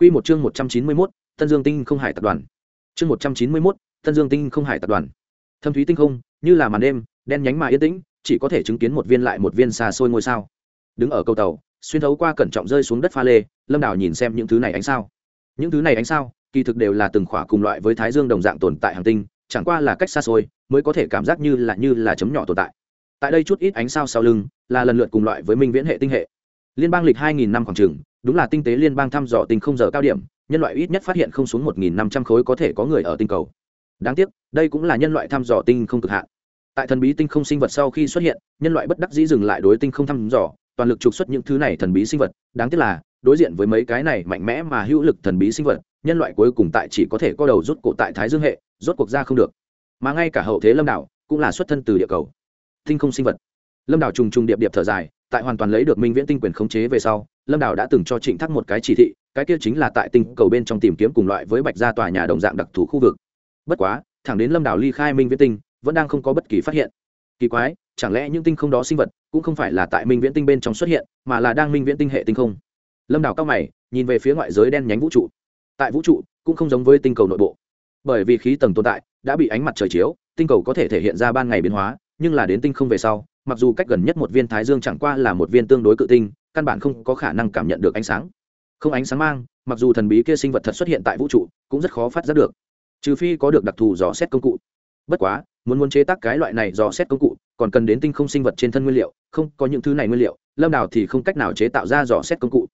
Quy một chương 191, Tân Dương Tinh không hải tập đoàn. Chương 191, Tân Dương Tinh không hải tập đoàn. Thâm thúy tinh không, như là màn đêm, đen nhánh mà yên tĩnh, chỉ có thể chứng kiến một viên lại một viên xa xôi ngôi sao. Đứng ở cầu tàu, xuyên thấu qua cẩn trọng rơi xuống đất pha lê, Lâm Đào nhìn xem những thứ này ánh sao. Những thứ này ánh sao, kỳ thực đều là từng khỏa cùng loại với Thái Dương đồng dạng tồn tại hành tinh, chẳng qua là cách xa xôi, mới có thể cảm giác như là như là chấm nhỏ tồn tại. Tại đây chút ít ánh sao sau lưng, là lần lượt cùng loại với minh viễn hệ tinh hệ. Liên bang lịch 2000 năm khoảng chừng, đúng là tinh tế liên bang thăm dò tinh không giờ cao điểm nhân loại ít nhất phát hiện không xuống một nghìn năm trăm khối có thể có người ở tinh cầu. Đáng tiếc đây cũng là nhân loại thăm dò tinh không cực hạn. Tại thần bí tinh không sinh vật sau khi xuất hiện nhân loại bất đắc dĩ dừng lại đối tinh không thăm dò toàn lực trục xuất những thứ này thần bí sinh vật. Đáng tiếc là đối diện với mấy cái này mạnh mẽ mà hữu lực thần bí sinh vật nhân loại cuối cùng tại chỉ có thể co đầu rút cổ tại thái dương hệ rốt cuộc ra không được. Mà ngay cả hậu thế lâm đảo cũng là xuất thân từ địa cầu. Tinh không sinh vật lâm đảo trùng trùng điệp điệp thở dài, tại hoàn toàn lấy được minh viễn tinh quyền khống chế về sau, lâm Đảo đã từng cho trịnh thác một cái chỉ thị, cái kia chính là tại tinh cầu bên trong tìm kiếm cùng loại với bạch gia tòa nhà đồng dạng đặc thù khu vực. Bất quá, thẳng đến lâm Đảo ly khai minh viễn tinh, vẫn đang không có bất kỳ phát hiện. Kỳ quái, chẳng lẽ những tinh không đó sinh vật cũng không phải là tại minh viễn tinh bên trong xuất hiện, mà là đang minh viễn tinh hệ tinh không? Lâm Đảo cao mày, nhìn về phía ngoại giới đen nhánh vũ trụ. Tại vũ trụ, cũng không giống với tinh cầu nội bộ. Bởi vì khí tầng tồn tại, đã bị ánh mặt trời chiếu, tinh cầu có thể thể hiện ra ban ngày biến hóa, nhưng là đến tinh không về sau mặc dù cách gần nhất một viên thái dương chẳng qua là một viên tương đối cự tinh, căn bản không có khả năng cảm nhận được ánh sáng. Không ánh sáng mang, mặc dù thần bí kia sinh vật thật xuất hiện tại vũ trụ, cũng rất khó phát giác được. Trừ phi có được đặc thù dò xét công cụ. Bất quá, muốn muốn chế tác cái loại này dò xét công cụ, còn cần đến tinh không sinh vật trên thân nguyên liệu, không có những thứ này nguyên liệu, lâm đào thì không cách nào chế tạo ra dò xét công cụ.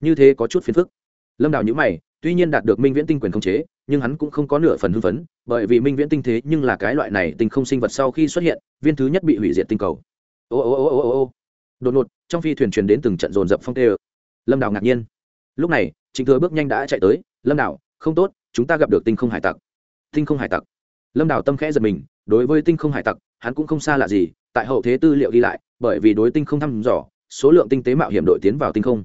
Như thế có chút phiền phức. Lâm đào nhữ mày, tuy nhiên đạt được minh viễn tinh quyền khống chế, nhưng hắn cũng không có nửa phần hưng phấn, bởi vì minh viễn tinh thế nhưng là cái loại này tinh không sinh vật sau khi xuất hiện, viên thứ nhất bị hủy diệt tinh cầu ô ô ô ô ô ô. Đột ngột, trong phi thuyền truyền đến từng trận dồn dập phong tê lâm đào ngạc nhiên. Lúc này, trịnh thừa bước nhanh đã chạy tới. Lâm đào, không tốt, chúng ta gặp được tinh không hải tặc. Tinh không hải tặc. Lâm đào tâm khẽ giật mình, đối với tinh không hải tặc, hắn cũng không xa lạ gì, tại hậu thế tư liệu ghi lại, bởi vì đối tinh không thăm dò, số lượng tinh tế mạo hiểm đội tiến vào tinh không.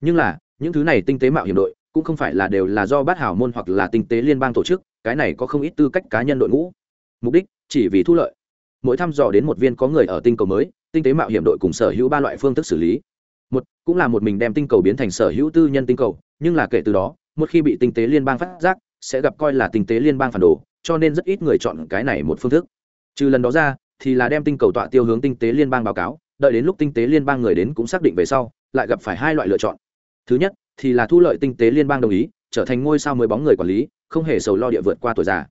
Nhưng là, những thứ này tinh tế mạo hiểm đội, cũng không phải là đều là do bát hảo môn hoặc là tinh tế liên bang tổ chức, cái này có không ít tư cách cá nhân đội ngũ. Mục đích, chỉ vì thu lợi. Mỗi thăm dò đến một viên có người ở tinh cầu mới tinh tế mạo hiểm đội cùng sở hữu ba loại phương thức xử lý. Một, cũng là một mình đem tinh cầu biến thành sở hữu tư nhân tinh cầu, nhưng là kể từ đó, một khi bị tinh tế liên bang phát giác, sẽ gặp coi là tinh tế liên bang phản đồ, cho nên rất ít người chọn cái này một phương thức. Trừ lần đó ra, thì là đem tinh cầu tọa tiêu hướng tinh tế liên bang báo cáo, đợi đến lúc tinh tế liên bang người đến cũng xác định về sau, lại gặp phải hai loại lựa chọn. Thứ nhất, thì là thu lợi tinh tế liên bang đồng ý, trở thành ngôi sao mới bóng người quản lý, không hề sầu lo địa vượt qua tuổi già.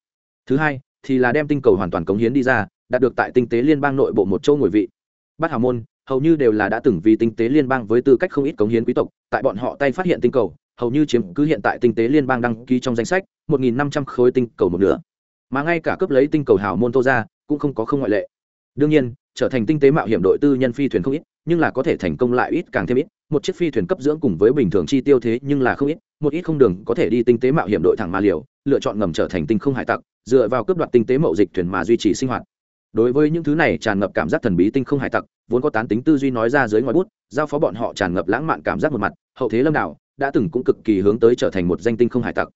Thứ hai, thì là đem tinh cầu hoàn toàn cống hiến đi ra, đạt được tại tinh tế liên bang nội bộ một châu ngồi vị bát hào môn, hầu như đều là đã từng vì tinh tế liên bang với tư cách không ít cống hiến quý tộc, tại bọn họ tay phát hiện tinh cầu, hầu như chiếm cứ hiện tại tinh tế liên bang đăng ký trong danh sách, một nghìn năm trăm khối tinh cầu một nửa. Mà ngay cả cướp lấy tinh cầu hào môn tô ra cũng không có không ngoại lệ. Đương nhiên, trở thành tinh tế mạo hiểm đội tư nhân phi thuyền không ít, nhưng là có thể thành công lại ít càng thêm ít. Một chiếc phi thuyền cấp dưỡng cùng với bình thường chi tiêu thế nhưng là không ít, một ít không đường có thể đi tinh tế mạo hiểm đội thẳng mà liều, lựa chọn ngầm trở thành tinh không hải tặc, dựa vào cướp đoạt tinh tế mậu dịch thuyền mà duy trì sinh hoạt đối với những thứ này tràn ngập cảm giác thần bí tinh không hải tặc, vốn có tán tính tư duy nói ra dưới ngoài bút, giao phó bọn họ tràn ngập lãng mạn cảm giác một mặt, hậu thế lâm đạo đã từng cũng cực kỳ hướng tới trở thành một danh tinh không hải tặc.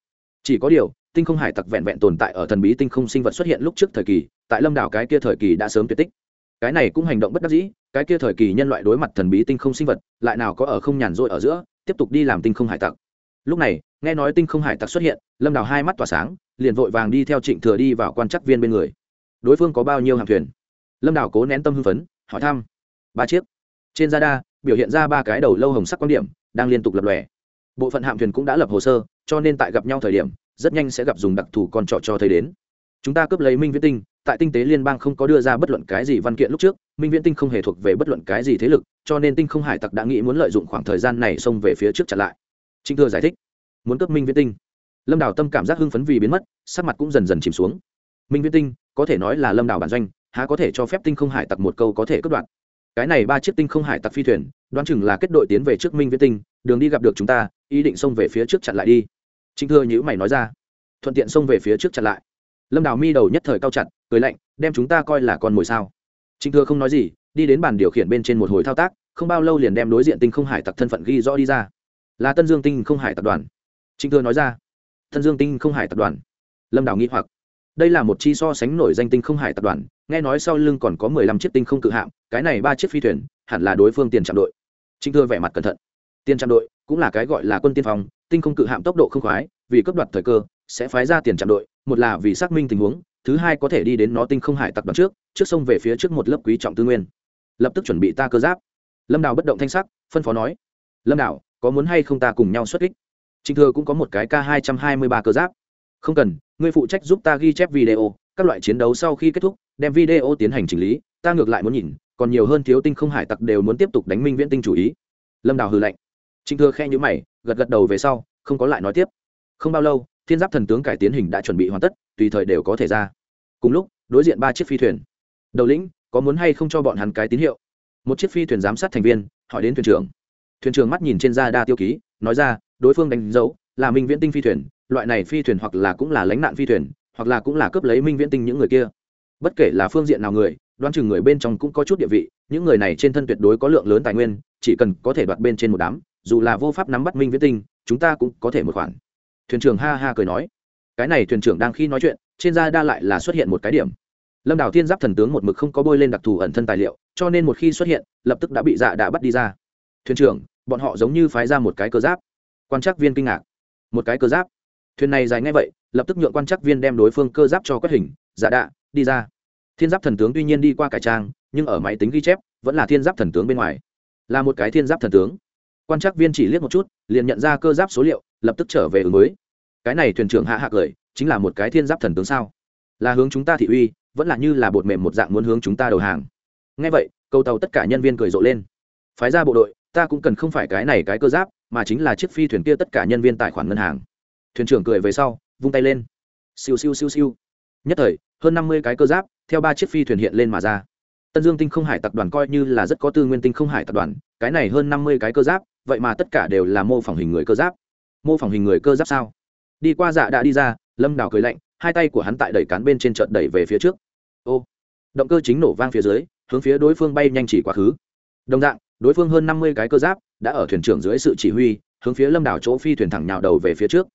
Chỉ có điều, tinh không hải tặc vẹn vẹn tồn tại ở thần bí tinh không sinh vật xuất hiện lúc trước thời kỳ, tại lâm đảo cái kia thời kỳ đã sớm tuyệt tích. Cái này cũng hành động bất đắc dĩ, cái kia thời kỳ nhân loại đối mặt thần bí tinh không sinh vật, lại nào có ở không nhàn rỗi ở giữa, tiếp tục đi làm tinh không hải tặc. Lúc này, nghe nói tinh không hải tặc xuất hiện, lâm đào hai mắt tỏa sáng, liền vội vàng đi theo trịnh thừa đi vào quan chắc viên bên người đối phương có bao nhiêu hàng thuyền? Lâm đảo cố nén tâm hưng phấn, hỏi thăm. Ba chiếc. Trên radar, biểu hiện ra ba cái đầu lâu hồng sắc quan điểm, đang liên tục lập lòe. Bộ phận hạm thuyền cũng đã lập hồ sơ, cho nên tại gặp nhau thời điểm, rất nhanh sẽ gặp dùng đặc thù con trọ cho thấy đến. Chúng ta cướp lấy minh viễn tinh, tại tinh tế liên bang không có đưa ra bất luận cái gì văn kiện lúc trước, minh viễn tinh không hề thuộc về bất luận cái gì thế lực, cho nên tinh không hải tặc đã nghĩ muốn lợi dụng khoảng thời gian này xông về phía trước chặn lại. Trinh thừa giải thích. Muốn cướp minh viễn tinh. Lâm đào tâm cảm giác hưng phấn vì biến mất, sắc mặt cũng dần dần chìm xuống minh viễn tinh, có thể nói là lâm đảo bản doanh, há có thể cho phép tinh không hải tặc một câu có thể cất đoạn cái này ba chiếc tinh không hải tặc phi thuyền, đoán chừng là kết đội tiến về trước minh viễn tinh, đường đi gặp được chúng ta, ý định xông về phía trước chặn lại đi. Chính thưa nhữ mày nói ra. Thuận tiện xông về phía trước chặn lại. Lâm đào mi đầu nhất thời cao chặt, cười lạnh, đem chúng ta coi là con mồi sao. Chính thưa không nói gì, đi đến bàn điều khiển bên trên một hồi thao tác, không bao lâu liền đem đối diện tinh không hải tặc thân phận ghi rõ đi ra. Là tân dương tinh không hải tập đoàn. Chính thưa nói ra. Tân dương tinh không hải tập đoàn. Lâm đào nghĩ hoặc đây là một chi so sánh nổi danh tinh không hải tập đoàn, nghe nói sau lưng còn có mười lăm chiếc tinh không cự hạm, cái này ba chiếc phi thuyền, hẳn là đối phương tiền trạm đội. Trinh thưa vẻ mặt cẩn thận. Tiền trạm đội cũng là cái gọi là quân tiên phong, tinh không cự hạm tốc độ không khoái, vì cấp đoạt thời cơ, sẽ phái ra tiền trạm đội, một là vì xác minh tình huống, thứ hai có thể đi đến nó tinh không hải tặc đoàn trước trước sông về phía trước một lớp quý trọng tư nguyên. Lập tức chuẩn bị ta cơ giáp. Lâm đào bất động thanh sắc, phân phó nói. Lâm đào, có muốn hay không ta cùng nhau xuất kích? Trinh thừa cũng có một cái k hai trăm hai mươi ba cơ giáp không cần, ngươi phụ trách giúp ta ghi chép video, các loại chiến đấu sau khi kết thúc, đem video tiến hành chỉnh lý, ta ngược lại muốn nhìn, còn nhiều hơn thiếu tinh không hải tặc đều muốn tiếp tục đánh minh viễn tinh chủ ý. Lâm đào hư lệnh trịnh thừa khe nhữ mày, gật gật đầu về sau, không có lại nói tiếp. Không bao lâu, thiên giáp thần tướng cải tiến hình đã chuẩn bị hoàn tất, tùy thời đều có thể ra. Cùng lúc, đối diện ba chiếc phi thuyền. Đầu lĩnh, có muốn hay không cho bọn hắn cái tín hiệu? Một chiếc phi thuyền giám sát thành viên, hỏi đến thuyền trưởng. Thuyền trưởng mắt nhìn trên da đa tiêu ký, nói ra, đối phương đánh dấu là minh viễn tinh phi thuyền loại này phi thuyền hoặc là cũng là lánh nạn phi thuyền, hoặc là cũng là cướp lấy minh viễn tinh những người kia. Bất kể là phương diện nào người, đoán chừng người bên trong cũng có chút địa vị, những người này trên thân tuyệt đối có lượng lớn tài nguyên, chỉ cần có thể đoạt bên trên một đám, dù là vô pháp nắm bắt minh viễn tinh, chúng ta cũng có thể một khoản. Thuyền trưởng ha ha cười nói. Cái này thuyền trưởng đang khi nói chuyện, trên da đa lại là xuất hiện một cái điểm. Lâm đào thiên giáp thần tướng một mực không có bôi lên đặc thù ẩn thân tài liệu, cho nên một khi xuất hiện, lập tức đã bị dạ đã bắt đi ra. Thuyền trưởng, bọn họ giống như phái ra một cái cơ giáp. Quan trắc viên kinh ngạc. Một cái cơ giáp? Thuyền này dài ngay vậy, lập tức nhượng quan trắc viên đem đối phương cơ giáp cho quất hình dạ đạ, đi ra. Thiên giáp thần tướng tuy nhiên đi qua cải trang, nhưng ở máy tính ghi chép, vẫn là thiên giáp thần tướng bên ngoài. Là một cái thiên giáp thần tướng. Quan trắc viên chỉ liếc một chút, liền nhận ra cơ giáp số liệu, lập tức trở về ứng mới cái này thuyền trưởng hạ hạ cười, chính là một cái thiên giáp thần tướng sao? Là hướng chúng ta thị uy, vẫn là như là bột mềm một dạng muốn hướng chúng ta đầu hàng. Ngay vậy cầu tàu tất cả nhân viên cười rộ lên. Phái ra bộ đội, ta cũng cần không phải cái này cái cơ giáp, mà chính là chiếc phi thuyền kia tất cả nhân viên tài khoản ngân hàng thuyền trưởng cười về sau, vung tay lên. Siêu siêu siêu siêu. Nhất thời, hơn năm mươi cái cơ giáp, theo ba chiếc phi thuyền hiện lên mà ra. Tân dương tinh không hải tập đoàn coi như là rất có tư nguyên tinh không hải tập đoàn, cái này hơn năm mươi cái cơ giáp, vậy mà tất cả đều là mô phỏng hình người cơ giáp. Mô phỏng hình người cơ giáp sao? Đi qua dạ đã đi ra, lâm đào cười lạnh, hai tay của hắn tại đẩy cán bên trên trận đẩy về phía trước. Ô. Động cơ chính nổ vang phía dưới, hướng phía đối phương bay nhanh chỉ quá khứ. Đồng dạng, đối phương hơn năm mươi cái cơ giáp, đã ở thuyền trưởng dưới sự chỉ huy, hướng phía lâm đảo chỗ phi thuyền thẳng nhào đầu về phía trước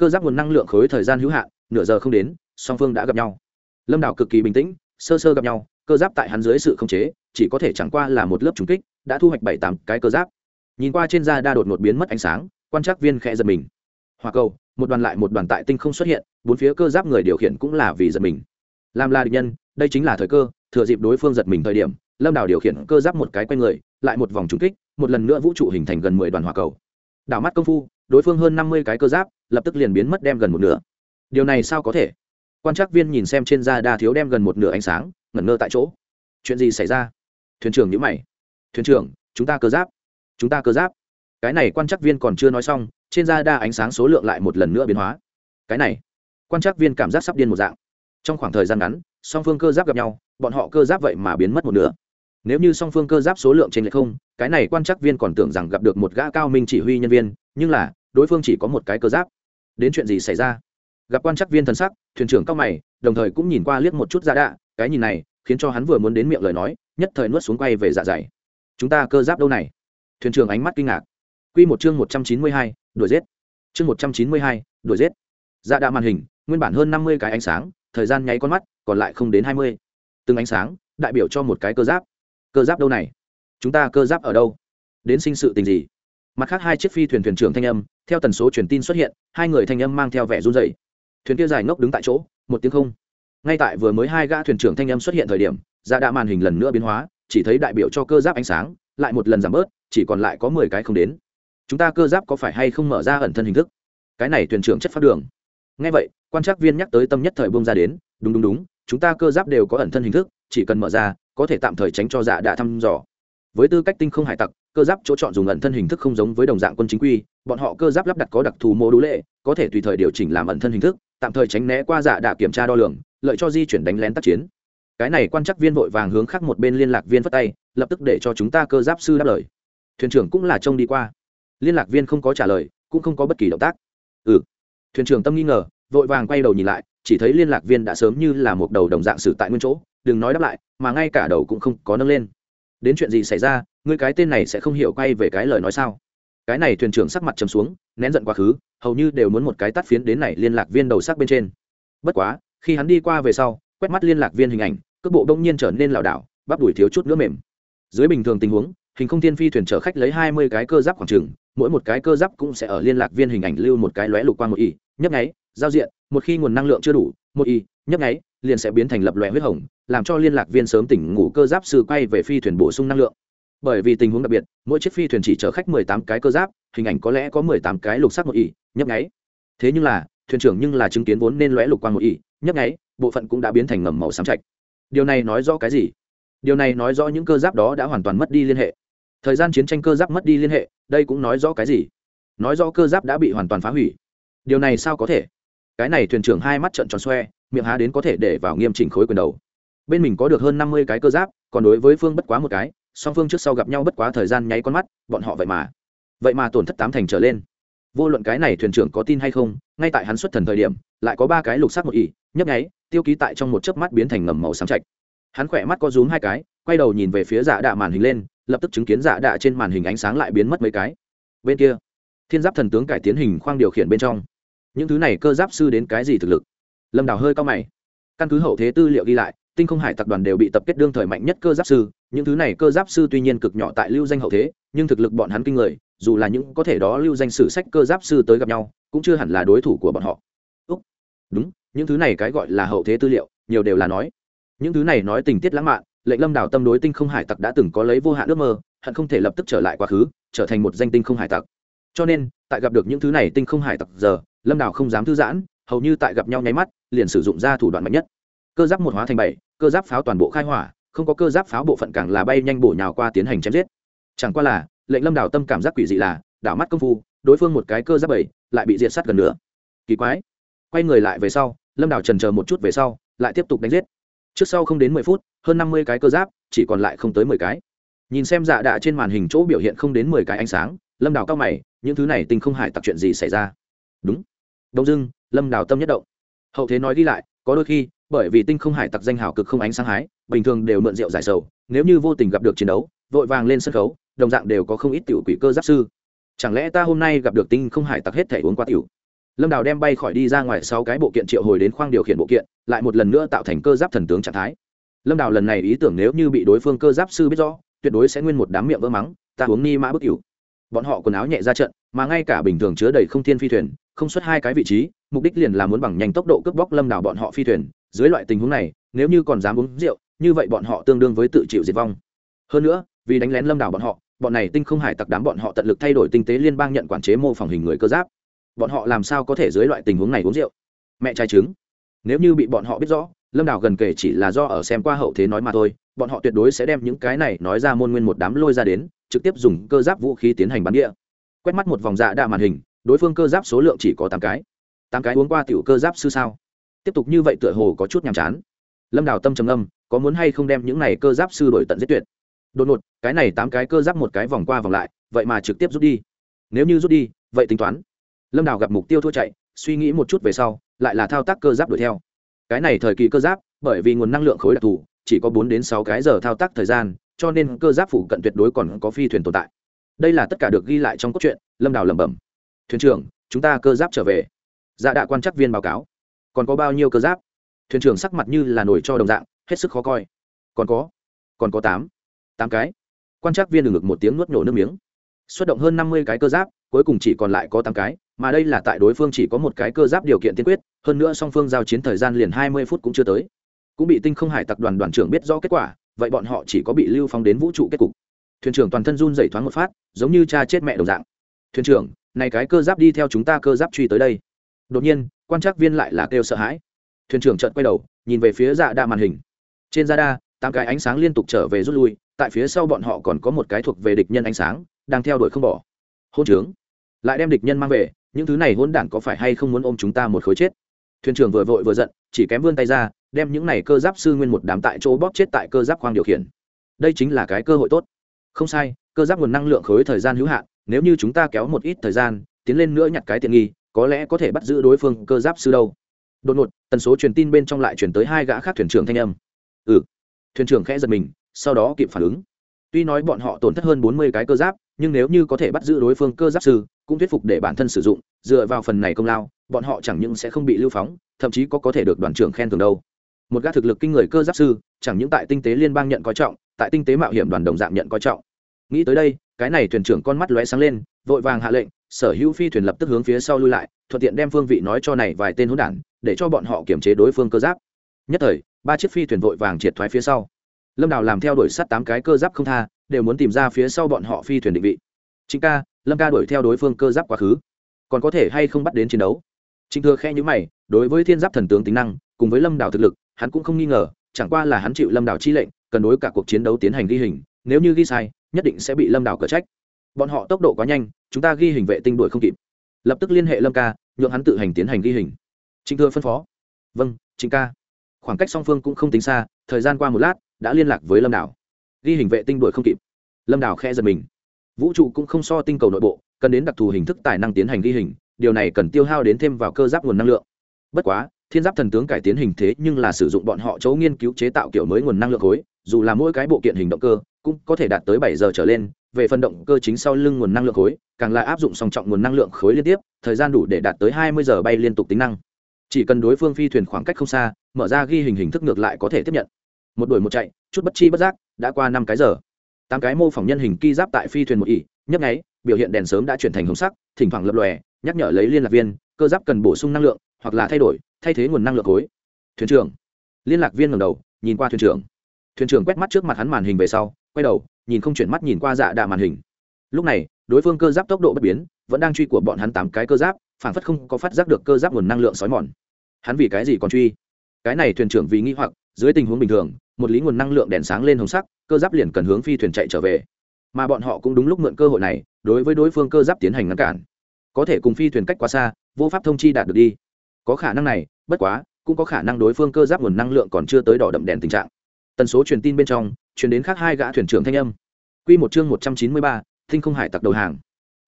cơ giáp nguồn năng lượng khối thời gian hữu hạn, nửa giờ không đến, song phương đã gặp nhau. Lâm đảo cực kỳ bình tĩnh, sơ sơ gặp nhau, cơ giáp tại hắn dưới sự khống chế, chỉ có thể chẳng qua là một lớp trùng kích, đã thu hoạch bảy tám cái cơ giáp. Nhìn qua trên da đa đột một biến mất ánh sáng, quan trắc viên khẽ giật mình. Hòa cầu, một đoàn lại một đoàn tại tinh không xuất hiện, bốn phía cơ giáp người điều khiển cũng là vì giật mình. Làm là địch nhân, đây chính là thời cơ, thừa dịp đối phương giật mình thời điểm, lâm đảo điều khiển cơ giáp một cái quay người, lại một vòng trúng kích, một lần nữa vũ trụ hình thành gần mười đoàn hỏa cầu. Đảo mắt công phu, đối phương hơn năm mươi cái cơ giáp lập tức liền biến mất đem gần một nửa. Điều này sao có thể? Quan trắc viên nhìn xem trên da đa thiếu đem gần một nửa ánh sáng, ngẩn ngơ tại chỗ. Chuyện gì xảy ra? Thuyền trưởng nhữ mày. Thuyền trưởng, chúng ta cơ giáp. Chúng ta cơ giáp. Cái này quan trắc viên còn chưa nói xong, trên da đa ánh sáng số lượng lại một lần nữa biến hóa. Cái này, quan trắc viên cảm giác sắp điên một dạng. Trong khoảng thời gian ngắn, song phương cơ giáp gặp nhau, bọn họ cơ giáp vậy mà biến mất một nửa. Nếu như song phương cơ giáp số lượng trên lệch không, cái này quan trắc viên còn tưởng rằng gặp được một gã cao minh chỉ huy nhân viên, nhưng là, đối phương chỉ có một cái cơ giáp đến chuyện gì xảy ra? Gặp quan trắc viên thần sắc, thuyền trưởng cao mày, đồng thời cũng nhìn qua liếc một chút ra đạ, cái nhìn này khiến cho hắn vừa muốn đến miệng lời nói, nhất thời nuốt xuống quay về dạ dày. Chúng ta cơ giáp đâu này? Thuyền trưởng ánh mắt kinh ngạc. Q một chương một trăm chín mươi hai, đuổi giết. Chương một trăm chín mươi hai, đuổi giết. Dạ đạ màn hình, nguyên bản hơn năm mươi cái ánh sáng, thời gian nháy con mắt, còn lại không đến hai mươi. Từng ánh sáng, đại biểu cho một cái cơ giáp. Cơ giáp đâu này? Chúng ta cơ giáp ở đâu? Đến sinh sự tình gì? Mặt khác hai chiếc phi thuyền thuyền trưởng thanh âm theo tần số truyền tin xuất hiện, hai người thanh âm mang theo vẻ run dày thuyền kia dài ngốc đứng tại chỗ, một tiếng không. Ngay tại vừa mới hai gã thuyền trưởng thanh âm xuất hiện thời điểm ra dạ đã màn hình lần nữa biến hóa, chỉ thấy đại biểu cho cơ giáp ánh sáng, lại một lần giảm bớt, chỉ còn lại có mười cái không đến. Chúng ta cơ giáp có phải hay không mở ra ẩn thân hình thức? Cái này thuyền trưởng chất phát đường. Ngay vậy, quan trắc viên nhắc tới tâm nhất thời bông ra đến, đúng đúng đúng, chúng ta cơ giáp đều có ẩn thân hình thức, chỉ cần mở ra, có thể tạm thời tránh cho dạ đã thăm dò. Với tư cách tinh không hải tặc cơ giáp chỗ chọn dùng ẩn thân hình thức không giống với đồng dạng quân chính quy, bọn họ cơ giáp lắp đặt có đặc thù mô đũ lệ, có thể tùy thời điều chỉnh làm ẩn thân hình thức, tạm thời tránh né qua giả đạ kiểm tra đo lường, lợi cho di chuyển đánh lén tác chiến. Cái này quan chắc viên vội vàng hướng khác một bên liên lạc viên phất tay, lập tức để cho chúng ta cơ giáp sư đáp lời. Thuyền trưởng cũng là trông đi qua. Liên lạc viên không có trả lời, cũng không có bất kỳ động tác. Ừ. Thuyền trưởng tâm nghi ngờ, vội vàng quay đầu nhìn lại, chỉ thấy liên lạc viên đã sớm như là một đầu đồng dạng sử tại nguyên chỗ, đừng nói đáp lại, mà ngay cả đầu cũng không có nâng lên. Đến chuyện gì xảy ra ngươi cái tên này sẽ không hiểu quay về cái lời nói sao? Cái này thuyền trưởng sắc mặt trầm xuống, nén giận quá khứ, hầu như đều muốn một cái tắt phiến đến này liên lạc viên đầu sắc bên trên. Bất quá, khi hắn đi qua về sau, quét mắt liên lạc viên hình ảnh, cước bộ đông nhiên trở nên lảo đảo, bắp đuổi thiếu chút nữa mềm. Dưới bình thường tình huống, hình không thiên phi thuyền chở khách lấy hai mươi cái cơ giáp khoảng trừng mỗi một cái cơ giáp cũng sẽ ở liên lạc viên hình ảnh lưu một cái lóe lục quang một y, nhấp nháy, giao diện, một khi nguồn năng lượng chưa đủ, một y, nhấp nháy, liền sẽ biến thành lập lòe huyết hồng, làm cho liên lạc viên sớm tỉnh ngủ cơ giáp sư quay về phi thuyền bổ sung năng lượng bởi vì tình huống đặc biệt, mỗi chiếc phi thuyền chỉ chở khách mười tám cái cơ giáp, hình ảnh có lẽ có mười tám cái lục sắc một y nhấp nháy. Thế nhưng là, thuyền trưởng nhưng là chứng kiến vốn nên lóe lục quang một y nhấp nháy, bộ phận cũng đã biến thành ngầm màu xám chạch điều này nói rõ cái gì? Điều này nói rõ những cơ giáp đó đã hoàn toàn mất đi liên hệ. Thời gian chiến tranh cơ giáp mất đi liên hệ, đây cũng nói rõ cái gì? Nói rõ cơ giáp đã bị hoàn toàn phá hủy. Điều này sao có thể? Cái này thuyền trưởng hai mắt trận tròn xoe, miệng há đến có thể để vào nghiêm chỉnh khối quyền đầu. Bên mình có được hơn năm mươi cái cơ giáp, còn đối với phương bất quá một cái song phương trước sau gặp nhau bất quá thời gian nháy con mắt, bọn họ vậy mà vậy mà tổn thất tám thành trở lên. Vô luận cái này thuyền trưởng có tin hay không, ngay tại hắn xuất thần thời điểm, lại có ba cái lục sắc một ỉ nhấp nháy, tiêu ký tại trong một chớp mắt biến thành ngầm màu sáng chạch hắn khỏe mắt có rúm hai cái, quay đầu nhìn về phía giả đạ màn hình lên, lập tức chứng kiến giả đạ trên màn hình ánh sáng lại biến mất mấy cái. Bên kia, thiên giáp thần tướng cải tiến hình khoang điều khiển bên trong. Những thứ này cơ giáp sư đến cái gì thực lực? Lâm đào hơi cao mày. Căn cứ hậu thế tư liệu ghi lại tinh không hải tập đoàn đều bị tập kết đương thời mạnh nhất cơ giáp sư những thứ này cơ giáp sư tuy nhiên cực nhỏ tại lưu danh hậu thế nhưng thực lực bọn hắn kinh người dù là những có thể đó lưu danh sử sách cơ giáp sư tới gặp nhau cũng chưa hẳn là đối thủ của bọn họ. Úc, đúng những thứ này cái gọi là hậu thế tư liệu nhiều đều là nói. Những thứ này nói tình tiết lãng mạn lệnh lâm đảo tâm đối tinh không hải tặc đã từng có lấy vô hạn ước mơ hận không thể lập tức trở lại quá khứ trở thành một danh tinh không hải tặc. Cho nên tại gặp được những thứ này tinh không hải tặc giờ lâm đảo không dám thư giãn hầu như tại gặp nhau nháy mắt liền sử dụng ra thủ đoạn mạnh nhất cơ giáp một hóa thành bảy, cơ giáp pháo toàn bộ khai hỏa, không có cơ giáp pháo bộ phận càng là bay nhanh bổ nhào qua tiến hành chém giết. Chẳng qua là, lệnh lâm đào tâm cảm giác quỷ dị là, đảo mắt công phu, đối phương một cái cơ giáp bảy lại bị diệt sát gần nữa kỳ quái. Quay người lại về sau, lâm đào trần chờ một chút về sau, lại tiếp tục đánh giết. Trước sau không đến mười phút, hơn năm mươi cái cơ giáp, chỉ còn lại không tới mười cái. Nhìn xem dạ đạ trên màn hình chỗ biểu hiện không đến mười cái ánh sáng, lâm đào cao mày, những thứ này tình không hải tặc chuyện gì xảy ra? Đúng. Đông dưng lâm đào tâm nhất động. Hậu thế nói đi lại, có đôi khi bởi vì tinh không hải tặc danh hào cực không ánh sáng hái, bình thường đều mượn rượu giải sầu, nếu như vô tình gặp được chiến đấu, vội vàng lên sân khấu, đồng dạng đều có không ít tiểu quỷ cơ giáp sư. Chẳng lẽ ta hôm nay gặp được tinh không hải tặc hết thể uống qua tiểu? Lâm đào đem bay khỏi đi ra ngoài sáu cái bộ kiện triệu hồi đến khoang điều khiển bộ kiện, lại một lần nữa tạo thành cơ giáp thần tướng trạng thái. Lâm đào lần này ý tưởng nếu như bị đối phương cơ giáp sư biết rõ, tuyệt đối sẽ nguyên một đám miệng vỡ mắng, ta uống ni mã bức cửu bọn họ quần áo nhẹ ra trận, mà ngay cả bình thường chứa đầy không thiên phi thuyền, không xuất hai cái vị trí, mục đích liền là muốn bằng nhanh tốc độ cướp bóc lâm đào bọn họ phi thuyền dưới loại tình huống này, nếu như còn dám uống rượu, như vậy bọn họ tương đương với tự chịu diệt vong. Hơn nữa, vì đánh lén lâm đảo bọn họ, bọn này tinh không hải tặc đám bọn họ tận lực thay đổi tinh tế liên bang nhận quản chế mô phỏng hình người cơ giáp. Bọn họ làm sao có thể dưới loại tình huống này uống rượu? Mẹ trai trứng. Nếu như bị bọn họ biết rõ, lâm đảo gần kể chỉ là do ở xem qua hậu thế nói mà thôi, bọn họ tuyệt đối sẽ đem những cái này nói ra môn nguyên một đám lôi ra đến, trực tiếp dùng cơ giáp vũ khí tiến hành bắn địa. Quét mắt một vòng dạ đa màn hình, đối phương cơ giáp số lượng chỉ có tám cái. Tám cái uống qua tiểu cơ giáp sư sao? Tiếp tục như vậy tựa hồ có chút nhàm chán. Lâm đào tâm trầm âm có muốn hay không đem những này cơ giáp sư đổi tận giết tuyệt. Đột ngột, cái này tám cái cơ giáp một cái vòng qua vòng lại, vậy mà trực tiếp rút đi. Nếu như rút đi, vậy tính toán. Lâm đào gặp mục tiêu thua chạy, suy nghĩ một chút về sau, lại là thao tác cơ giáp đuổi theo. Cái này thời kỳ cơ giáp, bởi vì nguồn năng lượng khối đặc thù, chỉ có bốn đến sáu cái giờ thao tác thời gian, cho nên cơ giáp phủ cận tuyệt đối còn có phi thuyền tồn tại. Đây là tất cả được ghi lại trong cốt truyện, lâm đào lẩm bẩm. Thuyền trưởng, chúng ta cơ giáp trở về. Dạ đạ quan chắc viên báo cáo còn có bao nhiêu cơ giáp? Thuyền trưởng sắc mặt như là nổi cho đồng dạng, hết sức khó coi. Còn có còn có tám tám cái. Quan trắc viên ngực một tiếng nuốt nổ nước miếng. Xuất động hơn năm mươi cái cơ giáp, cuối cùng chỉ còn lại có tám cái, mà đây là tại đối phương chỉ có một cái cơ giáp điều kiện tiên quyết, hơn nữa song phương giao chiến thời gian liền hai mươi phút cũng chưa tới. Cũng bị tinh không hải tặc đoàn đoàn trưởng biết rõ kết quả, vậy bọn họ chỉ có bị lưu phóng đến vũ trụ kết cục. Thuyền trưởng toàn thân run dày thoáng một phát, giống như cha chết mẹ đồng dạng. Thuyền trưởng, này cái cơ giáp đi theo chúng ta cơ giáp truy tới đây. Đột nhiên quan trắc viên lại là kêu sợ hãi. Thuyền trưởng trợn quay đầu, nhìn về phía dạ đa màn hình. Trên dạ đa, tám cái ánh sáng liên tục trở về rút lui, tại phía sau bọn họ còn có một cái thuộc về địch nhân ánh sáng, đang theo đuổi không bỏ. Hôn trướng. Lại đem địch nhân mang về, những thứ này hôn đản có phải hay không muốn ôm chúng ta một khối chết? Thuyền trưởng vừa vội vừa giận, chỉ kém vươn tay ra, đem những này cơ giáp sư nguyên một đám tại chỗ bóp chết tại cơ giáp khoang điều khiển. Đây chính là cái cơ hội tốt. Không sai, cơ giáp nguồn năng lượng khối thời gian hữu hạn, nếu như chúng ta kéo một ít thời gian, tiến lên nữa nhặt cái tiện nghi có lẽ có thể bắt giữ đối phương cơ giáp sư đâu. Đột ngột, tần số truyền tin bên trong lại chuyển tới hai gã khác thuyền trưởng thanh âm. Ừ. Thuyền trưởng khẽ giật mình, sau đó kịp phản ứng. Tuy nói bọn họ tổn thất hơn bốn mươi cái cơ giáp, nhưng nếu như có thể bắt giữ đối phương cơ giáp sư, cũng thuyết phục để bản thân sử dụng, dựa vào phần này công lao, bọn họ chẳng những sẽ không bị lưu phóng, thậm chí có có thể được đoàn trưởng khen thường đâu. Một gã thực lực kinh người cơ giáp sư, chẳng những tại tinh tế liên bang nhận coi trọng, tại tinh tế mạo hiểm đoàn đồng dạng nhận coi trọng. Nghĩ tới đây, cái này thuyền trưởng con mắt lóe sáng lên vội vàng hạ lệnh, sở hữu phi thuyền lập tức hướng phía sau lui lại, thuận tiện đem phương vị nói cho này vài tên hỗn đản, để cho bọn họ kiểm chế đối phương cơ giáp. Nhất thời, ba chiếc phi thuyền vội vàng triệt thoái phía sau. Lâm đào làm theo đuổi sát tám cái cơ giáp không tha, đều muốn tìm ra phía sau bọn họ phi thuyền định vị. Chính ca, lâm ca đuổi theo đối phương cơ giáp quá khứ, còn có thể hay không bắt đến chiến đấu? Chính thừa khe nhữ mày, đối với thiên giáp thần tướng tính năng, cùng với lâm đào thực lực, hắn cũng không nghi ngờ, chẳng qua là hắn chịu lâm đào chi lệnh, cần đối cả cuộc chiến đấu tiến hành ghi hình, nếu như ghi sai, nhất định sẽ bị lâm đào cở trách bọn họ tốc độ quá nhanh, chúng ta ghi hình vệ tinh đuổi không kịp. Lập tức liên hệ lâm ca, nhượng hắn tự hành tiến hành ghi hình. Trịnh thừa phân phó. Vâng trịnh ca. Khoảng cách song phương cũng không tính xa, thời gian qua một lát, đã liên lạc với lâm đảo. Ghi hình vệ tinh đuổi không kịp. Lâm đảo khe giật mình. Vũ trụ cũng không so tinh cầu nội bộ, cần đến đặc thù hình thức tài năng tiến hành ghi hình, điều này cần tiêu hao đến thêm vào cơ giáp nguồn năng lượng. Bất quá, thiên giáp thần tướng cải tiến hình thế nhưng là sử dụng bọn họ chấu nghiên cứu chế tạo kiểu mới nguồn năng lượng khối, dù là mỗi cái bộ kiện hình động cơ cũng có thể đạt tới bảy giờ trở lên, về phần động cơ chính sau lưng nguồn năng lượng khối, càng là áp dụng song trọng nguồn năng lượng khối liên tiếp, thời gian đủ để đạt tới hai mươi giờ bay liên tục tính năng. Chỉ cần đối phương phi thuyền khoảng cách không xa, mở ra ghi hình hình thức ngược lại có thể tiếp nhận. Một đuổi một chạy, chút bất chi bất giác, đã qua năm cái giờ. Tám cái mô phỏng nhân hình ki giáp tại phi thuyền một ỉ nhấp nháy, biểu hiện đèn sớm đã chuyển thành hồng sắc, thỉnh thoảng lập lòe, nhắc nhở lấy liên lạc viên, cơ giáp cần bổ sung năng lượng, hoặc là thay đổi, thay thế nguồn năng lượng khối. Thuyền trưởng. Liên lạc viên ngầm đầu, nhìn qua thuyền trưởng. Thuyền trưởng quét mắt trước mặt hắn màn hình về sau quay đầu, nhìn không chuyển mắt nhìn qua dạ đạ màn hình. Lúc này, đối phương cơ giáp tốc độ bất biến, vẫn đang truy của bọn hắn tám cái cơ giáp, phản phất không có phát giác được cơ giáp nguồn năng lượng sói mòn. Hắn vì cái gì còn truy? Cái này thuyền trưởng vì nghi hoặc, dưới tình huống bình thường, một lý nguồn năng lượng đèn sáng lên hồng sắc, cơ giáp liền cần hướng phi thuyền chạy trở về. Mà bọn họ cũng đúng lúc mượn cơ hội này, đối với đối phương cơ giáp tiến hành ngăn cản. Có thể cùng phi thuyền cách quá xa, vô pháp thông chi đạt được đi. Có khả năng này, bất quá, cũng có khả năng đối phương cơ giáp nguồn năng lượng còn chưa tới đỏ đậm đèn tình trạng. Tần số truyền tin bên trong truyền đến khác hai gã thuyền trưởng thanh âm. Q một chương một trăm chín mươi ba, thinh không hải tặc đầu hàng.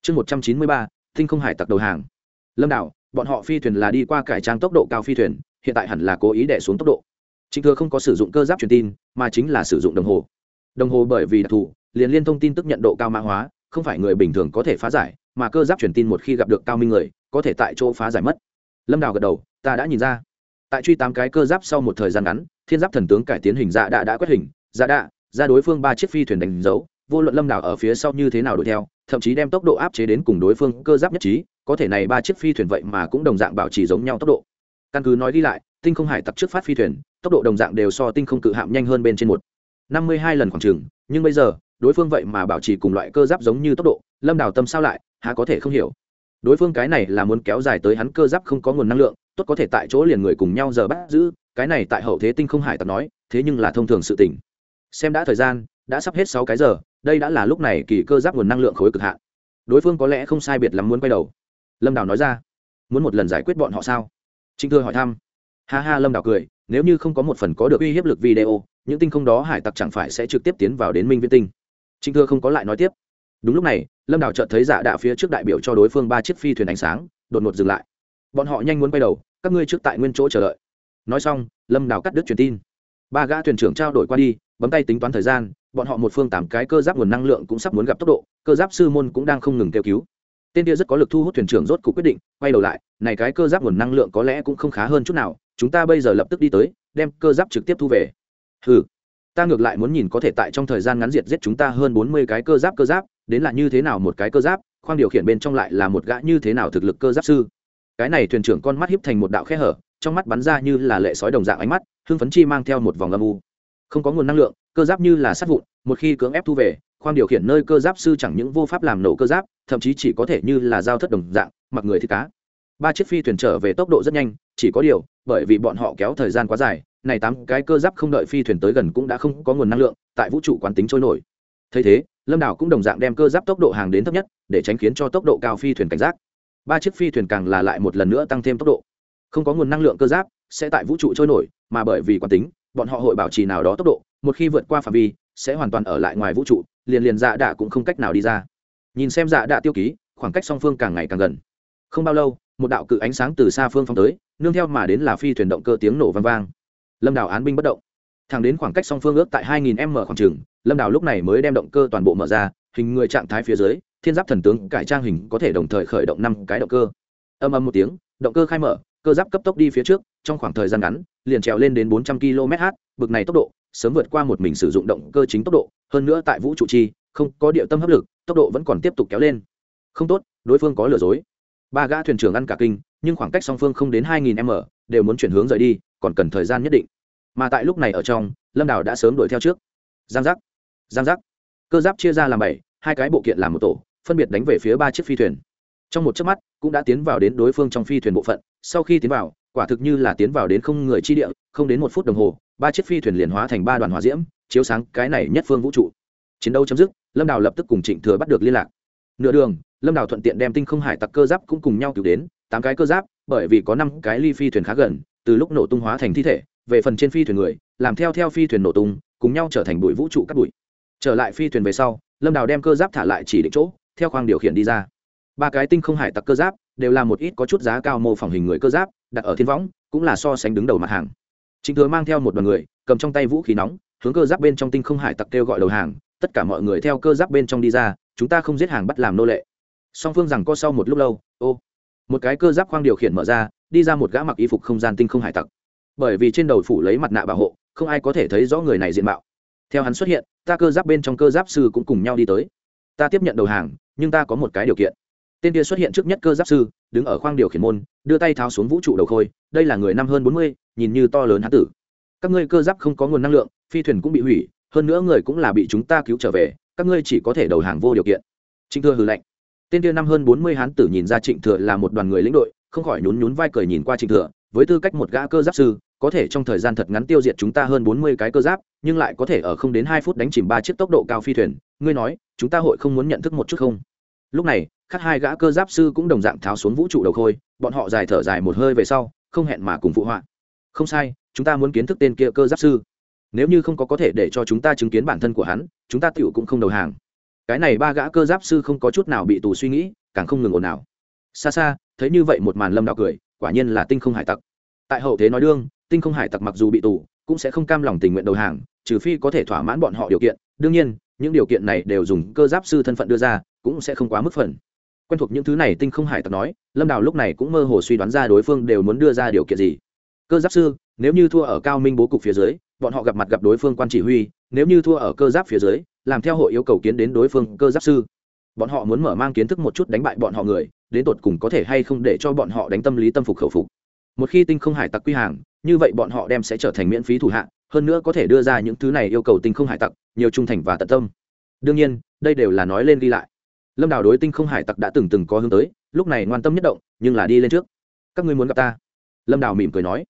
Chương một trăm chín mươi ba, thinh không hải tặc đầu hàng. Lâm đạo bọn họ phi thuyền là đi qua cải trang tốc độ cao phi thuyền, hiện tại hẳn là cố ý đẻ xuống tốc độ. Trịnh thừa không có sử dụng cơ giáp truyền tin, mà chính là sử dụng đồng hồ. Đồng hồ bởi vì đặc thù, liền liên thông tin tức nhận độ cao mã hóa, không phải người bình thường có thể phá giải, mà cơ giáp truyền tin một khi gặp được cao minh người, có thể tại chỗ phá giải mất. Lâm đào gật đầu, ta đã nhìn ra. Tại truy tám cái cơ giáp sau một thời gian ngắn, thiên giáp thần tướng cải tiến hình dạ đạ đã quét hình dạ đạ ra đối phương ba chiếc phi thuyền đánh dấu, vô luận lâm đảo ở phía sau như thế nào đuổi theo, thậm chí đem tốc độ áp chế đến cùng đối phương cơ giáp nhất trí, có thể này ba chiếc phi thuyền vậy mà cũng đồng dạng bảo trì giống nhau tốc độ. Căn cứ nói đi lại, tinh không hải tặc trước phát phi thuyền, tốc độ đồng dạng đều so tinh không cự hạm nhanh hơn bên trên một. Năm mươi hai lần khoảng trường nhưng bây giờ, đối phương vậy mà bảo trì cùng loại cơ giáp giống như tốc độ, lâm đào tâm sao lại, há có thể không hiểu. Đối phương cái này là muốn kéo dài tới hắn cơ giáp không có nguồn năng lượng, tốt có thể tại chỗ liền người cùng nhau giờ bắt giữ, cái này tại hậu thế tinh không hải tặc nói, thế nhưng là thông thường sự tình xem đã thời gian, đã sắp hết sáu cái giờ, đây đã là lúc này kỳ cơ giáp nguồn năng lượng khối cực hạn. Đối phương có lẽ không sai biệt lắm muốn quay đầu. Lâm đào nói ra. Muốn một lần giải quyết bọn họ sao? Trinh thưa hỏi thăm. Ha ha, lâm đào cười, nếu như không có một phần có được uy hiếp lực video, những tinh không đó hải tặc chẳng phải sẽ trực tiếp tiến vào đến minh viễn tinh. Trinh thưa không có lại nói tiếp. Đúng lúc này, lâm đào chợt thấy dạ giả đạo phía trước đại biểu cho đối phương ba chiếc phi thuyền ánh sáng, đột ngột dừng lại. Bọn họ nhanh muốn quay đầu, các ngươi trước tại nguyên chỗ chờ đợi. Nói xong, lâm đào cắt đứt truyền tin. Ba gã thuyền trưởng trao đổi qua đi bấm tay tính toán thời gian, bọn họ một phương tám cái cơ giáp nguồn năng lượng cũng sắp muốn gặp tốc độ, cơ giáp sư môn cũng đang không ngừng kêu cứu. Tên kia rất có lực thu hút thuyền trưởng rốt cuộc quyết định, quay đầu lại, này cái cơ giáp nguồn năng lượng có lẽ cũng không khá hơn chút nào, chúng ta bây giờ lập tức đi tới, đem cơ giáp trực tiếp thu về. Ừ ta ngược lại muốn nhìn có thể tại trong thời gian ngắn diệt giết chúng ta hơn bốn mươi cái cơ giáp cơ giáp, đến là như thế nào một cái cơ giáp, khoang điều khiển bên trong lại là một gã như thế nào thực lực cơ giáp sư. Cái này thuyền trưởng con mắt hiếp thành một đạo khe hở, trong mắt bắn ra như là lệ sói đồng dạng ánh mắt, hưng phấn chi mang theo một vòng âm u không có nguồn năng lượng, cơ giáp như là sát vụn, một khi cưỡng ép thu về, khoang điều khiển nơi cơ giáp sư chẳng những vô pháp làm nổ cơ giáp, thậm chí chỉ có thể như là dao thất đồng dạng, mặc người thì cá. Ba chiếc phi thuyền trở về tốc độ rất nhanh, chỉ có điều, bởi vì bọn họ kéo thời gian quá dài, này tám cái cơ giáp không đợi phi thuyền tới gần cũng đã không có nguồn năng lượng, tại vũ trụ quán tính trôi nổi. Thấy thế, lâm đảo cũng đồng dạng đem cơ giáp tốc độ hàng đến thấp nhất, để tránh khiến cho tốc độ cao phi thuyền cảnh giác. Ba chiếc phi thuyền càng là lại một lần nữa tăng thêm tốc độ. Không có nguồn năng lượng cơ giáp sẽ tại vũ trụ trôi nổi, mà bởi vì quán tính bọn họ hội bảo trì nào đó tốc độ, một khi vượt qua phạm vi, sẽ hoàn toàn ở lại ngoài vũ trụ, liền liền dạ đạ cũng không cách nào đi ra. Nhìn xem dạ đạ tiêu ký, khoảng cách song phương càng ngày càng gần. Không bao lâu, một đạo cự ánh sáng từ xa phương phong tới, nương theo mà đến là phi thuyền động cơ tiếng nổ vang vang. Lâm đảo án binh bất động. Thẳng đến khoảng cách song phương ước tại 2000 m khoảng trường lâm đảo lúc này mới đem động cơ toàn bộ mở ra, hình người trạng thái phía dưới, thiên giáp thần tướng cải trang hình có thể đồng thời khởi động năm cái động cơ. Âm âm một tiếng, động cơ khai mở cơ giáp cấp tốc đi phía trước, trong khoảng thời gian ngắn, liền trèo lên đến 400 km/h bực này tốc độ, sớm vượt qua một mình sử dụng động cơ chính tốc độ, hơn nữa tại vũ trụ chi, không có địa tâm hấp lực, tốc độ vẫn còn tiếp tục kéo lên. Không tốt, đối phương có lừa dối. Ba gã thuyền trưởng ăn cả kinh, nhưng khoảng cách song phương không đến hai nghìn m, đều muốn chuyển hướng rời đi, còn cần thời gian nhất định. Mà tại lúc này ở trong, lâm đào đã sớm đuổi theo trước. Giang giác giang giác. Cơ giáp chia ra làm bảy, hai cái bộ kiện làm một tổ, phân biệt đánh về phía ba chiếc phi thuyền. Trong một chớp mắt, cũng đã tiến vào đến đối phương trong phi thuyền bộ phận sau khi tiến vào, quả thực như là tiến vào đến không người chi địa, không đến một phút đồng hồ, ba chiếc phi thuyền liền hóa thành ba đoàn hỏa diễm, chiếu sáng cái này nhất phương vũ trụ. Chiến đấu chấm dứt, lâm đào lập tức cùng trịnh thừa bắt được liên lạc. Nửa đường, lâm đào thuận tiện đem tinh không hải tặc cơ giáp cũng cùng nhau cứu đến, tám cái cơ giáp, bởi vì có năm cái ly phi thuyền khá gần, từ lúc nổ tung hóa thành thi thể, về phần trên phi thuyền người, làm theo theo phi thuyền nổ tung, cùng nhau trở thành bụi vũ trụ cắt bụi. Trở lại phi thuyền về sau, lâm đào đem cơ giáp thả lại chỉ định chỗ, theo khoang điều khiển đi ra. Ba cái tinh không hải tặc cơ giáp đều là một ít có chút giá cao mô phỏng hình người cơ giáp đặt ở thiên võng cũng là so sánh đứng đầu mặt hàng chính Thừa mang theo một đoàn người, cầm trong tay vũ khí nóng, hướng cơ giáp bên trong tinh không hải tặc kêu gọi đầu hàng, tất cả mọi người theo cơ giáp bên trong đi ra, chúng ta không giết hàng bắt làm nô lệ. Song Phương rằng co sau một lúc lâu, ô, một cái cơ giáp khoang điều khiển mở ra, đi ra một gã mặc y phục không gian tinh không hải tặc. Bởi vì trên đầu phủ lấy mặt nạ bảo hộ, không ai có thể thấy rõ người này diện mạo. Theo hắn xuất hiện, ta cơ giáp bên trong cơ giáp sư cũng cùng nhau đi tới. Ta tiếp nhận đầu hàng, nhưng ta có một cái điều kiện. Tên kia xuất hiện trước nhất cơ giáp sư, đứng ở khoang điều khiển môn, đưa tay tháo xuống vũ trụ đầu khôi, đây là người năm hơn bốn mươi nhìn như to lớn hán tử. Các ngươi cơ giáp không có nguồn năng lượng phi thuyền cũng bị hủy hơn nữa người cũng là bị chúng ta cứu trở về các ngươi chỉ có thể đầu hàng vô điều kiện. Trịnh thừa hừ lạnh. Tên kia năm hơn bốn mươi hán tử nhìn ra trịnh thừa là một đoàn người lĩnh đội không khỏi nhún nhún vai cười nhìn qua trịnh thừa với tư cách một gã cơ giáp sư có thể trong thời gian thật ngắn tiêu diệt chúng ta hơn bốn mươi cái cơ giáp nhưng lại có thể ở không đến hai phút đánh chìm ba chiếc tốc độ cao phi thuyền. Ngươi nói chúng ta hội không muốn nhận thức một chút không? Lúc này, khắc hai gã cơ giáp sư cũng đồng dạng tháo xuống vũ trụ đầu khôi, bọn họ dài thở dài một hơi về sau, không hẹn mà cùng phụ họa. Không sai, chúng ta muốn kiến thức tên kia cơ giáp sư. Nếu như không có có thể để cho chúng ta chứng kiến bản thân của hắn, chúng ta tựu cũng không đầu hàng. Cái này ba gã cơ giáp sư không có chút nào bị tù suy nghĩ, càng không ngừng ồn nào xa xa, thấy như vậy một màn lâm đạo cười, quả nhiên là tinh không hải tặc. Tại hậu thế nói đương, tinh không hải tặc mặc dù bị tù, cũng sẽ không cam lòng tình nguyện đầu hàng, trừ phi có thể thỏa mãn bọn họ điều kiện. Đương nhiên, những điều kiện này đều dùng cơ giáp sư thân phận đưa ra cũng sẽ không quá mức phần. Quen thuộc những thứ này tinh không hải tặc nói, lâm đào lúc này cũng mơ hồ suy đoán ra đối phương đều muốn đưa ra điều kiện gì. Cơ giáp sư, nếu như thua ở cao minh bố cục phía dưới, bọn họ gặp mặt gặp đối phương quan chỉ huy, nếu như thua ở cơ giáp phía dưới, làm theo hội yêu cầu kiến đến đối phương cơ giáp sư. Bọn họ muốn mở mang kiến thức một chút đánh bại bọn họ người, đến tột cùng có thể hay không để cho bọn họ đánh tâm lý tâm phục khẩu phục. Một khi tinh không hải tặc quy hàng, như vậy bọn họ đem sẽ trở thành miễn phí thủ hạ, hơn nữa có thể đưa ra những thứ này yêu cầu tinh không hải tặc, nhiều trung thành và tận tâm. Đương nhiên, đây đều là nói lên đi lại lâm đào đối tinh không hải tặc đã từng từng có hướng tới, lúc này ngoan tâm nhất động, nhưng là đi lên trước. Các ngươi muốn gặp ta? Lâm đào mỉm cười nói.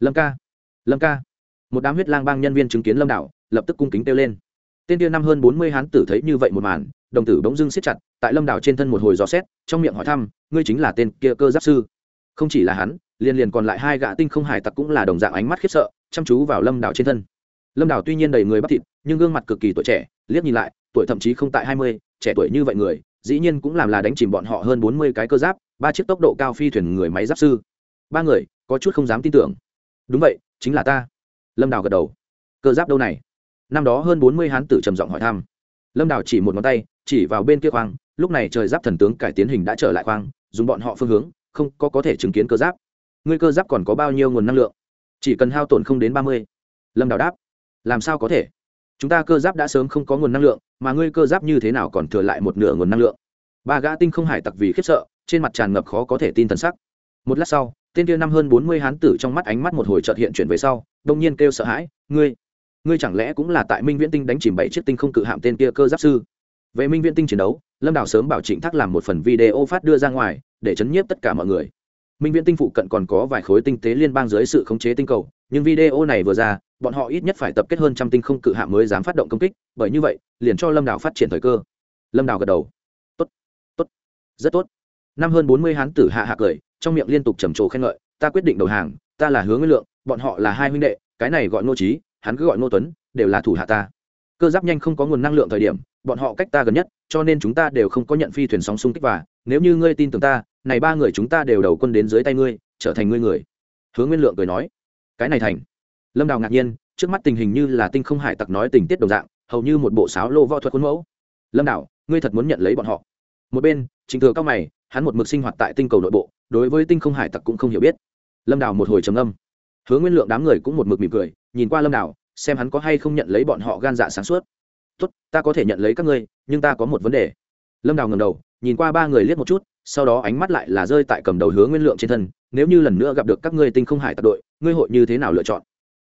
Lâm ca lâm ca. Một đám huyết lang bang nhân viên chứng kiến lâm đào, lập tức cung kính kêu lên. Tên tiên năm hơn bốn mươi hán tử thấy như vậy một màn, đồng tử bỗng dưng siết chặt, tại lâm đào trên thân một hồi gió xét, trong miệng hỏi thăm, ngươi chính là tên kia cơ giáp sư? Không chỉ là hắn, liền liền còn lại hai gã tinh không hải tặc cũng là đồng dạng ánh mắt khiếp sợ, chăm chú vào lâm đào trên thân. Lâm đào tuy nhiên đầy người bắp thịt, nhưng gương mặt cực kỳ tuổi trẻ, liếc nhìn lại, tuổi thậm chí không tại hai mươi, trẻ tuổi như vậy người dĩ nhiên cũng làm là đánh chìm bọn họ hơn bốn mươi cái cơ giáp, ba chiếc tốc độ cao phi thuyền người máy giáp sư. Ba người, có chút không dám tin tưởng. Đúng vậy, chính là ta. Lâm đào gật đầu. Cơ giáp đâu này? Năm đó hơn bốn mươi hán tử trầm giọng hỏi thăm. Lâm đào chỉ một ngón tay, chỉ vào bên kia khoang, lúc này trời giáp thần tướng cải tiến hình đã trở lại khoang, dùng bọn họ phương hướng, không có có thể chứng kiến cơ giáp. Ngươi cơ giáp còn có bao nhiêu nguồn năng lượng? Chỉ cần hao tổn không đến ba mươi. Lâm đào đáp. Làm sao có thể? Chúng ta cơ giáp đã sớm không có nguồn năng lượng, mà ngươi cơ giáp như thế nào còn thừa lại một nửa nguồn năng lượng? Ba gã tinh không hải tặc vì khiếp sợ, trên mặt tràn ngập khó có thể tin thần sắc. Một lát sau, tên kia năm hơn bốn mươi hán tử trong mắt ánh mắt một hồi trợt hiện chuyển về sau đông nhiên kêu sợ hãi, ngươi ngươi chẳng lẽ cũng là tại minh viễn tinh đánh chìm bảy chiếc tinh không cự hạm tên kia cơ giáp sư? Về minh viễn tinh chiến đấu, lâm đào sớm bảo trịnh thác làm một phần video phát đưa ra ngoài, để chấn nhiếp tất cả mọi người. Minh viễn tinh phụ cận còn có vài khối tinh tế liên bang dưới sự khống chế tinh cầu, nhưng video này vừa ra bọn họ ít nhất phải tập kết hơn trăm tinh không cự hạ mới dám phát động công kích, bởi như vậy, liền cho lâm đào phát triển thời cơ. Lâm đào gật đầu. Tốt tốt, rất tốt. Năm hơn bốn mươi hán tử hạ hạ cười, trong miệng liên tục trầm trồ khen ngợi, ta quyết định đầu hàng, ta là hứa nguyên lượng, bọn họ là hai huynh đệ, cái này gọi ngô trí hắn cứ gọi ngô tuấn, đều là thủ hạ ta. Cơ giáp nhanh không có nguồn năng lượng thời điểm, bọn họ cách ta gần nhất, cho nên chúng ta đều không có nhận phi thuyền sóng xung kích và, nếu như ngươi tin tưởng ta, này ba người chúng ta đều đầu quân đến dưới tay ngươi, trở thành ngươi người. Hứa nguyên lượng cười nói. Cái này thành lâm đào ngạc nhiên, trước mắt tình hình như là tinh không hải tặc nói tình tiết đồng dạng, hầu như một bộ sáo lô võ thuật khuôn mẫu. Lâm đào, ngươi thật muốn nhận lấy bọn họ. Một bên, trình thừa cao mày, hắn một mực sinh hoạt tại tinh cầu nội bộ, đối với tinh không hải tặc cũng không hiểu biết. Lâm đào một hồi trầm âm hứa nguyên lượng đám người cũng một mực mỉm cười, nhìn qua lâm đào, xem hắn có hay không nhận lấy bọn họ gan dạ sáng suốt. Tốt, ta có thể nhận lấy các ngươi, nhưng ta có một vấn đề. Lâm đào ngầm đầu, nhìn qua ba người liếc một chút, sau đó ánh mắt lại là rơi tại cầm đầu Hứa nguyên lượng trên thân. Nếu như lần nữa gặp được các ngươi tinh không hải tặc đội, ngươi hội như thế nào lựa chọn?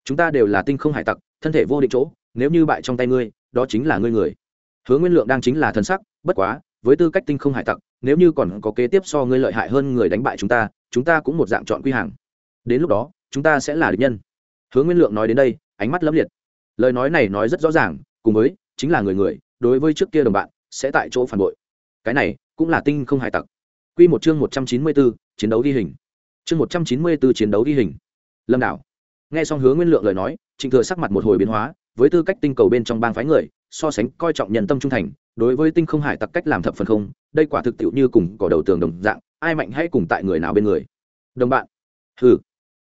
Chúng ta đều là tinh không hải tặc, thân thể vô định chỗ, nếu như bại trong tay ngươi, đó chính là ngươi người. Hướng nguyên lượng đang chính là thân sắc, bất quá, với tư cách tinh không hải tặc, nếu như còn có kế tiếp so ngươi lợi hại hơn người đánh bại chúng ta chúng ta cũng một dạng chọn quy hàng. Đến lúc đó, chúng ta sẽ là địch nhân. Hướng nguyên lượng nói đến đây, ánh mắt lấp liệt. Lời nói này nói rất rõ ràng, cùng với, chính là người người, đối với trước kia đồng bạn, sẽ tại chỗ phản bội. Cái này, cũng là tinh không hải tặc. Q một chương một trăm chín mươi bốn, chiến đấu ghi hình. Chương một trăm chín mươi bốn, chiến đấu ghi hình. Lâm đảo nghe xong hứa nguyên lượng lời nói, trịnh thừa sắc mặt một hồi biến hóa, với tư cách tinh cầu bên trong bang phái người, so sánh coi trọng nhân tâm trung thành, đối với tinh không hải tặc cách làm thập phần không, đây quả thực tiệu như cùng cỏ đầu tường đồng dạng, ai mạnh hay cùng tại người nào bên người. Đồng bạn. Ừ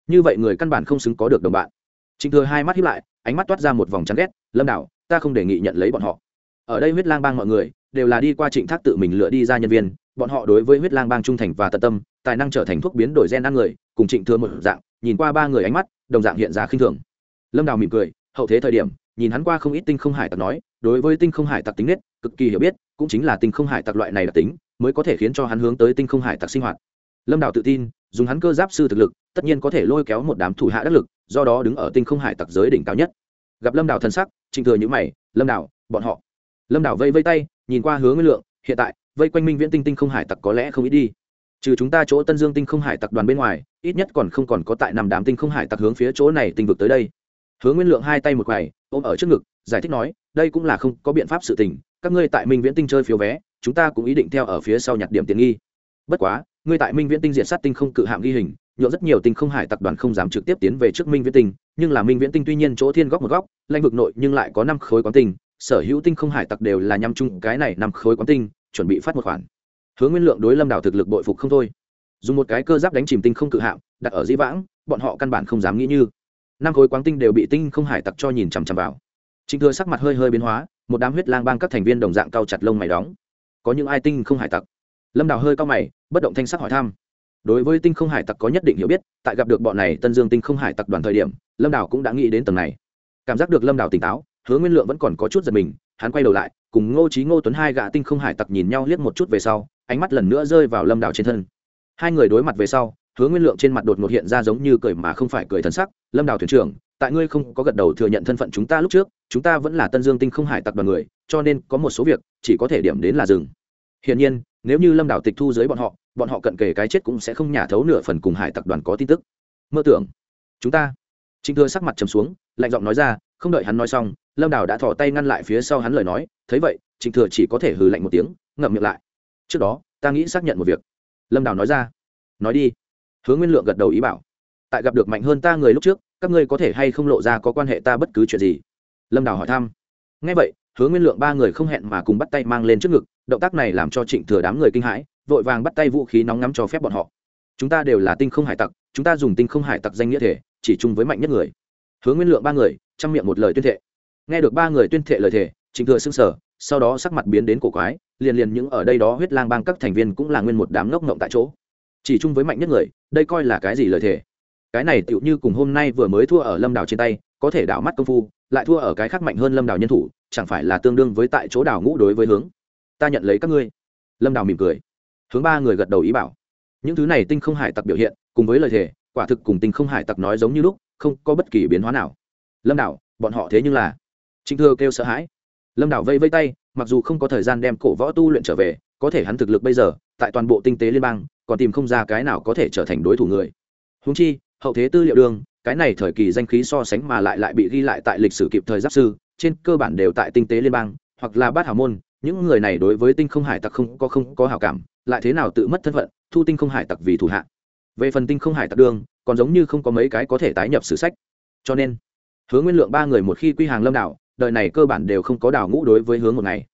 như vậy người căn bản không xứng có được đồng bạn. Trịnh thừa hai mắt hiếp lại, ánh mắt toát ra một vòng chán ghét, lâm đảo, ta không đề nghị nhận lấy bọn họ. Ở đây huyết lang bang mọi người, đều là đi qua trịnh thác tự mình lựa đi ra nhân viên, bọn họ đối với huyết lang bang trung thành và tận tâm, tài năng trở thành thuốc biến đổi gen ăn người, cùng trịnh thừa một dạng nhìn qua ba người ánh mắt, đồng dạng hiện ra khinh thường. Lâm đào mỉm cười, hậu thế thời điểm, nhìn hắn qua không ít tinh không hải tặc nói, đối với tinh không hải tặc tính nết, cực kỳ hiểu biết, cũng chính là tinh không hải tặc loại này đặc tính, mới có thể khiến cho hắn hướng tới tinh không hải tặc sinh hoạt. Lâm đào tự tin, dùng hắn cơ giáp sư thực lực, tất nhiên có thể lôi kéo một đám thủ hạ đắc lực, do đó đứng ở tinh không hải tặc giới đỉnh cao nhất. Gặp lâm đào thân sắc, trịnh thừa những mày, lâm đào, bọn họ. Lâm đào vây vây tay, nhìn qua hướng nguyên lượng, hiện tại, vây quanh minh viễn tinh tinh không hải tặc có lẽ không ít đi trừ chúng ta chỗ tân dương tinh không hải tặc đoàn bên ngoài, ít nhất còn không còn có tại nằm đám tinh không hải tặc hướng phía chỗ này tinh vực tới đây. Hướng nguyên lượng hai tay một quầy, ôm ở trước ngực, giải thích nói, đây cũng là không có biện pháp sự tình, các ngươi tại minh viễn tinh chơi phiếu vé, chúng ta cũng ý định theo ở phía sau nhặt điểm tiền nghi. Bất quá, ngươi tại minh viễn tinh diện sát tinh không cự hạm ghi hình nhộn rất nhiều tinh không hải tập đoàn không dám trực tiếp tiến về trước minh viễn tinh, nhưng là minh viễn tinh tuy nhiên chỗ thiên góc một góc, lãnh vực nội nhưng lại có năm khối quán tinh, sở hữu tinh không hải tặc đều là nhằm chung cái này năm khối quán tinh, chuẩn bị phát một khoản hướng nguyên lượng đối lâm đảo thực lực bội phục không thôi. Dùng một cái cơ giáp đánh chìm tinh không cự hạm, đặt ở dĩ vãng, bọn họ căn bản không dám nghĩ như. Năm khối quáng tinh đều bị tinh không hải tặc cho nhìn chằm chằm vào. Chính thừa sắc mặt hơi hơi biến hóa, một đám huyết lang bang các thành viên đồng dạng cao chặt lông mày đóng. Có những ai tinh không hải tặc? Lâm đào hơi cao mày, bất động thanh sắc hỏi thăm. Đối với tinh không hải tặc có nhất định hiểu biết, tại gặp được bọn này tân dương tinh không hải tặc đoàn thời điểm, lâm đào cũng đã nghĩ đến tầng này. Cảm giác được lâm đào tỉnh táo, hứa nguyên lượng vẫn còn có chút giật mình, hắn quay đầu lại, cùng ngô trí ngô tuấn hai gã tinh không hải tặc nhìn nhau liếc một chút về sau ánh mắt lần nữa rơi vào lâm đào trên thân. Hai người đối mặt về sau, hứa nguyên lượng trên mặt đột ngột hiện ra giống như cười mà không phải cười thần sắc, lâm đào thuyền trưởng, tại ngươi không có gật đầu thừa nhận thân phận chúng ta lúc trước, chúng ta vẫn là tân dương tinh không hải tặc đoàn người, cho nên có một số việc, chỉ có thể điểm đến là rừng hiển nhiên, nếu như lâm đảo tịch thu dưới bọn họ bọn họ cận kề cái chết cũng sẽ không nhả thấu nửa phần cùng hải tặc đoàn có tin tức. Mơ tưởng, chúng ta. Trịnh thừa sắc mặt trầm xuống, lạnh giọng nói ra, không đợi hắn nói xong, lâm đảo đã thỏ tay ngăn lại phía sau hắn lời nói, thấy vậy, trịnh thừa chỉ có thể hừ lạnh một tiếng, ngậm miệng lại trước đó, ta nghĩ xác nhận một việc. Lâm đào nói ra. Nói đi. Hướng nguyên lượng gật đầu ý bảo. Tại gặp được mạnh hơn ta người lúc trước, các ngươi có thể hay không lộ ra có quan hệ ta bất cứ chuyện gì? Lâm đào hỏi thăm. Ngay vậy, hứa nguyên lượng ba người không hẹn mà cùng bắt tay mang lên trước ngực, động tác này làm cho trịnh thừa đám người kinh hãi, vội vàng bắt tay vũ khí nóng ngắm cho phép bọn họ. Chúng ta đều là tinh không hải tặc, chúng ta dùng tinh không hải tặc danh nghĩa thể, chỉ chung với mạnh nhất người. Hứa nguyên lượng ba người, chăm miệng một lời tuyên thệ. Nghe được ba người tuyên thệ lời thề, trịnh thừa xưng sở sau đó sắc mặt biến đến cổ quái liền liền những ở đây đó huyết lang bang các thành viên cũng là nguyên một đám ngốc ngộng tại chỗ. Chỉ chung với mạnh nhất người, đây coi là cái gì lời thề? Cái này tựu như cùng hôm nay vừa mới thua ở lâm đảo trên tay, có thể đảo mắt công phu, lại thua ở cái khác mạnh hơn lâm đảo nhân thủ, chẳng phải là tương đương với tại chỗ đảo ngũ đối với hướng? Ta nhận lấy các ngươi. Lâm đảo mỉm cười. Hướng ba người gật đầu ý bảo. Những thứ này tinh không hải tặc biểu hiện, cùng với lời thề, quả thực cùng tinh không hải tặc nói giống như lúc, không có bất kỳ biến hóa nào. Lâm đảo bọn họ thế nhưng là. Trịnh thừa kêu sợ hãi lâm đảo vây vây tay, mặc dù không có thời gian đem cổ võ tu luyện trở về, có thể hắn thực lực bây giờ, tại toàn bộ tinh tế liên bang, còn tìm không ra cái nào có thể trở thành đối thủ người. Húng chi, hậu thế tư liệu đường, cái này thời kỳ danh khí so sánh mà lại lại bị ghi lại tại lịch sử kịp thời giáp sư, trên cơ bản đều tại tinh tế liên bang, hoặc là bát hào môn, những người này đối với tinh không hải tặc không có không có hào cảm, lại thế nào tự mất thân phận, thu tinh không hải tặc vì thủ hạ. Về phần tinh không hải tặc đương còn giống như không có mấy cái có thể tái nhập sử sách. Cho nên, hướng nguyên lượng ba người một khi quy hàng lâm đảo đời này cơ bản đều không có đào ngũ đối với hướng một ngày.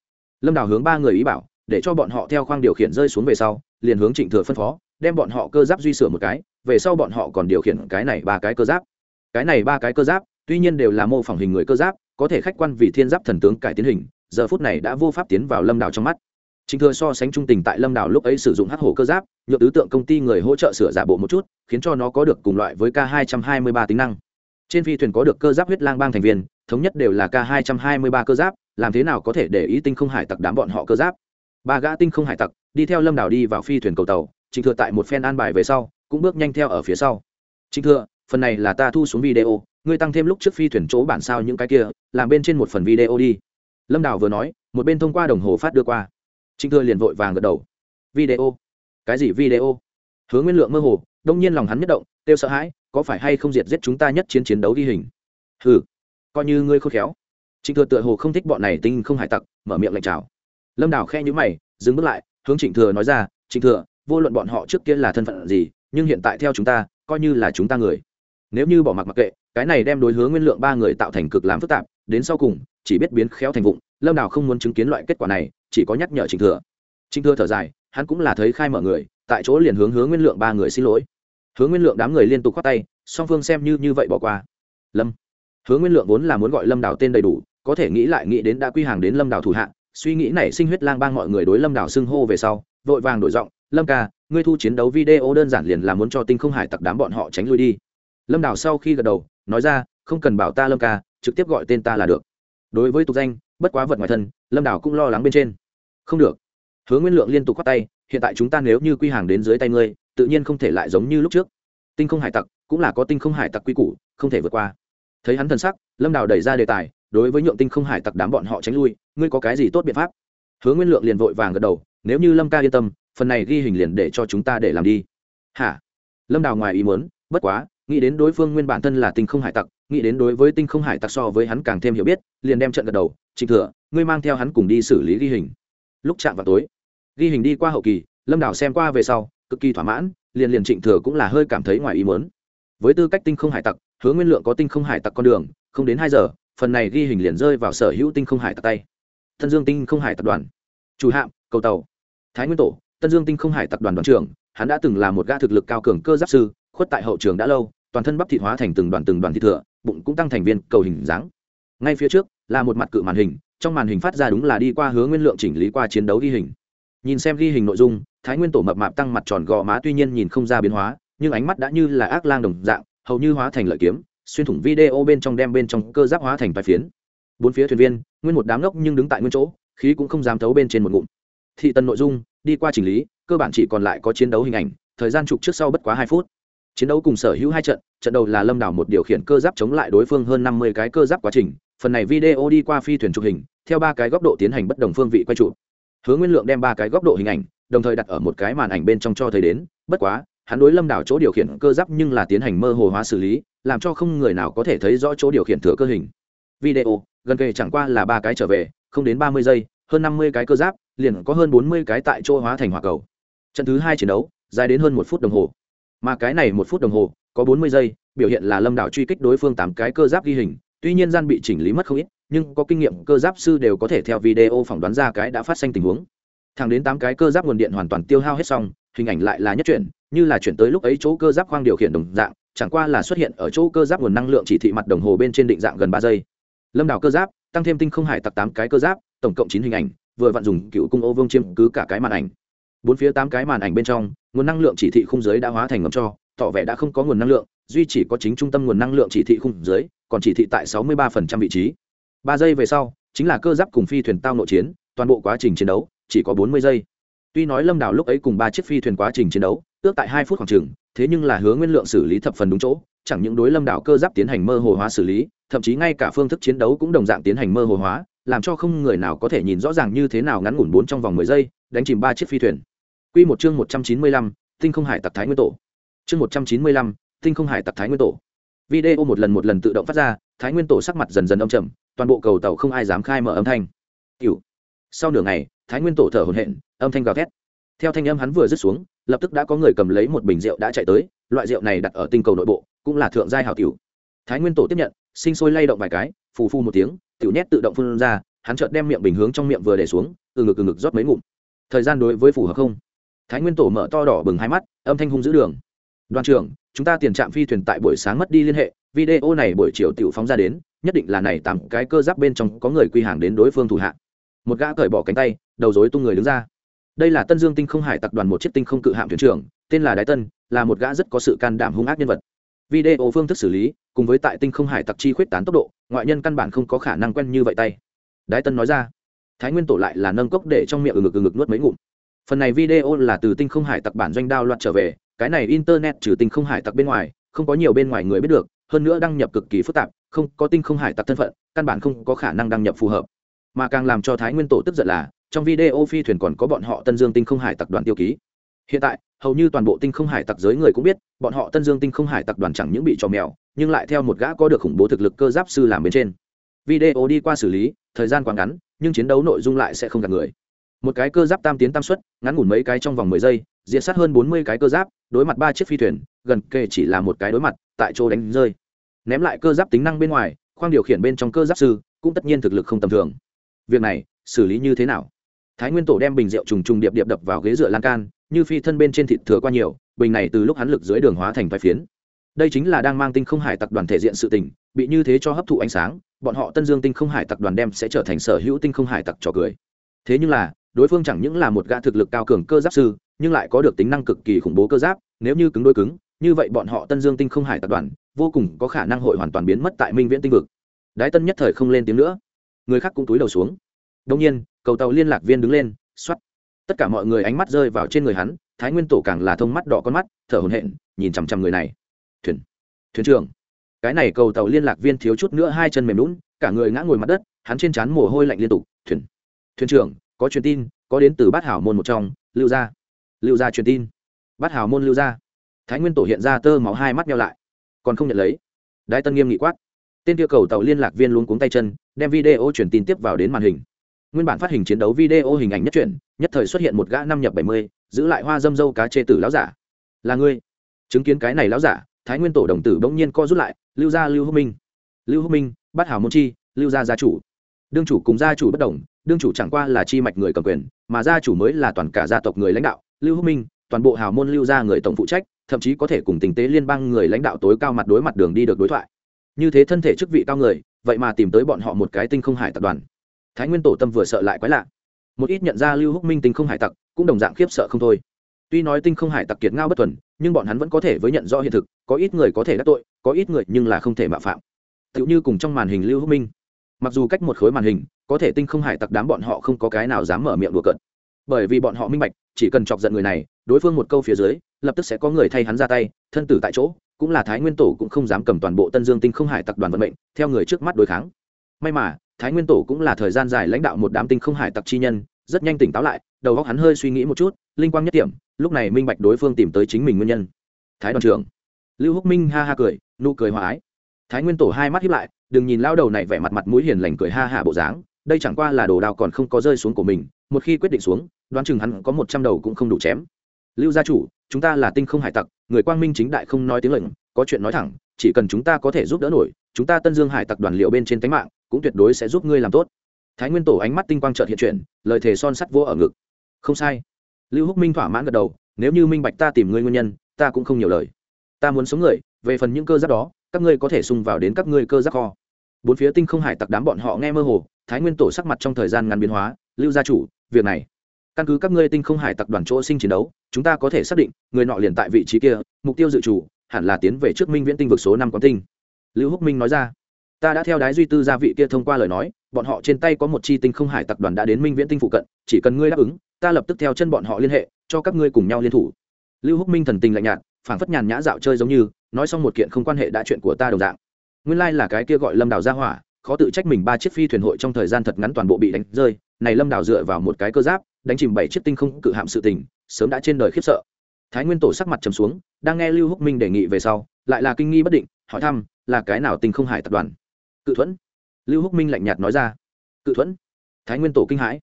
Lâm đảo hướng ba người ý bảo để cho bọn họ theo khoang điều khiển rơi xuống về sau liền hướng trịnh thừa phân phó đem bọn họ cơ giáp duy sửa một cái về sau bọn họ còn điều khiển cái này ba cái cơ giáp. Cái này ba cái cơ giáp tuy nhiên đều là mô phỏng hình người cơ giáp có thể khách quan vì thiên giáp thần tướng cải tiến hình giờ phút này đã vô pháp tiến vào lâm đảo trong mắt. Trình Thừa so sánh trung tình tại Lâm Đảo lúc ấy sử dụng hắc hổ cơ giáp, nhượng tứ tượng công ty người hỗ trợ sửa giả bộ một chút, khiến cho nó có được cùng loại với K223 tính năng. Trên phi thuyền có được cơ giáp huyết lang bang thành viên, thống nhất đều là K223 cơ giáp, làm thế nào có thể để ý tinh không hải tặc đám bọn họ cơ giáp? Ba gã tinh không hải tặc đi theo lâm đảo đi vào phi thuyền cầu tàu trịnh thừa tại một phen an bài về sau cũng bước nhanh theo ở phía sau. Trịnh thừa phần này là ta thu xuống video ngươi tăng thêm lúc trước phi thuyền chỗ bản sao những cái kia làm bên trên một phần video đi. Lâm đào vừa nói một bên thông qua đồng hồ phát đưa qua. Trịnh thừa liền vội vàng gật đầu. Video? Cái gì video? Hứa nguyên lượng mơ hồ đông nhiên lòng hắn nhất động kêu sợ hãi có phải hay không diệt giết chúng ta nhất chiến chiến đấu ghi hình? Hừ coi như ngươi khôn khéo. Trịnh thừa tựa hồ không thích bọn này tinh không hải tặc, mở miệng lạnh chào. Lâm đào khe nhữ mày, dừng bước lại, hướng trịnh thừa nói ra, trịnh thừa, vô luận bọn họ trước kia là thân phận gì, nhưng hiện tại theo chúng ta, coi như là chúng ta người. Nếu như bỏ mặc mặc kệ, cái này đem đối hướng nguyên lượng ba người tạo thành cực làm phức tạp, đến sau cùng, chỉ biết biến khéo thành vụng. Lâm đào không muốn chứng kiến loại kết quả này, chỉ có nhắc nhở trịnh thừa. Trịnh thừa thở dài, hắn cũng là thấy khai mở người, tại chỗ liền hướng hướng nguyên lượng ba người xin lỗi. Hướng nguyên lượng đám người liên tục khoát tay, song phương xem như như vậy bỏ qua. Lâm hướng nguyên lượng vốn là muốn gọi lâm đào tên đầy đủ, có thể nghĩ lại nghĩ đến đã quy hàng đến lâm đào thủ hạ, suy nghĩ nảy sinh huyết lang bang mọi người đối lâm đào xưng hô về sau, vội vàng đổi giọng, lâm ca, ngươi thu chiến đấu video đơn giản liền là muốn cho tinh không hải tặc đám bọn họ tránh lui đi. Lâm đào sau khi gật đầu, nói ra, không cần bảo ta lâm ca, trực tiếp gọi tên ta là được. Đối với tục danh, bất quá vật ngoài thân, lâm đào cũng lo lắng bên trên. Không được. Hứa nguyên lượng liên tục khoát tay, hiện tại chúng ta nếu như quy hàng đến dưới tay ngươi, tự nhiên không thể lại giống như lúc trước. Tinh không hải tặc cũng là có tinh không hải tặc quy củ, không thể vượt qua thấy hắn thần sắc, lâm đào đẩy ra đề tài, đối với nhượng tinh không hải tặc đám bọn họ tránh lui, ngươi có cái gì tốt biện pháp? Hứa nguyên lượng liền vội vàng gật đầu, nếu như lâm ca yên tâm, phần này ghi hình liền để cho chúng ta để làm đi. Hả? Lâm đào ngoài ý muốn, bất quá, nghĩ đến đối phương nguyên bản thân là tinh không hải tặc, nghĩ đến đối với tinh không hải tặc so với hắn càng thêm hiểu biết, liền đem trận gật đầu, trịnh thừa, ngươi mang theo hắn cùng đi xử lý ghi hình. Lúc chạm vào tối, ghi hình đi qua hậu kỳ, lâm đào xem qua về sau, cực kỳ thỏa mãn, liền liền trịnh thừa cũng là hơi cảm thấy ngoài ý muốn. Với tư cách tinh không hải tặc hứa nguyên lượng có tinh không hải tặc con đường, không đến hai giờ, phần này ghi hình liền rơi vào sở hữu tinh không hải tặc tay. Thân dương tinh không hải tập đoàn. Chủ hạm, cầu tàu. Thái nguyên tổ, tân dương tinh không hải tập đoàn đoàn trưởng, hắn đã từng là một gã thực lực cao cường cơ giáp sư, khuất tại hậu trường đã lâu, toàn thân bắp thịt hóa thành từng đoàn từng đoàn thịt thừa, bụng cũng tăng thành viên, cầu hình dáng. Ngay phía trước, là một mặt cự màn hình, trong màn hình phát ra đúng là đi qua hướng nguyên lượng chỉnh lý qua chiến đấu ghi hình. Nhìn xem ghi hình nội dung, thái nguyên tổ mập mạp tăng mặt tròn gò má tuy nhiên nhìn không ra biến hóa, nhưng ánh mắt đã như là ác lang đồng dạng hầu như hóa thành lợi kiếm, xuyên thủng video bên trong đem bên trong cơ giáp hóa thành vài phiến. Bốn phía thuyền viên, nguyên một đám ngốc nhưng đứng tại nguyên chỗ, khí cũng không dám thấu bên trên một ngụm. Thị tần nội dung, đi qua chỉnh lý, cơ bản chỉ còn lại có chiến đấu hình ảnh, thời gian trục trước sau bất quá hai phút. Chiến đấu cùng sở hữu hai trận trận đầu là lâm đảo một điều khiển cơ giáp chống lại đối phương hơn năm mươi cái cơ giáp quá trình, phần này video đi qua phi thuyền chụp hình, theo ba cái góc độ tiến hành bất đồng phương vị quay trụ hướng nguyên lượng đem ba cái góc độ hình ảnh, đồng thời đặt ở một cái màn ảnh bên trong cho thấy đến, bất quá hắn đối lâm đảo chỗ điều khiển cơ giáp nhưng là tiến hành mơ hồ hóa xử lý, làm cho không người nào có thể thấy rõ chỗ điều khiển thừa cơ hình. Video, gần kề chẳng qua là ba cái trở về, không đến ba mươi giây, hơn năm mươi cái cơ giáp, liền có hơn bốn mươi cái tại chỗ hóa thành hỏa cầu. Trận thứ hai chiến đấu, dài đến hơn một phút đồng hồ. Mà cái này một phút đồng hồ, có bốn mươi giây, biểu hiện là lâm đảo truy kích đối phương tám cái cơ giáp ghi hình, tuy nhiên gian bị chỉnh lý mất không ít, nhưng có kinh nghiệm cơ giáp sư đều có thể theo video phỏng đoán ra cái đã phát sinh tình huống. Thẳng đến tám cái cơ giáp nguồn điện hoàn toàn tiêu hao hết xong hình ảnh lại là nhất chuyển, như là chuyển tới lúc ấy chỗ cơ giáp khoang điều khiển đồng dạng, chẳng qua là xuất hiện ở chỗ cơ giáp nguồn năng lượng chỉ thị mặt đồng hồ bên trên định dạng gần ba giây. Lâm đảo cơ giáp, tăng thêm tinh không hải tặc tám cái cơ giáp, tổng cộng chín hình ảnh, vừa vặn dùng cựu cung ô vương chiêm cứ cả cái màn ảnh. Bốn phía tám cái màn ảnh bên trong, nguồn năng lượng chỉ thị khung dưới đã hóa thành ngầm cho, tỏ vẻ đã không có nguồn năng lượng, duy chỉ có chính trung tâm nguồn năng lượng chỉ thị khung dưới còn chỉ thị tại sáu mươi ba vị trí. Ba giây về sau, chính là cơ giáp cùng phi thuyền tao nội chiến, toàn bộ quá trình chiến đấu chỉ có bốn mươi giây tuy nói lâm đào lúc ấy cùng ba chiếc phi thuyền quá trình chiến đấu, ước tại hai phút khoảng chừng, thế nhưng là hứa nguyên lượng xử lý thập phần đúng chỗ, chẳng những đối lâm đảo cơ giáp tiến hành mơ hồ hóa xử lý, thậm chí ngay cả phương thức chiến đấu cũng đồng dạng tiến hành mơ hồ hóa, làm cho không người nào có thể nhìn rõ ràng như thế nào ngắn ngủn bốn trong vòng mười giây, đánh chìm ba chiếc phi thuyền. Quy một chương một trăm chín mươi lăm, tinh không hải tặc thái nguyên tổ. Chương một trăm chín mươi lăm, tinh không hải tặc thái nguyên tổ. Video một lần một lần tự động phát ra, thái nguyên tổ sắc mặt dần dần âm trầm, toàn bộ cầu tàu không ai dám khai mở âm thanh. Kiểu. sau nửa ngày thái nguyên tổ thở hổn hển, âm thanh gào thét. Theo thanh âm hắn vừa dứt xuống, lập tức đã có người cầm lấy một bình rượu đã chạy tới, loại rượu này đặt ở tinh cầu nội bộ, cũng là thượng giai hảo tiểu. Thái nguyên tổ tiếp nhận, sinh sôi lay động vài cái, phù phu một tiếng, tiểu nhét tự động phun ra, hắn chợt đem miệng bình hướng trong miệng vừa để xuống, từ ngực từ ngực rót mấy ngụm. Thời gian đối với phù hợp không? Thái nguyên tổ mở to đỏ bừng hai mắt, âm thanh hung giữ đường. Đoàn trưởng, chúng ta tiền trạm phi thuyền tại buổi sáng mất đi liên hệ, video này buổi chiều tiểu phóng ra đến, nhất định là này tám cái cơ giáp bên trong có người quy hàng đến đối phương thủ hạ một gã cởi bỏ cánh tay, đầu rối tung người đứng ra. Đây là tân dương tinh không hải tập đoàn một chiếc tinh không cự hạm thuyền trưởng, tên là đái tân, là một gã rất có sự can đảm hung ác nhân vật. Video phương thức xử lý, cùng với tại tinh không hải tặc chi khuyết tán tốc độ, ngoại nhân căn bản không có khả năng quen như vậy tay. Đái tân nói ra, thái nguyên tổ lại là nâng cốc để trong miệng ừ ngực ừ ngực nuốt mấy ngụm. Phần này video là từ tinh không hải tặc bản doanh đao loạt trở về, cái này internet trừ tinh không hải tặc bên ngoài, không có nhiều bên ngoài người biết được, hơn nữa đăng nhập cực kỳ phức tạp, không có tinh không hải tặc thân phận, căn bản không có khả năng đăng nhập phù hợp mà càng làm cho thái nguyên tổ tức giận là, trong video phi thuyền còn có bọn họ tân dương tinh không hải tặc đoàn tiêu ký. Hiện tại, hầu như toàn bộ tinh không hải tặc giới người cũng biết, bọn họ tân dương tinh không hải tặc đoàn chẳng những bị trò mèo, nhưng lại theo một gã có được khủng bố thực lực cơ giáp sư làm bên trên. Video đi qua xử lý, thời gian quá ngắn, nhưng chiến đấu nội dung lại sẽ không gặp người. Một cái cơ giáp tam tiến tam xuất, ngắn ngủn mấy cái trong vòng mười giây, diệt sát hơn bốn mươi cái cơ giáp, đối mặt ba chiếc phi thuyền, gần kề chỉ là một cái đối mặt, tại chỗ đánh rơi. Ném lại cơ giáp tính năng bên ngoài, khoang điều khiển bên trong cơ giáp sư, cũng tất nhiên thực lực không tầm thường việc này xử lý như thế nào? Thái nguyên tổ đem bình rượu trùng trùng điệp điệp đập vào ghế dựa lan can, như phi thân bên trên thịt thừa qua nhiều, bình này từ lúc hắn lực dưới đường hóa thành vài phiến. Đây chính là đang mang tinh không hải tặc đoàn thể diện sự tình, bị như thế cho hấp thụ ánh sáng, bọn họ tân dương tinh không hải tặc đoàn đem sẽ trở thành sở hữu tinh không hải tặc trò cười. Thế nhưng là, đối phương chẳng những là một gã thực lực cao cường cơ giáp sư, nhưng lại có được tính năng cực kỳ khủng bố cơ giáp, nếu như cứng đôi cứng, như vậy bọn họ tân dương tinh không hải tặc đoàn, vô cùng có khả năng hội hoàn toàn biến mất tại minh viễn tinh vực. Đái tân nhất thời không lên tiếng nữa người khác cũng túi đầu xuống. Đông nhiên, cầu tàu liên lạc viên đứng lên, xoát. tất cả mọi người ánh mắt rơi vào trên người hắn, thái nguyên tổ càng là thông mắt đỏ con mắt, thở hồn hện nhìn chằm chằm người này. Thuyền thuyền trưởng. Cái này cầu tàu liên lạc viên thiếu chút nữa hai chân mềm lún, cả người ngã ngồi mặt đất, hắn trên trán mồ hôi lạnh liên tục. Thuyền thuyền trưởng, có truyền tin, có đến từ bát hảo môn một trong, lưu gia. Lưu gia truyền tin. Bát hảo môn lưu gia. Thái nguyên tổ hiện ra tơ máu hai mắt nhau lại. Còn không nhận lấy. Đái tân nghiêm nghị quát tên kia cầu tàu liên lạc viên luôn cuống tay chân, đem video truyền tin tiếp vào đến màn hình. Nguyên bản phát hình chiến đấu video hình ảnh nhất truyện, nhất thời xuất hiện một gã năm nhập bảy mươi, giữ lại hoa dâm dâu cá chê tử láo giả. Là ngươi. Chứng kiến cái này láo giả, thái nguyên tổ đồng tử bỗng nhiên co rút lại, lưu gia lưu hữu minh. Lưu hữu minh bắt hảo môn chi, lưu gia gia chủ. Đương chủ cùng gia chủ bất đồng, đương chủ chẳng qua là chi mạch người cầm quyền, mà gia chủ mới là toàn cả gia tộc người lãnh đạo. Lưu hữu minh, toàn bộ hào môn lưu gia người tổng phụ trách, thậm chí có thể cùng tình tế liên bang người lãnh đạo tối cao mặt đối mặt đường đi được đối thoại như thế thân thể chức vị cao người, vậy mà tìm tới bọn họ một cái tinh không hải tập đoàn. Thái nguyên tổ tâm vừa sợ lại quái lạ. Một ít nhận ra lưu húc minh tinh không hải tặc, cũng đồng dạng khiếp sợ không thôi. Tuy nói tinh không hải tặc kiệt ngao bất thuần, nhưng bọn hắn vẫn có thể với nhận rõ hiện thực, có ít người có thể đắc tội, có ít người nhưng là không thể mạo phạm. Tựu như cùng trong màn hình lưu húc minh. Mặc dù cách một khối màn hình, có thể tinh không hải tặc đám bọn họ không có cái nào dám mở miệng đùa cợt. Bởi vì bọn họ minh bạch, chỉ cần chọc giận người này, đối phương một câu phía dưới, lập tức sẽ có người thay hắn ra tay, thân tử tại chỗ cũng là thái nguyên tổ cũng không dám cầm toàn bộ tân dương tinh không hải tặc đoàn vận mệnh, theo người trước mắt đối kháng. May mà, thái nguyên tổ cũng là thời gian dài lãnh đạo một đám tinh không hải tặc chi nhân, rất nhanh tỉnh táo lại, đầu óc hắn hơi suy nghĩ một chút, linh quang nhất điểm, lúc này minh bạch đối phương tìm tới chính mình nguyên nhân. Thái đoàn trưởng. Lưu húc minh ha ha cười, nụ cười hòa ái. Thái nguyên tổ hai mắt hiếp lại, đừng nhìn lao đầu này vẻ mặt mặt mũi hiền lành cười ha hạ bộ dáng, đây chẳng qua là đồ đào còn không có rơi xuống của mình, một khi quyết định xuống, đoán chừng hắn có một trăm đầu cũng không đủ chém lưu gia chủ, chúng ta là tinh không hải tặc, người quang minh chính đại không nói tiếng lệnh, có chuyện nói thẳng, chỉ cần chúng ta có thể giúp đỡ nổi, chúng ta tân dương hải tặc đoàn liệu bên trên tánh mạng, cũng tuyệt đối sẽ giúp ngươi làm tốt. Thái nguyên tổ ánh mắt tinh quang trợt hiện chuyển, lời thề son sắt vô ở ngực. Không sai. Lưu húc minh thỏa mãn gật đầu, nếu như minh bạch ta tìm ngươi nguyên nhân, ta cũng không nhiều lời. Ta muốn sống người, về phần những cơ giáp đó, các ngươi có thể xung vào đến các ngươi cơ giáp kho. Bốn phía tinh không hải tặc đám bọn họ nghe mơ hồ, thái nguyên tổ sắc mặt trong thời gian ngắn biến hóa, lưu gia chủ, việc này căn cứ các ngươi tinh không hải tặc đoàn chỗ sinh chiến đấu, chúng ta có thể xác định, người nọ liền tại vị trí kia, mục tiêu dự chủ hẳn là tiến về trước minh viễn tinh vực số năm quán tinh. Lưu húc minh nói ra. Ta đã theo đái duy tư gia vị kia thông qua lời nói, bọn họ trên tay có một chi tinh không hải tặc đoàn đã đến minh viễn tinh phụ cận, chỉ cần ngươi đáp ứng, ta lập tức theo chân bọn họ liên hệ, cho các ngươi cùng nhau liên thủ. Lưu húc minh thần tình lạnh nhạt, phảng phất nhàn nhã dạo chơi giống như, nói xong một kiện không quan hệ đã chuyện của ta đồng dạng. Nguyên lai là cái kia gọi lâm đào ra hỏa, khó tự trách mình ba chiếc phi thuyền hội trong thời gian thật ngắn toàn bộ bị đánh rơi, này lâm đào dựa vào một cái cơ giáp đánh chìm bảy chiếc tinh không cự hạm sự tình, sớm đã trên đời khiếp sợ. Thái nguyên tổ sắc mặt trầm xuống, đang nghe lưu húc minh đề nghị về sau, lại là kinh nghi bất định, hỏi thăm, là cái nào tinh không hải tập đoàn? Cự thuẫn. Lưu húc minh lạnh nhạt nói ra. Cự thuẫn. Thái nguyên tổ kinh hãi.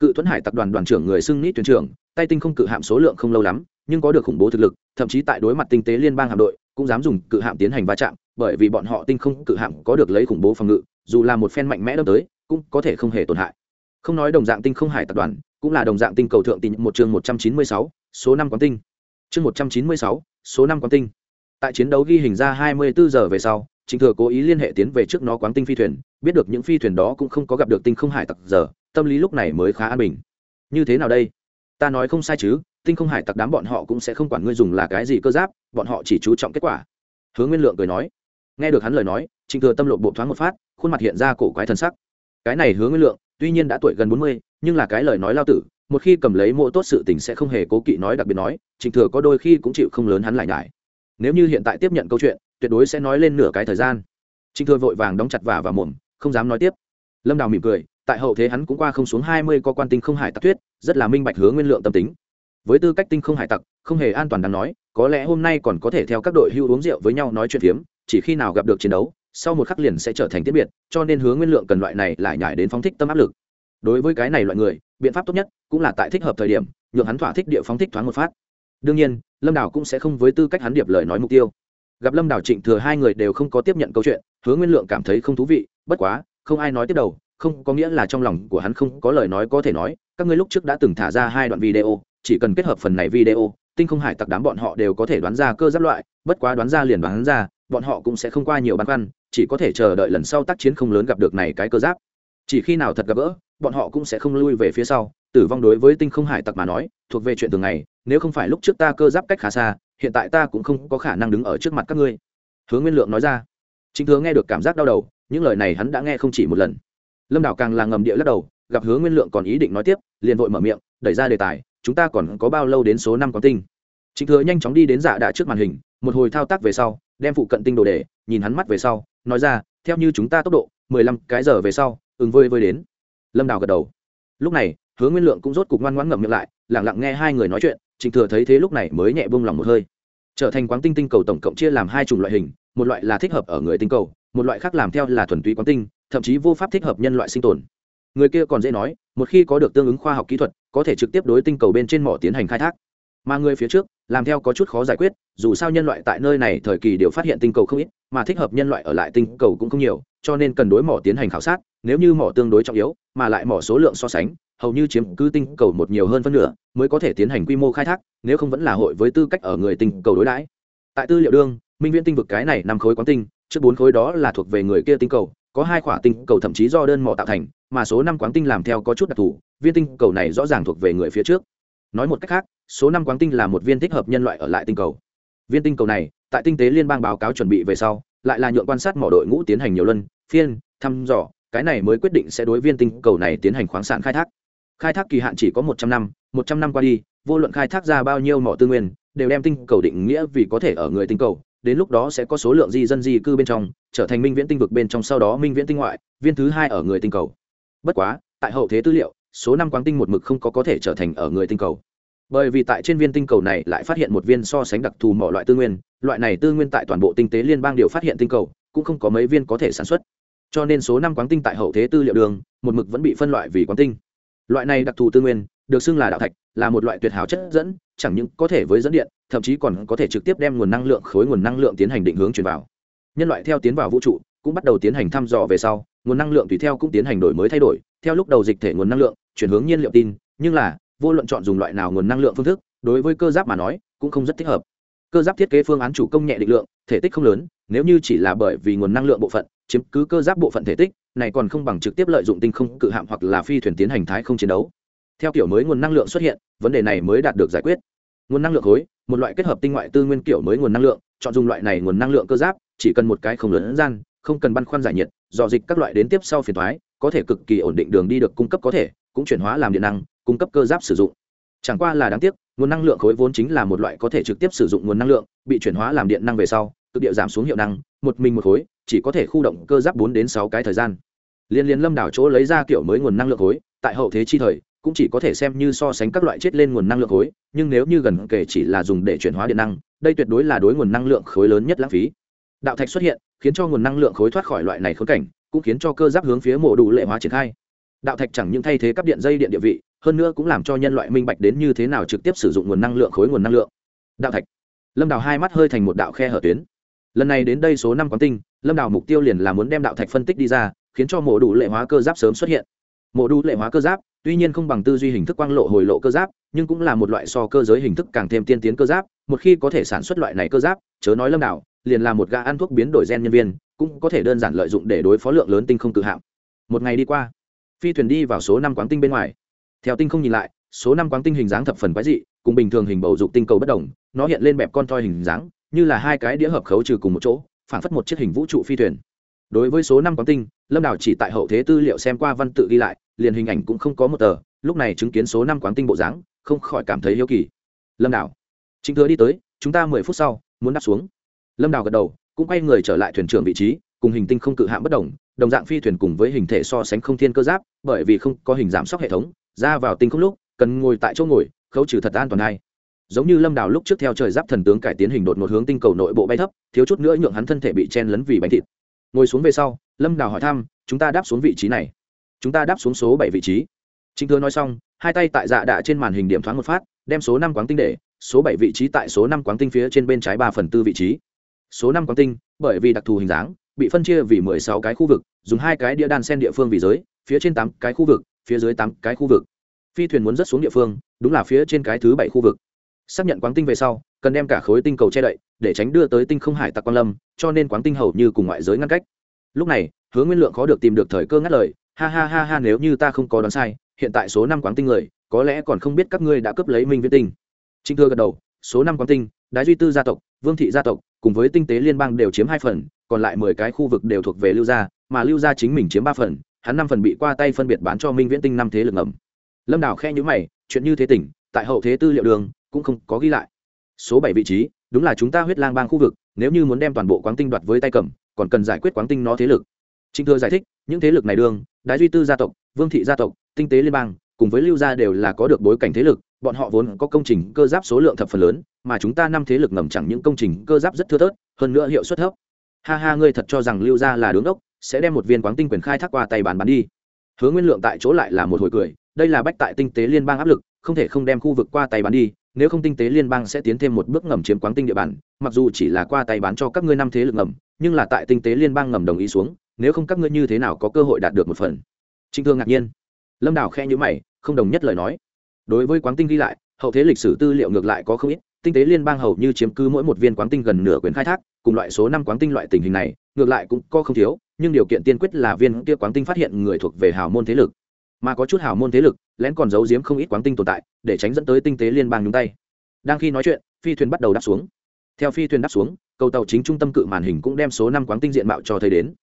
Cự thuẫn hải tập đoàn đoàn trưởng người xưng nít thuyền trưởng, tay tinh không cự hạm số lượng không lâu lắm, nhưng có được khủng bố thực lực, thậm chí tại đối mặt tinh tế liên bang hạm đội, cũng dám dùng cự hạm tiến hành va chạm, bởi vì bọn họ tinh không cự hạm có được lấy khủng bố phòng ngự, dù là một phen mạnh mẽ đâm tới, cũng có thể không hề tổn hại. Không nói đồng dạng tinh không hải tập đoàn cũng là đồng dạng tinh cầu thượng tinh một chương một trăm chín mươi sáu, số năm quán tinh. Chương một trăm chín mươi sáu, số năm quán tinh. Tại chiến đấu ghi hình ra hai mươi bốn giờ về sau, trịnh thừa cố ý liên hệ tiến về trước nó quán tinh phi thuyền, biết được những phi thuyền đó cũng không có gặp được tinh không hải tặc giờ, tâm lý lúc này mới khá an bình. Như thế nào đây? Ta nói không sai chứ, tinh không hải tặc đám bọn họ cũng sẽ không quản ngươi dùng là cái gì cơ giáp, bọn họ chỉ chú trọng kết quả. Hướng nguyên lượng cười nói. Nghe được hắn lời nói, trịnh thừa tâm lộ bộ thoáng một phát, khuôn mặt hiện ra cổ quái thần sắc. Cái này hướng nguyên lượng, tuy nhiên đã tuổi gần bốn mươi nhưng là cái lời nói lao tử, một khi cầm lấy mộ tốt sự tình sẽ không hề cố kỵ nói đặc biệt nói trịnh thừa có đôi khi cũng chịu không lớn hắn lại ngại nếu như hiện tại tiếp nhận câu chuyện, tuyệt đối sẽ nói lên nửa cái thời gian. Trịnh thừa vội vàng đóng chặt vả và mồm, không dám nói tiếp. Lâm đào mỉm cười, tại hậu thế hắn cũng qua không xuống hai mươi có quan tinh không hải tặc thuyết, rất là minh bạch hướng nguyên lượng tâm tính. Với tư cách tinh không hải tặc, không hề an toàn đáng nói, có lẽ hôm nay còn có thể theo các đội hưu uống rượu với nhau nói chuyện phiếm, chỉ khi nào gặp được chiến đấu, sau một khắc liền sẽ trở thành tiết biệt, cho nên hướng nguyên lượng cần loại này lại nhải đến phóng thích tâm áp lực đối với cái này loại người, biện pháp tốt nhất cũng là tại thích hợp thời điểm, nhượng hắn thỏa thích địa phóng thích thoáng một phát. Đương nhiên, lâm đảo cũng sẽ không với tư cách hắn điệp lời nói mục tiêu. Gặp lâm đảo trịnh thừa hai người đều không có tiếp nhận câu chuyện hướng nguyên lượng cảm thấy không thú vị, bất quá, không ai nói tiếp đầu, không có nghĩa là trong lòng của hắn không có lời nói có thể nói, các ngươi lúc trước đã từng thả ra hai đoạn video, chỉ cần kết hợp phần này video, tinh không hải tặc đám bọn họ đều có thể đoán ra cơ giáp loại, bất quá đoán ra liền đoán ra, bọn họ cũng sẽ không qua nhiều băn khoăn, chỉ có thể chờ đợi lần sau tác chiến không lớn gặp được này cái cơ giáp. Chỉ khi nào thật gặp gỡ bọn họ cũng sẽ không lui về phía sau. Tử vong đối với tinh không hải tặc mà nói, thuộc về chuyện thường ngày, nếu không phải lúc trước ta cơ giáp cách khá xa, hiện tại ta cũng không có khả năng đứng ở trước mặt các ngươi. Hướng nguyên lượng nói ra. Chính thừa nghe được cảm giác đau đầu, những lời này hắn đã nghe không chỉ một lần. Lâm đảo càng là ngầm địa lắc đầu, gặp hướng nguyên lượng còn ý định nói tiếp, liền vội mở miệng, đẩy ra đề tài, chúng ta còn có bao lâu đến số năm có tinh? Chính thừa nhanh chóng đi đến dạ đạ trước màn hình, một hồi thao tác về sau, đem phụ cận tinh đồ để, nhìn hắn mắt về sau, nói ra, theo như chúng ta tốc độ, mười lăm cái giờ về sau, ứng vơi vơi đến lâm đào gật đầu. Lúc này, hứa nguyên lượng cũng rốt cục ngoan ngoãn ngậm miệng lại, lẳng lặng nghe hai người nói chuyện, trịnh thừa thấy thế lúc này mới nhẹ buông lòng một hơi. Trở thành quán tinh tinh cầu tổng cộng chia làm hai chủng loại hình, một loại là thích hợp ở người tinh cầu, một loại khác làm theo là thuần túy quán tinh, thậm chí vô pháp thích hợp nhân loại sinh tồn. Người kia còn dễ nói, một khi có được tương ứng khoa học kỹ thuật, có thể trực tiếp đối tinh cầu bên trên mỏ tiến hành khai thác. Mà người phía trước, làm theo có chút khó giải quyết, dù sao nhân loại tại nơi này thời kỳ đều phát hiện tinh cầu không ít, mà thích hợp nhân loại ở lại tinh cầu cũng không nhiều cho nên cần đối mỏ tiến hành khảo sát, nếu như mỏ tương đối trọng yếu, mà lại mỏ số lượng so sánh, hầu như chiếm cứ tinh cầu một nhiều hơn phân nửa, mới có thể tiến hành quy mô khai thác, nếu không vẫn là hội với tư cách ở người tinh cầu đối đãi tại tư liệu đương, minh viễn tinh vực cái này năm khối quán tinh, trước bốn khối đó là thuộc về người kia tinh cầu, có hai khỏa tinh cầu thậm chí do đơn mỏ tạo thành, mà số năm quán tinh làm theo có chút đặc thù, viên tinh cầu này rõ ràng thuộc về người phía trước nói một cách khác, số năm quán tinh là một viên thích hợp nhân loại ở lại tinh cầu viên tinh cầu này, tại tinh tế liên bang báo cáo chuẩn bị về sau, lại là nhượng quan sát mỏ đội ngũ tiến hành nhiều lần phiên, thăm dò, cái này mới quyết định sẽ đối viên tinh cầu này tiến hành khoáng sản khai thác. Khai thác kỳ hạn chỉ có một trăm năm, một trăm năm qua đi, vô luận khai thác ra bao nhiêu mỏ tư nguyên, đều đem tinh cầu định nghĩa vì có thể ở người tinh cầu, đến lúc đó sẽ có số lượng di dân di cư bên trong, trở thành minh viễn tinh vực bên trong sau đó minh viễn tinh ngoại, viên thứ hai ở người tinh cầu. Bất quá, tại hậu thế tư liệu, số năm quáng tinh một mực không có có thể trở thành ở người tinh cầu. Bởi vì tại trên viên tinh cầu này lại phát hiện một viên so sánh đặc thù mỏ loại tư nguyên, loại này tư nguyên tại toàn bộ tinh tế liên bang đều phát hiện tinh cầu, cũng không có mấy viên có thể sản xuất cho nên số năm quáng tinh tại hậu thế tư liệu đường, một mực vẫn bị phân loại vì quáng tinh. Loại này đặc thù tư nguyên, được xưng là đạo thạch, là một loại tuyệt hảo chất dẫn, chẳng những có thể với dẫn điện, thậm chí còn có thể trực tiếp đem nguồn năng lượng, khối nguồn năng lượng tiến hành định hướng truyền vào. Nhân loại theo tiến vào vũ trụ, cũng bắt đầu tiến hành thăm dò về sau, nguồn năng lượng tùy theo cũng tiến hành đổi mới thay đổi, theo lúc đầu dịch thể nguồn năng lượng, chuyển hướng nhiên liệu tin, nhưng là, vô luận chọn dùng loại nào nguồn năng lượng phương thức, đối với cơ giáp mà nói, cũng không rất thích hợp. Cơ giáp thiết kế phương án chủ công nhẹ định lượng, thể tích không lớn, nếu như chỉ là bởi vì nguồn năng lượng bộ phận chiếm cứ cơ giáp bộ phận thể tích, này còn không bằng trực tiếp lợi dụng tinh không cự hạm hoặc là phi thuyền tiến hành thái không chiến đấu. Theo kiểu mới nguồn năng lượng xuất hiện, vấn đề này mới đạt được giải quyết. Nguồn năng lượng khối, một loại kết hợp tinh ngoại tư nguyên kiểu mới nguồn năng lượng, chọn dùng loại này nguồn năng lượng cơ giáp, chỉ cần một cái không lớn gian, không cần băn khoăn giải nhiệt, dò dịch các loại đến tiếp sau phiền thoái có thể cực kỳ ổn định đường đi được cung cấp có thể, cũng chuyển hóa làm điện năng, cung cấp cơ giáp sử dụng. Chẳng qua là đáng tiếc, nguồn năng lượng khối vốn chính là một loại có thể trực tiếp sử dụng nguồn năng lượng, bị chuyển hóa làm điện năng về sau, cực điệu giảm xuống hiệu năng một mình một khối, chỉ có thể khu động cơ giáp bốn đến sáu cái thời gian. Liên liên lâm đảo chỗ lấy ra kiểu mới nguồn năng lượng khối, tại hậu thế chi thời, cũng chỉ có thể xem như so sánh các loại chết lên nguồn năng lượng khối, nhưng nếu như gần kể chỉ là dùng để chuyển hóa điện năng, đây tuyệt đối là đối nguồn năng lượng khối lớn nhất lãng phí. Đạo thạch xuất hiện, khiến cho nguồn năng lượng khối thoát khỏi loại này khốn cảnh, cũng khiến cho cơ giáp hướng phía mổ đủ lệ hóa triển khai. Đạo thạch chẳng những thay thế cắp điện dây điện địa vị, hơn nữa cũng làm cho nhân loại minh bạch đến như thế nào trực tiếp sử dụng nguồn năng lượng khối nguồn năng lượng. Đạo thạch. Lâm đào hai mắt hơi thành một đạo khe hở tuyến lần này đến đây số năm quán tinh, lâm đào mục tiêu liền là muốn đem đạo thạch phân tích đi ra, khiến cho mổ đủ lệ hóa cơ giáp sớm xuất hiện. Mổ đủ lệ hóa cơ giáp, tuy nhiên không bằng tư duy hình thức quang lộ hồi lộ cơ giáp, nhưng cũng là một loại so cơ giới hình thức càng thêm tiên tiến cơ giáp, một khi có thể sản xuất loại này cơ giáp, chớ nói lâm đảo liền là một gã ăn thuốc biến đổi gen nhân viên, cũng có thể đơn giản lợi dụng để đối phó lượng lớn tinh không tự hạm. Một ngày đi qua, phi thuyền đi vào số năm quán tinh bên ngoài. Theo tinh không nhìn lại, số năm quán tinh hình dáng thập phần quái dị, cùng bình thường hình bầu dục tinh cầu bất đồng, nó hiện lên bẹp con toi hình dáng như là hai cái đĩa hợp khấu trừ cùng một chỗ phản phất một chiếc hình vũ trụ phi thuyền. Đối với số năm quán tinh, lâm đảo chỉ tại hậu thế tư liệu xem qua văn tự ghi lại, liền hình ảnh cũng không có một tờ, lúc này chứng kiến số năm quán tinh bộ dáng, không khỏi cảm thấy hiếu kỳ. Lâm đảo chính thừa đi tới, chúng ta mười phút sau, muốn đáp xuống. Lâm đảo gật đầu, cũng quay người trở lại thuyền trưởng vị trí, cùng hình tinh không cự hạm bất đồng đồng dạng phi thuyền cùng với hình thể so sánh không thiên cơ giáp, bởi vì không có hình giảm sóc hệ thống, ra vào tinh không lúc, cần ngồi tại chỗ ngồi, khấu trừ thật an toàn hay giống như lâm đào lúc trước theo trời giáp thần tướng cải tiến hình đột một hướng tinh cầu nội bộ bay thấp, thiếu chút nữa nhượng hắn thân thể bị chen lấn vì bánh thịt. Ngồi xuống về sau, lâm đào hỏi thăm, chúng ta đáp xuống vị trí này. Chúng ta đáp xuống số bảy vị trí. Chính thưa nói xong, hai tay tại dạ đạ trên màn hình điểm thoáng một phát, đem số năm quán tinh để, số bảy vị trí tại số năm quán tinh phía trên bên trái ba phần tư vị trí. Số năm quán tinh, bởi vì đặc thù hình dáng, bị phân chia vì mười sáu cái khu vực, dùng hai cái đĩa đan sen địa phương vì giới, phía trên tám cái khu vực, phía dưới tám cái khu vực. Phi thuyền muốn rớt xuống địa phương, đúng là phía trên cái thứ bảy khu vực xác nhận quáng tinh về sau, cần đem cả khối tinh cầu che đậy, để tránh đưa tới tinh không hải tặc quan lâm, cho nên quáng tinh hầu như cùng ngoại giới ngăn cách. Lúc này, hứa nguyên lượng khó được tìm được thời cơ ngắt lời, ha ha ha ha, nếu như ta không có đoán sai, hiện tại số năm quáng tinh người, có lẽ còn không biết các ngươi đã cướp lấy minh viễn tinh. Trinh thưa gật đầu, số năm quáng tinh, đái duy tư gia tộc, vương thị gia tộc, cùng với tinh tế liên bang đều chiếm hai phần, còn lại mười cái khu vực đều thuộc về lưu gia, mà lưu gia chính mình chiếm ba phần, hắn năm phần bị qua tay phân biệt bán cho minh viễn tinh năm thế lực ngầm. Lâm đảo khe nhữ mày, chuyện như thế tỉnh, tại hậu thế tư liệu đường cũng không có ghi lại. Số bảy vị trí, đúng là chúng ta huyết lang bang khu vực, nếu như muốn đem toàn bộ quáng tinh đoạt với tay cầm, còn cần giải quyết quáng tinh nó thế lực. Trịnh thừa giải thích, những thế lực này đương, đại duy tư gia tộc, vương thị gia tộc, tinh tế liên bang, cùng với lưu gia đều là có được bối cảnh thế lực, bọn họ vốn có công trình cơ giáp số lượng thập phần lớn, mà chúng ta năm thế lực ngầm chẳng những công trình cơ giáp rất thưa thớt, hơn nữa hiệu suất thấp. Ha ha, ngươi thật cho rằng lưu gia là đứng ốc sẽ đem một viên quáng tinh quyền khai thác qua tay bán bán đi. Hứa nguyên lượng tại chỗ lại là một hồi cười, đây là bách tại tinh tế liên bang áp lực, không thể không đem khu vực qua tay bán đi nếu không tinh tế liên bang sẽ tiến thêm một bước ngầm chiếm quáng tinh địa bàn, mặc dù chỉ là qua tay bán cho các ngươi năm thế lực ngầm, nhưng là tại tinh tế liên bang ngầm đồng ý xuống, nếu không các ngươi như thế nào có cơ hội đạt được một phần? Trinh thương ngạc nhiên. Lâm đào khe nhữ mày, không đồng nhất lời nói. Đối với quáng tinh ghi lại, hậu thế lịch sử tư liệu ngược lại có không ít, tinh tế liên bang hầu như chiếm cứ mỗi một viên quáng tinh gần nửa quyền khai thác, cùng loại số năm quáng tinh loại tình hình này, ngược lại cũng có không thiếu, nhưng điều kiện tiên quyết là viên kia quáng tinh phát hiện người thuộc về hào môn thế lực mà có chút hào môn thế lực lén còn giấu giếm không ít quáng tinh tồn tại để tránh dẫn tới tinh tế liên bang nhúng tay đang khi nói chuyện phi thuyền bắt đầu đáp xuống theo phi thuyền đáp xuống cầu tàu chính trung tâm cự màn hình cũng đem số năm quáng tinh diện mạo cho thấy đến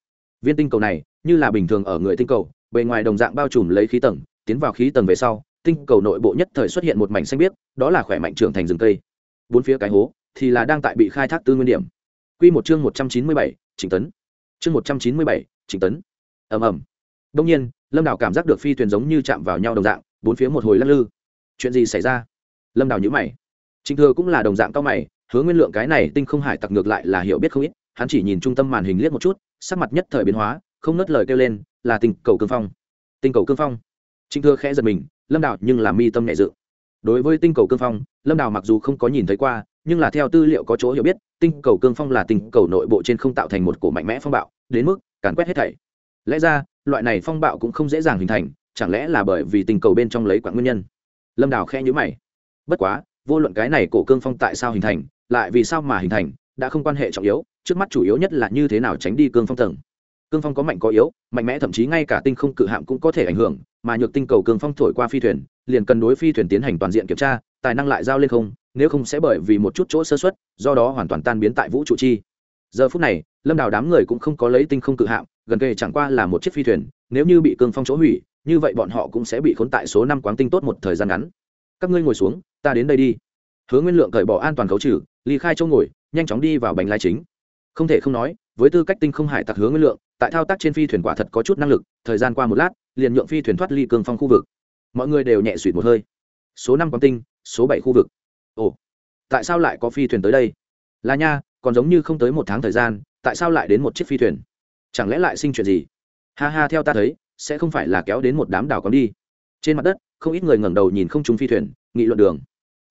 viên tinh cầu này như là bình thường ở người tinh cầu bề ngoài đồng dạng bao trùm lấy khí tầng tiến vào khí tầng về sau tinh cầu nội bộ nhất thời xuất hiện một mảnh xanh biếc đó là khỏe mạnh trưởng thành rừng cây bốn phía cái hố thì là đang tại bị khai thác tư nguyên điểm Quy một chương một trăm chín mươi bảy, Trịnh Tấn. Chương một trăm chín mươi bảy, Trịnh Tấn. Ầm ầm. Đông nhiên, Lâm Đào cảm giác được phi thuyền giống như chạm vào nhau đồng dạng, bốn phía một hồi lắc lư. Chuyện gì xảy ra? Lâm Đào nhữ mày. Trịnh Thừa cũng là đồng dạng cao mày, hứa nguyên lượng cái này tinh không hải tặc ngược lại là hiểu biết không ít, hắn chỉ nhìn trung tâm màn hình liếc một chút, sắc mặt nhất thời biến hóa, không nớt lời kêu lên, là tinh cầu cương phong. Tinh cầu cương phong. Trịnh Thừa khẽ giật mình, Lâm Đào nhưng là mi tâm nhẹ dự. Đối với tinh cầu cương phong, Lâm Đào mặc dù không có nhìn thấy qua, nhưng là theo tư liệu có chỗ hiểu biết, tinh cầu cương phong là tinh cầu nội bộ trên không tạo thành một cổ mạnh mẽ phong bạo, đến mức càn quét hết thảy. Lẽ ra, loại này phong bạo cũng không dễ dàng hình thành, chẳng lẽ là bởi vì tình cầu bên trong lấy quãng nguyên nhân? Lâm Đào khẽ nhíu mày. Bất quá, vô luận cái này cổ cương phong tại sao hình thành, lại vì sao mà hình thành, đã không quan hệ trọng yếu, trước mắt chủ yếu nhất là như thế nào tránh đi cương phong tầng. Cương phong có mạnh có yếu, mạnh mẽ thậm chí ngay cả tinh không cự hạm cũng có thể ảnh hưởng, mà nhược tinh cầu cương phong thổi qua phi thuyền, liền cần đối phi thuyền tiến hành toàn diện kiểm tra, tài năng lại giao lên không, nếu không sẽ bởi vì một chút chỗ sơ xuất do đó hoàn toàn tan biến tại vũ trụ chi giờ phút này, lâm đào đám người cũng không có lấy tinh không cự hạm, gần kề chẳng qua là một chiếc phi thuyền, nếu như bị cương phong chỗ hủy, như vậy bọn họ cũng sẽ bị khốn tại số năm quáng tinh tốt một thời gian ngắn. Các ngươi ngồi xuống, ta đến đây đi. Hứa nguyên lượng cởi bỏ an toàn khấu trừ, ly khai chỗ ngồi, nhanh chóng đi vào bánh lái chính. Không thể không nói, với tư cách tinh không hải tặc hứa nguyên lượng, tại thao tác trên phi thuyền quả thật có chút năng lực, thời gian qua một lát, liền nhượng phi thuyền thoát ly cương phong khu vực. Mọi người đều nhẹ suỵt một hơi. Số năm quán tinh, số bảy khu vực. Ồ, tại sao lại có phi thuyền tới đây? Là nha còn giống như không tới một tháng thời gian, tại sao lại đến một chiếc phi thuyền? Chẳng lẽ lại sinh chuyện gì? Ha ha, theo ta thấy, sẽ không phải là kéo đến một đám đảo cắm đi. Trên mặt đất, không ít người ngẩng đầu nhìn không trúng phi thuyền, nghị luận đường.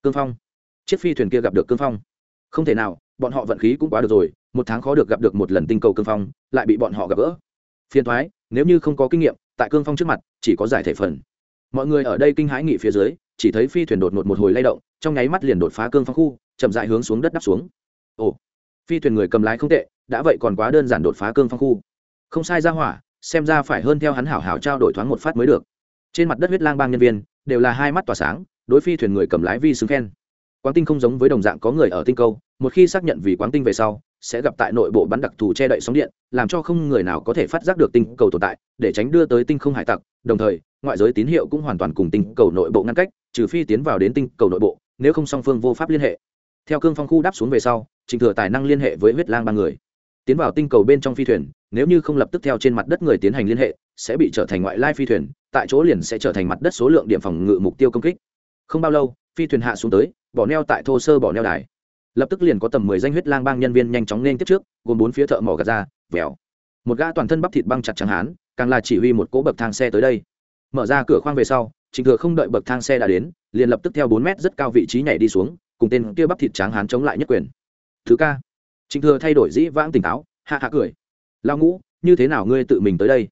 Cương phong. Chiếc phi thuyền kia gặp được cương phong. Không thể nào, bọn họ vận khí cũng quá được rồi, một tháng khó được gặp được một lần tinh cầu cương phong, lại bị bọn họ gặp gỡ. Phiền thoái nếu như không có kinh nghiệm, tại cương phong trước mặt, chỉ có giải thể phần. Mọi người ở đây kinh hãi nghị phía dưới, chỉ thấy phi thuyền đột ngột một hồi lay động, trong nháy mắt liền đột phá cương phong khu, chậm dại hướng xuống đất đắp xuống. Ồ phi thuyền người cầm lái không tệ, đã vậy còn quá đơn giản đột phá cương phong khu. Không sai ra hỏa, xem ra phải hơn theo hắn hảo hảo trao đổi thoáng một phát mới được. Trên mặt đất huyết lang bang nhân viên, đều là hai mắt tỏa sáng, đối phi thuyền người cầm lái vi xứng khen. Quán tinh không giống với đồng dạng có người ở tinh câu, một khi xác nhận vì quán tinh về sau, sẽ gặp tại nội bộ bắn đặc thù che đậy sóng điện, làm cho không người nào có thể phát giác được tinh cầu tồn tại, để tránh đưa tới tinh không hải tặc, đồng thời, ngoại giới tín hiệu cũng hoàn toàn cùng tinh cầu nội bộ ngăn cách, trừ phi tiến vào đến tinh cầu nội bộ, nếu không song phương vô pháp liên hệ. Theo cương phong khu đáp xuống về sau trình thừa tài năng liên hệ với huyết lang ba người. Tiến vào tinh cầu bên trong phi thuyền, nếu như không lập tức theo trên mặt đất người tiến hành liên hệ, sẽ bị trở thành ngoại lai phi thuyền, tại chỗ liền sẽ trở thành mặt đất số lượng điểm phòng ngự mục tiêu công kích. Không bao lâu, phi thuyền hạ xuống tới, bỏ neo tại thô sơ bỏ neo đài. Lập tức liền có tầm mười danh huyết lang bang nhân viên nhanh chóng nên tiếp trước, gồm bốn phía thợ mỏ gạt ra, vèo. Một gã toàn thân bắp thịt băng chặt chẳng hán, càng là chỉ huy một cỗ bậc thang xe tới đây. Mở ra cửa khoang về sau, Trình thừa không đợi bậc thang xe đã đến, liền lập tức theo bốn mét rất cao vị trí nhảy đi xuống, cùng tên kia bắp thịt tráng hán chống lại nhất quyền thứ ca. Trịnh thừa thay đổi dĩ vãng tỉnh táo, hạ hạ cười. Lao ngũ, như thế nào ngươi tự mình tới đây?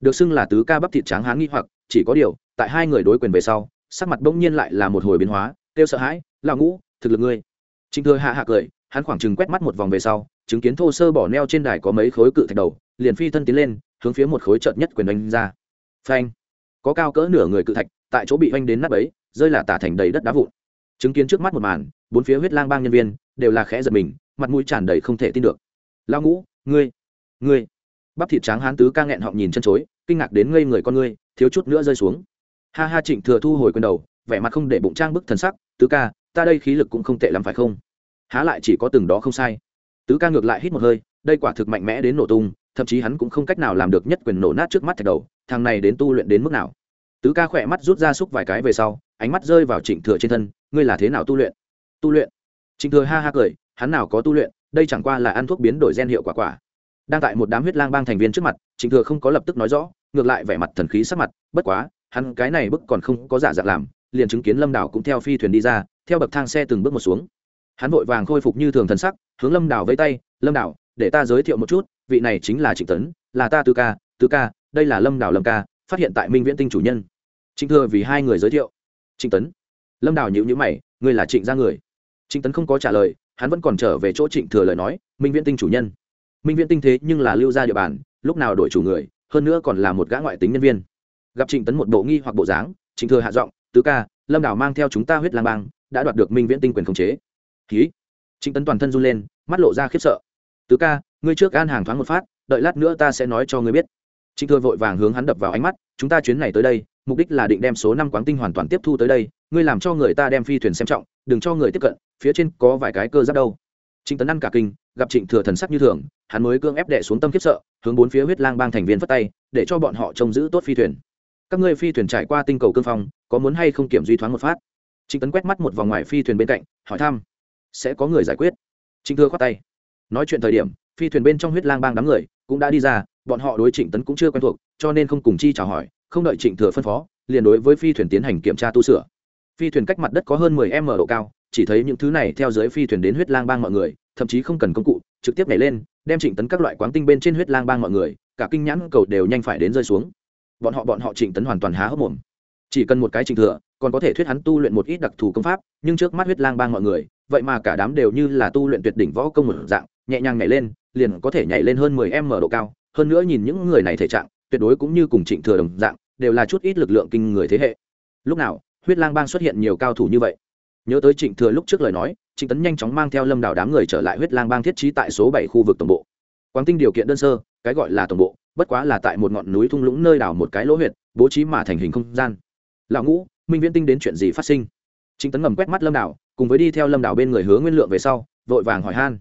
Được xưng là tứ ca bắp thịt tráng hán nghi hoặc, chỉ có điều, tại hai người đối quyền về sau, sắc mặt bỗng nhiên lại là một hồi biến hóa, kêu sợ hãi lao ngũ, thực lực ngươi. Trịnh thừa hạ hạ cười, hắn khoảng chừng quét mắt một vòng về sau, chứng kiến thô sơ bỏ neo trên đài có mấy khối cự thạch đầu, liền phi thân tiến lên, hướng phía một khối trợt nhất quyền đánh ra. Phanh! Có cao cỡ nửa người cự thạch, tại chỗ bị oanh đến nắp ấy rơi là tả thành đầy đất đá vụn. Chứng kiến trước mắt một màn, bốn phía huyết lang bang nhân viên, đều là khẽ giật mình mặt mũi tràn đầy không thể tin được. Lão ngũ, ngươi ngươi. Bắp thịt tráng hán tứ ca nghẹn họng nhìn chân chối, kinh ngạc đến ngây người con ngươi, thiếu chút nữa rơi xuống. Ha ha trịnh thừa thu hồi quyền đầu, vẻ mặt không để bụng trang bức thần sắc, tứ ca, ta đây khí lực cũng không tệ lắm phải không? Há lại chỉ có từng đó không sai. Tứ ca ngược lại hít một hơi, đây quả thực mạnh mẽ đến nổ tung, thậm chí hắn cũng không cách nào làm được nhất quyền nổ nát trước mắt thạch đầu, thằng này đến tu luyện đến mức nào? Tứ ca khỏe mắt rút ra xúc vài cái về sau, ánh mắt rơi vào trịnh thừa trên thân, ngươi là thế nào tu luyện? Tu luyện? Trịnh thừa ha ha cười hắn nào có tu luyện, đây chẳng qua là ăn thuốc biến đổi gen hiệu quả quả. Đang tại một đám huyết lang bang thành viên trước mặt, trịnh thừa không có lập tức nói rõ, ngược lại vẻ mặt thần khí sắc mặt, bất quá, hắn cái này bức còn không có giả dạng làm, liền chứng kiến lâm đảo cũng theo phi thuyền đi ra, theo bậc thang xe từng bước một xuống. Hắn vội vàng khôi phục như thường thần sắc, hướng lâm đảo vây tay, lâm đảo để ta giới thiệu một chút, vị này chính là trịnh tấn, là ta tư ca tư ca, đây là lâm đảo lâm ca, phát hiện tại minh viễn tinh chủ nhân. Trịnh thừa vì hai người giới thiệu, trịnh tấn. Lâm đảo nhữ nhữ mày, ngươi là trịnh gia người? Trịnh tấn không có trả lời hắn vẫn còn trở về chỗ trịnh thừa lời nói, minh viễn tinh chủ nhân. Minh viễn tinh thế nhưng là lưu ra địa bàn, lúc nào đổi chủ người, hơn nữa còn là một gã ngoại tính nhân viên. Gặp trịnh tấn một bộ nghi hoặc bộ dáng, trịnh thừa hạ giọng, tứ ca, lâm đảo mang theo chúng ta huyết lang bang, đã đoạt được minh viễn tinh quyền khống chế. Ký trịnh tấn toàn thân run lên, mắt lộ ra khiếp sợ. Tứ ca, ngươi trước gan hàng thoáng một phát, đợi lát nữa ta sẽ nói cho ngươi biết. Trịnh thừa vội vàng hướng hắn đập vào ánh mắt, chúng ta chuyến này tới đây, mục đích là định đem số năm quán tinh hoàn toàn tiếp thu tới đây ngươi làm cho người ta đem phi thuyền xem trọng, đừng cho người tiếp cận, phía trên có vài cái cơ giáp đâu. Trịnh tấn ăn cả kinh, gặp trịnh thừa thần sắc như thường, hắn mới cương ép đệ xuống tâm khiếp sợ, hướng bốn phía huyết lang bang thành viên phất tay, để cho bọn họ trông giữ tốt phi thuyền. Các ngươi phi thuyền trải qua tinh cầu cương phong, có muốn hay không kiểm duy thoáng một phát? Trịnh tấn quét mắt một vòng ngoài phi thuyền bên cạnh, hỏi thăm. Sẽ có người giải quyết. Trịnh thừa khoát tay. Nói chuyện thời điểm, phi thuyền bên trong huyết lang bang đám người cũng đã đi ra, bọn họ đối trịnh tấn cũng chưa quen thuộc, cho nên không cùng chi chào hỏi, không đợi trịnh thừa phân phó, liền đối với phi thuyền tiến hành kiểm tra tu sửa phi thuyền cách mặt đất có hơn 10 m độ cao, chỉ thấy những thứ này theo dưới phi thuyền đến huyết lang bang mọi người, thậm chí không cần công cụ, trực tiếp nhảy lên, đem trịnh tấn các loại quáng tinh bên trên huyết lang bang mọi người, cả kinh nhãn cầu đều nhanh phải đến rơi xuống. Bọn họ bọn họ trịnh tấn hoàn toàn há hốc mồm. Chỉ cần một cái trịnh thừa, còn có thể thuyết hắn tu luyện một ít đặc thù công pháp, nhưng trước mắt huyết lang bang mọi người, vậy mà cả đám đều như là tu luyện tuyệt đỉnh võ công một dạng, nhẹ nhàng nhảy lên, liền có thể nhảy lên hơn 10 m độ cao. Hơn nữa nhìn những người này thể trạng, tuyệt đối cũng như cùng trịnh thừa đồng dạng, đều là chút ít lực lượng kinh người thế hệ. Lúc nào huyết lang bang xuất hiện nhiều cao thủ như vậy. Nhớ tới trịnh thừa lúc trước lời nói, trịnh tấn nhanh chóng mang theo lâm đảo đám người trở lại huyết lang bang thiết trí tại số bảy khu vực tổng bộ. Quảng tinh điều kiện đơn sơ, cái gọi là tổng bộ, bất quá là tại một ngọn núi thung lũng nơi đảo một cái lỗ huyệt, bố trí mà thành hình không gian. Lão ngũ, minh viễn tinh đến chuyện gì phát sinh? Trịnh tấn ngầm quét mắt lâm đảo cùng với đi theo lâm đảo bên người hướng nguyên lượng về sau, vội vàng hỏi han.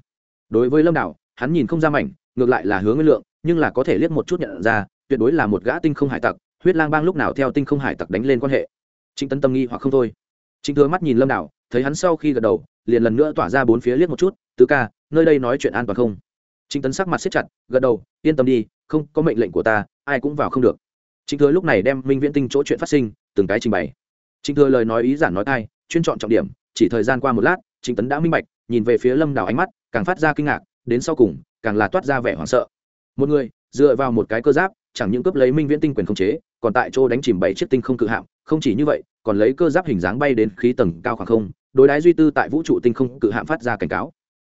Đối với lâm đảo hắn nhìn không ra mảnh, ngược lại là hướng nguyên lượng, nhưng là có thể liếc một chút nhận ra, tuyệt đối là một gã tinh không hải tặc, huyết lang bang lúc nào theo tinh không hải tặc đánh lên quan hệ trịnh tấn tâm nghi hoặc không thôi. Trịnh thừa mắt nhìn lâm đảo, thấy hắn sau khi gật đầu, liền lần nữa tỏa ra bốn phía liếc một chút, tứ ca, nơi đây nói chuyện an toàn không? Trịnh tấn sắc mặt siết chặt, gật đầu, yên tâm đi, không có mệnh lệnh của ta, ai cũng vào không được. Trịnh thừa lúc này đem minh viễn tinh chỗ chuyện phát sinh, từng cái trình bày. Trịnh thừa lời nói ý giản nói thay chuyên chọn trọng điểm, chỉ thời gian qua một lát, trịnh tấn đã minh bạch, nhìn về phía lâm đảo ánh mắt, càng phát ra kinh ngạc, đến sau cùng, càng là toát ra vẻ hoảng sợ. Một người, dựa vào một cái cơ giáp, chẳng những cướp lấy minh viễn tinh quyền khống chế còn tại chỗ đánh chìm bảy chiếc tinh không cự hạm, không chỉ như vậy, còn lấy cơ giáp hình dáng bay đến khí tầng cao khoảng không, đối đái duy tư tại vũ trụ tinh không cự hạm phát ra cảnh cáo.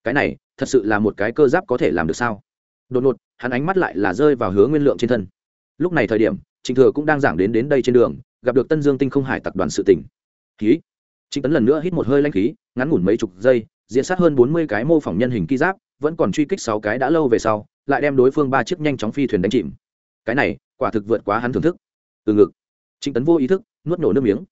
Cái này, thật sự là một cái cơ giáp có thể làm được sao? Đột ngột, hắn ánh mắt lại là rơi vào hướng nguyên lượng trên thân. Lúc này thời điểm, trịnh thừa cũng đang giảng đến đến đây trên đường, gặp được tân dương tinh không hải tập đoàn sự tỉnh khí. Trịnh tấn lần nữa hít một hơi lanh khí, ngắn ngủn mấy chục giây diễn sát hơn bốn mươi cái mô phỏng nhân hình ký giáp, vẫn còn truy kích sáu cái đã lâu về sau, lại đem đối phương ba chiếc nhanh chóng phi thuyền đánh chìm. Cái này, quả thực vượt quá hắn thưởng thức từ ngực. Trịnh tấn vô ý thức, nuốt nổ nước miếng.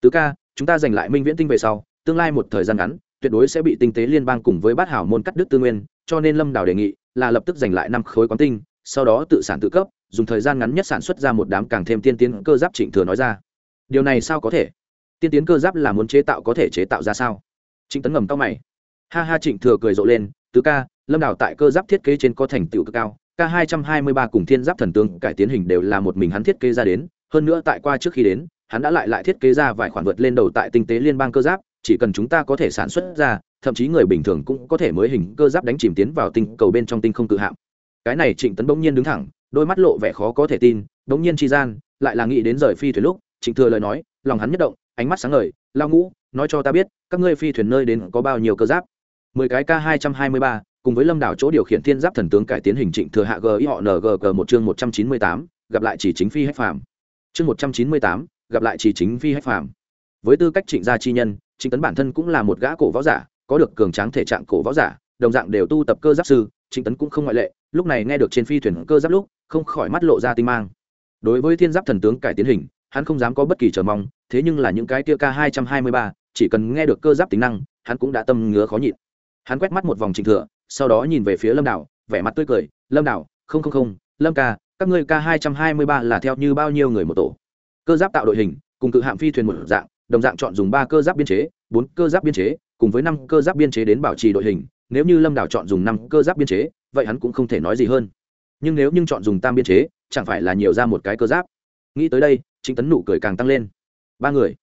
Tứ ca, chúng ta giành lại minh viễn tinh về sau, tương lai một thời gian ngắn, tuyệt đối sẽ bị tinh tế liên bang cùng với bát hảo môn cắt đứt tư nguyên, cho nên lâm đào đề nghị là lập tức giành lại năm khối quán tinh, sau đó tự sản tự cấp, dùng thời gian ngắn nhất sản xuất ra một đám càng thêm tiên tiến cơ giáp trịnh thừa nói ra. Điều này sao có thể? Tiên tiến cơ giáp là muốn chế tạo có thể chế tạo ra sao? Trịnh tấn ngầm cao mày. Ha ha, trịnh thừa cười rộ lên, tứ ca, lâm đào tại cơ giáp thiết kế trên có thành tựu cực cao k hai trăm hai mươi ba cùng thiên giáp thần tướng cải tiến hình đều là một mình hắn thiết kế ra đến hơn nữa tại qua trước khi đến, hắn đã lại lại thiết kế ra vài khoản vượt lên đầu tại tinh tế liên bang cơ giáp, chỉ cần chúng ta có thể sản xuất ra, thậm chí người bình thường cũng có thể mới hình cơ giáp đánh chìm tiến vào tinh cầu bên trong tinh không cự hạm. Cái này trịnh tấn bỗng nhiên đứng thẳng, đôi mắt lộ vẻ khó có thể tin, bỗng nhiên tri gian, lại là nghĩ đến rời phi thuyền lúc, trịnh thừa lời nói, lòng hắn nhất động, ánh mắt sáng ngời lao ngũ, nói cho ta biết, các ngươi phi thuyền nơi đến có bao nhiêu cơ giáp? Mười cái k hai trăm hai mươi ba, cùng với lâm đảo chỗ điều khiển thiên giáp thần tướng cải tiến hình trịnh thừa hạ g i họ ng một chương một trăm chín mươi tám, gặp lại chỉ chính phi hách phàm chương một trăm chín mươi tám, gặp lại chỉ chính phi hách phàm. Với tư cách trịnh gia chi nhân, trịnh tấn bản thân cũng là một gã cổ võ giả, có được cường tráng thể trạng cổ võ giả, đồng dạng đều tu tập cơ giáp sư, trịnh tấn cũng không ngoại lệ, lúc này nghe được trên phi thuyền cơ giáp lúc, không khỏi mắt lộ ra tinh mang. Đối với thiên giáp thần tướng cải tiến hình, hắn không dám có bất kỳ chờ mong, thế nhưng là những cái kia k hai trăm hai mươi ba, chỉ cần nghe được cơ giáp tính năng, hắn cũng đã tâm ngứa khó nhịn. Hắn quét mắt một vòng trịnh thừa, sau đó nhìn về phía lâm đảo, vẻ mặt tươi cười, lâm đảo, không không không, lâm ca các ngươi k hai trăm hai mươi ba là theo như bao nhiêu người một tổ? Cơ giáp tạo đội hình, cùng cự hạm phi thuyền một dạng, đồng dạng chọn dùng ba cơ giáp biên chế, bốn cơ giáp biên chế, cùng với năm cơ giáp biên chế đến bảo trì đội hình. Nếu như lâm đảo chọn dùng năm cơ giáp biên chế, vậy hắn cũng không thể nói gì hơn. Nhưng nếu như chọn dùng tam biên chế, chẳng phải là nhiều ra một cái cơ giáp? Nghĩ tới đây chính tấn nụ cười càng tăng lên. Ba người.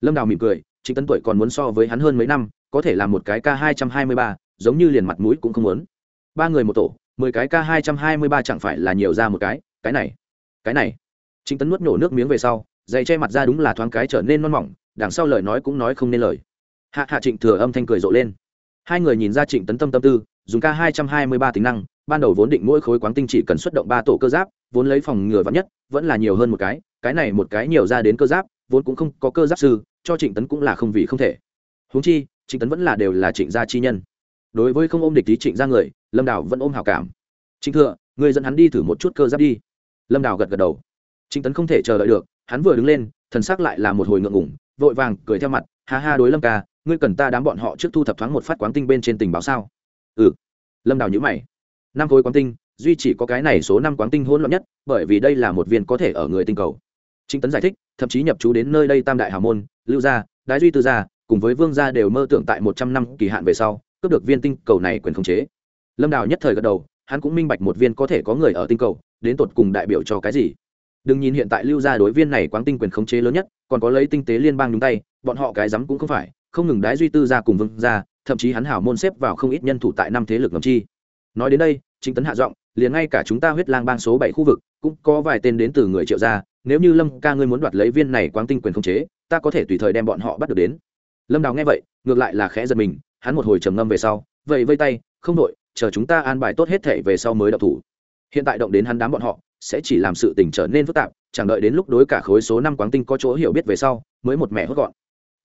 Lâm đào mỉm cười chính tấn tuổi còn muốn so với hắn hơn mấy năm, có thể làm một cái k hai trăm hai mươi ba, giống như liền mặt mũi cũng không muốn. Ba người một tổ, mười cái k hai trăm hai mươi ba chẳng phải là nhiều ra một cái? Cái này cái này. Chính tấn nuốt nổ nước miếng về sau, dày che mặt ra đúng là thoáng cái trở nên non mỏng, đằng sau lời nói cũng nói không nên lời. Hạ hạ trịnh thừa âm thanh cười rộ lên. Hai người nhìn ra trịnh tấn tâm tâm tư, dùng k hai trăm hai mươi ba tính năng, ban đầu vốn định mỗi khối quáng tinh chỉ cần xuất động ba tổ cơ giáp, vốn lấy phòng ngừa vắn nhất, vẫn là nhiều hơn một cái cái này một cái nhiều ra đến cơ giáp, vốn cũng không có cơ giáp sư, cho trịnh tấn cũng là không vì không thể. Huống chi, trịnh tấn vẫn là đều là trịnh gia chi nhân. Đối với không ôm địch lý trịnh gia người, lâm đảo vẫn ôm hào cảm. Trịnh thừa người dẫn hắn đi thử một chút cơ giáp đi lâm đào gật gật đầu. Trịnh tấn không thể chờ đợi được, hắn vừa đứng lên, thần sắc lại là một hồi ngượng ngủng vội vàng cười theo mặt, ha ha đối lâm ca, ngươi cần ta đám bọn họ trước thu thập thoáng một phát quán tinh bên trên tình báo sao? Ừ. Lâm đào nhữ mày. Năm khối quán tinh, duy chỉ có cái này số năm quán tinh hỗn loạn nhất, bởi vì đây là một viên có thể ở người tinh cầu. Trinh tấn giải thích, thậm chí nhập chú đến nơi đây tam đại hào môn, lưu gia, đái duy tư gia, cùng với vương gia đều mơ tưởng tại một trăm năm kỳ hạn về sau, cướp được viên tinh cầu này quyền khống chế. Lâm đào nhất thời gật đầu, hắn cũng minh bạch một viên có thể có người ở tinh cầu đến tột cùng đại biểu cho cái gì? Đừng nhìn hiện tại lưu gia đối viên này quán tinh quyền khống chế lớn nhất, còn có lấy tinh tế liên bang đúng tay, bọn họ cái rắm cũng không phải, không ngừng đái duy tư ra cùng vương gia, thậm chí hắn hảo môn xếp vào không ít nhân thủ tại năm thế lực ngầm chi. Nói đến đây chính tấn hạ giọng, liền ngay cả chúng ta huyết lang bang số bảy khu vực, cũng có vài tên đến từ người triệu gia, nếu như lâm ca ngươi muốn đoạt lấy viên này quáng tinh quyền khống chế, ta có thể tùy thời đem bọn họ bắt được đến. Lâm đào nghe vậy, ngược lại là khẽ giật mình, hắn một hồi trầm ngâm về sau vậy vây tay, không đội, chờ chúng ta an bài tốt hết thể về sau mới đậu thủ hiện tại động đến hắn đám bọn họ, sẽ chỉ làm sự tình trở nên phức tạp, chẳng đợi đến lúc đối cả khối số năm quáng tinh có chỗ hiểu biết về sau, mới một mẹ hốt gọn.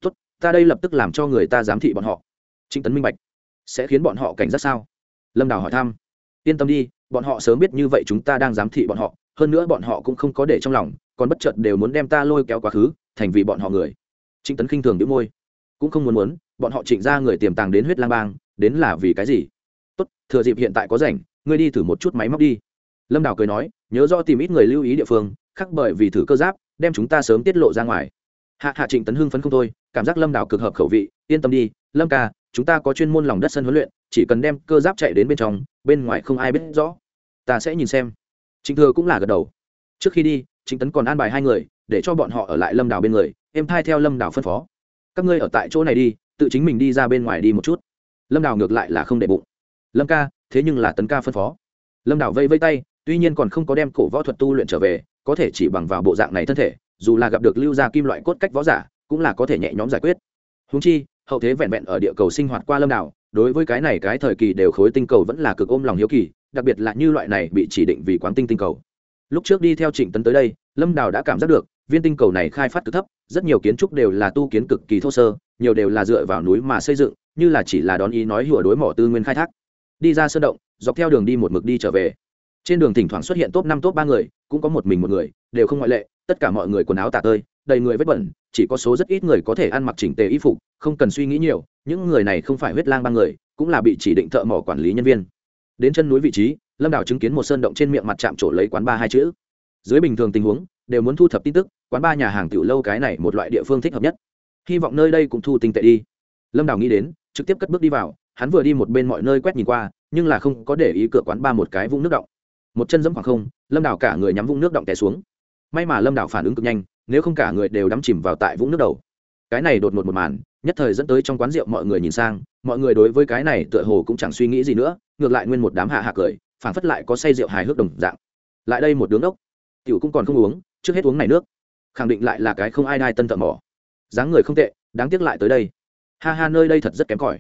Tốt, ta đây lập tức làm cho người ta giám thị bọn họ. Trinh tấn minh bạch. Sẽ khiến bọn họ cảnh giác sao? Lâm đào hỏi thăm. Yên tâm đi, bọn họ sớm biết như vậy chúng ta đang giám thị bọn họ, hơn nữa bọn họ cũng không có để trong lòng, còn bất chợt đều muốn đem ta lôi kéo quá khứ, thành vì bọn họ người. Trinh tấn khinh thường đĩu môi. Cũng không muốn muốn, bọn họ trịnh ra người tiềm tàng đến huyết lang bang, đến là vì cái gì? Tốt, thừa dịp hiện tại có rảnh, ngươi đi thử một chút máy móc đi lâm đào cười nói, nhớ do tìm ít người lưu ý địa phương khác bởi vì thử cơ giáp, đem chúng ta sớm tiết lộ ra ngoài. Hạ hạ trịnh tấn hưng phấn không thôi, cảm giác lâm đào cực hợp khẩu vị, yên tâm đi, lâm ca, chúng ta có chuyên môn lòng đất sân huấn luyện, chỉ cần đem cơ giáp chạy đến bên trong, bên ngoài không ai biết rõ. Ta sẽ nhìn xem. Trịnh thừa cũng là gật đầu. Trước khi đi, trịnh tấn còn an bài hai người, để cho bọn họ ở lại lâm đào bên người em thai theo lâm đào phân phó. Các ngươi ở tại chỗ này đi, tự chính mình đi ra bên ngoài đi một chút. Lâm đào ngược lại là không để bụng. Lâm ca, thế nhưng là tấn ca phân phó. Lâm đào vây vây tay tuy nhiên còn không có đem cổ võ thuật tu luyện trở về, có thể chỉ bằng vào bộ dạng này thân thể, dù là gặp được lưu gia kim loại cốt cách võ giả, cũng là có thể nhẹ nhõm giải quyết. Húng chi, hậu thế vẹn vẹn ở địa cầu sinh hoạt qua lâm đảo, đối với cái này cái thời kỳ đều khối tinh cầu vẫn là cực ôm lòng hiếu kỳ, đặc biệt là như loại này bị chỉ định vì quán tinh tinh cầu. Lúc trước đi theo trịnh tấn tới đây, lâm đào đã cảm giác được, viên tinh cầu này khai phát cực thấp, rất nhiều kiến trúc đều là tu kiến cực kỳ thô sơ, nhiều đều là dựa vào núi mà xây dựng, như là chỉ là đón ý nói hùa đối mỏ tư nguyên khai thác. Đi ra sơn động, dọc theo đường đi một mực đi trở về trên đường thỉnh thoảng xuất hiện top năm, top ba người, cũng có một mình một người, đều không ngoại lệ, tất cả mọi người quần áo tả tơi, đầy người vết bẩn, chỉ có số rất ít người có thể ăn mặc chỉnh tề y phục, không cần suy nghĩ nhiều, những người này không phải huyết lang ba người, cũng là bị chỉ định thợ mỏ quản lý nhân viên. Đến chân núi vị trí, lâm đảo chứng kiến một sơn động trên miệng mặt chạm trổ lấy quán ba hai chữ. Dưới bình thường tình huống, đều muốn thu thập tin tức, quán ba nhà hàng tiểu lâu cái này một loại địa phương thích hợp nhất. Hy vọng nơi đây cũng thu tinh tệ đi. Lâm đảo nghĩ đến, trực tiếp cất bước đi vào, hắn vừa đi một bên mọi nơi quét nhìn qua, nhưng là không có để ý cửa quán ba một cái vũng nước động một chân dẫm khoảng không, lâm đảo cả người nhắm vũng nước động té xuống. May mà lâm đảo phản ứng cực nhanh, nếu không cả người đều đắm chìm vào tại vũng nước đầu. Cái này đột ngột một màn, nhất thời dẫn tới trong quán rượu mọi người nhìn sang, mọi người đối với cái này tựa hồ cũng chẳng suy nghĩ gì nữa, ngược lại nguyên một đám hạ hạ cười, phảng phất lại có say rượu hài hước đồng dạng. Lại đây một đứng ốc tiểu cũng còn không uống, trước hết uống này nước. Khẳng định lại là cái không ai đai tân thợ mỏ. Dáng người không tệ, đáng tiếc lại tới đây. Ha ha, nơi đây thật rất kém cỏi.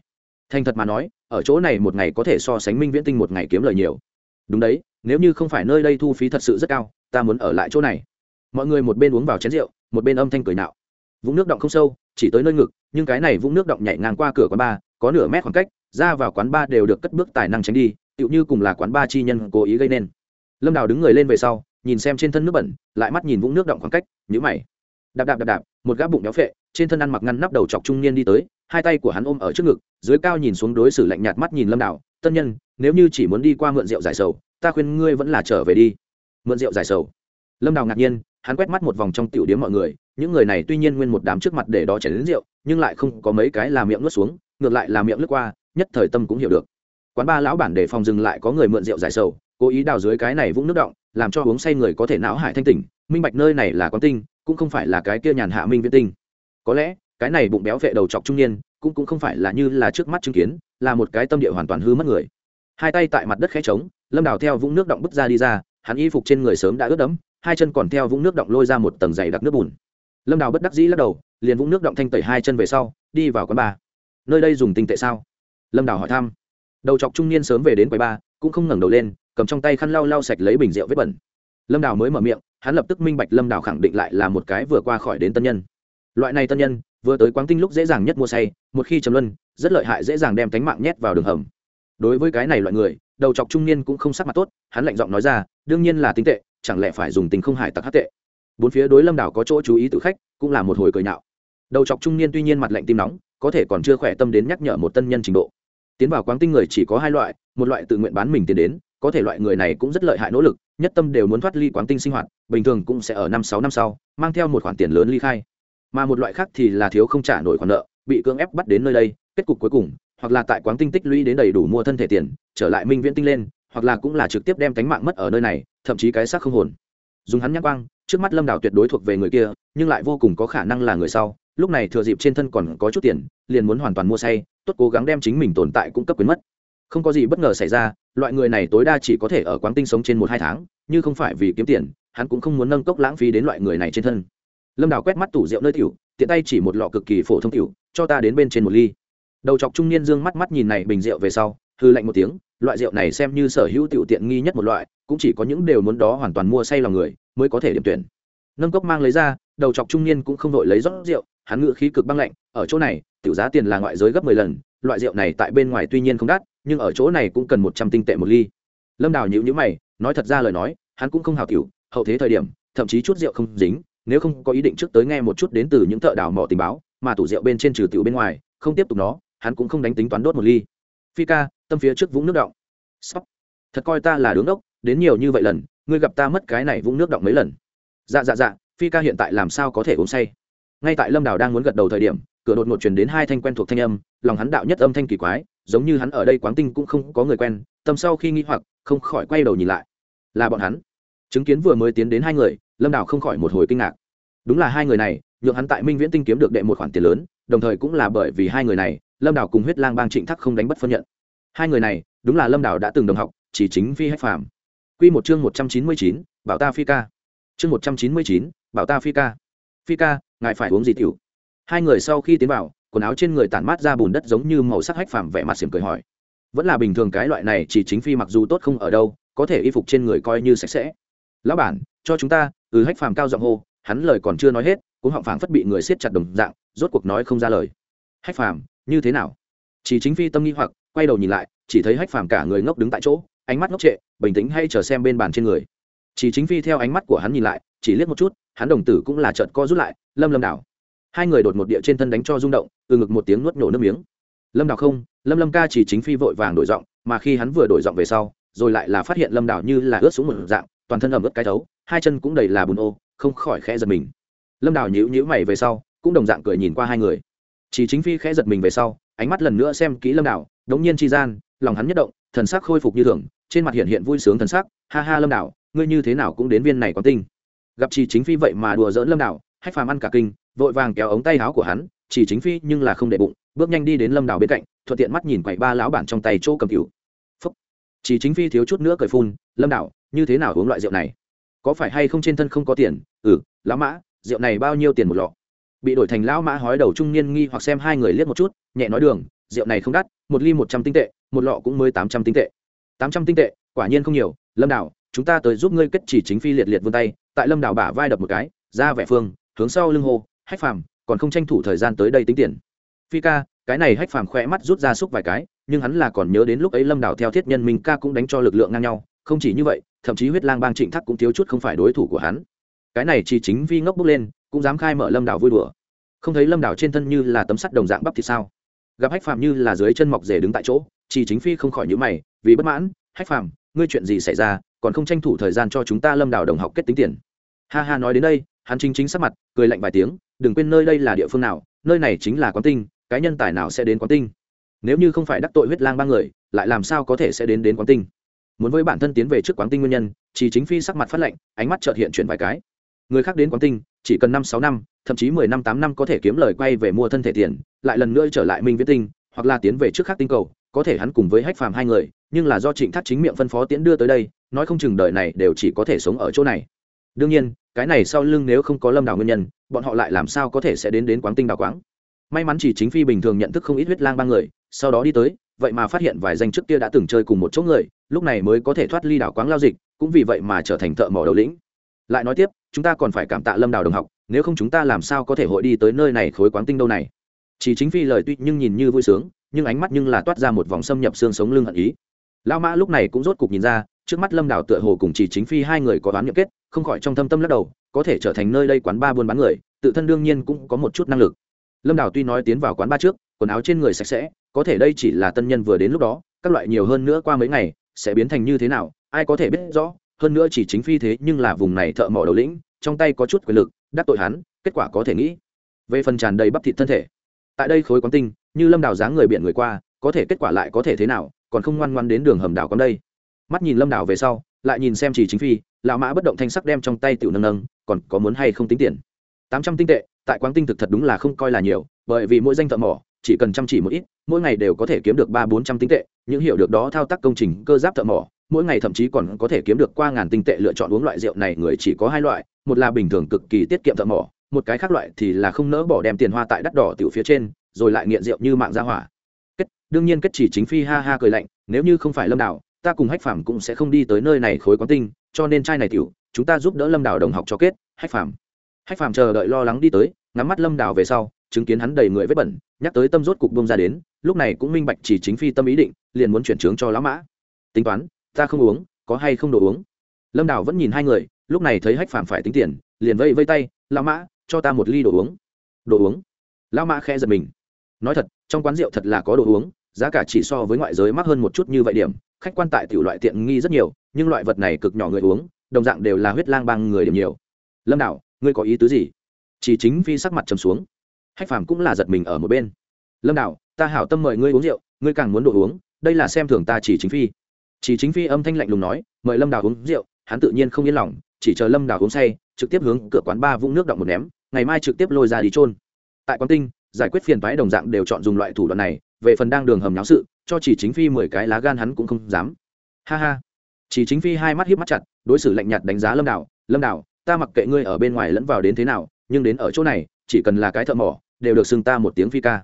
Thành thật mà nói, ở chỗ này một ngày có thể so sánh minh viễn tinh một ngày kiếm lời nhiều đúng đấy, nếu như không phải nơi đây thu phí thật sự rất cao, ta muốn ở lại chỗ này. Mọi người một bên uống vào chén rượu, một bên âm thanh cười nạo. Vũng nước động không sâu, chỉ tới nơi ngực, nhưng cái này vũng nước động nhảy ngang qua cửa quán bar có nửa mét khoảng cách, ra vào quán bar đều được cất bước tài năng tránh đi, tựu như cùng là quán bar chi nhân cố ý gây nên. Lâm đào đứng người lên về sau, nhìn xem trên thân nước bẩn, lại mắt nhìn vũng nước động khoảng cách nhữ mày. Đạp đạp đạp đạp, một gã bụng béo phệ, trên thân ăn mặc ngăn nắp đầu chọc trung niên đi tới hai tay của hắn ôm ở trước ngực dưới cao nhìn xuống đối xử lạnh nhạt mắt nhìn lâm đảo, tân nhân nếu như chỉ muốn đi qua mượn rượu giải sầu ta khuyên ngươi vẫn là trở về đi. Mượn rượu giải sầu? Lâm đào ngạc nhiên hắn quét mắt một vòng trong tiểu điếm mọi người những người này tuy nhiên nguyên một đám trước mặt để đó chảy đến rượu nhưng lại không có mấy cái làm miệng nuốt xuống ngược lại là miệng lướt qua nhất thời tâm cũng hiểu được. Quán ba lão bản để phòng dừng lại có người mượn rượu giải sầu cố ý đào dưới cái này vũng nước động làm cho uống say người có thể não hại thanh tỉnh minh bạch nơi này là quán tinh cũng không phải là cái kia nhàn hạ minh viễn tinh. Có lẽ cái này bụng béo vệ đầu chọc trung niên, cũng cũng không phải là như là trước mắt chứng kiến, là một cái tâm địa hoàn toàn hư mất người. Hai tay tại mặt đất khẽ trống, lâm đào theo vũng nước động bứt ra đi ra, hắn y phục trên người sớm đã ướt đẫm, hai chân còn theo vũng nước động lôi ra một tầng dày đặc nước bùn. Lâm đào bất đắc dĩ lắc đầu, liền vũng nước động thanh tẩy hai chân về sau, đi vào quán bar nơi đây dùng tinh tệ sao? Lâm đào hỏi thăm. Đầu chọc trung niên sớm về đến quầy bar cũng không ngẩng đầu lên, cầm trong tay khăn lau lau sạch lấy bình rượu vết bẩn. Lâm đào mới mở miệng, hắn lập tức minh bạch lâm đào khẳng định lại là một cái vừa qua khỏi đến tân nhân. Loại này tân nhân vừa tới quán tinh lúc dễ dàng nhất mua say, một khi chấm luân, rất lợi hại dễ dàng đem cánh mạng nhét vào đường hầm. Đối với cái này loại người, đầu chọc trung niên cũng không sắc mặt tốt, hắn lạnh giọng nói ra, đương nhiên là tinh tệ, chẳng lẽ phải dùng tình không hải tặc hát tệ? Bốn phía đối lâm đảo có chỗ chú ý tự khách, cũng là một hồi cười nhạo. Đầu chọc trung niên tuy nhiên mặt lạnh tim nóng, có thể còn chưa khỏe tâm đến nhắc nhở một tân nhân trình độ. Tiến vào quán tinh người chỉ có hai loại, một loại tự nguyện bán mình tiền đến, có thể loại người này cũng rất lợi hại nỗ lực, nhất tâm đều muốn thoát ly quán tinh sinh hoạt, bình thường cũng sẽ ở năm sáu năm sau, mang theo một khoản tiền lớn ly khai mà một loại khác thì là thiếu không trả nổi khoản nợ, bị cưỡng ép bắt đến nơi đây, kết cục cuối cùng, hoặc là tại quán tinh tích lũy đến đầy đủ mua thân thể tiền, trở lại minh viễn tinh lên, hoặc là cũng là trực tiếp đem cánh mạng mất ở nơi này, thậm chí cái xác không hồn. Dùng hắn nhắc quang, trước mắt lâm đảo tuyệt đối thuộc về người kia, nhưng lại vô cùng có khả năng là người sau, lúc này thừa dịp trên thân còn có chút tiền, liền muốn hoàn toàn mua say, tốt cố gắng đem chính mình tồn tại cũng cấp quyến mất. Không có gì bất ngờ xảy ra, loại người này tối đa chỉ có thể ở quán tinh sống trên một hai tháng, như không phải vì kiếm tiền, hắn cũng không muốn nâng cốc lãng phí đến loại người này trên thân lâm đào quét mắt tủ rượu nơi tiểu, tiện tay chỉ một lọ cực kỳ phổ thông tiểu, cho ta đến bên trên một ly. Đầu chọc trung niên dương mắt mắt nhìn này bình rượu về sau, hư lạnh một tiếng, loại rượu này xem như sở hữu tiểu tiện nghi nhất một loại, cũng chỉ có những đều muốn đó hoàn toàn mua say lòng người, mới có thể điểm tuyển. Nâng cốc mang lấy ra, đầu chọc trung niên cũng không đội lấy rót rượu, hắn ngự khí cực băng lạnh, ở chỗ này, tiểu giá tiền là ngoại giới gấp mười lần, loại rượu này tại bên ngoài tuy nhiên không đắt, nhưng ở chỗ này cũng cần một trăm tinh tệ một ly. Lâm đào nhữ nhữ mày, nói thật ra lời nói, hắn cũng không hào tiểu, hậu thế thời điểm, thậm chí chút rượu không dính nếu không có ý định trước tới nghe một chút đến từ những thợ đào mỏ tình báo, mà tủ rượu bên trên trừ tiểu bên ngoài, không tiếp tục nó, hắn cũng không đánh tính toán đốt một ly. Phi ca, tâm phía trước vũng nước động. Sóc thật coi ta là đứng đốc, đến nhiều như vậy lần, ngươi gặp ta mất cái này vũng nước động mấy lần. Dạ dạ dạ phi ca hiện tại làm sao có thể uống say? Ngay tại lâm đào đang muốn gật đầu thời điểm, cửa đột ngột truyền đến hai thanh quen thuộc thanh âm, lòng hắn đạo nhất âm thanh kỳ quái, giống như hắn ở đây quán tinh cũng không có người quen, tâm sau khi nghĩ hoặc, không khỏi quay đầu nhìn lại. Là bọn hắn. Chứng kiến vừa mới tiến đến hai người, lâm đào không khỏi một hồi kinh ngạc đúng là hai người này, nhượng hắn tại minh viễn tinh kiếm được đệ một khoản tiền lớn, đồng thời cũng là bởi vì hai người này, lâm Đảo cùng huyết lang bang trịnh thắc không đánh bất phân nhận. Hai người này, đúng là lâm Đảo đã từng đồng học, chỉ chính phi hách phàm. Q một chương một trăm chín mươi chín, bảo ta phi ca. Chương một trăm chín mươi chín, bảo ta phi ca. Phi ca, ngài phải uống gì tiểu? Hai người sau khi tiến vào, quần áo trên người tản mát ra bùn đất giống như màu sắc hách phàm vẻ mặt xiểm cười hỏi. Vẫn là bình thường cái loại này chỉ chính phi mặc dù tốt không ở đâu, có thể y phục trên người coi như sạch sẽ. Lão bản, cho chúng ta ừ hách phàm cao giọng hô hắn lời còn chưa nói hết cũng họng phảng phất bị người siết chặt đồng dạng, rốt cuộc nói không ra lời. Hách phàm, như thế nào? Chỉ chính phi tâm nghi hoặc, quay đầu nhìn lại, chỉ thấy hách phàm cả người ngốc đứng tại chỗ, ánh mắt ngốc trệ, bình tĩnh hay chờ xem bên bàn trên người. Chỉ chính phi theo ánh mắt của hắn nhìn lại, chỉ liếc một chút, hắn đồng tử cũng là trợt co rút lại, lâm lâm đảo. Hai người đột một địa trên thân đánh cho rung động, từ ngực một tiếng nuốt nhổ nước miếng. Lâm đảo không, lâm lâm ca chỉ chính phi vội vàng đổi giọng, mà khi hắn vừa đổi giọng về sau, rồi lại là phát hiện lâm đảo như là ướt xuống một dạng, toàn thân ẩm ướt cái thấu, hai chân cũng đầy là bùn ô không khỏi khẽ giật mình. Lâm đào nhữ nhữ mày về sau cũng đồng dạng cười nhìn qua hai người. Chỉ chính phi khẽ giật mình về sau ánh mắt lần nữa xem kỹ lâm đào, đống nhiên chi gian lòng hắn nhất động thần sắc khôi phục như thường trên mặt hiện hiện vui sướng thần sắc ha ha lâm đào, ngươi như thế nào cũng đến viên này có tinh. Gặp chỉ chính phi vậy mà đùa dỡn lâm đào, hách phàm ăn cả kinh vội vàng kéo ống tay áo của hắn chỉ chính phi nhưng là không để bụng bước nhanh đi đến lâm đào bên cạnh thuận tiện mắt nhìn quậy ba lão bản trong tay chỗ cầm cựu phúc. Chỉ chính phi thiếu chút nữa cười phun lâm đào, như thế nào uống loại rượu này? Có phải hay không trên thân không có tiền ừ lão mã, rượu này bao nhiêu tiền một lọ? Bị đổi thành lão mã hói đầu trung niên nghi hoặc xem hai người liếc một chút, nhẹ nói đường, rượu này không đắt, một ly một trăm tinh tệ, một lọ cũng mới tám trăm tinh tệ. Tám trăm tinh tệ, quả nhiên không nhiều, lâm đảo chúng ta tới giúp ngươi kết chỉ chính phi liệt liệt vươn tay, tại lâm đảo bả vai đập một cái, ra vẻ phương, hướng sau lưng hô, hách phàm, còn không tranh thủ thời gian tới đây tính tiền. Phi ca, cái này hách phàm khỏe mắt rút ra xúc vài cái, nhưng hắn là còn nhớ đến lúc ấy lâm đảo theo thiết nhân minh ca cũng đánh cho lực lượng ngang nhau, không chỉ như vậy, thậm chí huyết lang bang trịnh thắc cũng thiếu chút không phải đối thủ của hắn cái này chỉ chính vi ngốc bước lên, cũng dám khai mở lâm đảo vui đùa. Không thấy lâm đảo trên thân như là tấm sắt đồng dạng bắp thì sao? Gặp hách phàm như là dưới chân mọc rể đứng tại chỗ chỉ chính phi không khỏi nhữ mày, vì bất mãn, hách phàm, ngươi chuyện gì xảy ra? Còn không tranh thủ thời gian cho chúng ta lâm đảo đồng học kết tính tiền. Ha ha nói đến đây, hắn chính chính sắc mặt, cười lạnh vài tiếng, đừng quên nơi đây là địa phương nào, nơi này chính là quán tinh, cái nhân tài nào sẽ đến quán tinh? Nếu như không phải đắc tội huyết lang ba người, lại làm sao có thể sẽ đến đến quán tinh? Muốn với bản thân tiến về trước quán tinh nguyên nhân chỉ chính phi sắc mặt phát lệnh ánh mắt trợt hiện chuyển vài cái người khác đến quán tinh, chỉ cần năm sáu năm, thậm chí mười năm tám năm có thể kiếm lời quay về mua thân thể tiền, lại lần nữa trở lại minh viễn tinh, hoặc là tiến về trước khác tinh cầu, có thể hắn cùng với hách phàm hai người, nhưng là do trịnh thác chính miệng phân phó tiễn đưa tới đây, nói không chừng đời này đều chỉ có thể sống ở chỗ này. Đương nhiên, cái này sau lưng nếu không có lâm đào nguyên nhân, bọn họ lại làm sao có thể sẽ đến đến quán tinh đào quáng? May mắn chỉ chính phi bình thường nhận thức không ít huyết lang ba người, sau đó đi tới, vậy mà phát hiện vài danh trước kia đã từng chơi cùng một chỗ người, lúc này mới có thể thoát ly đảo quáng lao dịch, cũng vì vậy mà trở thành thợ mỏ đầu lĩnh lại nói tiếp, chúng ta còn phải cảm tạ lâm đào đồng học, nếu không chúng ta làm sao có thể hội đi tới nơi này khối quán tinh đâu này? Chỉ chính phi lời tuy nhưng nhìn như vui sướng, nhưng ánh mắt nhưng là toát ra một vòng xâm nhập xương sống lưng hận ý. Lao mã lúc này cũng rốt cục nhìn ra, trước mắt lâm đào tựa hồ cùng chỉ chính phi hai người có đoán nhậm kết, không khỏi trong thâm tâm lắc đầu, có thể trở thành nơi đây quán ba buôn bán người, tự thân đương nhiên cũng có một chút năng lực. Lâm đào tuy nói tiến vào quán ba trước, quần áo trên người sạch sẽ, có thể đây chỉ là tân nhân vừa đến lúc đó, các loại nhiều hơn nữa qua mấy ngày, sẽ biến thành như thế nào, ai có thể biết rõ hơn nữa chỉ chính phi thế nhưng là vùng này thợ mỏ đầu lĩnh, trong tay có chút quyền lực, đắc tội hắn, kết quả có thể nghĩ. Về phần tràn đầy bắp thịt thân thể, tại đây khối quán tinh, như lâm đào dáng người biển người qua, có thể kết quả lại có thể thế nào, còn không ngoan ngoan đến đường hầm đảo con đây. Mắt nhìn lâm đào về sau, lại nhìn xem chỉ chính phi, lão mã bất động thanh sắc đem trong tay tiểu nâng nâng, còn có muốn hay không tính tiền. Tám trăm tinh tệ, tại quán tinh thực thật đúng là không coi là nhiều, bởi vì mỗi danh thợ mỏ, chỉ cần chăm chỉ một ít, mỗi ngày đều có thể kiếm được ba bốn trăm tinh tệ, những hiểu được đó thao tác công trình, cơ giáp thợ mỏ mỗi ngày thậm chí còn có thể kiếm được qua ngàn tinh tệ lựa chọn uống loại rượu này, người chỉ có hai loại, một là bình thường cực kỳ tiết kiệm thợ mỏ, một cái khác loại thì là không nỡ bỏ đem tiền hoa tại đắt đỏ tiểu phía trên, rồi lại nghiện rượu như mạng ra hỏa. Kết, đương nhiên kết chỉ chính phi ha ha cười lạnh, nếu như không phải lâm đảo ta cùng hách phàm cũng sẽ không đi tới nơi này khối quán tinh, cho nên trai này tiểu, chúng ta giúp đỡ lâm đảo đồng học cho kết, hách phàm. Hách phàm chờ đợi lo lắng đi tới, ngắm mắt lâm đảo về sau, chứng kiến hắn đầy người vết bẩn, nhắc tới tâm rốt cục bông ra đến, lúc này cũng minh bạch chỉ chính phi tâm ý định, liền muốn chuyển trướng cho lão mã. Tính toán ta không uống, có hay không đồ uống? Lâm đào vẫn nhìn hai người, lúc này thấy hách phàm phải tính tiền, liền vây vây tay, lão mã, cho ta một ly đồ uống. Đồ uống? Lão mã khe giật mình. Nói thật, trong quán rượu thật là có đồ uống, giá cả chỉ so với ngoại giới mắc hơn một chút như vậy điểm, khách quan tại tiểu loại tiện nghi rất nhiều, nhưng loại vật này cực nhỏ người uống, đồng dạng đều là huyết lang bang người điểm nhiều. Lâm đảo ngươi có ý tứ gì? Chỉ chính phi sắc mặt trầm xuống. Hách phàm cũng là giật mình ở một bên. Lâm đảo ta hảo tâm mời ngươi uống rượu, ngươi càng muốn đồ uống, đây là xem thường ta chỉ chính phi chỉ chính phi âm thanh lạnh lùng nói, mời lâm đào uống rượu, hắn tự nhiên không yên lòng, chỉ chờ lâm đào uống say, trực tiếp hướng cửa quán ba vũng nước động một ném, ngày mai trực tiếp lôi ra đi trôn tại quán tinh, giải quyết phiền toái đồng dạng đều chọn dùng loại thủ đoạn này, về phần đang đường hầm náo sự, cho chỉ chính phi mười cái lá gan hắn cũng không dám. Ha ha. Chỉ chính phi hai mắt hiếp mắt chặt, đối xử lạnh nhạt đánh giá lâm đào lâm đào, ta mặc kệ ngươi ở bên ngoài lẫn vào đến thế nào, nhưng đến ở chỗ này, chỉ cần là cái thợ mỏ, đều được xưng ta một tiếng phi ca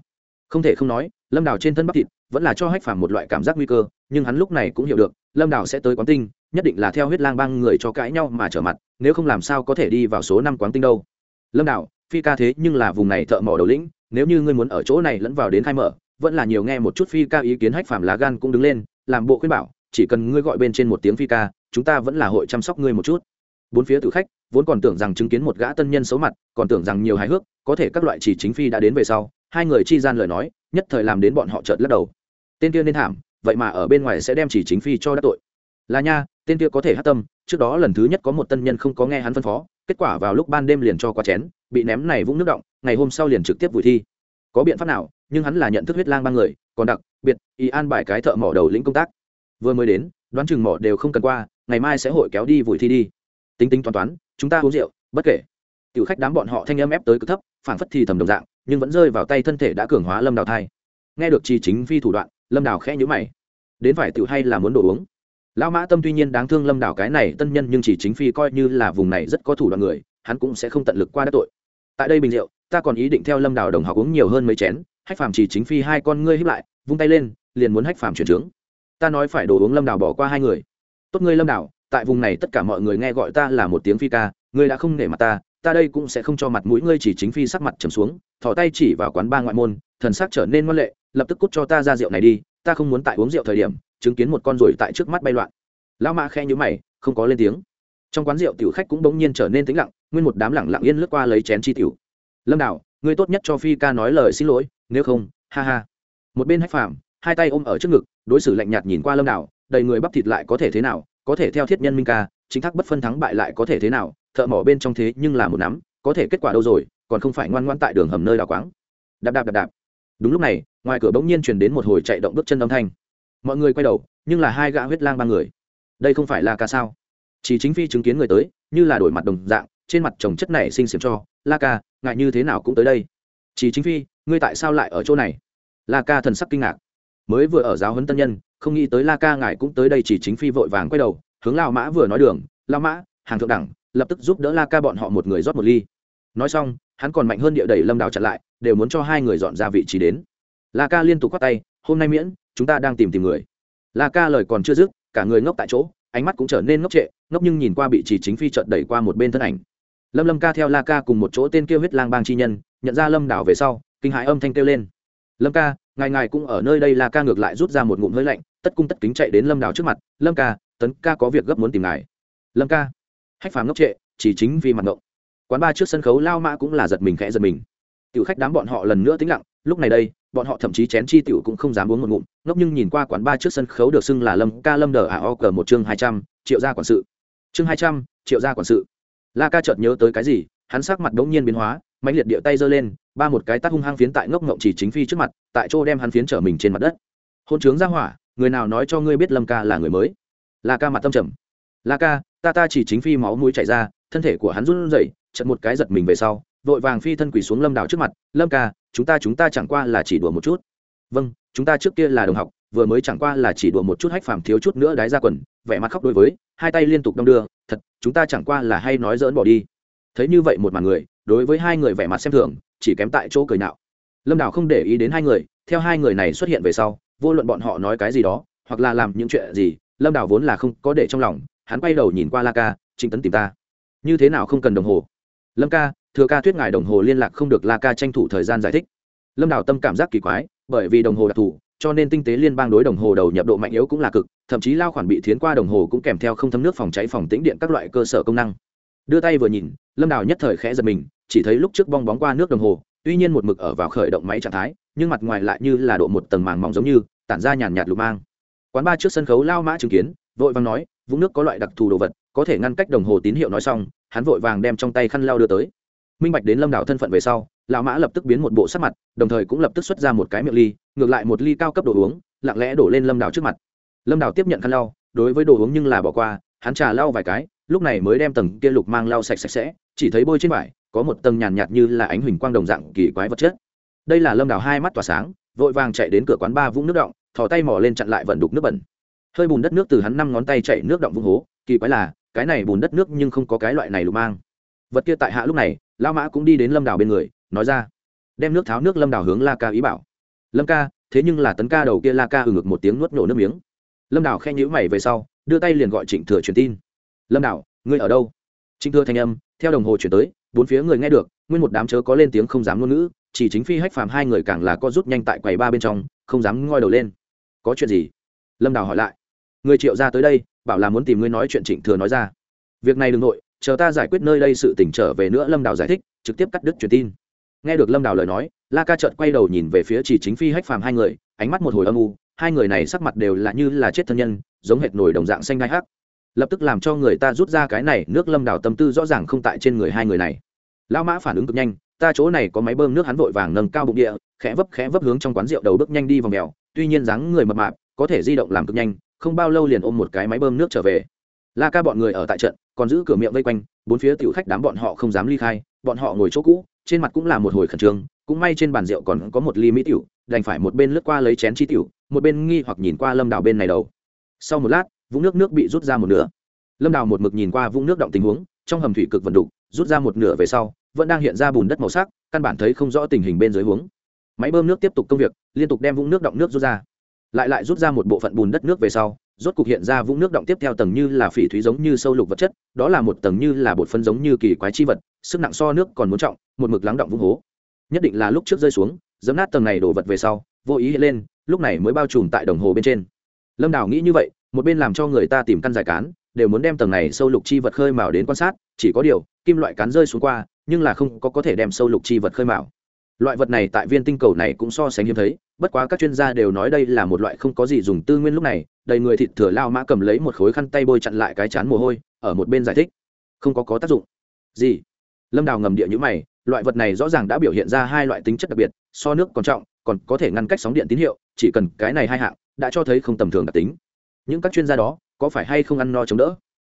không thể không nói, lâm đào trên thân bắp thịt vẫn là cho hách phàm một loại cảm giác nguy cơ, nhưng hắn lúc này cũng hiểu được, lâm đào sẽ tới quán tinh, nhất định là theo huyết lang băng người cho cãi nhau mà trở mặt, nếu không làm sao có thể đi vào số năm quán tinh đâu. Lâm đào, phi ca thế nhưng là vùng này thợ mỏ đầu lĩnh, nếu như ngươi muốn ở chỗ này lẫn vào đến khai mở, vẫn là nhiều nghe một chút phi ca ý kiến hách phàm lá gan cũng đứng lên, làm bộ khuyên bảo, chỉ cần ngươi gọi bên trên một tiếng phi ca, chúng ta vẫn là hội chăm sóc ngươi một chút. Bốn phía tử khách vốn còn tưởng rằng chứng kiến một gã tân nhân xấu mặt, còn tưởng rằng nhiều hài hước, có thể các loại chỉ chính phi đã đến về sau hai người chi gian lời nói, nhất thời làm đến bọn họ chợt lắc đầu. Tên kia nên thảm, vậy mà ở bên ngoài sẽ đem chỉ chính phi cho đắc tội. Là nha, tên kia có thể hát tâm, trước đó lần thứ nhất có một tân nhân không có nghe hắn phân phó, kết quả vào lúc ban đêm liền cho qua chén, bị ném này vũng nước động, ngày hôm sau liền trực tiếp vùi thi. Có biện pháp nào, nhưng hắn là nhận thức huyết lang ba người, còn đặc biệt, y an bài cái thợ mỏ đầu lĩnh công tác. Vừa mới đến, đoán chừng mỏ đều không cần qua, ngày mai sẽ hội kéo đi vùi thi đi. Tính tính toán toán, chúng ta uống rượu, bất kể. Tiểu khách đám bọn họ thanh âm ép tới cực thấp phản phất thì thầm đồng dạng nhưng vẫn rơi vào tay thân thể đã cường hóa lâm đào thai. Nghe được chi chính phi thủ đoạn, lâm đào khẽ nhữ mày. Đến phải tiểu hay là muốn đồ uống? Lão mã tâm tuy nhiên đáng thương lâm đào cái này tân nhân nhưng chỉ chính phi coi như là vùng này rất có thủ đoạn người, hắn cũng sẽ không tận lực qua đất tội. Tại đây bình rượu, ta còn ý định theo lâm đào đồng học uống nhiều hơn mấy chén, hách phàm chỉ chính phi hai con ngươi hiếp lại, vung tay lên, liền muốn hách phàm chuyển trướng. Ta nói phải đồ uống lâm đào bỏ qua hai người. Tốt ngươi lâm đào, tại vùng này tất cả mọi người nghe gọi ta là một tiếng phi ca, ngươi đã không nể mặt ta ta đây cũng sẽ không cho mặt mũi ngươi chỉ chính phi sắc mặt trầm xuống, thò tay chỉ vào quán ba ngoại môn, thần sắc trở nên ngoan lệ, lập tức cút cho ta ra rượu này đi, ta không muốn tại uống rượu thời điểm, chứng kiến một con ruồi tại trước mắt bay loạn. Lão mã khe nhữ mày, không có lên tiếng. Trong quán rượu tiểu khách cũng bỗng nhiên trở nên tĩnh lặng, nguyên một đám lặng lặng yên lướt qua lấy chén chi tiểu. Lâm đạo ngươi tốt nhất cho phi ca nói lời xin lỗi, nếu không, ha ha. Một bên hách phạm hai tay ôm ở trước ngực, đối xử lạnh nhạt nhìn qua lâm đạo đầy người bắp thịt lại có thể thế nào, có thể theo thiết nhân minh ca, chính thác bất phân thắng bại lại có thể thế nào thợ mỏ bên trong thế nhưng là một nắm, có thể kết quả đâu rồi, còn không phải ngoan ngoan tại đường hầm nơi đào quáng. Đạp đạp đạp đạp. Đúng lúc này, ngoài cửa bỗng nhiên truyền đến một hồi chạy động bước chân âm thanh. Mọi người quay đầu, nhưng là hai gã huyết lang ba người. Đây không phải là ca sao? Chỉ chính phi chứng kiến người tới, như là đổi mặt đồng dạng, trên mặt chồng chất này sinh xiểm cho, la ca ngại như thế nào cũng tới đây. Chỉ chính phi, ngươi tại sao lại ở chỗ này? La ca thần sắc kinh ngạc. Mới vừa ở giáo huấn tân nhân, không nghĩ tới la ca ngài cũng tới đây, chỉ chính phi vội vàng quay đầu, hướng lao mã vừa nói đường, lao mã, hàng thượng đẳng lập tức giúp đỡ la ca bọn họ một người rót một ly. Nói xong, hắn còn mạnh hơn địa đẩy lâm đào chặn lại, đều muốn cho hai người dọn ra vị trí đến. La ca liên tục khoác tay, hôm nay miễn, chúng ta đang tìm tìm người. La ca lời còn chưa dứt, cả người ngốc tại chỗ, ánh mắt cũng trở nên ngốc trệ, ngốc nhưng nhìn qua bị chỉ chính phi trợt đẩy qua một bên thân ảnh. Lâm lâm ca theo la ca cùng một chỗ tên kêu huyết lang bang chi nhân, nhận ra lâm đảo về sau, kinh hãi âm thanh kêu lên. Lâm ca, ngài ngài cũng ở nơi đây. La ca ngược lại rút ra một ngụm hơi lạnh, tất cung tất kính chạy đến lâm đảo trước mặt. Lâm ca, tấn ca có việc gấp muốn tìm ngài. Lâm ca hách phàm ngốc trệ, chỉ chính vì mặt ngộng. Quán ba trước sân khấu lao mã cũng là giật mình khẽ giật mình. Tiểu khách đám bọn họ lần nữa tĩnh lặng, lúc này đây, bọn họ thậm chí chén chi tiểu cũng không dám uống một ngụm, ngốc nhưng nhìn qua quán ba trước sân khấu được xưng là lâm ca lâm đờ a o cờ một chương hai trăm, triệu gia quản sự. Chương hai trăm, triệu gia quản sự. La ca chợt nhớ tới cái gì, hắn sắc mặt đống nhiên biến hóa, mãnh liệt địa tay giơ lên, ba một cái tát hung hăng phiến tại ngốc ngộng chỉ chính phi trước mặt, tại chỗ đem hắn phiến trở mình trên mặt đất. Hôn trướng ra hỏa, người nào nói cho ngươi biết lâm ca là người mới? La ca mặt tâm trầm. La ca ta ta chỉ chính phi máu mũi chảy ra, thân thể của hắn run rẩy chật một cái giật mình về sau, vội vàng phi thân quỳ xuống lâm đào trước mặt, lâm ca, chúng ta chúng ta chẳng qua là chỉ đùa một chút. Vâng chúng ta trước kia là đồng học, vừa mới chẳng qua là chỉ đùa một chút hách phàm thiếu chút nữa đái ra quần, vẻ mặt khóc đối với, hai tay liên tục đong đưa, thật, chúng ta chẳng qua là hay nói dỡn bỏ đi. Thấy như vậy một màn người, đối với hai người vẻ mặt xem thường, chỉ kém tại chỗ cười nạo. Lâm đào không để ý đến hai người, theo hai người này xuất hiện về sau, vô luận bọn họ nói cái gì đó, hoặc là làm những chuyện gì, lâm đào vốn là không có để trong lòng hắn quay đầu nhìn qua la ca, trịnh tấn tìm ta. Như thế nào không cần đồng hồ? Lâm ca, thừa ca thuyết ngài đồng hồ liên lạc không được la ca tranh thủ thời gian giải thích. Lâm đào tâm cảm giác kỳ quái, bởi vì đồng hồ đặc thù, cho nên tinh tế liên bang đối đồng hồ đầu nhập độ mạnh yếu cũng là cực, thậm chí lao khoản bị thiến qua đồng hồ cũng kèm theo không thấm nước phòng cháy phòng tĩnh điện các loại cơ sở công năng. Đưa tay vừa nhìn, lâm đào nhất thời khẽ giật mình, chỉ thấy lúc trước bong bóng qua nước đồng hồ, tuy nhiên một mực ở vào khởi động máy trạng thái, nhưng mặt ngoài lại như là độ một tầng màng mỏng giống như, tản ra nhàn nhạt lục mang. Quán ba trước sân khấu lao mã chứng kiến, vội vàng nói vũng nước có loại đặc thù đồ vật có thể ngăn cách đồng hồ tín hiệu nói xong hắn vội vàng đem trong tay khăn lao đưa tới. Minh bạch đến lâm đảo thân phận về sau lão mã lập tức biến một bộ sắc mặt đồng thời cũng lập tức xuất ra một cái miệng ly ngược lại một ly cao cấp đồ uống lặng lẽ đổ lên lâm đảo trước mặt. Lâm đảo tiếp nhận khăn lau đối với đồ uống nhưng là bỏ qua hắn trà lau vài cái lúc này mới đem tầng kia lục mang lau sạch sạch sẽ chỉ thấy bôi trên vải có một tầng nhàn nhạt, nhạt như là ánh huỳnh quang đồng dạng kỳ quái vật chất. Đây là lâm đảo hai mắt tỏa sáng vội vàng chạy đến cửa quán ba vũng nước động thò tay mò lên chặn lại vận đục nước bẩn hơi bùn đất nước từ hắn năm ngón tay chạy nước động vung hố, kỳ quái là, cái này bùn đất nước nhưng không có cái loại này lục mang. Vật kia tại hạ lúc này lao mã cũng đi đến lâm đào bên người, nói ra, đem nước tháo nước lâm đào hướng la ca ý bảo. Lâm ca, thế nhưng là tấn ca đầu kia la ca ừ ngực một tiếng nuốt nhổ nước miếng. Lâm đào khen nhữ mày về sau, đưa tay liền gọi trịnh thừa truyền tin. Lâm đào ngươi ở đâu? Trịnh thừa thanh âm, theo đồng hồ chuyển tới, bốn phía người nghe được, nguyên một đám chớ có lên tiếng không dám ngôn ngữ, chỉ chính phi hách phàm hai người càng là co rút nhanh tại quầy ba bên trong, không dám ngoi đầu lên. Có chuyện gì? Lâm đào hỏi lại người triệu ra tới đây, bảo là muốn tìm ngươi nói chuyện trịnh thừa nói ra. Việc này đừng nội, chờ ta giải quyết nơi đây sự tỉnh trở về nữa lâm đào giải thích, trực tiếp cắt đứt truyền tin. Nghe được lâm đào lời nói, la ca trợt quay đầu nhìn về phía chỉ chính phi hách phàm hai người, ánh mắt một hồi âm u, hai người này sắc mặt đều là như là chết thân nhân, giống hệt nổi đồng dạng xanh gai hắc. Lập tức làm cho người ta rút ra cái này, nước lâm đào tâm tư rõ ràng không tại trên người hai người này. Lão mã phản ứng cực nhanh, ta chỗ này có máy bơm nước hắn vội vàng nâng cao bụng địa, khẽ vấp khẽ vấp hướng trong quán rượu đầu bước nhanh đi vào mèo, tuy nhiên dáng người mập mạp, có thể di động làm cực nhanh không bao lâu liền ôm một cái máy bơm nước trở về. La ca bọn người ở tại trận, còn giữ cửa miệng vây quanh, bốn phía tiểu khách đám bọn họ không dám ly khai, bọn họ ngồi chỗ cũ, trên mặt cũng là một hồi khẩn trương, cũng may trên bàn rượu còn có một ly mỹ tiểu, đành phải một bên lướt qua lấy chén chi tiểu, một bên nghi hoặc nhìn qua lâm đào bên này đầu. Sau một lát, vũng nước nước bị rút ra một nửa. Lâm đào một mực nhìn qua vũng nước động tình huống, trong hầm thủy cực vận đục, rút ra một nửa về sau, vẫn đang hiện ra bùn đất màu sắc, căn bản thấy không rõ tình hình bên dưới huống. Máy bơm nước tiếp tục công việc, liên tục đem vũng nước động nước rút ra lại lại rút ra một bộ phận bùn đất nước về sau, rốt cục hiện ra vũng nước động tiếp theo tầng như là phỉ thúy giống như sâu lục vật chất, đó là một tầng như là bột phân giống như kỳ quái chi vật, sức nặng so nước còn muốn trọng, một mực lắng động vũng hố. Nhất định là lúc trước rơi xuống dấm nát tầng này đổ vật về sau, vô ý hiện lên, lúc này mới bao trùm tại đồng hồ bên trên. Lâm đào nghĩ như vậy, một bên làm cho người ta tìm căn giải cán, đều muốn đem tầng này sâu lục chi vật khơi mào đến quan sát, chỉ có điều, kim loại cán rơi xuống qua, nhưng là không có có thể đem sâu lục chi vật khơi mào loại vật này tại viên tinh cầu này cũng so sánh hiếm thấy, bất quá các chuyên gia đều nói đây là một loại không có gì dùng tư nguyên lúc này, đầy người thịt thừa lao mã cầm lấy một khối khăn tay bôi chặn lại cái chán mồ hôi, ở một bên giải thích. Không có có tác dụng. Gì? Lâm đào ngầm địa nhữ mày, loại vật này rõ ràng đã biểu hiện ra hai loại tính chất đặc biệt, so nước còn trọng, còn có thể ngăn cách sóng điện tín hiệu, chỉ cần cái này hai hạng, đã cho thấy không tầm thường đặc tính. Những các chuyên gia đó, có phải hay không ăn no chống đỡ?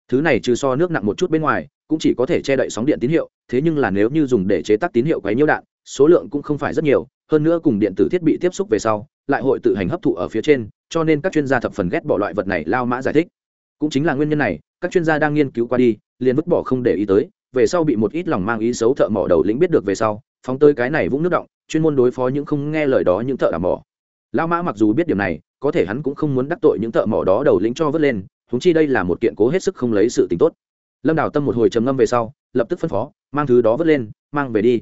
Thứ này trừ so nước nặng một chút bên ngoài, cũng chỉ có thể che đậy sóng điện tín hiệu, thế nhưng là nếu như dùng để chế tác tín hiệu quấy nhiễu đạn số lượng cũng không phải rất nhiều, hơn nữa cùng điện tử thiết bị tiếp xúc về sau, lại hội tự hành hấp thụ ở phía trên, cho nên các chuyên gia thập phần ghét bỏ loại vật này lao mã giải thích. Cũng chính là nguyên nhân này, các chuyên gia đang nghiên cứu qua đi, liền vứt bỏ không để ý tới, về sau bị một ít lòng mang ý xấu thợ mỏ đầu lĩnh biết được về sau, phóng tới cái này vũng nước động, chuyên môn đối phó những không nghe lời đó những thợ đào mỏ. Lao mã mặc dù biết điều này, có thể hắn cũng không muốn đắc tội những thợ mỏ đó đầu lĩnh cho vớt lên húng chi đây là một kiện cố hết sức không lấy sự tính tốt. Lâm đào tâm một hồi trầm ngâm về sau, lập tức phân phó, mang thứ đó vớt lên, mang về đi.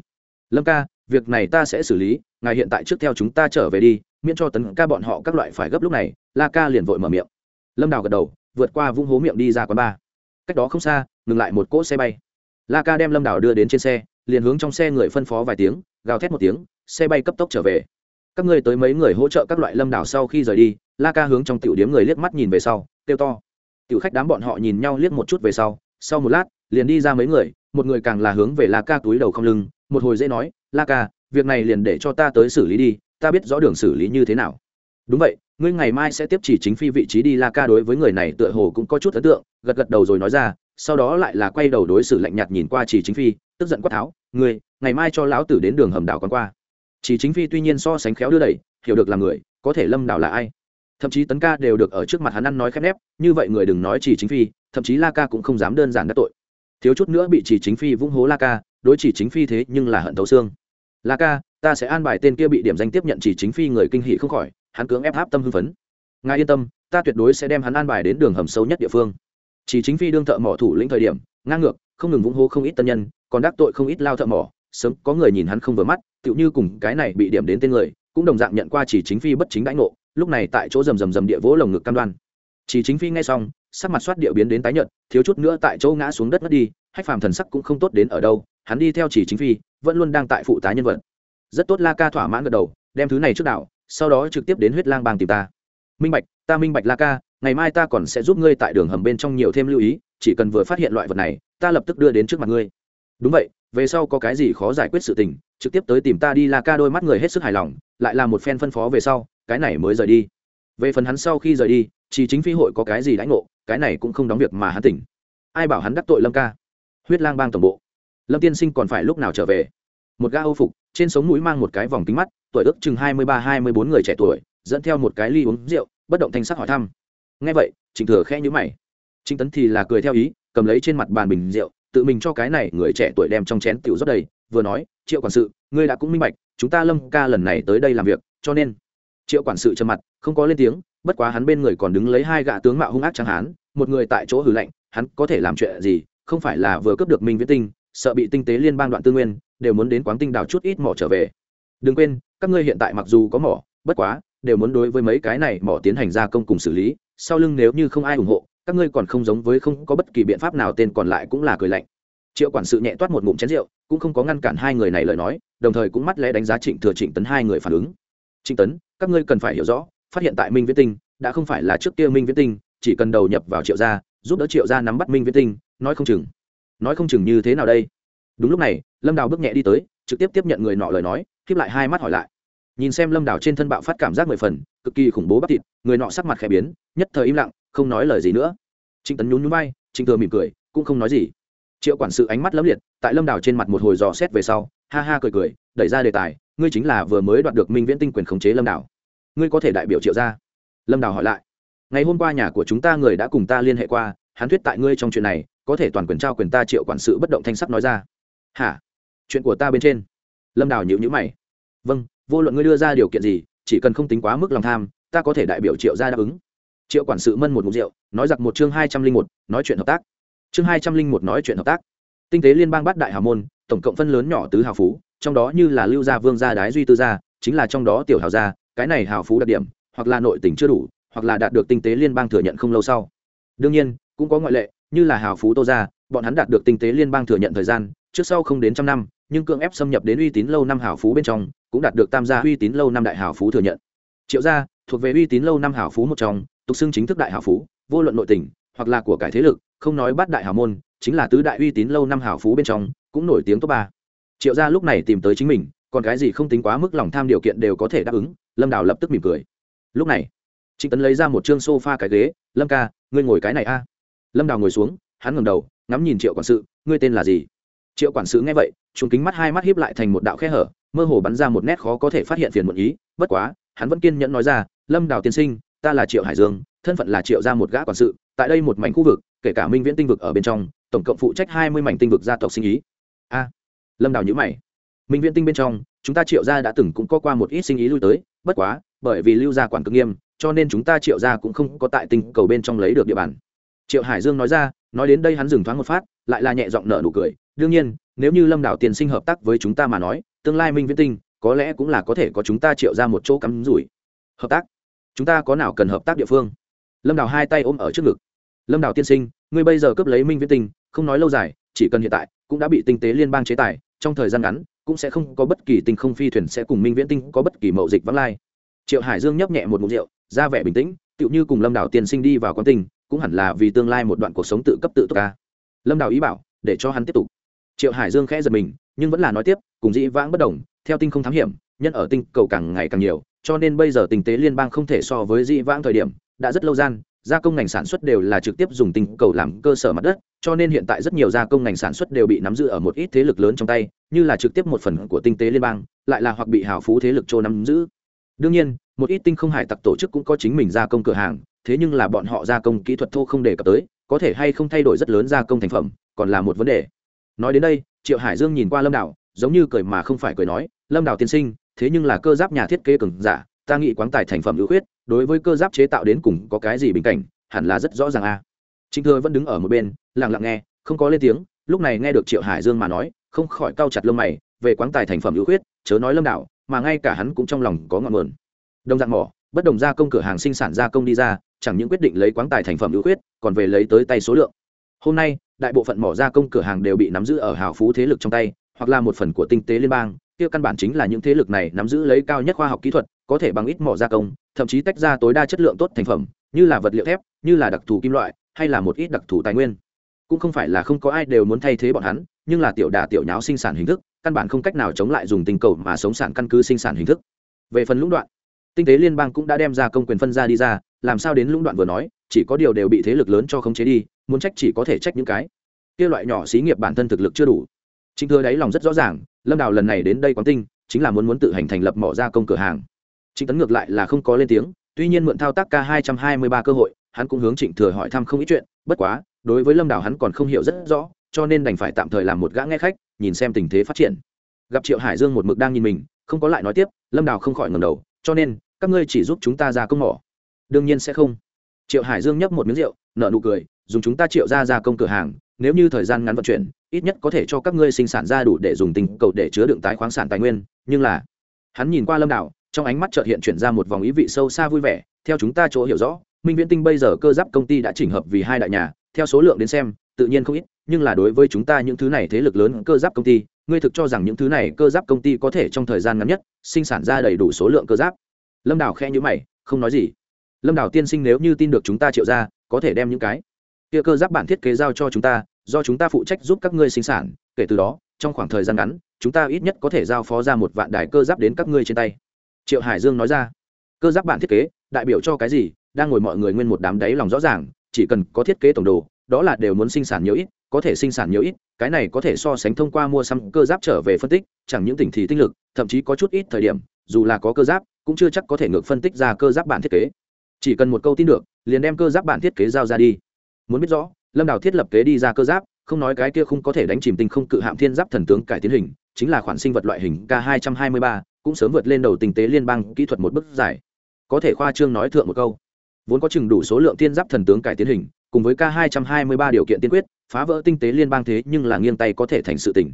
Lâm ca việc này ta sẽ xử lý, ngài hiện tại trước theo chúng ta trở về đi, miễn cho tấn ca bọn họ các loại phải gấp lúc này, la ca liền vội mở miệng. Lâm đào gật đầu, vượt qua vung hố miệng đi ra quán bar. cách đó không xa, ngừng lại một cỗ xe bay. La ca đem lâm đào đưa đến trên xe, liền hướng trong xe người phân phó vài tiếng, gào thét một tiếng, xe bay cấp tốc trở về. Các ngươi tới mấy người hỗ trợ các loại lâm đảo sau khi rời đi, la ca hướng trong tiểu điếm người liếc mắt nhìn về sau, kêu to. Tiểu khách đám bọn họ nhìn nhau liếc một chút về sau sau một lát, liền đi ra mấy người, một người càng là hướng về la ca túi đầu không lưng một hồi dễ nói, la ca, việc này liền để cho ta tới xử lý đi, ta biết rõ đường xử lý như thế nào. Đúng vậy, ngươi ngày mai sẽ tiếp chỉ chính phi vị trí đi, la ca đối với người này tựa hồ cũng có chút ấn tượng, gật gật đầu rồi nói ra, sau đó lại là quay đầu đối xử lạnh nhạt nhìn qua chỉ chính phi, tức giận quát tháo, ngươi, ngày mai cho lão tử đến đường hầm đảo con qua. Chỉ chính phi tuy nhiên so sánh khéo đưa đẩy, hiểu được là người, có thể lâm đảo là ai. Thậm chí tấn ca đều được ở trước mặt hắn ăn nói khép nép, như vậy người đừng nói chỉ chính phi, thậm chí la ca cũng không dám đơn giản đắc tội. Thiếu chút nữa bị chỉ chính phi vung hố la ca đối chỉ chính phi thế nhưng là hận thấu xương. La ca, ta sẽ an bài tên kia bị điểm danh tiếp nhận chỉ chính phi người kinh hỷ không khỏi, hắn cưỡng ép áp tâm hưng phấn. Ngài yên tâm, ta tuyệt đối sẽ đem hắn an bài đến đường hầm sâu nhất địa phương. Chỉ chính phi đương thợ mỏ thủ lĩnh thời điểm, ngang ngược, không ngừng vung hô không ít tân nhân, còn đắc tội không ít lao thợ mỏ, sớm có người nhìn hắn không vừa mắt, tựu như cùng cái này bị điểm đến tên người, cũng đồng dạng nhận qua chỉ chính phi bất chính đãi ngộ, lúc này tại chỗ rầm rầm rầm địa vỗ lồng ngực cam đoan. Chỉ chính phi nghe xong, sắc mặt soát địa biến đến tái nhợt, thiếu chút nữa tại chỗ ngã xuống đất mất đi, hách phàm thần sắc cũng không tốt đến ở đâu hắn đi theo chỉ chính phi, vẫn luôn đang tại phụ tá nhân vật. Rất tốt la ca thỏa mãn gật đầu, đem thứ này trước đảo, sau đó trực tiếp đến huyết lang bang tìm ta. Minh bạch, ta minh bạch la ca, ngày mai ta còn sẽ giúp ngươi tại đường hầm bên trong nhiều thêm lưu ý, chỉ cần vừa phát hiện loại vật này, ta lập tức đưa đến trước mặt ngươi. Đúng vậy, về sau có cái gì khó giải quyết sự tình, trực tiếp tới tìm ta đi la ca đôi mắt người hết sức hài lòng, lại là một phen phân phó về sau, cái này mới rời đi. Về phần hắn sau khi rời đi, chỉ chính phi hội có cái gì đãi ngộ, cái này cũng không đóng việc mà hắn tỉnh. Ai bảo hắn đắc tội lâm ca? Huyết lang bang tổng bộ lâm tiên sinh còn phải lúc nào trở về? Một ga âu phục, trên sống mũi mang một cái vòng kính mắt, tuổi ước chừng hai mươi ba, hai mươi bốn người trẻ tuổi, dẫn theo một cái ly uống rượu, bất động thanh sắc hỏi thăm. Nghe vậy, trịnh thừa khẽ nhữ mày. Trịnh tấn thì là cười theo ý, cầm lấy trên mặt bàn bình rượu, tự mình cho cái này người trẻ tuổi đem trong chén tiểu rót đầy, vừa nói, triệu quản sự, ngươi đã cũng minh bạch, chúng ta lâm ca lần này tới đây làm việc, cho nên triệu quản sự trầm mặt, không có lên tiếng, bất quá hắn bên người còn đứng lấy hai gã tướng mạo hung ác chẳng hán, một người tại chỗ hử lạnh, hắn có thể làm chuyện gì, không phải là vừa cướp được minh viễn tinh sợ bị tinh tế liên bang đoạn tư nguyên, đều muốn đến quán tinh đào chút ít mỏ trở về. Đừng quên, các ngươi hiện tại mặc dù có mỏ, bất quá, đều muốn đối với mấy cái này mỏ tiến hành gia công cùng xử lý, sau lưng nếu như không ai ủng hộ, các ngươi còn không giống với không có bất kỳ biện pháp nào tên còn lại cũng là cười lạnh. Triệu quản sự nhẹ toát một ngụm chén rượu, cũng không có ngăn cản hai người này lời nói, đồng thời cũng mắt lẽ đánh giá trịnh thừa trịnh tấn hai người phản ứng. Trịnh tấn, các ngươi cần phải hiểu rõ, phát hiện tại minh viễn tinh, đã không phải là trước kia minh viễn tinh, chỉ cần đầu nhập vào triệu gia, giúp đỡ triệu gia nắm bắt minh viễn tinh, nói không chừng nói không chừng như thế nào đây? Đúng lúc này, lâm đào bước nhẹ đi tới, trực tiếp tiếp nhận người nọ lời nói khiếp lại hai mắt hỏi lại. Nhìn xem lâm đào trên thân bạo phát cảm giác mười phần, cực kỳ khủng bố bắp thịt, người nọ sắc mặt khẽ biến, nhất thời im lặng, không nói lời gì nữa. Trịnh tấn nhún nhún vai, trịnh thừa mỉm cười, cũng không nói gì. Triệu quản sự ánh mắt lấm liệt, tại lâm đào trên mặt một hồi dò xét về sau, ha ha cười cười, đẩy ra đề tài, ngươi chính là vừa mới đoạt được minh viễn tinh quyền khống chế lâm đào. Ngươi có thể đại biểu triệu ra lâm đào hỏi lại, ngày hôm qua nhà của chúng ta người đã cùng ta liên hệ qua, hắn thuyết tại ngươi trong chuyện này có thể toàn quyền trao quyền ta triệu quản sự bất động thanh sắc nói ra. Hả? Chuyện của ta bên trên. Lâm đào nhịu nhữ mày. Vâng vô luận ngươi đưa ra điều kiện gì, chỉ cần không tính quá mức lòng tham, ta có thể đại biểu triệu ra đáp ứng. Triệu quản sự mân một mục rượu, nói giặc một chương hai trăm linh một, nói chuyện hợp tác. Chương hai trăm linh một nói chuyện hợp tác. Tinh tế liên bang bát đại hào môn, tổng cộng phân lớn nhỏ tứ hào phú, trong đó như là lưu gia vương gia đái duy tư gia, chính là trong đó tiểu hào gia, cái này hào phú đặc điểm, hoặc là nội tỉnh chưa đủ, hoặc là đạt được tinh tế liên bang thừa nhận không lâu sau. Đương nhiên, cũng có ngoại lệ như là hào phú tô gia bọn hắn đạt được tinh tế liên bang thừa nhận thời gian, trước sau không đến trăm năm, nhưng cưỡng ép xâm nhập đến uy tín lâu năm hào phú bên trong, cũng đạt được tam gia uy tín lâu năm đại hào phú thừa nhận. Triệu gia, thuộc về uy tín lâu năm hào phú một trong, tục xưng chính thức đại hào phú, vô luận nội tỉnh, hoặc là của cải thế lực, không nói bắt đại hào môn, chính là tứ đại uy tín lâu năm hào phú bên trong, cũng nổi tiếng top ba. Triệu gia lúc này tìm tới chính mình, còn cái gì không tính quá mức lòng tham điều kiện đều có thể đáp ứng, lâm đào lập tức mỉm cười. Lúc này, trịnh tấn lấy ra một chương sofa cái ghế, lâm ca, ngươi ngồi cái này a lâm đào ngồi xuống, hắn ngẩng đầu, ngắm nhìn triệu quản sự, ngươi tên là gì? Triệu quản sự nghe vậy chúng kính mắt hai mắt hiếp lại thành một đạo khe hở, mơ hồ bắn ra một nét khó có thể phát hiện phiền muộn ý, bất quá, hắn vẫn kiên nhẫn nói ra, lâm đào tiên sinh, ta là triệu hải dương, thân phận là triệu ra một gã quản sự, tại đây một mảnh khu vực, kể cả minh viễn tinh vực ở bên trong, tổng cộng phụ trách hai mươi mảnh tinh vực gia tộc sinh ý. A, lâm đào nhữ mày. Minh viễn tinh bên trong, chúng ta triệu gia đã từng cũng có qua một ít sinh ý lui tới, bất quá, bởi vì lưu gia quản cực nghiêm, cho nên chúng ta triệu gia cũng không có tại tinh cầu bên trong lấy được địa bàn triệu hải dương nói ra, nói đến đây hắn dừng thoáng một phát, lại là nhẹ giọng nở nụ cười. Đương nhiên, nếu như lâm đảo tiền sinh hợp tác với chúng ta mà nói, tương lai minh viễn tinh, có lẽ cũng là có thể có chúng ta triệu ra một chỗ cắm rủi. Hợp tác? Chúng ta có nào cần hợp tác địa phương? Lâm đào hai tay ôm ở trước ngực. Lâm đào tiên sinh, ngươi bây giờ cướp lấy minh viễn tinh, không nói lâu dài, chỉ cần hiện tại, cũng đã bị tinh tế liên bang chế tài, trong thời gian ngắn, cũng sẽ không có bất kỳ tinh không phi thuyền sẽ cùng minh viễn tinh có bất kỳ mậu dịch vắng lai. Triệu hải dương nhấp nhẹ một mục rượu, ra vẻ bình tĩnh, tựu như cùng lâm đào tiên sinh đi vào quán tình cũng hẳn là vì tương lai một đoạn cuộc sống tự cấp tự túc ca. Lâm đào ý bảo, để cho hắn tiếp tục. Triệu hải dương khẽ giật mình, nhưng vẫn là nói tiếp, cùng dĩ vãng bất đồng, theo tinh không thám hiểm, nhân ở tinh cầu càng ngày càng nhiều, cho nên bây giờ tình tế liên bang không thể so với dĩ vãng thời điểm, đã rất lâu gian, gia công ngành sản xuất đều là trực tiếp dùng tinh cầu làm cơ sở mặt đất, cho nên hiện tại rất nhiều gia công ngành sản xuất đều bị nắm giữ ở một ít thế lực lớn trong tay, như là trực tiếp một phần của tinh tế liên bang, lại là hoặc bị hào phú thế lực trô nắm giữ. Đương nhiên, một ít tinh không hải tặc tổ chức cũng có chính mình gia công cửa hàng thế nhưng là bọn họ gia công kỹ thuật thô không đề cập tới, có thể hay không thay đổi rất lớn gia công thành phẩm, còn là một vấn đề nói đến đây, triệu hải dương nhìn qua lâm đảo, giống như cười mà không phải cười nói, lâm đảo tiên sinh, thế nhưng là cơ giáp nhà thiết kế cường giả, ta nghĩ quán tài thành phẩm ưu khuyết, đối với cơ giáp chế tạo đến cùng có cái gì bình cảnh, hẳn là rất rõ ràng a à. chính thừa vẫn đứng ở một bên, lặng lặng nghe, không có lên tiếng, lúc này nghe được triệu hải dương mà nói, không khỏi cau chặt lông mày, về quán tài thành phẩm ưu khuyết, chớ nói lâm đảo, mà ngay cả hắn cũng trong lòng có ngọn nguồn đồng dạng mỏ, bất đồng gia công cửa hàng sinh sản gia công đi ra chẳng những quyết định lấy quáng tài thành phẩm ưu khuyết, còn về lấy tới tay số lượng. Hôm nay, đại bộ phận mỏ gia công cửa hàng đều bị nắm giữ ở hào phú thế lực trong tay, hoặc là một phần của tinh tế liên bang, kia căn bản chính là những thế lực này nắm giữ lấy cao nhất khoa học kỹ thuật, có thể bằng ít mỏ gia công, thậm chí tách ra tối đa chất lượng tốt thành phẩm, như là vật liệu thép, như là đặc thù kim loại, hay là một ít đặc thù tài nguyên. Cũng không phải là không có ai đều muốn thay thế bọn hắn, nhưng là tiểu đà tiểu nháo sinh sản hình thức, căn bản không cách nào chống lại dùng tình cầu mà sống sản căn cứ sinh sản hình thức. Về phần lũng đoạn, tinh tế liên bang cũng đã đem ra công quyền phân ra đi ra làm sao đến lũng đoạn vừa nói chỉ có điều đều bị thế lực lớn cho khống chế đi muốn trách chỉ có thể trách những cái kia loại nhỏ xí nghiệp bản thân thực lực chưa đủ chính Thừa đáy lòng rất rõ ràng, Lâm Đào lần này đến đây quán tinh, chính là muốn muốn tự hành thành lập mỏ ra công cửa hàng. chính Tấn ngược lại là không có lên tiếng, tuy nhiên mượn thao tác K223 cơ hội, hắn cũng hướng Trịnh Thừa hỏi thăm không ít chuyện, bất quá, đối với Lâm Đào hắn còn không hiểu rất rõ, cho nên đành phải tạm thời làm một gã nghe khách, nhìn xem tình thế phát triển. Gặp Triệu Hải Dương một mực đang nhìn mình, không có lại nói tiếp, Lâm Đào không khỏi ngẩng đầu, cho nên, các ngươi chỉ giúp chúng ta ra công mỏ. Đương nhiên sẽ không. Triệu Hải Dương nhấp một miếng rượu, nở nụ cười, dùng chúng ta Triệu ra ra công cửa hàng, nếu như thời gian ngắn vận chuyển ít nhất có thể cho các ngươi sinh sản ra đủ để dùng tình cầu để chứa đựng tái khoáng sản tài nguyên nhưng là hắn nhìn qua lâm đảo trong ánh mắt chợt hiện chuyển ra một vòng ý vị sâu xa vui vẻ theo chúng ta chỗ hiểu rõ minh viễn tinh bây giờ cơ giáp công ty đã chỉnh hợp vì hai đại nhà theo số lượng đến xem tự nhiên không ít nhưng là đối với chúng ta những thứ này thế lực lớn cơ giáp công ty ngươi thực cho rằng những thứ này cơ giáp công ty có thể trong thời gian ngắn nhất sinh sản ra đầy đủ số lượng cơ giáp lâm Đảo khe nhữ mày không nói gì lâm đào tiên sinh nếu như tin được chúng ta triệu ra, có thể đem những cái kia cơ giáp bản thiết kế giao cho chúng ta, do chúng ta phụ trách giúp các ngươi sinh sản. Kể từ đó, trong khoảng thời gian ngắn, chúng ta ít nhất có thể giao phó ra một vạn đài cơ giáp đến các ngươi trên tay. Triệu hải dương nói ra. Cơ giáp bản thiết kế, đại biểu cho cái gì? Đang ngồi mọi người nguyên một đám đáy lòng rõ ràng, chỉ cần có thiết kế tổng đồ, đó là đều muốn sinh sản nhiều ít, có thể sinh sản nhiều ít, cái này có thể so sánh thông qua mua xăm cơ giáp trở về phân tích, chẳng những tỉnh thì tinh lực, thậm chí có chút ít thời điểm, dù là có cơ giáp, cũng chưa chắc có thể ngược phân tích ra cơ giáp bản thiết kế chỉ cần một câu tin được, liền đem cơ giáp bản thiết kế giao ra đi. Muốn biết rõ, lâm đào thiết lập kế đi ra cơ giáp, không nói cái kia không có thể đánh chìm tinh không cự hạm thiên giáp thần tướng cải tiến hình, chính là khoản sinh vật loại hình k 223 cũng sớm vượt lên đầu tinh tế liên bang kỹ thuật một bước giải có thể khoa trương nói thượng một câu, vốn có chừng đủ số lượng thiên giáp thần tướng cải tiến hình, cùng với k 223 điều kiện tiên quyết, phá vỡ tinh tế liên bang thế nhưng là nghiêng tay có thể thành sự tỉnh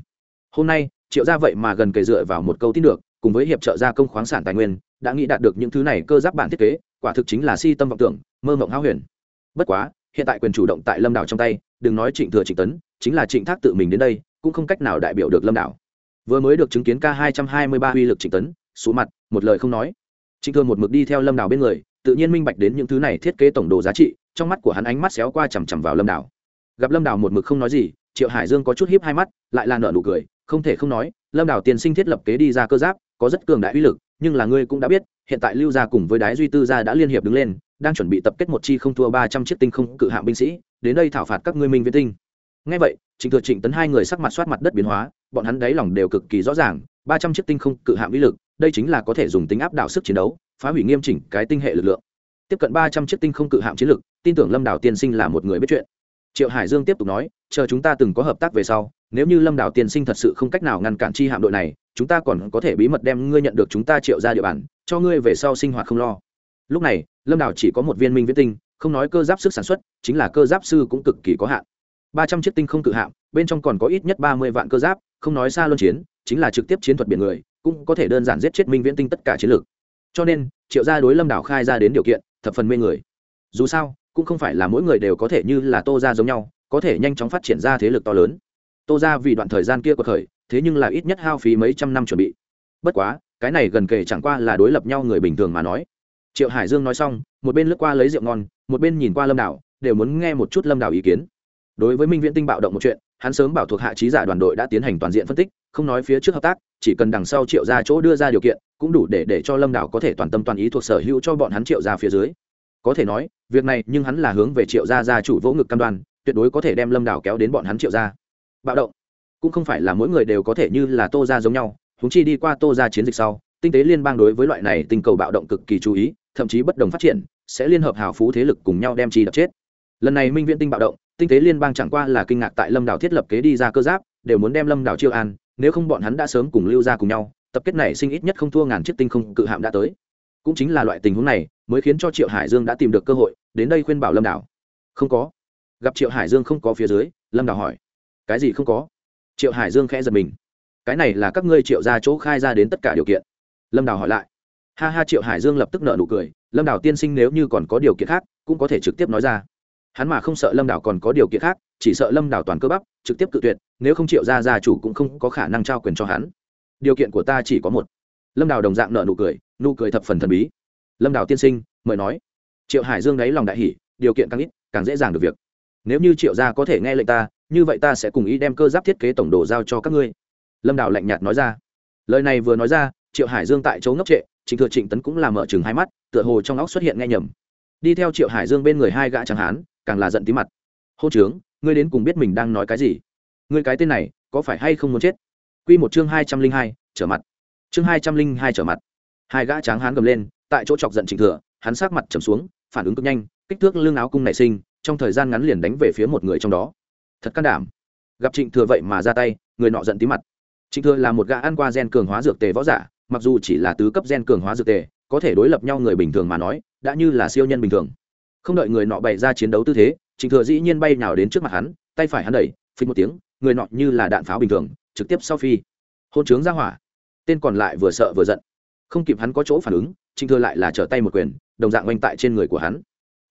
hôm nay, triệu ra vậy mà gần kề dựa vào một câu tin được, cùng với hiệp trợ gia công khoáng sản tài nguyên đã nghĩ đạt được những thứ này cơ giáp bản thiết kế, quả thực chính là si tâm vọng tưởng, mơ mộng hao huyền. Bất quá, hiện tại quyền chủ động tại lâm đảo trong tay, đừng nói trịnh thừa trịnh tấn, chính là trịnh thác tự mình đến đây, cũng không cách nào đại biểu được lâm đảo. Vừa mới được chứng kiến k hai trăm hai mươi ba uy lực trịnh tấn số mặt, một lời không nói. Trịnh thừa một mực đi theo lâm đảo bên người, tự nhiên minh bạch đến những thứ này thiết kế tổng đồ giá trị, trong mắt của hắn ánh mắt xéo qua chằm chằm vào lâm đảo. Gặp lâm đảo một mực không nói gì, triệu hải dương có chút hiếp hai mắt, lại là nợ nụ cười, không thể không nói, lâm đảo tiền sinh thiết lập kế đi ra cơ giáp, có rất cường đại uy lực nhưng là ngươi cũng đã biết, hiện tại lưu gia cùng với đái duy tư gia đã liên hiệp đứng lên, đang chuẩn bị tập kết một chi không thua ba trăm chiếc tinh không cự hạng binh sĩ, đến đây thảo phạt các ngươi minh viễn tinh. Ngay vậy, trịnh thừa trịnh tấn hai người sắc mặt soát mặt đất biến hóa, bọn hắn đáy lòng đều cực kỳ rõ ràng, ba trăm chiếc tinh không cự hạng vĩ lực, đây chính là có thể dùng tính áp đảo sức chiến đấu, phá hủy nghiêm chỉnh cái tinh hệ lực lượng. Tiếp cận ba trăm chiếc tinh không cự hạng chiến lực, tin tưởng lâm đảo tiên sinh là một người biết chuyện triệu hải dương tiếp tục nói, chờ chúng ta từng có hợp tác về sau, nếu như lâm đảo tiên sinh thật sự không cách nào ngăn cản chi hạm đội này, chúng ta còn có thể bí mật đem ngươi nhận được chúng ta triệu ra địa bàn, cho ngươi về sau sinh hoạt không lo. Lúc này, lâm đảo chỉ có một viên minh viễn tinh, không nói cơ giáp sức sản xuất, chính là cơ giáp sư cũng cực kỳ có hạn. Ba trăm chiếc tinh không cự hạm, bên trong còn có ít nhất ba mươi vạn cơ giáp, không nói xa luân chiến, chính là trực tiếp chiến thuật biển người, cũng có thể đơn giản giết chết minh viễn tinh tất cả chiến lược. Cho nên, triệu gia đối lâm đảo khai ra đến điều kiện, thập phần mê người. Dù sao cũng không phải là mỗi người đều có thể như là tô ra giống nhau, có thể nhanh chóng phát triển ra thế lực to lớn. Tô ra vì đoạn thời gian kia của khởi thế nhưng là ít nhất hao phí mấy trăm năm chuẩn bị. Bất quá, cái này gần kề chẳng qua là đối lập nhau người bình thường mà nói. Triệu hải dương nói xong, một bên lướt qua lấy rượu ngon, một bên nhìn qua lâm đảo, đều muốn nghe một chút lâm đảo ý kiến. Đối với minh viễn tinh bạo động một chuyện, hắn sớm bảo thuộc hạ trí giả đoàn đội đã tiến hành toàn diện phân tích, không nói phía trước hợp tác, chỉ cần đằng sau triệu ra chỗ đưa ra điều kiện, cũng đủ để để cho lâm đảo có thể toàn tâm toàn ý thuộc sở hữu cho bọn hắn triệu ra phía dưới có thể nói, việc này nhưng hắn là hướng về triệu gia gia chủ vỗ ngực cam đoan, tuyệt đối có thể đem lâm đảo kéo đến bọn hắn triệu gia. Bạo động, cũng không phải là mỗi người đều có thể như là tô gia giống nhau húng chi đi qua tô gia chiến dịch sau, tinh tế liên bang đối với loại này tinh cầu bạo động cực kỳ chú ý, thậm chí bất đồng phát triển, sẽ liên hợp hào phú thế lực cùng nhau đem chi đập chết. Lần này minh viễn tinh bạo động, tinh tế liên bang chẳng qua là kinh ngạc tại lâm đảo thiết lập kế đi ra cơ giáp, đều muốn đem lâm đảo chiêu an, nếu không bọn hắn đã sớm cùng lưu ra cùng nhau, tập kết này sinh ít nhất không thua ngàn chiếc tinh không cự hạm đã tới cũng chính là loại tình huống này, mới khiến cho triệu hải dương đã tìm được cơ hội, đến đây khuyên bảo lâm đảo. Không có. Gặp triệu hải dương không có phía dưới, lâm đảo hỏi. Cái gì không có? Triệu hải dương khẽ giật mình. Cái này là các ngươi triệu ra chỗ khai ra đến tất cả điều kiện. Lâm đảo hỏi lại. Ha ha, triệu hải dương lập tức nợ nụ cười. Lâm đảo tiên sinh nếu như còn có điều kiện khác, cũng có thể trực tiếp nói ra. Hắn mà không sợ lâm đảo còn có điều kiện khác, chỉ sợ lâm đảo toàn cơ bắp, trực tiếp cự tuyệt, nếu không triệu ra gia chủ cũng không có khả năng trao quyền cho hắn. Điều kiện của ta chỉ có một. Lâm đảo đồng dạng nợ nụ cười nụ cười thập phần thần bí. Lâm Đào tiên sinh, mời nói. Triệu hải dương đáy lòng đại hỷ điều kiện càng ít, càng dễ dàng được việc. Nếu như triệu gia có thể nghe lệnh ta, như vậy ta sẽ cùng ý đem cơ giáp thiết kế tổng đồ giao cho các ngươi. Lâm Đào lạnh nhạt nói ra. Lời này vừa nói ra, triệu hải dương tại chỗ ngốc trệ, trịnh thừa trịnh tấn cũng làm mở chừng hai mắt, tựa hồ trong óc xuất hiện nghe nhầm. Đi theo triệu hải dương bên người hai gã chẳng hán, càng là giận tí mặt. Hô trướng ngươi đến cùng biết mình đang nói cái gì? Ngươi cái tên này, có phải hay không muốn chết? Q một chương hai trăm linh hai, trở mặt. Chương hai trăm linh hai trở mặt hai gã tráng hán gầm lên, tại chỗ chọc giận trịnh thừa, hắn sát mặt trầm xuống, phản ứng cực nhanh, kích thước lưng áo cung nảy sinh, trong thời gian ngắn liền đánh về phía một người trong đó. Thật can đảm. Gặp trịnh thừa vậy mà ra tay, người nọ giận tí mặt. Trịnh thừa là một gã ăn qua gen cường hóa dược tề võ giả, mặc dù chỉ là tứ cấp gen cường hóa dược tề, có thể đối lập nhau người bình thường mà nói, đã như là siêu nhân bình thường. Không đợi người nọ bày ra chiến đấu tư thế, trịnh thừa dĩ nhiên bay nào đến trước mặt hắn, tay phải hắn đẩy phình một tiếng, người nọ như là đạn pháo bình thường, trực tiếp sau phi. Hôn trướng ra hỏa. Tên còn lại vừa sợ vừa giận không kịp hắn có chỗ phản ứng, trịnh thừa lại là trở tay một quyền, đồng dạng oanh tại trên người của hắn.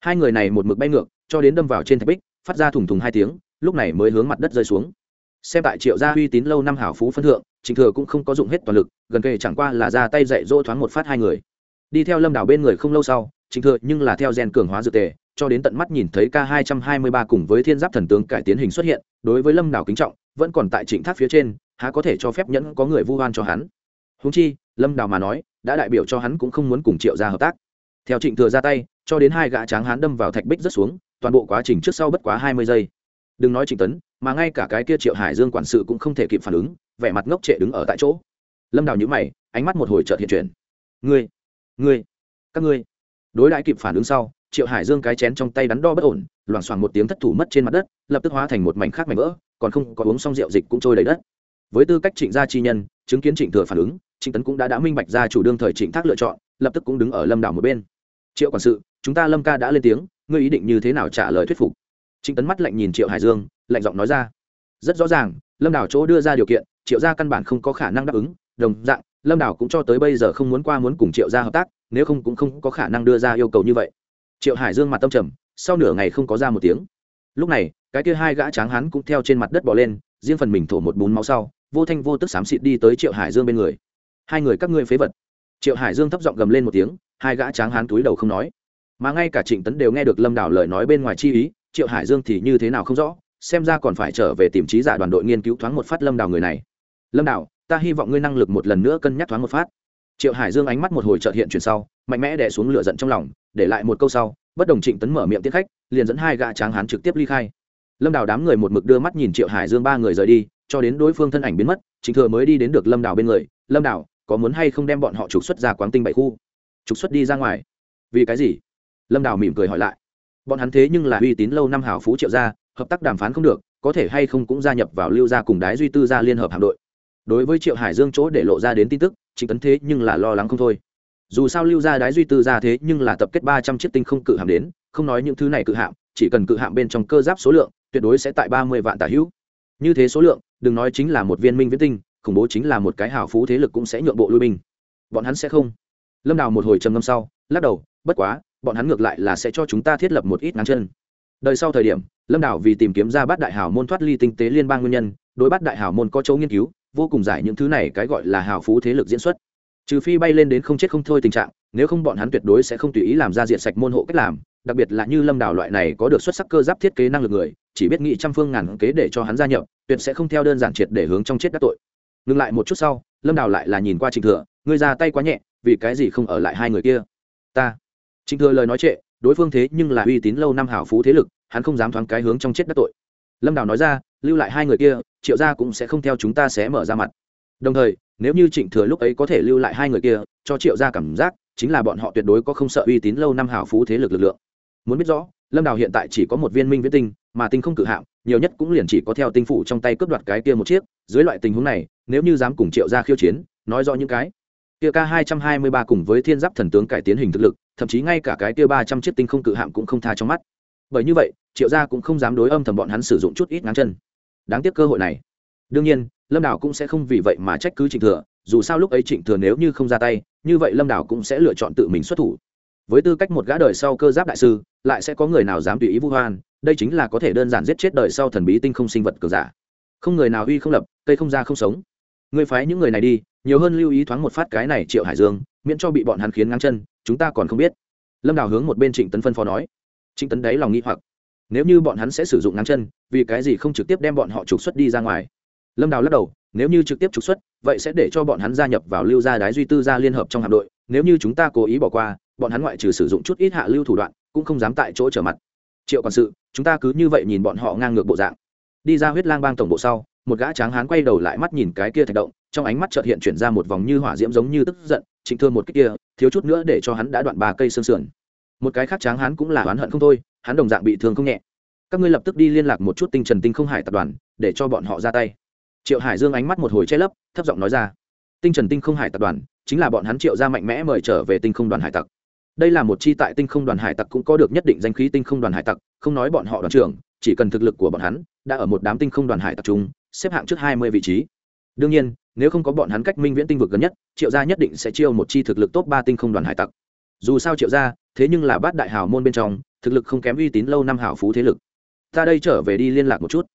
Hai người này một mực bay ngược, cho đến đâm vào trên thạch bích, phát ra thùng thùng hai tiếng, lúc này mới hướng mặt đất rơi xuống. Xem tại triệu gia uy tín lâu năm hảo phú phân thượng, trịnh thừa cũng không có dụng hết toàn lực, gần kề chẳng qua là ra tay dạy dỗ thoáng một phát hai người. Đi theo lâm đảo bên người không lâu sau, trịnh thừa nhưng là theo gen cường hóa dự tề, cho đến tận mắt nhìn thấy k hai trăm hai mươi ba cùng với thiên giáp thần tướng cải tiến hình xuất hiện, đối với lâm đảo kính trọng, vẫn còn tại trịnh tháp phía trên, há có thể cho phép nhẫn có người vu oan cho hắn. Húng chi, lâm đảo mà nói đã đại biểu cho hắn cũng không muốn cùng triệu gia hợp tác. Theo trịnh thừa ra tay, cho đến hai gã tráng hắn đâm vào thạch bích rất xuống, toàn bộ quá trình trước sau bất quá hai mươi giây. Đừng nói trịnh tấn, mà ngay cả cái kia triệu hải dương quản sự cũng không thể kịp phản ứng, vẻ mặt ngốc trệ đứng ở tại chỗ. Lâm đào nhữ mày, ánh mắt một hồi trợt hiện chuyển. Ngươi ngươi, các ngươi. Đối đãi kịp phản ứng sau, triệu hải dương cái chén trong tay đắn đo bất ổn, loảng xoảng một tiếng thất thủ mất trên mặt đất, lập tức hóa thành một mảnh khác mảnh vỡ, còn không có uống xong rượu dịch cũng trôi đầy đất. Với tư cách trịnh gia chi nhân, chứng kiến trịnh thừa phản ứng trịnh tấn cũng đã đã minh bạch ra chủ đương thời trịnh thác lựa chọn, lập tức cũng đứng ở lâm đảo một bên. Triệu quản sự, chúng ta lâm ca đã lên tiếng, ngươi ý định như thế nào trả lời thuyết phục? Trịnh tấn mắt lạnh nhìn triệu hải dương, lạnh giọng nói ra. Rất rõ ràng, lâm đảo chỗ đưa ra điều kiện, triệu gia căn bản không có khả năng đáp ứng, đồng dạng, lâm đảo cũng cho tới bây giờ không muốn qua muốn cùng triệu gia hợp tác, nếu không cũng không có khả năng đưa ra yêu cầu như vậy. Triệu hải dương mặt tâm trầm, sau nửa ngày không có ra một tiếng. Lúc này, cái kia hai gã tráng hắn cũng theo trên mặt đất bỏ lên, riêng phần mình thổ một bún máu sau, vô thanh vô tức xám xịt đi tới triệu hải dương bên người hai người các ngươi phế vật. Triệu hải dương thấp giọng gầm lên một tiếng, hai gã tráng hán túi đầu không nói. Mà ngay cả trịnh tấn đều nghe được lâm đảo lời nói bên ngoài chi ý, triệu hải dương thì như thế nào không rõ, xem ra còn phải trở về tìm trí giả đoàn đội nghiên cứu thoáng một phát lâm đảo người này. Lâm đảo, ta hy vọng ngươi năng lực một lần nữa cân nhắc thoáng một phát. Triệu hải dương ánh mắt một hồi trợt hiện chuyển sau, mạnh mẽ đè xuống lửa giận trong lòng, để lại một câu sau, bất đồng trịnh tấn mở miệng tiết khách, liền dẫn hai gã tráng hán trực tiếp ly khai. Lâm đào đám người một mực đưa mắt nhìn triệu hải dương ba người rời đi, cho đến đối phương thân ảnh biến mất, trịnh thừa mới đi đến được lâm đào bên người. Lâm đào có muốn hay không đem bọn họ trục xuất ra quán tinh bảy khu? Trục xuất đi ra ngoài. Vì cái gì? Lâm đào mỉm cười hỏi lại. Bọn hắn thế nhưng là uy tín lâu năm hảo phú triệu gia, hợp tác đàm phán không được, có thể hay không cũng gia nhập vào lưu gia cùng đái duy tư gia liên hợp hạm đội. Đối với triệu hải dương chỗ để lộ ra đến tin tức chính tấn thế nhưng là lo lắng không thôi. Dù sao lưu gia đái duy tư gia thế nhưng là tập kết ba trăm chiếc tinh không cự hạm đến, không nói những thứ này cự hạm, chỉ cần cự hạm bên trong cơ giáp số lượng, tuyệt đối sẽ tại ba mươi vạn tả hữu. Như thế số lượng, đừng nói chính là một viên minh viễn tinh khủng bố chính là một cái hào phú thế lực cũng sẽ nhượng bộ lui binh. Bọn hắn sẽ không. Lâm đào một hồi trầm ngâm sau, lắc đầu, bất quá, bọn hắn ngược lại là sẽ cho chúng ta thiết lập một ít ngắn chân. Đời sau thời điểm, lâm đào vì tìm kiếm ra bát đại hào môn thoát ly tinh tế liên bang nguyên nhân, đối bát đại hào môn có chỗ nghiên cứu, vô cùng giải những thứ này cái gọi là hào phú thế lực diễn xuất. Trừ phi bay lên đến không chết không thôi tình trạng, nếu không bọn hắn tuyệt đối sẽ không tùy ý làm ra diện sạch môn hộ cách làm, đặc biệt là như lâm đào loại này có được xuất sắc cơ giáp thiết kế năng lực người, chỉ biết nghĩ trăm phương ngàn kế để cho hắn gia nhập, tuyệt sẽ không theo đơn giản triệt để hướng trong chết đắc tội ngừng lại một chút sau, lâm đào lại là nhìn qua trịnh thừa, ngươi ra tay quá nhẹ, vì cái gì không ở lại hai người kia? Ta. Trịnh thừa lời nói trệ, đối phương thế nhưng là uy tín lâu năm hảo phú thế lực, hắn không dám thoáng cái hướng trong chết đất tội. Lâm đào nói ra, lưu lại hai người kia, triệu gia cũng sẽ không theo chúng ta sẽ mở ra mặt. Đồng thời, nếu như trịnh thừa lúc ấy có thể lưu lại hai người kia, cho triệu gia cảm giác, chính là bọn họ tuyệt đối có không sợ uy tín lâu năm hảo phú thế lực lực lượng. Muốn biết rõ, lâm đào hiện tại chỉ có một viên minh viễn tinh, mà tinh không cự hạng, nhiều nhất cũng liền chỉ có theo tinh phủ trong tay cướp đoạt cái kia một chiếc. Dưới loại tình huống này nếu như dám cùng triệu ra khiêu chiến, nói rõ những cái kia k hai trăm hai mươi ba cùng với thiên giáp thần tướng cải tiến hình thực lực, thậm chí ngay cả cái kia ba trăm chiếc tinh không cự hạng cũng không tha trong mắt. Bởi như vậy, triệu gia cũng không dám đối âm thầm bọn hắn sử dụng chút ít ngắn chân. Đáng tiếc cơ hội này. Đương nhiên, lâm đảo cũng sẽ không vì vậy mà trách cứ trịnh thừa, dù sao lúc ấy trịnh thừa nếu như không ra tay, như vậy lâm đảo cũng sẽ lựa chọn tự mình xuất thủ. Với tư cách một gã đời sau cơ giáp đại sư, lại sẽ có người nào dám tùy ý vu hoan đây chính là có thể đơn giản giết chết đời sau thần bí tinh không sinh vật cường giả. Không người nào uy không lập, cây không ra không sống người phái những người này đi, nhiều hơn lưu ý thoáng một phát cái này triệu hải dương, miễn cho bị bọn hắn khiến ngang chân, chúng ta còn không biết. Lâm đào hướng một bên trịnh tấn phân phó nói. Trịnh tấn đấy lòng nghĩ hoặc. Nếu như bọn hắn sẽ sử dụng ngang chân, vì cái gì không trực tiếp đem bọn họ trục xuất đi ra ngoài? Lâm đào lắc đầu. Nếu như trực tiếp trục xuất, vậy sẽ để cho bọn hắn gia nhập vào lưu gia đái duy tư gia liên hợp trong hạm đội. Nếu như chúng ta cố ý bỏ qua, bọn hắn ngoại trừ sử dụng chút ít hạ lưu thủ đoạn, cũng không dám tại chỗ trở mặt. Triệu quản sự, chúng ta cứ như vậy nhìn bọn họ ngang ngược bộ dạng. Đi ra huyết lang bang tổng bộ sau một gã tráng hán quay đầu lại mắt nhìn cái kia thạch động, trong ánh mắt chợt hiện chuyển ra một vòng như hỏa diễm giống như tức giận, trịnh thương một cái kia, thiếu chút nữa để cho hắn đã đoạn ba cây xương sườn. Một cái khác tráng hán cũng là oán hận không thôi, hắn đồng dạng bị thương không nhẹ. Các ngươi lập tức đi liên lạc một chút tinh trần tinh không hải tập đoàn, để cho bọn họ ra tay. Triệu hải dương ánh mắt một hồi che lấp, thấp giọng nói ra. Tinh trần tinh không hải tập đoàn, chính là bọn hắn triệu ra mạnh mẽ mời trở về tinh không đoàn hải tặc. Đây là một chi tại tinh không đoàn hải tặc cũng có được nhất định danh khí tinh không đoàn hải tặc, không nói bọn họ đoàn trưởng, chỉ cần thực lực của bọn hắn, đã ở một đám tinh không đoàn hải tặc chung xếp hạng trước hai mươi vị trí. Đương nhiên, nếu không có bọn hắn cách minh viễn tinh vực gần nhất, triệu gia nhất định sẽ chiêu một chi thực lực top ba tinh không đoàn hải tặc. Dù sao triệu gia, thế nhưng là bát đại hào môn bên trong, thực lực không kém uy tín lâu năm hào phú thế lực. Ta đây trở về đi liên lạc một chút.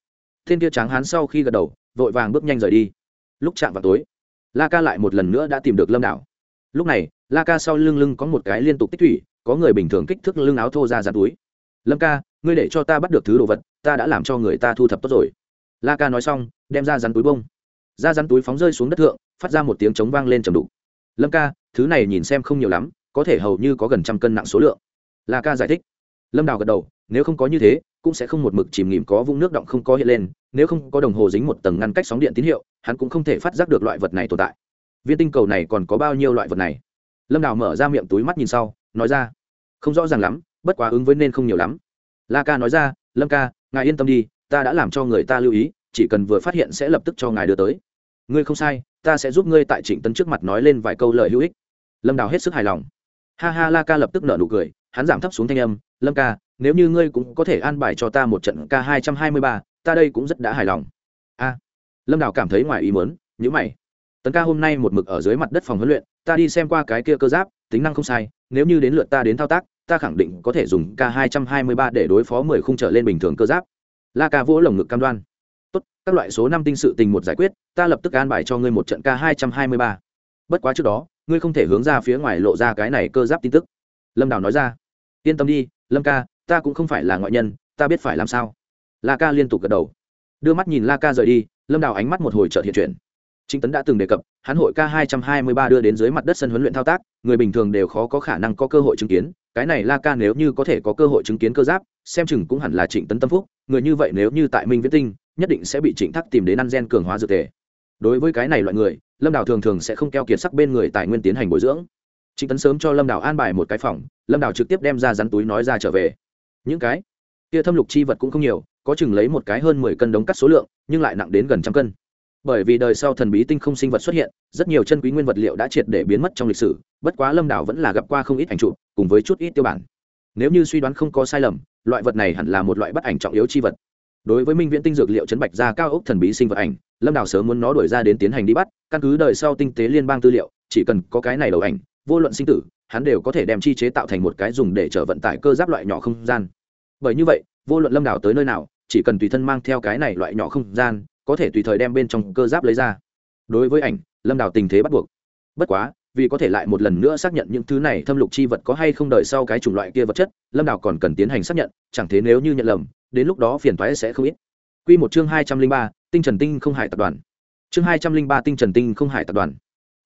Thiên kia tráng hán sau khi gật đầu, vội vàng bước nhanh rời đi. Lúc chạm vào tối, la ca lại một lần nữa đã tìm được lâm đảo. Lúc này, la ca sau lưng lưng có một cái liên tục tích thủy, có người bình thường kích thước lưng áo thô ra dán túi. Lâm ca, ngươi để cho ta bắt được thứ đồ vật, ta đã làm cho người ta thu thập tốt rồi la ca nói xong, đem ra rắn túi bông. Ra rắn túi phóng rơi xuống đất thượng, phát ra một tiếng trống vang lên trầm đục. Lâm ca, thứ này nhìn xem không nhiều lắm, có thể hầu như có gần trăm cân nặng số lượng. La ca giải thích. Lâm đào gật đầu, nếu không có như thế, cũng sẽ không một mực chìm nghỉm có vũng nước động không có hiện lên, nếu không có đồng hồ dính một tầng ngăn cách sóng điện tín hiệu, hắn cũng không thể phát giác được loại vật này tồn tại. Viên tinh cầu này còn có bao nhiêu loại vật này? Lâm đào mở ra miệng túi mắt nhìn sau, nói ra. Không rõ ràng lắm, bất quá ứng với nên không nhiều lắm. La ca nói ra, lâm ca, ngài yên tâm đi ta đã làm cho người ta lưu ý, chỉ cần vừa phát hiện sẽ lập tức cho ngài đưa tới. Ngươi không sai, ta sẽ giúp ngươi tại trịnh tấn trước mặt nói lên vài câu lời hữu ích. Lâm đào hết sức hài lòng. Ha ha, la ca lập tức nợ nụ cười, hắn giảm thấp xuống thanh âm, lâm ca, nếu như ngươi cũng có thể an bài cho ta một trận k hai trăm hai mươi ba, ta đây cũng rất đã hài lòng. A. Lâm đào cảm thấy ngoài ý mớn nhữ mày. Tấn ca hôm nay một mực ở dưới mặt đất phòng huấn luyện, ta đi xem qua cái kia cơ giáp, tính năng không sai, nếu như đến lượt ta đến thao tác, ta khẳng định có thể dùng k hai trăm hai mươi ba để đối phó mười khung trở lên bình thường cơ giáp la ca vỗ lồng ngực cam đoan. Tốt các loại số năm tinh sự tình một giải quyết ta lập tức an bài cho ngươi một trận k hai trăm hai mươi ba. Bất quá trước đó ngươi không thể hướng ra phía ngoài lộ ra cái này cơ giáp tin tức. Lâm đào nói ra. Yên tâm đi lâm ca ta cũng không phải là ngoại nhân ta biết phải làm sao. La ca liên tục gật đầu. Đưa mắt nhìn la ca rời đi lâm đào ánh mắt một hồi chợt hiện chuyển. Trịnh Tấn đã từng đề cập, hắn hội K223 đưa đến dưới mặt đất sân huấn luyện thao tác, người bình thường đều khó có khả năng có cơ hội chứng kiến, cái này La Ca nếu như có thể có cơ hội chứng kiến cơ giáp, xem chừng cũng hẳn là Trịnh Tấn tâm phúc, người như vậy nếu như tại Minh Viễn Tinh, nhất định sẽ bị Trịnh Thác tìm đến ăn gen cường hóa dược thể. Đối với cái này loại người, Lâm Đào thường thường sẽ không keo kiệt sắc bên người tài nguyên tiến hành bồi dưỡng. Trịnh Tấn sớm cho Lâm Đào an bài một cái phòng, Lâm Đào trực tiếp đem ra rắn túi nói ra trở về. Những cái kia thâm lục chi vật cũng không nhiều, có chừng lấy một cái hơn mười cân đống cắt số lượng, nhưng lại nặng đến gần trăm cân bởi vì đời sau thần bí tinh không sinh vật xuất hiện rất nhiều chân quý nguyên vật liệu đã triệt để biến mất trong lịch sử bất quá lâm đảo vẫn là gặp qua không ít ảnh trụ, cùng với chút ít tiêu bản. Nếu như suy đoán không có sai lầm loại vật này hẳn là một loại bắt ảnh trọng yếu chi vật. Đối với minh viễn tinh dược liệu chấn bạch ra cao ốc thần bí sinh vật ảnh lâm đảo sớm muốn nó đổi ra đến tiến hành đi bắt căn cứ đời sau tinh tế liên bang tư liệu chỉ cần có cái này đầu ảnh vô luận sinh tử hắn đều có thể đem chi chế tạo thành một cái dùng để chở vận tải cơ giáp loại nhỏ không gian. Bởi như vậy vô luận lâm đảo tới nơi nào chỉ cần tùy thân mang theo cái này loại nhỏ không gian có thể tùy thời đem bên trong cơ giáp lấy ra. Đối với ảnh, lâm đào tình thế bắt buộc. Bất quá, vì có thể lại một lần nữa xác nhận những thứ này thâm lục chi vật có hay không đợi sau cái chủng loại kia vật chất, lâm đào còn cần tiến hành xác nhận, chẳng thế nếu như nhận lầm, đến lúc đó phiền toái sẽ không ít. Q một chương hai trăm linh ba, tinh trần tinh không hải tập đoàn. Chương hai trăm linh ba, tinh trần tinh không hải tập đoàn.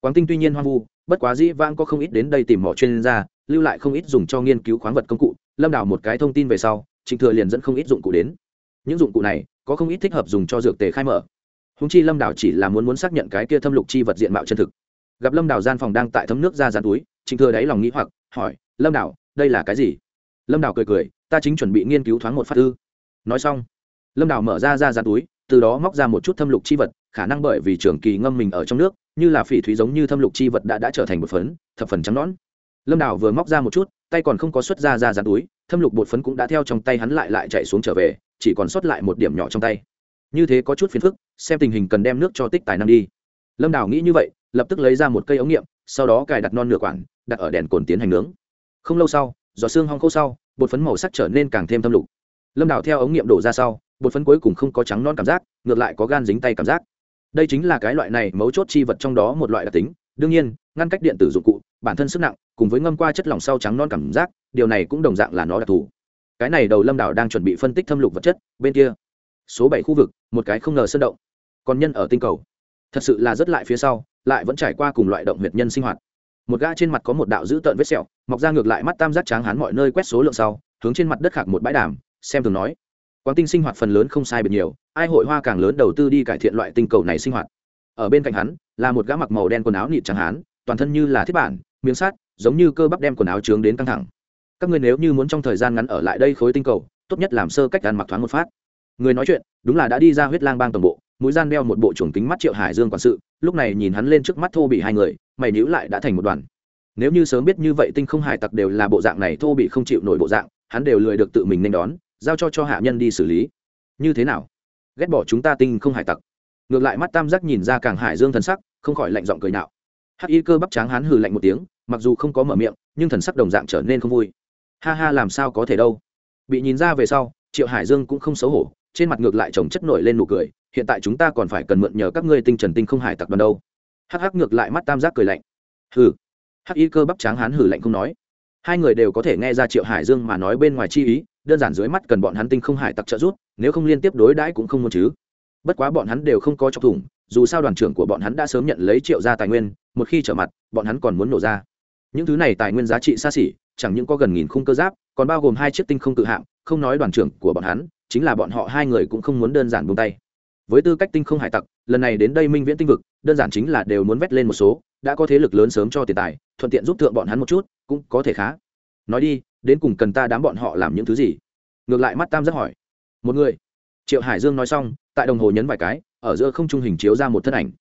Quảng tinh tuy nhiên hoang vu, bất quá dĩ vãng có không ít đến đây tìm mỏ chuyên gia, lưu lại không ít dùng cho nghiên cứu khoáng vật công cụ, lâm đào một cái thông tin về sau, trịnh thừa liền dẫn không ít dụng cụ đến những dụng cụ này có không ít thích hợp dùng cho dược tề khai mở. Húng chi lâm đảo chỉ là muốn muốn xác nhận cái kia thâm lục chi vật diện mạo chân thực. Gặp lâm đảo gian phòng đang tại thấm nước ra dán túi, trịnh thừa đáy lòng nghĩ hoặc, hỏi, lâm đảo đây là cái gì? Lâm đảo cười cười, ta chính chuẩn bị nghiên cứu thoáng một phát ư. Nói xong, lâm đảo mở ra ra dán túi, từ đó móc ra một chút thâm lục chi vật, khả năng bởi vì trường kỳ ngâm mình ở trong nước, như là phỉ thúy giống như thâm lục chi vật đã đã trở thành một phấn, thập phần trắng nón lâm đảo vừa móc ra một chút, tay còn không có xuất ra ra dán túi, thâm lục bột phấn cũng đã theo trong tay hắn lại lại chạy xuống trở về chỉ còn sót lại một điểm nhỏ trong tay. Như thế có chút phiền phức, xem tình hình cần đem nước cho tích tài năng đi. Lâm đào nghĩ như vậy, lập tức lấy ra một cây ống nghiệm, sau đó cài đặt non nửa quản, đặt ở đèn cồn tiến hành nướng. Không lâu sau giò xương hong khô sau, bột phấn màu sắc trở nên càng thêm thâm lục. Lâm đào theo ống nghiệm đổ ra sau, bột phấn cuối cùng không có trắng non cảm giác, ngược lại có gan dính tay cảm giác. Đây chính là cái loại này mấu chốt chi vật trong đó một loại đặc tính. Đương nhiên, ngăn cách điện tử dụng cụ, bản thân sức nặng, cùng với ngâm qua chất lỏng sau trắng non cảm giác, điều này cũng đồng dạng là nó đặc thù cái này đầu lâm đảo đang chuẩn bị phân tích thâm lục vật chất, bên kia, số bảy khu vực, một cái không ngờ sơn động, còn nhân ở tinh cầu. Thật sự là rất lại phía sau, lại vẫn trải qua cùng loại động huyệt nhân sinh hoạt. Một gã trên mặt có một đạo dữ tợn vết sẹo, mọc ra ngược lại mắt tam giác tráng hán mọi nơi quét số lượng sau, hướng trên mặt đất khạc một bãi đàm, xem thường nói quán tinh sinh hoạt phần lớn không sai biệt nhiều, ai hội hoa càng lớn đầu tư đi cải thiện loại tinh cầu này sinh hoạt. Ở bên cạnh hắn, là một gã mặc màu đen quần áo nịt trắng hán, toàn thân như là thiết bản, miếng sắt, giống như cơ bắp đem quần áo trướng đến căng thẳng các ngươi nếu như muốn trong thời gian ngắn ở lại đây khối tinh cầu, tốt nhất làm sơ cách ăn mặc thoáng một phát. Người nói chuyện, đúng là đã đi ra huyết lang bang toàn bộ, mũi gian đeo một bộ chuồng kính mắt triệu hải dương quản sự, lúc này nhìn hắn lên trước mắt thô bị hai người, mày níu lại đã thành một đoàn. Nếu như sớm biết như vậy tinh không hải tặc đều là bộ dạng này thô bị không chịu nổi bộ dạng, hắn đều lười được tự mình nên đón, giao cho cho hạ nhân đi xử lý. Như thế nào? Ghét bỏ chúng ta tinh không hải tặc. Ngược lại mắt tam giác nhìn ra càng hải dương thần sắc, không khỏi lạnh giọng cười nạo hắc y cơ bắp tráng hắn hừ lạnh một tiếng, mặc dù không có mở miệng, nhưng thần sắc đồng dạng trở nên không vui ha ha, làm sao có thể đâu? Bị nhìn ra về sau, triệu hải dương cũng không xấu hổ, trên mặt ngược lại chồng chất nổi lên nụ cười, hiện tại chúng ta còn phải cần mượn nhờ các ngươi tinh trần tinh không hải tặc đoàn đâu. Hắc hắc ngược lại mắt tam giác cười lạnh. Hừ. Hắc y cơ bắp tráng hán hừ lạnh không nói. Hai người đều có thể nghe ra triệu hải dương mà nói bên ngoài chi ý, đơn giản dưới mắt cần bọn hắn tinh không hải tặc trợ giúp, nếu không liên tiếp đối đãi cũng không muốn chứ. Bất quá bọn hắn đều không có chọc thủng, dù sao đoàn trưởng của bọn hắn đã sớm nhận lấy triệu gia tài nguyên, một khi trở mặt, bọn hắn còn muốn nổ ra. Những thứ này tài nguyên giá trị xa xỉ chẳng những có gần nghìn khung cơ giáp, còn bao gồm hai chiếc tinh không cự hạng. không nói đoàn trưởng của bọn hắn, chính là bọn họ hai người cũng không muốn đơn giản buông tay. Với tư cách tinh không hải tặc, lần này đến đây minh viễn tinh vực, đơn giản chính là đều muốn vét lên một số, đã có thế lực lớn sớm cho tiền tài, thuận tiện giúp thượng bọn hắn một chút, cũng có thể khá. Nói đi, đến cùng cần ta đám bọn họ làm những thứ gì? Ngược lại mắt tam rất hỏi. Một người. Triệu hải dương nói xong, tại đồng hồ nhấn vài cái, ở giữa không trung hình chiếu ra một thân ảnh.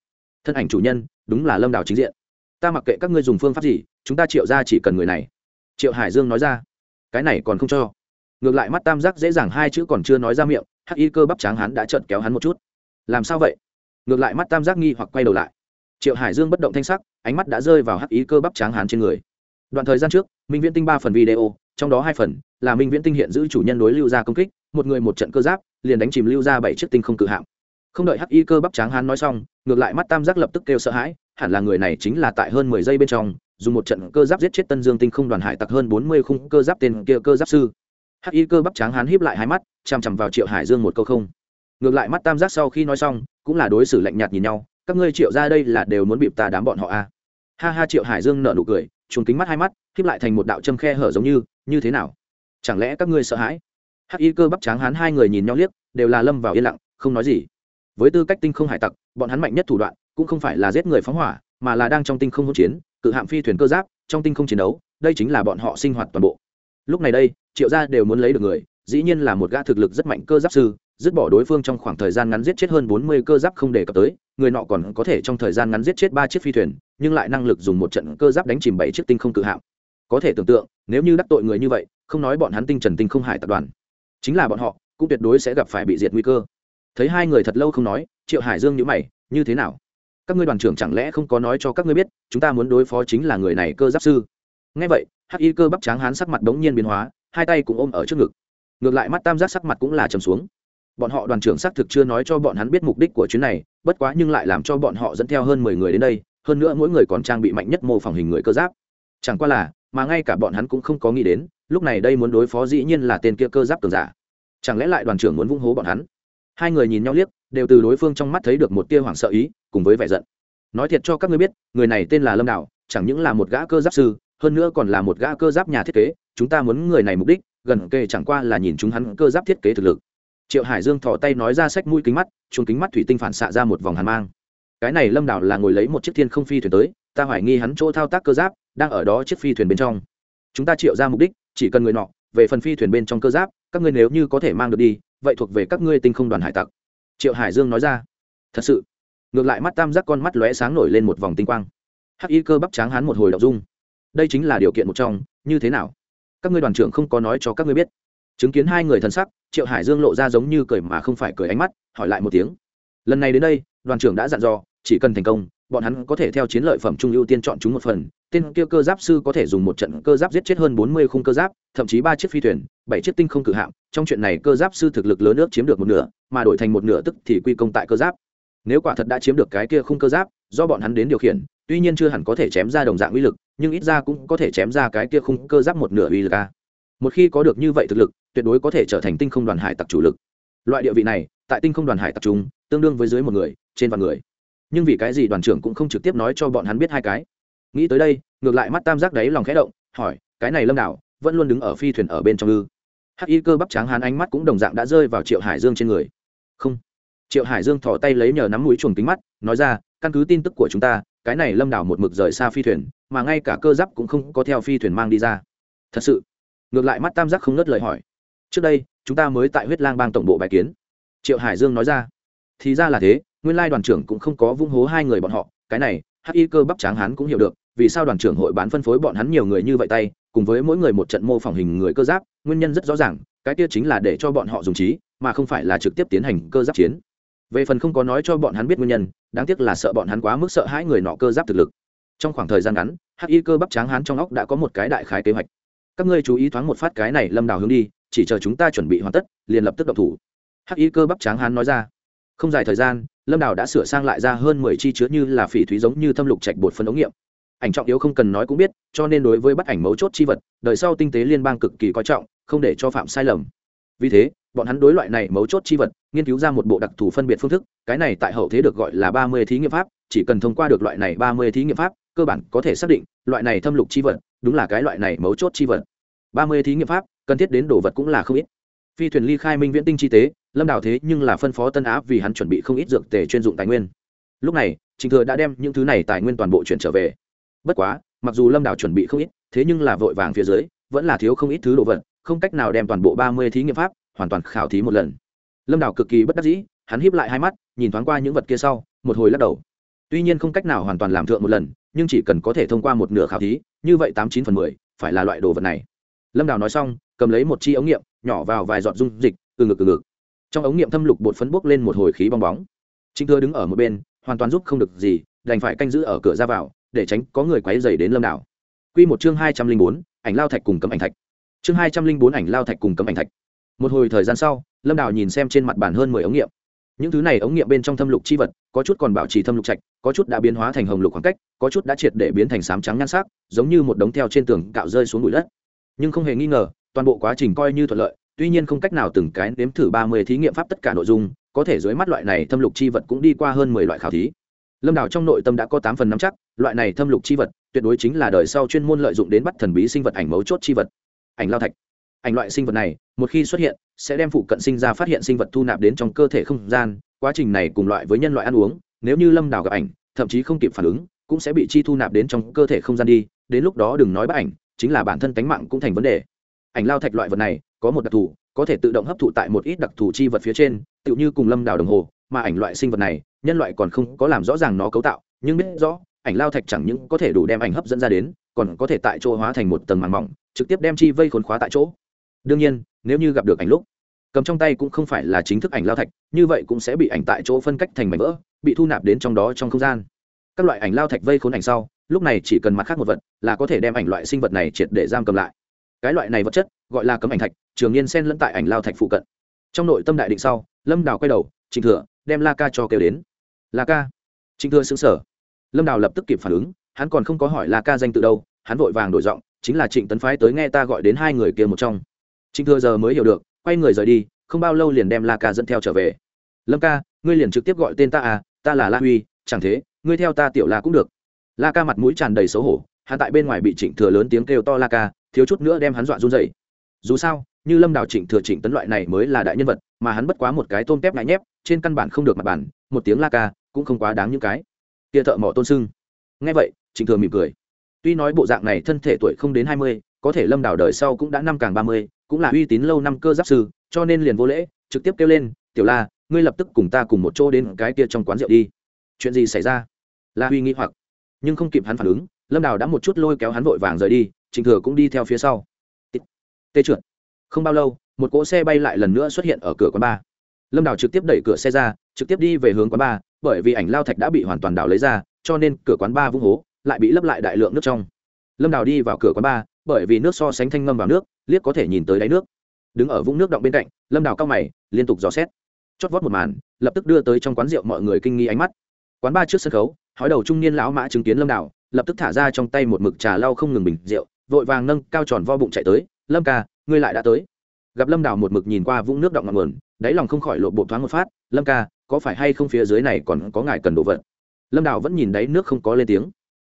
Thân ảnh chủ nhân, đúng là lâm đào chính diện. Ta mặc kệ các ngươi dùng phương pháp gì, chúng ta triệu ra chỉ cần người này triệu hải dương nói ra, cái này còn không cho. Ngược lại mắt tam giác dễ dàng hai chữ còn chưa nói ra miệng, hắc y cơ bắp tráng hắn đã trợn kéo hắn một chút. Làm sao vậy? Ngược lại mắt tam giác nghi hoặc quay đầu lại. Triệu hải dương bất động thanh sắc, ánh mắt đã rơi vào hắc Y cơ bắp tráng hán trên người. Đoạn thời gian trước, minh viễn tinh ba phần video, trong đó hai phần là minh viễn tinh hiện giữ chủ nhân đối lưu ra công kích, một người một trận cơ giáp, liền đánh chìm lưu ra bảy chiếc tinh không cự hạm. Không đợi hắc y cơ bắp tráng hán nói xong, ngược lại mắt tam giác lập tức kêu sợ hãi, hẳn là người này chính là tại hơn mười giây bên trong dùng một trận cơ giáp giết chết tân dương tinh không đoàn hải tặc hơn bốn mươi khung cơ giáp tên kia cơ giáp sư. Hắc y cơ bắp tráng hán híp lại hai mắt, chằm chằm vào triệu hải dương một câu không. Ngược lại mắt tam giác sau khi nói xong, cũng là đối xử lạnh nhạt nhìn nhau, các ngươi triệu ra đây là đều muốn bịp ta đám bọn họ a. À. ha ha triệu hải dương nợ nụ cười chuồng kính mắt hai mắt, híp lại thành một đạo châm khe hở giống như như thế nào? Chẳng lẽ các ngươi sợ hãi? Hắc y cơ bắp tráng hán hai người nhìn nhau liếc, đều là lâm vào yên lặng, không nói gì. Với tư cách tinh không hải tặc, bọn hắn mạnh nhất thủ đoạn, cũng không phải là giết người phóng hỏa, mà là đang trong tinh không hỗn chiến cự hạm phi thuyền cơ giáp, trong tinh không chiến đấu, đây chính là bọn họ sinh hoạt toàn bộ. Lúc này đây, triệu gia đều muốn lấy được người, dĩ nhiên là một gã thực lực rất mạnh cơ giáp sư, dứt bỏ đối phương trong khoảng thời gian ngắn giết chết hơn bốn mươi cơ giáp không đề cập tới, người nọ còn có thể trong thời gian ngắn giết chết ba chiếc phi thuyền, nhưng lại năng lực dùng một trận cơ giáp đánh chìm bảy chiếc tinh không cự hạm. Có thể tưởng tượng, nếu như đắc tội người như vậy, không nói bọn hắn tinh trần tinh không hải tập đoàn, chính là bọn họ, cũng tuyệt đối sẽ gặp phải bị diệt nguy cơ. Thấy hai người thật lâu không nói, triệu hải dương nhữ mày, như thế nào? Các ngươi đoàn trưởng chẳng lẽ không có nói cho các ngươi biết, chúng ta muốn đối phó chính là người này cơ giáp sư? Ngay vậy, hắc y cơ bắp tráng hán sắc mặt đống nhiên biến hóa, hai tay cũng ôm ở trước ngực. Ngược lại mắt tam giác sắc mặt cũng là trầm xuống. Bọn họ đoàn trưởng xác thực chưa nói cho bọn hắn biết mục đích của chuyến này, bất quá nhưng lại làm cho bọn họ dẫn theo hơn mười người đến đây, hơn nữa mỗi người còn trang bị mạnh nhất mô phỏng hình người cơ giáp. Chẳng qua là, mà ngay cả bọn hắn cũng không có nghĩ đến, lúc này đây muốn đối phó dĩ nhiên là tên kia cơ giáp cường giả. Chẳng lẽ lại đoàn trưởng muốn vung hố bọn hắn? Hai người nhìn nhau liếc, đều từ đối phương trong mắt thấy được một tia hoảng sợ ý, cùng với vẻ giận. Nói thiệt cho các ngươi biết, người này tên là lâm đạo chẳng những là một gã cơ giáp sư, hơn nữa còn là một gã cơ giáp nhà thiết kế, chúng ta muốn người này mục đích, gần kề chẳng qua là nhìn chúng hắn cơ giáp thiết kế thực lực. Triệu hải dương thò tay nói ra sách mũi kính mắt chung kính mắt thủy tinh phản xạ ra một vòng hàn mang. Cái này lâm đảo là ngồi lấy một chiếc thiên không phi thuyền tới, ta hoài nghi hắn chỗ thao tác cơ giáp, đang ở đó chiếc phi thuyền bên trong. Chúng ta triệu ra mục đích, chỉ cần người nọ, về phần phi thuyền bên trong cơ giáp, các ngươi nếu như có thể mang được đi vậy thuộc về các ngươi tinh không đoàn hải tặc. Triệu hải dương nói ra. Thật sự. Ngược lại mắt tam giác con mắt lóe sáng nổi lên một vòng tinh quang. Hắc y cơ bắp tráng hắn một hồi đọc dung. Đây chính là điều kiện một trong, như thế nào? Các ngươi đoàn trưởng không có nói cho các ngươi biết. Chứng kiến hai người thân sắc, triệu hải dương lộ ra giống như cười mà không phải cười ánh mắt, hỏi lại một tiếng. Lần này đến đây, đoàn trưởng đã dặn dò, chỉ cần thành công, bọn hắn có thể theo chiến lợi phẩm trung ưu tiên chọn chúng một phần tên kia cơ giáp sư có thể dùng một trận cơ giáp giết chết hơn bốn mươi khung cơ giáp, thậm chí ba chiếc phi thuyền, bảy chiếc tinh không cử hạm. Trong chuyện này cơ giáp sư thực lực lớn nước chiếm được một nửa, mà đổi thành một nửa tức thì quy công tại cơ giáp. Nếu quả thật đã chiếm được cái kia khung cơ giáp, do bọn hắn đến điều khiển, tuy nhiên chưa hẳn có thể chém ra đồng dạng uy lực, nhưng ít ra cũng có thể chém ra cái kia khung cơ giáp một nửa uy lực a. Một khi có được như vậy thực lực, tuyệt đối có thể trở thành tinh không đoàn hải tặc chủ lực. Loại địa vị này, tại tinh không đoàn hải tặc chúng, tương đương với dưới một người, trên vạn người. Nhưng vì cái gì đoàn trưởng cũng không trực tiếp nói cho bọn hắn biết hai cái? Nghĩ tới đây, ngược lại mắt tam giác đáy lòng khẽ động, hỏi, cái này lâm đảo vẫn luôn đứng ở phi thuyền ở bên trong ư? Hắc y cơ bắp tráng hán ánh mắt cũng đồng dạng đã rơi vào triệu hải dương trên người. Không. Triệu hải dương thỏ tay lấy nhờ nắm mũi chuồng kính mắt, nói ra, căn cứ tin tức của chúng ta, cái này lâm đảo một mực rời xa phi thuyền, mà ngay cả cơ giáp cũng không có theo phi thuyền mang đi ra. Thật sự? Ngược lại mắt tam giác không ngớt lời hỏi. Trước đây, chúng ta mới tại huyết lang bang tổng bộ bài kiến. Triệu hải dương nói ra. Thì ra là thế, nguyên lai đoàn trưởng cũng không có vung hố hai người bọn họ, cái này hắc y cơ bắp tráng Hán cũng hiểu được, vì sao đoàn trưởng hội bán phân phối bọn hắn nhiều người như vậy tay, cùng với mỗi người một trận mô phỏng hình người cơ giáp, nguyên nhân rất rõ ràng, cái kia chính là để cho bọn họ dùng trí, mà không phải là trực tiếp tiến hành cơ giáp chiến. Về phần không có nói cho bọn hắn biết nguyên nhân, đáng tiếc là sợ bọn hắn quá mức sợ hãi người nọ cơ giáp thực lực. Trong khoảng thời gian ngắn hắc y cơ bắp tráng Hán trong óc đã có một cái đại khái kế hoạch. Các ngươi chú ý thoáng một phát cái này lâm đào hướng đi, chỉ chờ chúng ta chuẩn bị hoàn tất, liền lập tức động thủ. Hắc y cơ bắp tráng Hán nói ra. Không dài thời gian lâm đào đã sửa sang lại ra hơn mười chi chứa như là phỉ thúy giống như thâm lục trạch bột phân ống nghiệm. Ảnh trọng yếu không cần nói cũng biết, cho nên đối với bắt ảnh mấu chốt chi vật, đời sau tinh tế liên bang cực kỳ coi trọng, không để cho phạm sai lầm. Vì thế, bọn hắn đối loại này mấu chốt chi vật, nghiên cứu ra một bộ đặc thù phân biệt phương thức, cái này tại hậu thế được gọi là ba mươi thí nghiệm pháp, chỉ cần thông qua được loại này ba mươi thí nghiệm pháp, cơ bản có thể xác định, loại này thâm lục chi vật, đúng là cái loại này mấu chốt chi vật. Ba mươi thí nghiệm pháp, cần thiết đến đồ vật cũng là không ít. Phi thuyền ly khai minh viễn tinh chi tế lâm đào thế nhưng là phân phó tân á vì hắn chuẩn bị không ít dược tề chuyên dụng tài nguyên. Lúc này, trình thừa đã đem những thứ này tài nguyên toàn bộ chuyển trở về. Bất quá, mặc dù lâm đào chuẩn bị không ít, thế nhưng là vội vàng phía dưới, vẫn là thiếu không ít thứ đồ vật, không cách nào đem toàn bộ ba mươi thí nghiệm pháp hoàn toàn khảo thí một lần. Lâm đào cực kỳ bất đắc dĩ, hắn híp lại hai mắt, nhìn thoáng qua những vật kia sau, một hồi lắc đầu. Tuy nhiên không cách nào hoàn toàn làm thượng một lần, nhưng chỉ cần có thể thông qua một nửa khảo thí, như vậy tám chín phần mười phải là loại đồ vật này. Lâm đào nói xong, cầm lấy một chi ống nghiệm, nhỏ vào vài giọt dung dịch, từ ngực từ ngực trong ống nghiệm thâm lục bột phấn bốc lên một hồi khí bong bóng. Trinh thưa đứng ở một bên, hoàn toàn giúp không được gì, đành phải canh giữ ở cửa ra vào, để tránh có người quấy dày đến lâm đảo. Q một chương hai trăm linh bốn, ảnh lao thạch cùng cấm ảnh thạch. Chương hai trăm linh bốn, ảnh lao thạch cùng cấm ảnh thạch. Một hồi thời gian sau, lâm đảo nhìn xem trên mặt bàn hơn mười ống nghiệm. Những thứ này ống nghiệm bên trong thâm lục chi vật, có chút còn bảo trì thâm lục trạch, có chút đã biến hóa thành hồng lục khoảng cách, có chút đã triệt để biến thành sám trắng nhan sắc, giống như một đống theo trên tường cạo rơi xuống bụi đất. Nhưng không hề nghi ngờ, toàn bộ quá trình coi như thuận lợi tuy nhiên không cách nào từng cái nếm thử ba mươi thí nghiệm pháp tất cả nội dung, có thể dưới mắt loại này thâm lục chi vật cũng đi qua hơn mười loại khảo thí. Lâm đào trong nội tâm đã có tám phần nắm chắc, loại này thâm lục chi vật tuyệt đối chính là đời sau chuyên môn lợi dụng đến bắt thần bí sinh vật ảnh mấu chốt chi vật. Ảnh lao thạch. Ảnh loại sinh vật này, một khi xuất hiện, sẽ đem phụ cận sinh ra phát hiện sinh vật thu nạp đến trong cơ thể không gian, quá trình này cùng loại với nhân loại ăn uống, nếu như lâm đào gặp ảnh, thậm chí không kịp phản ứng, cũng sẽ bị chi thu nạp đến trong cơ thể không gian đi, đến lúc đó đừng nói bắt ảnh, chính là bản thân tánh mạng cũng thành vấn đề. Ảnh lao thạch loại vật này có một đặc thù, có thể tự động hấp thụ tại một ít đặc thù chi vật phía trên tự như cùng lâm đào đồng hồ, mà ảnh loại sinh vật này, nhân loại còn không có làm rõ ràng nó cấu tạo, nhưng biết rõ, ảnh lao thạch chẳng những có thể đủ đem ảnh hấp dẫn ra đến, còn có thể tại chỗ hóa thành một tầng màng mỏng, trực tiếp đem chi vây khốn khóa tại chỗ. Đương nhiên, nếu như gặp được ảnh lúc, cầm trong tay cũng không phải là chính thức ảnh lao thạch, như vậy cũng sẽ bị ảnh tại chỗ phân cách thành mảnh vỡ, bị thu nạp đến trong đó trong không gian. Các loại ảnh lao thạch vây khốn ảnh sau, lúc này chỉ cần mặt khác một vật là có thể đem ảnh loại sinh vật này triệt để giam cầm lại. Cái loại này vật chất, gọi là cấm ảnh thạch trường nhiên sen lẫn tại ảnh lao thạch phụ cận. Trong nội tâm đại định sau, lâm đào quay đầu, trịnh thừa, đem la ca cho kêu đến. La ca? Trịnh thừa xứng sở lâm đào lập tức kịp phản ứng, hắn còn không có hỏi la ca danh tự đâu, hắn vội vàng đổi giọng, chính là trịnh tấn phái tới nghe ta gọi đến hai người kia một trong. Trịnh thừa giờ mới hiểu được, quay người rời đi, không bao lâu liền đem la ca dẫn theo trở về. Lâm ca, ngươi liền trực tiếp gọi tên ta à ta là la huy, chẳng thế, ngươi theo ta tiểu la cũng được. La ca mặt mũi tràn đầy xấu hổ, hắn tại bên ngoài bị trịnh thừa lớn tiếng kêu to la ca, thiếu chút nữa đem hắn dọa run dậy dù sao như lâm đào trịnh thừa trịnh tấn loại này mới là đại nhân vật, mà hắn bất quá một cái tôm tép ngại nhép, trên căn bản không được mặt bản một tiếng la ca, cũng không quá đáng những cái. Tia thợ mỏ tôn sưng. Ngay vậy, trịnh thừa mỉm cười. Tuy nói bộ dạng này thân thể tuổi không đến hai mươi, có thể lâm đào đời sau cũng đã năm càng ba mươi, cũng là uy tín lâu năm cơ giáp sư, cho nên liền vô lễ, trực tiếp kêu lên, tiểu la, ngươi lập tức cùng ta cùng một chỗ đến cái kia trong quán rượu đi. Chuyện gì xảy ra? La huy nghĩ hoặc. Nhưng không kịp hắn phản ứng, lâm đào đã một chút lôi kéo hắn vội vàng rời đi, trịnh thừa cũng đi theo phía sau. Tê trượt không bao lâu, một cỗ xe bay lại lần nữa xuất hiện ở cửa quán bar lâm đào trực tiếp đẩy cửa xe ra, trực tiếp đi về hướng quán bar bởi vì ảnh lao thạch đã bị hoàn toàn đào lấy ra, cho nên cửa quán bar vung hố, lại bị lấp lại đại lượng nước trong. Lâm đào đi vào cửa quán bar bởi vì nước so sánh thanh ngâm vào nước, liếc có thể nhìn tới đáy nước. Đứng ở vũng nước động bên cạnh, lâm đào cao mày, liên tục dò xét. Chót vót một màn, lập tức đưa tới trong quán rượu mọi người kinh nghi ánh mắt. Quán bar trước sân khấu, hói đầu trung niên lão mã chứng kiến lâm đào, lập tức thả ra trong tay một mực trà lau không ngừng bình rượu, vội vàng nâng cao tròn vo bụng chạy tới. Lâm ca ngươi lại đã tới. Gặp lâm đào một mực nhìn qua vũng nước động ngọn nguồn, đáy lòng không khỏi lộ bộ thoáng một phát, lâm ca, có phải hay không phía dưới này còn có ngài cần đồ vật? Lâm đào vẫn nhìn đáy nước không có lên tiếng.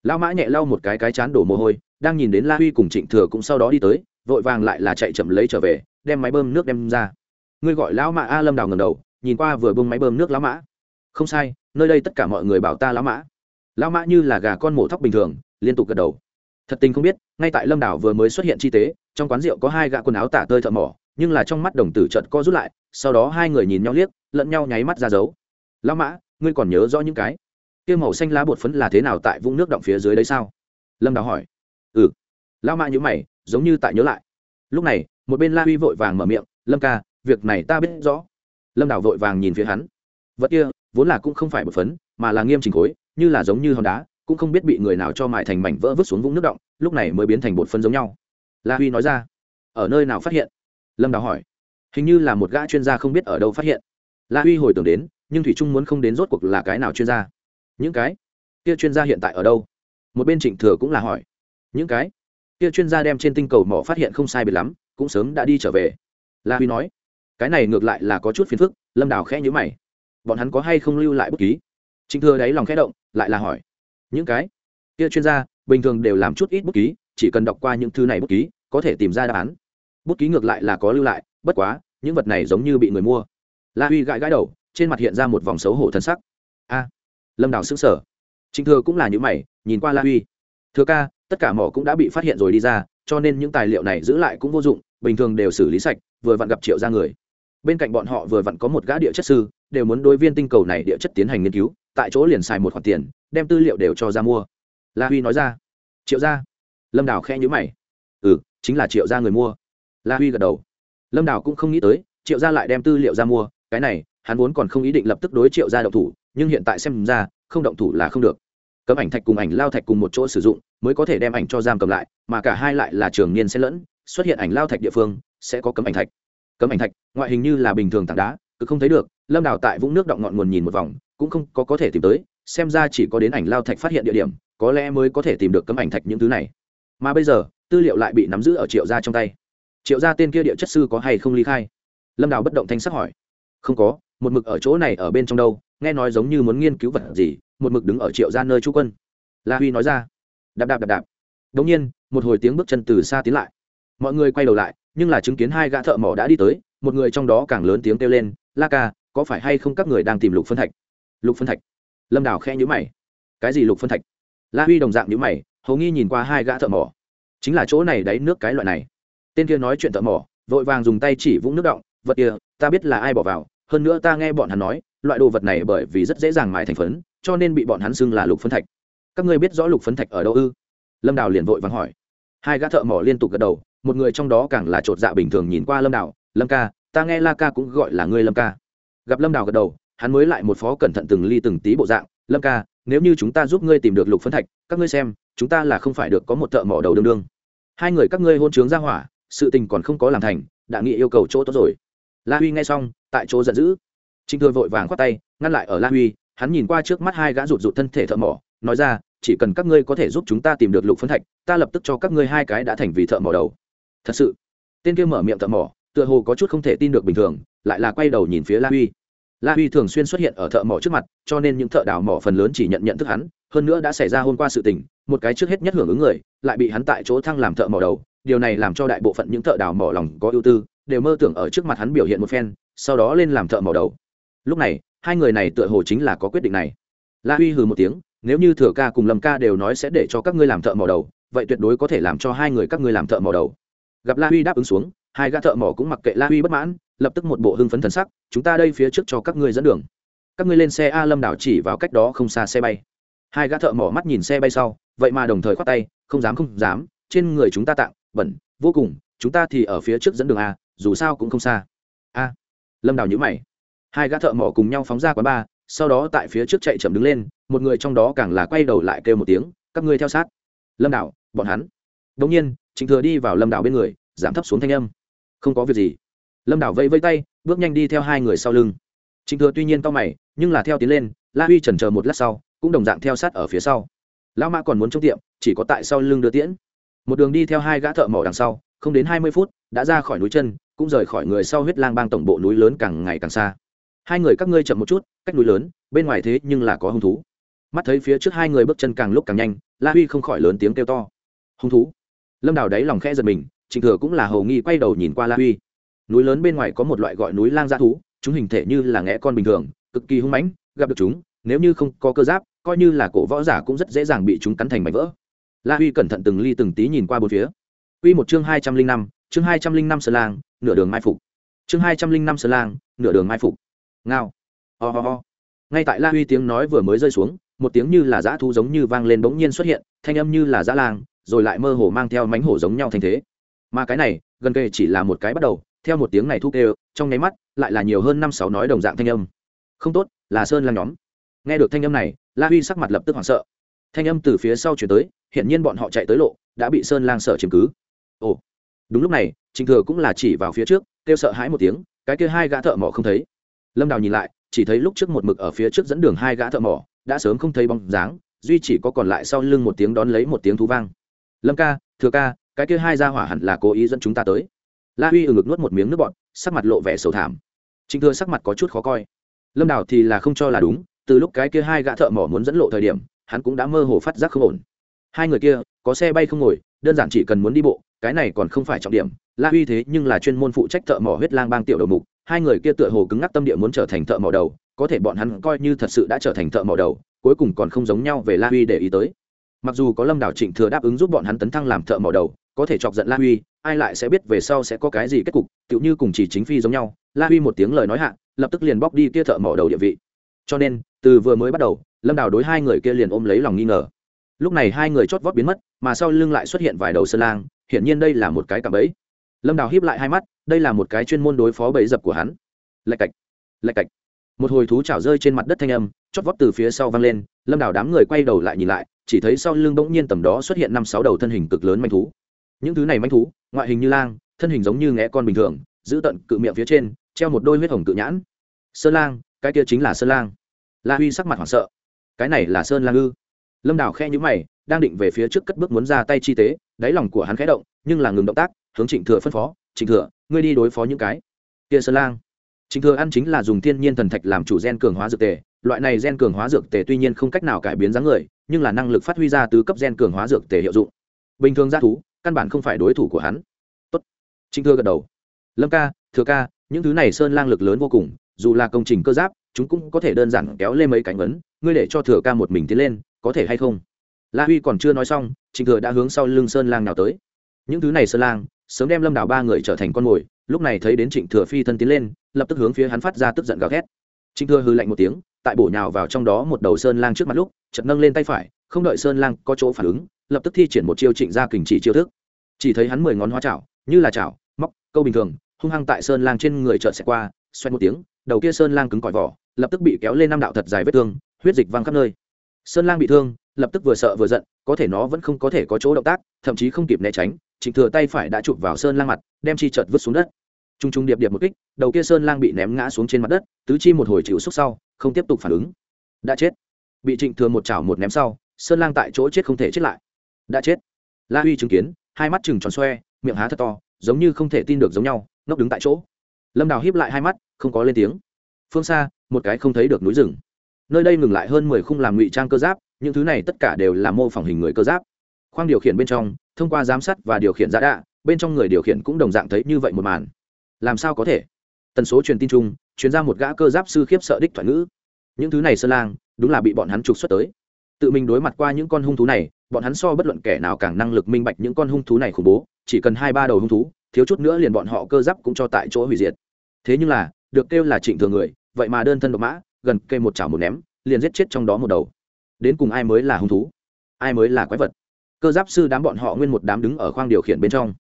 Lao mã nhẹ lau một cái cái chán đổ mồ hôi, đang nhìn đến la huy cùng trịnh thừa cũng sau đó đi tới, vội vàng lại là chạy chậm lấy trở về, đem máy bơm nước đem ra. Ngươi gọi lão mã a lâm đào ngầm đầu, nhìn qua vừa bơm máy bơm nước lão mã. Không sai, nơi đây tất cả mọi người bảo ta lão mã. Lão mã như là gà con mổ thóc bình thường, liên tục gật đầu. Thật tình không biết, ngay tại lâm đảo vừa mới xuất hiện chi tế trong quán rượu có hai gã quần áo tả tơi thợ mỏ, nhưng là trong mắt đồng tử trận co rút lại, sau đó hai người nhìn nhau liếc, lẫn nhau nháy mắt ra dấu. Lão mã, ngươi còn nhớ rõ những cái kia màu xanh lá bột phấn là thế nào tại vũng nước động phía dưới đấy sao? Lâm đào hỏi. Ừ. Lão mã nhữ mày, giống như tại nhớ lại. Lúc này, một bên la huy vội vàng mở miệng, lâm ca, việc này ta biết rõ. Lâm đào vội vàng nhìn phía hắn. Vật kia, vốn là cũng không phải bột phấn, mà là nghiêm trình khối, như là giống như hòn đá, cũng không biết bị người nào cho mài thành mảnh vỡ vứt xuống vũng nước động, lúc này mới biến thành bột phấn giống nhau la huy nói ra. Ở nơi nào phát hiện? Lâm đào hỏi. Hình như là một gã chuyên gia không biết ở đâu phát hiện. La huy hồi tưởng đến, nhưng thủy trung muốn không đến rốt cuộc là cái nào chuyên gia? Những cái? Kia chuyên gia hiện tại ở đâu? Một bên trịnh thừa cũng là hỏi. Những cái? Kia chuyên gia đem trên tinh cầu mỏ phát hiện không sai biệt lắm, cũng sớm đã đi trở về. La huy nói. Cái này ngược lại là có chút phiền phức, lâm đào khẽ nhữ mày. Bọn hắn có hay không lưu lại bút ký? Trịnh thừa đáy lòng khẽ động, lại là hỏi. Những cái? Kia chuyên gia, bình thường đều làm chút ít bút ký chỉ cần đọc qua những thư này bút ký, có thể tìm ra đáp án. Bút ký ngược lại là có lưu lại, bất quá, những vật này giống như bị người mua. La huy gãi gãi đầu, trên mặt hiện ra một vòng xấu hổ thân sắc. A, lâm đào xứng sở trịnh thừa cũng là những mày, nhìn qua la huy. Thừa ca, tất cả mỏ cũng đã bị phát hiện rồi đi ra, cho nên những tài liệu này giữ lại cũng vô dụng, bình thường đều xử lý sạch, vừa vặn gặp triệu ra người. Bên cạnh bọn họ vừa vặn có một gã địa chất sư, đều muốn đối viên tinh cầu này địa chất tiến hành nghiên cứu, tại chỗ liền xài một khoản tiền, đem tư liệu đều cho ra mua. La huy nói ra. Triệu gia lâm đào khe nhữ mày. Ừ chính là triệu gia người mua. La huy gật đầu. Lâm đào cũng không nghĩ tới, triệu gia lại đem tư liệu ra mua, cái này, hắn vốn còn không ý định lập tức đối triệu gia động thủ, nhưng hiện tại xem ra, không động thủ là không được. Cấm ảnh thạch cùng ảnh lao thạch cùng một chỗ sử dụng, mới có thể đem ảnh cho giam cầm lại, mà cả hai lại là trường niên xen lẫn, xuất hiện ảnh lao thạch địa phương, sẽ có cấm ảnh thạch. Cấm ảnh thạch, ngoại hình như là bình thường tảng đá, cứ không thấy được, lâm đào tại vũng nước động ngọn nguồn nhìn một vòng, cũng không có có thể tìm tới, xem ra chỉ có đến ảnh lao thạch phát hiện địa điểm, có lẽ mới có thể tìm được cấm ảnh thạch những thứ này mà bây giờ, tư liệu lại bị nắm giữ ở triệu gia trong tay. Triệu gia tên kia địa chất sư có hay không ly khai? Lâm đào bất động thanh sắc hỏi. Không có, một mực ở chỗ này ở bên trong đâu, nghe nói giống như muốn nghiên cứu vật gì, một mực đứng ở triệu gia nơi chú quân. La huy nói ra. Đạp đạp đạp đạp. Đống nhiên, một hồi tiếng bước chân từ xa tiến lại. Mọi người quay đầu lại, nhưng là chứng kiến hai gã thợ mỏ đã đi tới, một người trong đó càng lớn tiếng kêu lên, la ca, có phải hay không các người đang tìm lục phân thạch? Lục phân thạch? Lâm đào khe nhữ mày. Cái gì lục phân thạch? La huy đồng dạng nhữ mày hầu nghi nhìn qua hai gã thợ mỏ. Chính là chỗ này đáy nước cái loại này. Tên kia nói chuyện thợ mỏ, vội vàng dùng tay chỉ vũng nước động, vật kia, ta biết là ai bỏ vào, hơn nữa ta nghe bọn hắn nói, loại đồ vật này bởi vì rất dễ dàng mài thành phấn, cho nên bị bọn hắn xưng là lục phấn thạch. Các ngươi biết rõ lục phấn thạch ở đâu ư? Lâm đào liền vội vàng hỏi. Hai gã thợ mỏ liên tục gật đầu, một người trong đó càng là chột dạ bình thường nhìn qua lâm đào, lâm ca, ta nghe la ca cũng gọi là ngươi lâm ca. Gặp lâm đào gật đầu, hắn mới lại một phó cẩn thận từng ly từng tí bộ dạng, lâm ca nếu như chúng ta giúp ngươi tìm được lục phân thạch, các ngươi xem, chúng ta là không phải được có một thợ mỏ đầu đương đương. Hai người các ngươi hôn trướng ra hỏa, sự tình còn không có làm thành, đã nghị yêu cầu chỗ tốt rồi. La huy nghe xong, tại chỗ giận dữ. Chính thừa vội vàng khoát tay, ngăn lại ở la huy, hắn nhìn qua trước mắt hai gã rụt rụt thân thể thợ mỏ, nói ra, chỉ cần các ngươi có thể giúp chúng ta tìm được lục phân thạch, ta lập tức cho các ngươi hai cái đã thành vì thợ mỏ đầu. Thật sự, tên kia mở miệng thợ mỏ, tựa hồ có chút không thể tin được bình thường, lại là quay đầu nhìn phía la huy la huy thường xuyên xuất hiện ở thợ mỏ trước mặt, cho nên những thợ đào mỏ phần lớn chỉ nhận nhận thức hắn, hơn nữa đã xảy ra hôm qua sự tình, một cái trước hết nhất hưởng ứng người, lại bị hắn tại chỗ thăng làm thợ mỏ đầu. Điều này làm cho đại bộ phận những thợ đào mỏ lòng có ưu tư, đều mơ tưởng ở trước mặt hắn biểu hiện một phen, sau đó lên làm thợ mỏ đầu. Lúc này, hai người này tựa hồ chính là có quyết định này. La huy hừ một tiếng, nếu như thừa ca cùng lâm ca đều nói sẽ để cho các ngươi làm thợ mỏ đầu, vậy tuyệt đối có thể làm cho hai người các ngươi làm thợ mỏ đầu. Gặp la huy đáp ứng xuống, hai gã thợ mỏ cũng mặc kệ la huy bất mãn lập tức một bộ hưng phấn thần sắc, chúng ta đây phía trước cho các ngươi dẫn đường. Các ngươi lên xe a lâm đảo chỉ vào cách đó không xa xe bay. Hai gã thợ mỏ mắt nhìn xe bay sau, vậy mà đồng thời khoát tay, không dám không dám, trên người chúng ta tạm bẩn, vô cùng, chúng ta thì ở phía trước dẫn đường a, dù sao cũng không xa. A. Lâm đảo nhữ mày. Hai gã thợ mỏ cùng nhau phóng ra quán ba sau đó tại phía trước chạy chậm đứng lên, một người trong đó càng là quay đầu lại kêu một tiếng, các ngươi theo sát. Lâm đảo, bọn hắn. Đ ỗ n g nhiên, trịnh thừa đi vào lâm đảo bên người, giảm thấp xuống thanh âm. Không có việc gì lâm đảo vẫy vẫy tay, bước nhanh đi theo hai người sau lưng. Trịnh thừa tuy nhiên to mày, nhưng là theo tiến lên, la huy chần chờ một lát sau, cũng đồng dạng theo sát ở phía sau. Lão mã còn muốn trong tiệm, chỉ có tại sau lưng đưa tiễn. Một đường đi theo hai gã thợ mỏ đằng sau, không đến hai mươi phút, đã ra khỏi núi chân, cũng rời khỏi người sau huyết lang bang tổng bộ núi lớn càng ngày càng xa. Hai người các ngươi chậm một chút, cách núi lớn, bên ngoài thế nhưng là có hung thú. Mắt thấy phía trước hai người bước chân càng lúc càng nhanh, la huy không khỏi lớn tiếng kêu to. Hung thú? Lâm đào đáy lòng khẽ giật mình, trịnh thừa cũng là hầu nghi quay đầu nhìn qua la huy núi lớn bên ngoài có một loại gọi núi lang g thú, chúng hình thể như là ngẽ con bình thường, cực kỳ hung mãnh, gặp được chúng, nếu như không có cơ giáp, coi như là cổ võ giả cũng rất dễ dàng bị chúng cắn thành mảnh vỡ. La huy cẩn thận từng ly từng tí nhìn qua bốn phía. Quy một chương hai trăm linh năm, chương hai trăm linh năm sơn lang, nửa đường mai phục. Chương hai trăm linh năm sơn lang, nửa đường mai phục. Ngao. Ho、oh、ho、oh. ho. Ngay tại la huy tiếng nói vừa mới rơi xuống, một tiếng như là dã thú giống như vang lên bỗng nhiên xuất hiện, thanh âm như là dã lang, rồi lại mơ hồ mang theo mánh hổ giống nhau thành thế. Mà cái này, gần kề chỉ là một cái bắt đầu theo một tiếng này thu kêu, trong nháy mắt, lại là nhiều hơn năm sáu nói đồng dạng thanh âm. Không tốt, là sơn lang nhóm. Nghe được thanh âm này, la huy sắc mặt lập tức hoảng sợ. Thanh âm từ phía sau chuyển tới hiện nhiên bọn họ chạy tới lộ, đã bị sơn lang sợ chiếm cứ. Ồ. Đúng lúc này trịnh thừa cũng là chỉ vào phía trước, kêu sợ hãi một tiếng, cái kia hai gã thợ mỏ không thấy. Lâm đào nhìn lại, chỉ thấy lúc trước một mực ở phía trước dẫn đường hai gã thợ mỏ, đã sớm không thấy bóng dáng, duy chỉ có còn lại sau lưng một tiếng đón lấy một tiếng thú vang. Lâm ca, thừa ca, cái kia hai gia hỏa hẳn là cố ý dẫn chúng ta tới la huy ở ngực nuốt một miếng nước bọt, sắc mặt lộ vẻ sầu thảm. Trịnh thừa sắc mặt có chút khó coi. Lâm đào thì là không cho là đúng, từ lúc cái kia hai gã thợ mỏ muốn dẫn lộ thời điểm, hắn cũng đã mơ hồ phát giác không ổn. Hai người kia, có xe bay không ngồi, đơn giản chỉ cần muốn đi bộ, cái này còn không phải trọng điểm. La huy thế nhưng là chuyên môn phụ trách thợ mỏ huyết lang bang tiểu đầu mục, hai người kia tựa hồ cứng ngắc tâm địa muốn trở thành thợ mỏ đầu, có thể bọn hắn coi như thật sự đã trở thành thợ mỏ đầu, cuối cùng còn không giống nhau về la huy để ý tới. Mặc dù có lâm đảo trịnh thừa đáp ứng giúp bọn hắn tấn thăng làm thợ mỏ đầu có thể chọc giận la huy, ai lại sẽ biết về sau sẽ có cái gì kết cục, tựu như cùng chỉ chính phi giống nhau, la huy một tiếng lời nói hạ, lập tức liền bóc đi kia thợ mỏ đầu địa vị. Cho nên, từ vừa mới bắt đầu, lâm đào đối hai người kia liền ôm lấy lòng nghi ngờ. Lúc này hai người chót vót biến mất, mà sau lưng lại xuất hiện vài đầu sơn lang, hiển nhiên đây là một cái cạm bẫy. Lâm đào hiếp lại hai mắt, đây là một cái chuyên môn đối phó bẫy dập của hắn. Lạch cạch lạch cạch. Một hồi thú chảo rơi trên mặt đất thanh âm, chót vót từ phía sau văng lên, lâm đào đám người quay đầu lại nhìn lại, chỉ thấy sau lưng bỗng nhiên tầm đó xuất hiện năm sáu đầu thân hình cực lớn manh thú những thứ này manh thú, ngoại hình như lang, thân hình giống như ngẽ con bình thường, giữ tận cự miệng phía trên, treo một đôi huyết hồng cự nhãn. Sơn lang, cái kia chính là sơn lang. La huy sắc mặt hoảng sợ. Cái này là sơn lang ư? Lâm đào khe nhữ mày, đang định về phía trước cất bước muốn ra tay chi tế, đáy lòng của hắn khẽ động, nhưng là ngừng động tác, hướng trịnh thừa phân phó, trịnh thừa, ngươi đi đối phó những cái kia sơn lang. Trịnh thừa ăn chính là dùng thiên nhiên thần thạch làm chủ gen cường hóa dược tề, loại này gen cường hóa dược tề tuy nhiên không cách nào cải biến dáng người, nhưng là năng lực phát huy ra từ cấp gen cường hóa dược tề hiệu dụng. Bình thường g thú căn bản không phải đối thủ của hắn. Tốt. trịnh thừa gật đầu. Lâm ca, thừa ca, những thứ này sơn lang lực lớn vô cùng, dù là công trình cơ giáp, chúng cũng có thể đơn giản kéo lên mấy cánh vấn ngươi để cho thừa ca một mình tiến lên, có thể hay không? La huy còn chưa nói xong, trịnh thừa đã hướng sau lưng sơn lang nào tới. Những thứ này sơn lang, sớm đem lâm Đào ba người trở thành con mồi, lúc này thấy đến trịnh thừa phi thân tiến lên, lập tức hướng phía hắn phát ra tức giận gào thét. Trịnh thừa hừ lạnh một tiếng, tại bổ nhào vào trong đó một đầu sơn lang trước mặt lúc, chợt nâng lên tay phải, không đợi sơn lang có chỗ phản ứng lập tức thi triển một chiêu trịnh ra kình chỉ chiêu thức. Chỉ thấy hắn mười ngón hoa chảo, như là chảo, móc, câu bình thường, hung hăng tại sơn lang trên người trợn xẹt qua xoay một tiếng, đầu kia sơn lang cứng cỏi vỏ, lập tức bị kéo lên năm đạo thật dài vết thương, huyết dịch văng khắp nơi. Sơn lang bị thương, lập tức vừa sợ vừa giận, có thể nó vẫn không có thể có chỗ động tác, thậm chí không kịp né tránh, trịnh thừa tay phải đã chụp vào sơn lang mặt, đem chi chợt vứt xuống đất. T r u n g t r u n g điệp điệp một kích, đầu kia sơn lang bị ném ngã xuống trên mặt đất, tứ chi một hồi chịu xúc sau, không tiếp tục phản ứng. Đã chết. Bị trịnh thừa một chảo một ném sau, sơn lang tại chỗ chết không thể chết lại đã chết. La huy chứng kiến, hai mắt chừng tròn xoe, miệng há thật to, giống như không thể tin được giống nhau, ngốc đứng tại chỗ. Lâm đào hiếp lại hai mắt, không có lên tiếng. Phương xa, một cái không thấy được núi rừng. Nơi đây ngừng lại hơn mười khung làm ngụy trang cơ giáp, những thứ này tất cả đều là mô phỏng hình người cơ giáp. Khoang điều khiển bên trong, thông qua giám sát và điều khiển giã đạ, bên trong người điều khiển cũng đồng dạng thấy như vậy một màn. Làm sao có thể? Tần số truyền tin chung chuyến ra một gã cơ giáp sư khiếp sợ đích thoại ngữ. Những thứ này sơ lang, đúng là bị bọn hắn trục xuất tới. Tự mình đối mặt qua những con hung thú này bọn hắn so bất luận kẻ nào càng năng lực minh bạch những con hung thú này khủng bố, chỉ cần hai ba đầu hung thú, thiếu chút nữa liền bọn họ cơ giáp cũng cho tại chỗ hủy diệt. Thế nhưng là, được kêu là trịnh thừa người, vậy mà đơn thân độc mã, gần cây một chảo một ném, liền giết chết trong đó một đầu. Đến cùng ai mới là hung thú? Ai mới là quái vật? Cơ giáp sư đám bọn họ nguyên một đám đứng ở khoang điều khiển bên trong.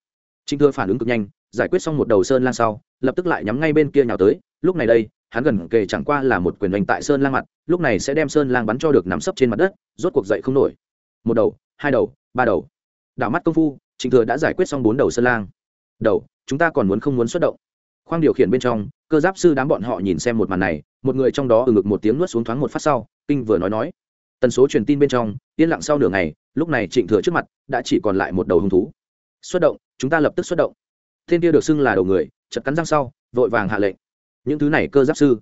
Trịnh thừa phản ứng cực nhanh, giải quyết xong một đầu sơn lan sau, lập tức lại nhắm ngay bên kia nhào tới. Lúc này đây, hắn gần kề chẳng qua là một quyền đánh tại sơn lang mặt, lúc này sẽ đem sơn lang bắn cho được nằm sấp trên mặt đất, rốt cuộc dậy không nổi một đầu, hai đầu, ba đầu. Đảo mắt công phu, trịnh thừa đã giải quyết xong bốn đầu sơn lang. Đầu, chúng ta còn muốn không muốn xuất động? Khoang điều khiển bên trong, cơ giáp sư đám bọn họ nhìn xem một màn này, một người trong đó ừ ngực một tiếng nuốt xuống thoáng một phát sau, kinh vừa nói nói. Tần số truyền tin bên trong, yên lặng sau nửa ngày, lúc này trịnh thừa trước mặt, đã chỉ còn lại một đầu hung thú. Xuất động, chúng ta lập tức xuất động. Thiên kia được xưng là đầu người, chật cắn răng sau, vội vàng hạ lệnh. Những thứ này cơ giáp sư.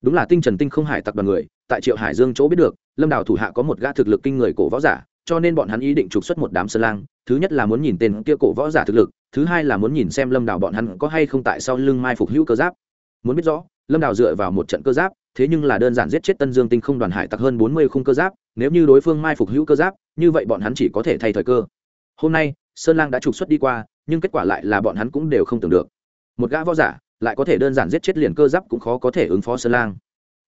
Đúng là tinh trần tinh không hải tặc đoàn người, tại triệu hải dương chỗ biết được, lâm đào thủ hạ có một gã thực lực kinh người cổ võ giả cho nên bọn hắn ý định trục xuất một đám sơn lang. Thứ nhất là muốn nhìn tên kia cổ võ giả thực lực, thứ hai là muốn nhìn xem lâm đào bọn hắn có hay không tại sau lưng mai phục hữu cơ giáp. Muốn biết rõ, lâm đào dựa vào một trận cơ giáp, thế nhưng là đơn giản giết chết tân dương tinh không đoàn hải tặc hơn bốn mươi khung cơ giáp, nếu như đối phương mai phục hữu cơ giáp, như vậy bọn hắn chỉ có thể thay thời cơ. Hôm nay, sơn lang đã trục xuất đi qua, nhưng kết quả lại là bọn hắn cũng đều không tưởng được. Một gã võ giả, lại có thể đơn giản giết chết liền cơ giáp cũng khó có thể ứng phó sơn lang.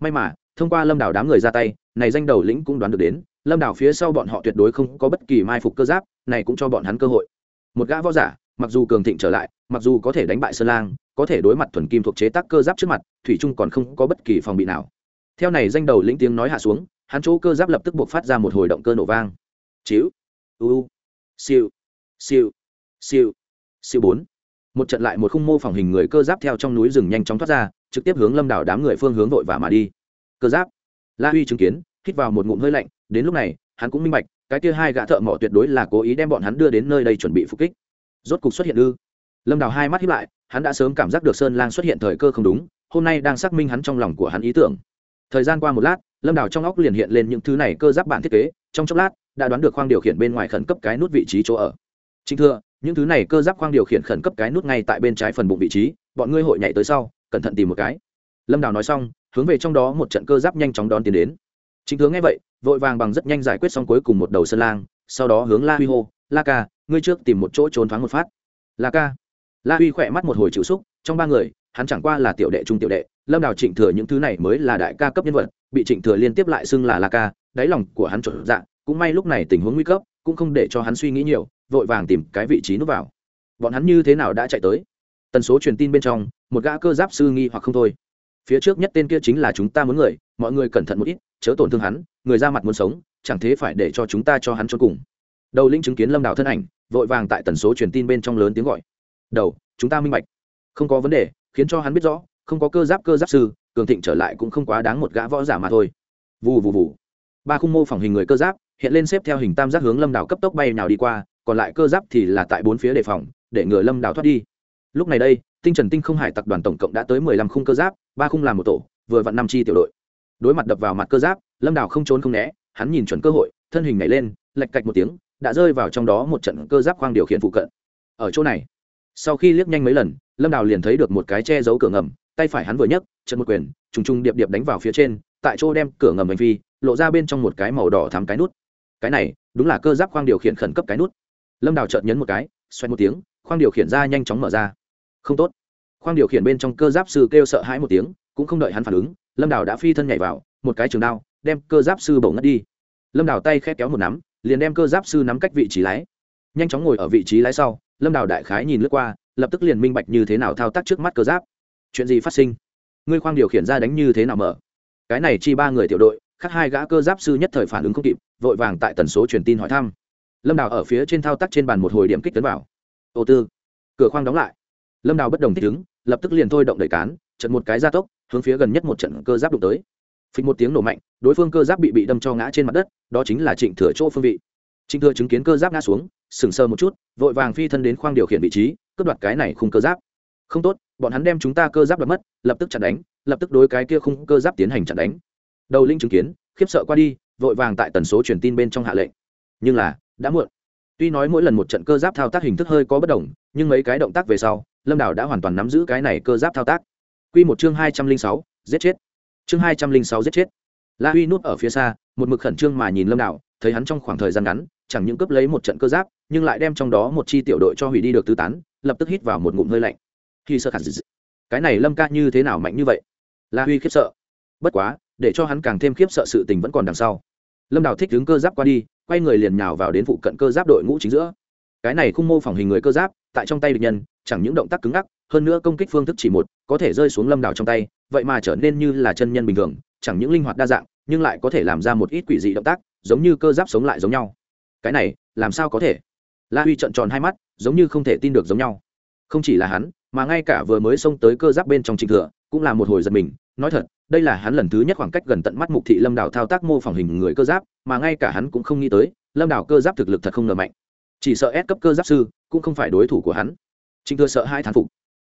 May mà, thông qua lâm đảo đám người ra tay, này danh đầu lĩnh cũng đoán được đến lâm đảo phía sau bọn họ tuyệt đối không có bất kỳ mai phục cơ giáp, này cũng cho bọn hắn cơ hội. Một gã võ giả, mặc dù cường thịnh trở lại, mặc dù có thể đánh bại sơn lang, có thể đối mặt thuần kim thuộc chế tác cơ giáp trước mặt, thủy trung còn không có bất kỳ phòng bị nào. Theo này danh đầu lĩnh tiếng nói hạ xuống, hắn chỗ cơ giáp lập tức buộc phát ra một hồi động cơ nổ vang. Chiếu u siêu siêu siêu siêu bốn. Một trận lại một khung mô phỏng hình người cơ giáp theo trong núi rừng nhanh chóng thoát ra, trực tiếp hướng lâm đảo đám người phương hướng vội và mà đi. Cơ giáp, la huy chứng kiến, hít vào một ngụm hơi lạnh đến lúc này, hắn cũng minh bạch, cái kia hai gã thợ mỏ tuyệt đối là cố ý đem bọn hắn đưa đến nơi đây chuẩn bị phục kích. Rốt cục xuất hiện ư? Lâm đào hai mắt hiếp lại, hắn đã sớm cảm giác được sơn lang xuất hiện thời cơ không đúng, hôm nay đang xác minh hắn trong lòng của hắn ý tưởng. Thời gian qua một lát, lâm đào trong óc liền hiện lên những thứ này cơ giáp bản thiết kế, trong chốc lát, đã đoán được khoang điều khiển bên ngoài khẩn cấp cái nút vị trí chỗ ở. Chính thưa, những thứ này cơ giáp khoang điều khiển khẩn cấp cái nút ngay tại bên trái phần bụng vị trí, bọn ngươi hội nhảy tới sau, cẩn thận tìm một cái. Lâm đào nói xong, hướng về trong đó một trận cơ giáp nhanh chóng đón tiến đến chính tướng nghe vậy, vội vàng bằng rất nhanh giải quyết xong cuối cùng một đầu sơn lang, sau đó hướng la huy hô, la ca, ngươi trước tìm một chỗ trốn thoáng một phát. La ca? La huy khỏe mắt một hồi chịu xúc trong ba người, hắn chẳng qua là tiểu đệ trung tiểu đệ, lâm đào trịnh thừa những thứ này mới là đại ca cấp nhân vật, bị trịnh thừa liên tiếp lại xưng là la ca, đáy lòng của hắn trộn dạ cũng may lúc này tình huống nguy cấp, cũng không để cho hắn suy nghĩ nhiều, vội vàng tìm cái vị trí núp vào. Bọn hắn như thế nào đã chạy tới? Tần số truyền tin bên trong, một gã cơ giáp sư nghi hoặc không thôi. Phía trước nhất tên kia chính là chúng ta muốn người mọi người cẩn thận một ít, chớ tổn thương hắn, người ra mặt muốn sống, chẳng thế phải để cho chúng ta cho hắn cho cùng. Đầu linh chứng kiến lâm đào thân ảnh, vội vàng tại tần số truyền tin bên trong lớn tiếng gọi. Đầu, chúng ta minh bạch. Không có vấn đề, khiến cho hắn biết rõ, không có cơ giáp cơ giáp sư, cường thịnh trở lại cũng không quá đáng một gã võ giả mà thôi. Vù vù vù. Ba khung mô phỏng hình người cơ giáp, hiện lên xếp theo hình tam giác hướng lâm đảo cấp tốc bay nào đi qua, còn lại cơ giáp thì là tại bốn phía đề phòng, để ngừa lâm đảo thoát đi. Lúc này đây, tinh trần tinh không hải tập đoàn tổng cộng đã tới mười lăm khung cơ giáp, ba khung làm một tổ, vừa vặn năm chi tiểu đội đối mặt đập vào mặt cơ giáp, lâm đào không trốn không né, hắn nhìn chuẩn cơ hội, thân hình nhảy lên lạch cạch một tiếng, đã rơi vào trong đó một trận cơ giáp khoang điều khiển phụ cận. Ở chỗ này, sau khi liếc nhanh mấy lần, lâm đào liền thấy được một cái che giấu cửa ngầm, tay phải hắn vừa nhấc chân một quyền, trùng trùng điệp điệp đánh vào phía trên, tại chỗ đem cửa ngầm hành vi, lộ ra bên trong một cái màu đỏ thắm cái nút. Cái này, đúng là cơ giáp khoang điều khiển khẩn cấp cái nút. Lâm đào chợt nhấn một cái xoay một tiếng, khoang điều khiển ra nhanh chóng mở ra. Không tốt. Khoang điều khiển bên trong cơ giáp sư kêu sợ hãi một tiếng, cũng không đợi hắn phản ứng lâm đào đã phi thân nhảy vào, một cái trường đao, đem cơ giáp sư bổ ngất đi. Lâm đào tay khét kéo một nắm, liền đem cơ giáp sư nắm cách vị trí lái. Nhanh chóng ngồi ở vị trí lái sau, lâm đào đại khái nhìn lướt qua, lập tức liền minh bạch như thế nào thao tác trước mắt cơ giáp. Chuyện gì phát sinh? Ngươi khoang điều khiển ra đánh như thế nào mở? Cái này chi ba người tiểu đội, khác hai gã cơ giáp sư nhất thời phản ứng không kịp, vội vàng tại tần số truyền tin hỏi thăm. Lâm đào ở phía trên thao tác trên bàn một hồi điểm kích tấn vào. Ô tư, cửa khoang đóng lại. Lâm đào bất đồng thích ứng, lập tức liền thôi động đẩy cán trận một cái gia tốc, hướng phía gần nhất một trận cơ giáp đụng tới. Phịch một tiếng nổ mạnh, đối phương cơ giáp bị bị đâm cho ngã trên mặt đất, đó chính là trịnh thừa chỗ phương vị. Trịnh thừa chứng kiến cơ giáp ngã xuống sừng sờ một chút, vội vàng phi thân đến khoang điều khiển vị trí, cướp đoạt cái này khung cơ giáp. Không tốt, bọn hắn đem chúng ta cơ giáp đoạt mất, lập tức chặn đánh, lập tức đối cái kia khung cơ giáp tiến hành chặn đánh. Đầu linh chứng kiến, khiếp sợ qua đi, vội vàng tại tần số truyền tin bên trong hạ lệnh. Nhưng là, đã muộn. Tuy nói mỗi lần một trận cơ giáp thao tác hình thức hơi có bất đồng, nhưng mấy cái động tác về sau, lâm đảo đã hoàn toàn nắm giữ cái này cơ giáp thao tác. Quy một chương hai trăm linh sáu giết chết. Chương hai trăm linh sáu giết chết. La huy nút ở phía xa một mực khẩn trương mà nhìn lâm Đạo, thấy hắn trong khoảng thời gian ngắn chẳng những cướp lấy một trận cơ giáp nhưng lại đem trong đó một chi tiểu đội cho hủy đi được tứ tán lập tức hít vào một ngụm hơi lạnh. Khi sơ khả dị cái này lâm ca như thế nào mạnh như vậy? La huy khiếp sợ. Bất quá để cho hắn càng thêm khiếp sợ sự tình vẫn còn đằng sau. Lâm đào thích đứng cơ giáp qua đi quay người liền nhào vào đến phụ cận cơ giáp đội ngũ chính giữa. Cái này khung mô phỏng hình người cơ giáp tại trong tay địch nhân chẳng những động tác cứng ngắc hơn nữa công kích phương thức chỉ một, có thể rơi xuống lâm đảo trong tay, vậy mà trở nên như là chân nhân bình thường, chẳng những linh hoạt đa dạng, nhưng lại có thể làm ra một ít quỷ dị động tác, giống như cơ giáp sống lại giống nhau. Cái này, làm sao có thể? La huy trận tròn hai mắt, giống như không thể tin được giống nhau. Không chỉ là hắn, mà ngay cả vừa mới xông tới cơ giáp bên trong trình thừa, cũng là một hồi giật mình, nói thật, đây là hắn lần thứ nhất khoảng cách gần tận mắt mục thị lâm đảo thao tác mô phỏng hình người cơ giáp, mà ngay cả hắn cũng không nghĩ tới, lâm đảo cơ giáp thực lực thật không ngờ mạnh. Chỉ sợ ép cấp cơ giáp sư, cũng không phải đối thủ của hắn. Trình thừa sợ hai thán phục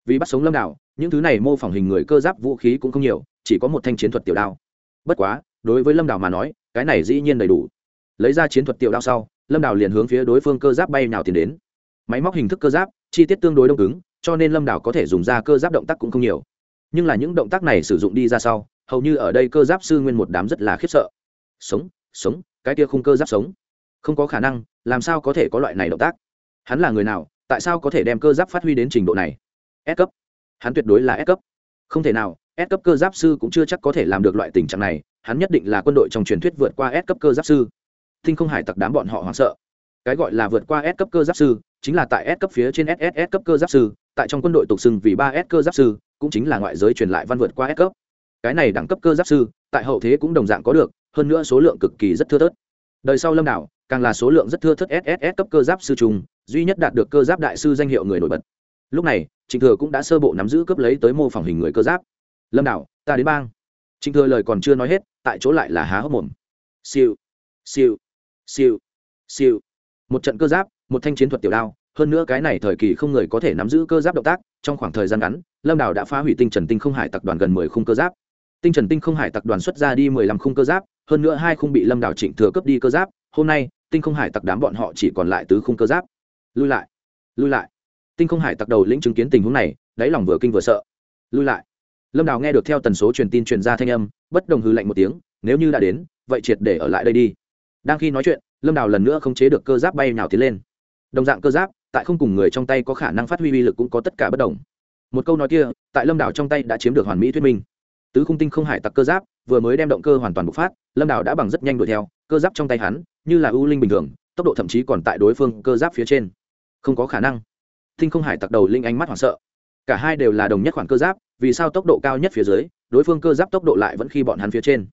vì bắt sống lâm đảo, những thứ này mô phỏng hình người cơ giáp vũ khí cũng không nhiều, chỉ có một thanh chiến thuật tiểu đao. Bất quá, đối với lâm đảo mà nói, cái này dĩ nhiên đầy đủ. Lấy ra chiến thuật tiểu đao sau, lâm đảo liền hướng phía đối phương cơ giáp bay nào tiến đến. Máy móc hình thức cơ giáp, chi tiết tương đối đông cứng, cho nên lâm đảo có thể dùng ra cơ giáp động tác cũng không nhiều. Nhưng là những động tác này sử dụng đi ra sau, hầu như ở đây cơ giáp sư nguyên một đám rất là khiếp sợ. Sống sống, cái kia khung cơ giáp sống. Không có khả năng, làm sao có thể có loại này động tác? Hắn là người nào, tại sao có thể đem cơ giáp phát huy đến trình độ này? S cấp. Hắn tuyệt đối là S cấp. Không thể nào, S cấp cơ giáp sư cũng chưa chắc có thể làm được loại tình trạng này, hắn nhất định là quân đội trong truyền thuyết vượt qua S cấp cơ giáp sư. Thinh không hải tặc đám bọn họ hoảng sợ. Cái gọi là vượt qua S cấp cơ giáp sư, chính là tại S cấp phía trên SSS cấp cơ giáp sư, tại trong quân đội tục xưng vì ba S cơ giáp sư, cũng chính là ngoại giới truyền lại văn vượt qua S cấp. Cái này đẳng cấp cơ giáp sư, tại hậu thế cũng đồng dạng có được, hơn nữa số lượng cực kỳ rất thưa thớt. Đời sau lâm đảo, càng là số lượng rất thưa thớt sss cấp cơ giáp sư trùng duy nhất đạt được cơ giáp đại sư danh hiệu người nổi bật. Lúc này trịnh thừa cũng đã sơ bộ nắm giữ cấp lấy tới mô phỏng hình người cơ giáp. Lâm đảo, ta đến bang. Trịnh thừa lời còn chưa nói hết, tại chỗ lại là há hốc mồm. Siêu siêu siêu siêu. Một trận cơ giáp, một thanh chiến thuật tiểu đao, hơn nữa cái này thời kỳ không người có thể nắm giữ cơ giáp động tác, trong khoảng thời gian ngắn, lâm đảo đã phá hủy tinh trần tinh không hải tập đoàn gần mười khung cơ giáp. Tinh trần tinh không hải tập đoàn xuất ra đi mười lăm khung cơ giáp, hơn nữa hai khung bị lâm đảo trịnh thừa cướp đi cơ giáp, hôm nay, tinh không hải tặc đám bọn họ chỉ còn lại tứ khung cơ giáp. Lui lại lui lại tinh không hải tặc đầu lĩnh chứng kiến tình huống này, đáy lòng vừa kinh vừa sợ. Lui lại. Lâm đào nghe được theo tần số truyền tin truyền ra thanh âm, bất đồng hư lạnh một tiếng, nếu như đã đến, vậy triệt để ở lại đây đi. Đang khi nói chuyện, lâm đào lần nữa không chế được cơ giáp bay nào tiến lên. Đồng dạng cơ giáp, tại không cùng người trong tay có khả năng phát huy uy lực cũng có tất cả bất đồng. Một câu nói kia, tại lâm đào trong tay đã chiếm được hoàn mỹ thuyết minh. Tứ khung tinh không hải tặc cơ giáp, vừa mới đem động cơ hoàn toàn bộc phát, lâm đào đã bằng rất nhanh đuổi theo, cơ giáp trong tay hắn, như là ưu linh bình thường, tốc độ thậm chí còn tại đối phương cơ giáp phía trên. Không có khả năng tinh không hải tặc đầu linh ánh mắt hoảng sợ. Cả hai đều là đồng nhất khoản cơ giáp, vì sao tốc độ cao nhất phía dưới, đối phương cơ giáp tốc độ lại vẫn khi bọn hắn phía trên.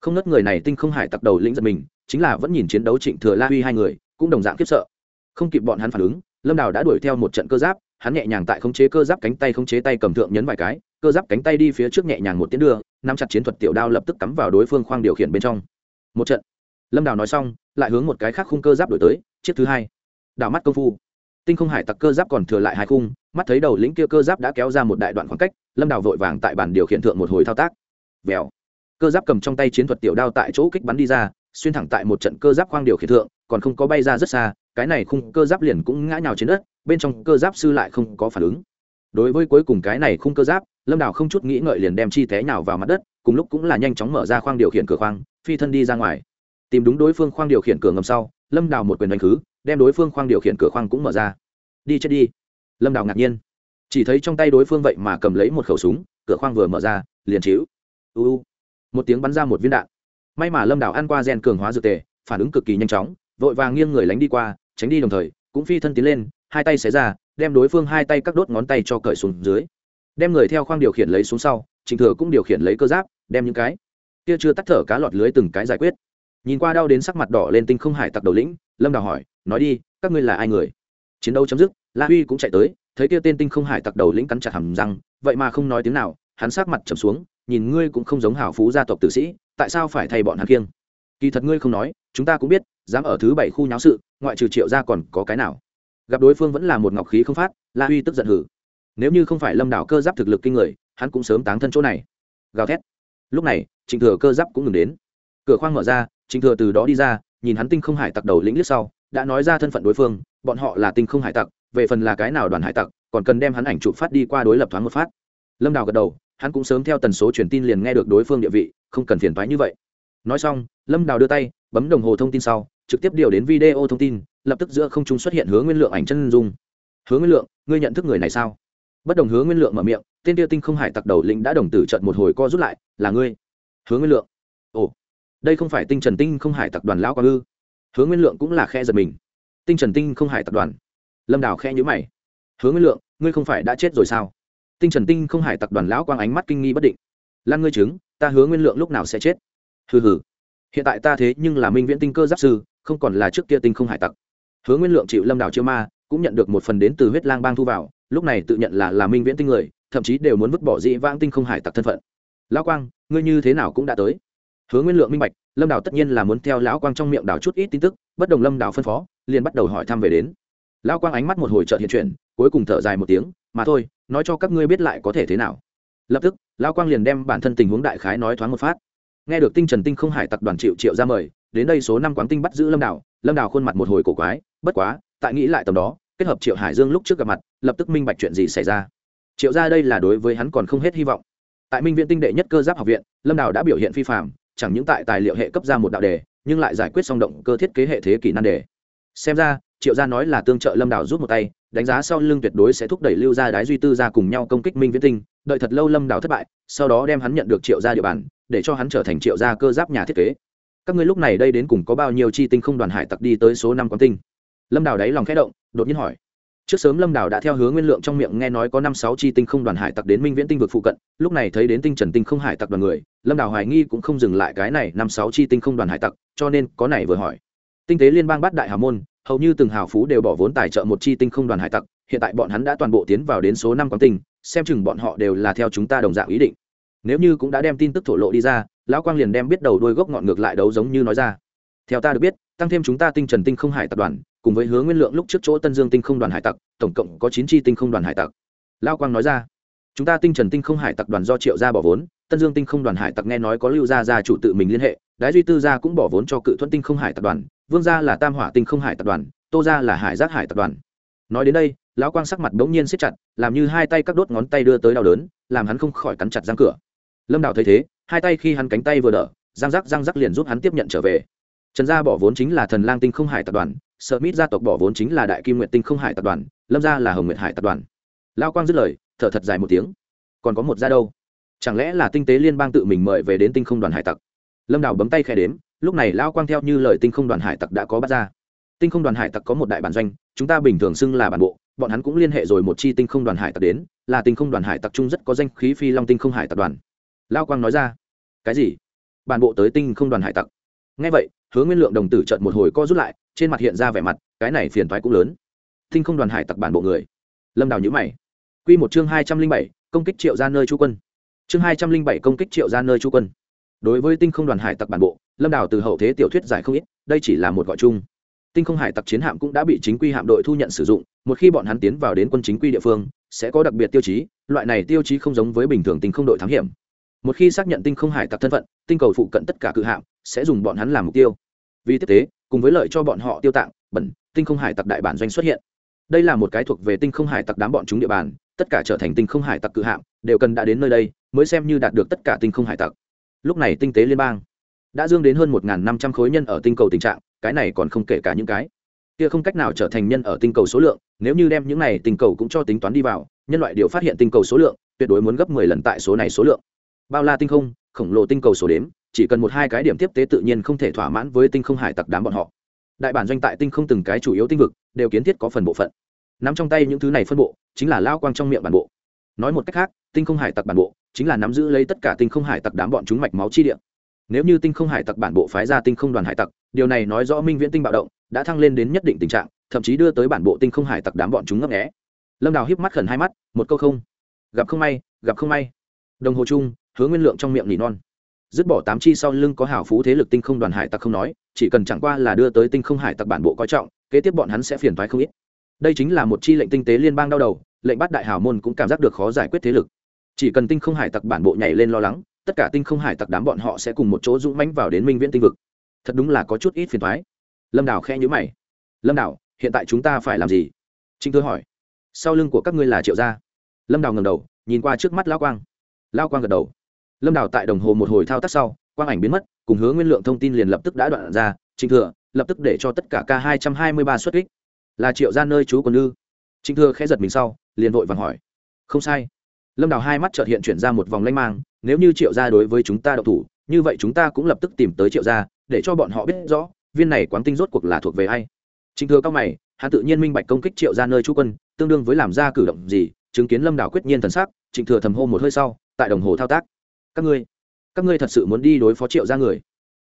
Không ngất người này tinh không hải tặc đầu lĩnh giật mình, chính là vẫn nhìn chiến đấu trịnh thừa la huy hai người, cũng đồng dạng khiếp sợ. Không kịp bọn hắn phản ứng, lâm đào đã đuổi theo một trận cơ giáp, hắn nhẹ nhàng tại khống chế cơ giáp cánh tay khống chế tay cầm thượng nhấn vài cái, cơ giáp cánh tay đi phía trước nhẹ nhàng một tiến đưa, nắm chặt chiến thuật tiểu đao lập tức cắm vào đối phương khoang điều khiển bên trong. Một trận. Lâm đào nói xong, lại hướng một cái khác khung cơ giáp đổi tới, chiếc thứ hai. Đảo mắt công phu tinh không hải tặc cơ giáp còn thừa lại hai khung, mắt thấy đầu lĩnh kia cơ giáp đã kéo ra một đại đoạn khoảng cách, lâm đào vội vàng tại bàn điều khiển thượng một hồi thao tác. Vèo. Cơ giáp cầm trong tay chiến thuật tiểu đao tại chỗ kích bắn đi ra, xuyên thẳng tại một trận cơ giáp khoang điều khiển thượng, còn không có bay ra rất xa, cái này khung cơ giáp liền cũng ngã nhào trên đất, bên trong cơ giáp sư lại không có phản ứng. Đối với cuối cùng cái này khung cơ giáp, lâm đào không chút nghĩ ngợi liền đem chi té nào vào mặt đất, cùng lúc cũng là nhanh chóng mở ra khoang điều khiển cửa khoang, phi thân đi ra ngoài. Tìm đúng đối phương khoang điều khiển cửa ngầm sau lâm đào một quyền đánh khứ, đem đối phương khoang điều khiển cửa khoang cũng mở ra. Đi chết đi. Lâm đào ngạc nhiên. Chỉ thấy trong tay đối phương vậy mà cầm lấy một khẩu súng, cửa khoang vừa mở ra, liền chịu. Uu một tiếng bắn ra một viên đạn. May mà lâm đào ăn qua gen cường hóa dược tề, phản ứng cực kỳ nhanh chóng, vội vàng nghiêng người lánh đi qua, tránh đi đồng thời, cũng phi thân tiến lên, hai tay xé ra, đem đối phương hai tay các đốt ngón tay cho cởi xuống dưới. Đem người theo khoang điều khiển lấy xuống sau, trình thừa cũng điều khiển lấy cơ giáp, đem những cái. Kia chưa tắt thở cá lọt lưới từng cái giải quyết nhìn qua đau đến sắc mặt đỏ lên tinh không hải tặc đầu lĩnh, lâm đào hỏi, nói đi, các ngươi là ai người? Chiến đấu chấm dứt, la huy cũng chạy tới, thấy kia tên tinh không hải tặc đầu lĩnh cắn chặt hầm răng, vậy mà không nói tiếng nào, hắn sắc mặt trầm xuống, nhìn ngươi cũng không giống hảo phú gia tộc tử sĩ, tại sao phải thay bọn hắn kiêng? Kỳ thật ngươi không nói, chúng ta cũng biết, dám ở thứ bảy khu nháo sự, ngoại trừ triệu ra còn có cái nào? Gặp đối phương vẫn là một ngọc khí không phát, la huy tức giận hử. Nếu như không phải lâm đảo cơ giáp thực lực kinh người, hắn cũng sớm táng thân chỗ này. Gào thét. Lúc này, trịnh thừa cơ giáp cũng ngừng đến cửa khoang mở ra trịnh thừa từ đó đi ra, nhìn hắn tinh không hải tặc đầu lĩnh liếc sau, đã nói ra thân phận đối phương, bọn họ là tinh không hải tặc, về phần là cái nào đoàn hải tặc, còn cần đem hắn ảnh chụp phát đi qua đối lập thoáng một phát. Lâm đào gật đầu, hắn cũng sớm theo tần số truyền tin liền nghe được đối phương địa vị, không cần phiền thoái như vậy. Nói xong, lâm đào đưa tay, bấm đồng hồ thông tin sau, trực tiếp điều đến video thông tin, lập tức giữa không trung xuất hiện hướng nguyên lượng ảnh chân dung. Hướng nguyên lượng, ngươi nhận thức người này sao? Bất đồng hướng nguyên lượng mở miệng, tên tiêu tinh không hải tặc đầu lĩnh đã đồng tử trận một hồi co rút lại, là ngươi. Hướng nguyên lượng đây không phải tinh trần tinh không hải tập đoàn lão quang ư? Hướng nguyên lượng cũng là khe giật mình. Tinh trần tinh không hải tập đoàn. Lâm đào khe nhữ mày. Hướng nguyên lượng, ngươi không phải đã chết rồi sao? Tinh trần tinh không hải tập đoàn lão quang ánh mắt kinh nghi bất định. Lan ngươi chứng, ta hứa nguyên lượng lúc nào sẽ chết? Hừ hừ. Hiện tại ta thế nhưng là minh viễn tinh cơ giáp sư, không còn là trước kia tinh không hải tặc. Hứa nguyên lượng chịu lâm đảo chiêu ma, cũng nhận được một phần đến từ huyết lang bang thu vào, lúc này tự nhận là là minh viễn tinh người, thậm chí đều muốn vứt bỏ dĩ vãng tinh không hải tặc thân phận. Lão quang, ngươi như thế nào cũng đã tới hứa nguyên lượng minh bạch, lâm đào tất nhiên là muốn theo lão quang trong miệng đào chút ít tin tức, bất đồng lâm đào phân phó, liền bắt đầu hỏi thăm về đến. Lão quang ánh mắt một hồi chợt hiện chuyển, cuối cùng thở dài một tiếng, mà thôi, nói cho các ngươi biết lại có thể thế nào. Lập tức, lão quang liền đem bản thân tình huống đại khái nói thoáng một phát. Nghe được tinh trần tinh không hải tặc đoàn triệu triệu ra mời, đến đây số năm quán tinh bắt giữ lâm đào lâm đào khuôn mặt một hồi cổ quái, bất quá, tại nghĩ lại tầm đó, kết hợp triệu hải dương lúc trước gặp mặt, lập tức minh bạch chuyện gì xảy ra. Triệu ra đây là đối với hắn còn không hết hy vọng. Tại minh viện tinh đệ nhất cơ giáp học viện, lâm đào đã biểu hiện phi phạm chẳng những tại tài liệu hệ cấp ra một đạo đề, nhưng lại giải quyết song động cơ thiết kế hệ thế kỷ nan đề. Xem ra, triệu gia nói là tương trợ lâm đảo rút một tay, đánh giá sau lưng tuyệt đối sẽ thúc đẩy lưu gia đái duy tư ra cùng nhau công kích minh viễn tinh, đợi thật lâu lâm đảo thất bại, sau đó đem hắn nhận được triệu gia địa bàn, để cho hắn trở thành triệu gia cơ giáp nhà thiết kế. Các ngươi lúc này đây đến cùng có bao nhiêu chi tinh không đoàn hải tặc đi tới số năm quán tinh? Lâm đảo đáy lòng khẽ động, đột nhiên hỏi trước sớm lâm đào đã theo hướng nguyên lượng trong miệng nghe nói có năm sáu chi tinh không đoàn hải tặc đến minh viễn tinh vực phụ cận, lúc này thấy đến tinh trần tinh không hải tặc đoàn người, lâm đào hoài nghi cũng không dừng lại cái này năm sáu chi tinh không đoàn hải tặc, cho nên có này vừa hỏi. Tinh tế liên bang bát đại hào môn, hầu như từng hào phú đều bỏ vốn tài trợ một chi tinh không đoàn hải tặc, hiện tại bọn hắn đã toàn bộ tiến vào đến số năm quán tinh, xem chừng bọn họ đều là theo chúng ta đồng dạng ý định. Nếu như cũng đã đem tin tức thổ lộ đi ra, lão quang liền đem biết đầu đuôi gốc ngọn ngược lại đấu giống như nói ra. Theo ta được biết, tăng thêm chúng ta tinh trần tinh không hải tập đoàn cùng với hướng nguyên lượng lúc trước chỗ tân dương tinh không đoàn hải tặc, tổng cộng có chín chi tinh không đoàn hải tặc. Lao quang nói ra, chúng ta tinh trần tinh không hải tặc đoàn do triệu gia bỏ vốn, tân dương tinh không đoàn hải tặc nghe nói có lưu gia gia chủ tự mình liên hệ, đái duy tư gia cũng bỏ vốn cho cự thuận tinh không hải tập đoàn, vương gia là tam hỏa tinh không hải tập đoàn, tô gia là hải giác hải tập đoàn. Nói đến đây lão quang sắc mặt bỗng nhiên siết chặt, làm như hai tay các đốt ngón tay đưa tới đau đớn, làm hắn không khỏi cắn chặt răng cửa. Lâm đào thấy thế, hai tay khi hắn cánh tay vừa đỡ, răng rắc răng rắc liền giúp hắn tiếp nhận trở về. Trần gia bỏ vốn chính là thần lang tinh không hải tập đoàn sợ mít gia tộc bỏ vốn chính là đại kim nguyện tinh không hải tập đoàn, lâm gia là hồng nguyệt hải tập đoàn. Lao quang dứt lời, thở thật dài một tiếng. Còn có một gia đâu? Chẳng lẽ là tinh tế liên bang tự mình mời về đến tinh không đoàn hải tặc? Lâm đào bấm tay khẽ đếm, lúc này lao quang theo như lời tinh không đoàn hải tặc đã có bắt ra. Tinh không đoàn hải tặc có một đại bản doanh, chúng ta bình thường xưng là bản bộ, bọn hắn cũng liên hệ rồi một chi tinh không đoàn hải tặc đến, là tinh không đoàn hải tặc chung rất có danh khí phi long tinh không hải tập đoàn. Lao quang nói ra. Cái gì? Bản bộ tới tinh không đoàn hải tặc. Ngay vậy, hứa nguyên lượng đồng tử trận một hồi co rút lại trên mặt hiện ra vẻ mặt, cái này phiền thoái cũng lớn. Tinh không đoàn hải tặc bản bộ người. Lâm đào nhữ mày. Q một chương hai trăm linh bảy, công kích triệu ra nơi chú quân. Chương hai trăm linh bảy, công kích triệu ra nơi chú quân. Đối với tinh không đoàn hải tặc bản bộ, lâm đào từ hậu thế tiểu thuyết giải không ít, đây chỉ là một gọi chung. Tinh không hải tặc chiến hạm cũng đã bị chính quy hạm đội thu nhận sử dụng, một khi bọn hắn tiến vào đến quân chính quy địa phương, sẽ có đặc biệt tiêu chí, loại này tiêu chí không giống với bình thường tinh không đội thám hiểm. Một khi xác nhận tinh không hải tặc thân phận, tinh cầu phụ cận tất cả cự hạm sẽ dùng bọn hắn làm mục tiêu. Vì tiếp tế cùng với lợi cho bọn họ tiêu tạng, bẩn, tinh không hải tặc đại bản doanh xuất hiện. Đây là một cái thuộc về tinh không hải tặc đám bọn chúng địa bàn, tất cả trở thành tinh không hải tặc cự hạm, đều cần đã đến nơi đây mới xem như đạt được tất cả tinh không hải tặc. Lúc này tinh tế liên bang đã dương đến hơn một năm trăm khối nhân ở tinh cầu tình trạng, cái này còn không kể cả những cái kia không cách nào trở thành nhân ở tinh cầu số lượng, nếu như đem những này tinh cầu cũng cho tính toán đi vào, nhân loại điều phát hiện tinh cầu số lượng, tuyệt đối muốn gấp mười lần tại số này số lượng. Bao la tinh không, khổng lồ tinh cầu số đếm chỉ cần một hai cái điểm tiếp tế tự nhiên không thể thỏa mãn với tinh không hải tặc đám bọn họ. Đại bản doanh tại tinh không từng cái chủ yếu tinh vực, đều kiến thiết có phần bộ phận. Nắm trong tay những thứ này phân bộ, chính là lao quang trong miệng bản bộ. Nói một cách khác, tinh không hải tặc bản bộ, chính là nắm giữ lấy tất cả tinh không hải tặc đám bọn chúng mạch máu chi điện nếu như tinh không hải tặc bản bộ phái ra tinh không đoàn hải tặc, điều này nói rõ minh viễn tinh bạo động, đã thăng lên đến nhất định tình trạng, thậm chí đưa tới bản bộ tinh không hải tặc đám bọn chúng ngấp nghẽ lâm đào híp mắt khẩn hai mắt, một câu không. Gặp không may, gặp không may. Đồng hồ chung hướng nguyên lượng trong miệng nỉ non dứt bỏ tám chi sau lưng có hảo phú thế lực tinh không đoàn hải tặc không nói, chỉ cần chẳng qua là đưa tới tinh không hải tặc bản bộ coi trọng, kế tiếp bọn hắn sẽ phiền thoái không ít. Đây chính là một chi lệnh tinh tế liên bang đau đầu, lệnh bắt đại hảo môn cũng cảm giác được khó giải quyết thế lực. Chỉ cần tinh không hải tặc bản bộ nhảy lên lo lắng, tất cả tinh không hải tặc đám bọn họ sẽ cùng một chỗ dũng mãnh vào đến minh viễn tinh vực. Thật đúng là có chút ít phiền thoái lâm đào khe nhữ mày. Lâm đào, hiện tại chúng ta phải làm gì? Chính tôi hỏi. Sau lưng của các ngươi là triệu gia. Lâm đào ngầm đầu, nhìn qua trước mắt lao quang. Lao quang gật đầu lâm đào tại đồng hồ một hồi thao tác sau, quang ảnh biến mất, cùng hướng nguyên lượng thông tin liền lập tức đã đoạn ra, trịnh thừa, lập tức để cho tất cả k hai trăm hai mươi ba xuất kích. Là triệu ra nơi chú quân ư? Trịnh thừa khẽ giật mình sau, liền vội vàng hỏi. Không sai. Lâm đào hai mắt trợt hiện chuyển ra một vòng lanh mang, nếu như triệu ra đối với chúng ta độc thủ, như vậy chúng ta cũng lập tức tìm tới triệu ra để cho bọn họ biết rõ, viên này quán tinh rốt cuộc là thuộc về ai. Trịnh thừa cao mày, hắn tự nhiên minh bạch công kích triệu ra nơi chú quân, tương đương với làm ra cử động gì, chứng kiến lâm đào quyết nhiên thần sắc, trịnh thừa thầm hô một hơi sau, tại đồng hồ thao tác các ngươi các ngươi thật sự muốn đi đối phó triệu ra người?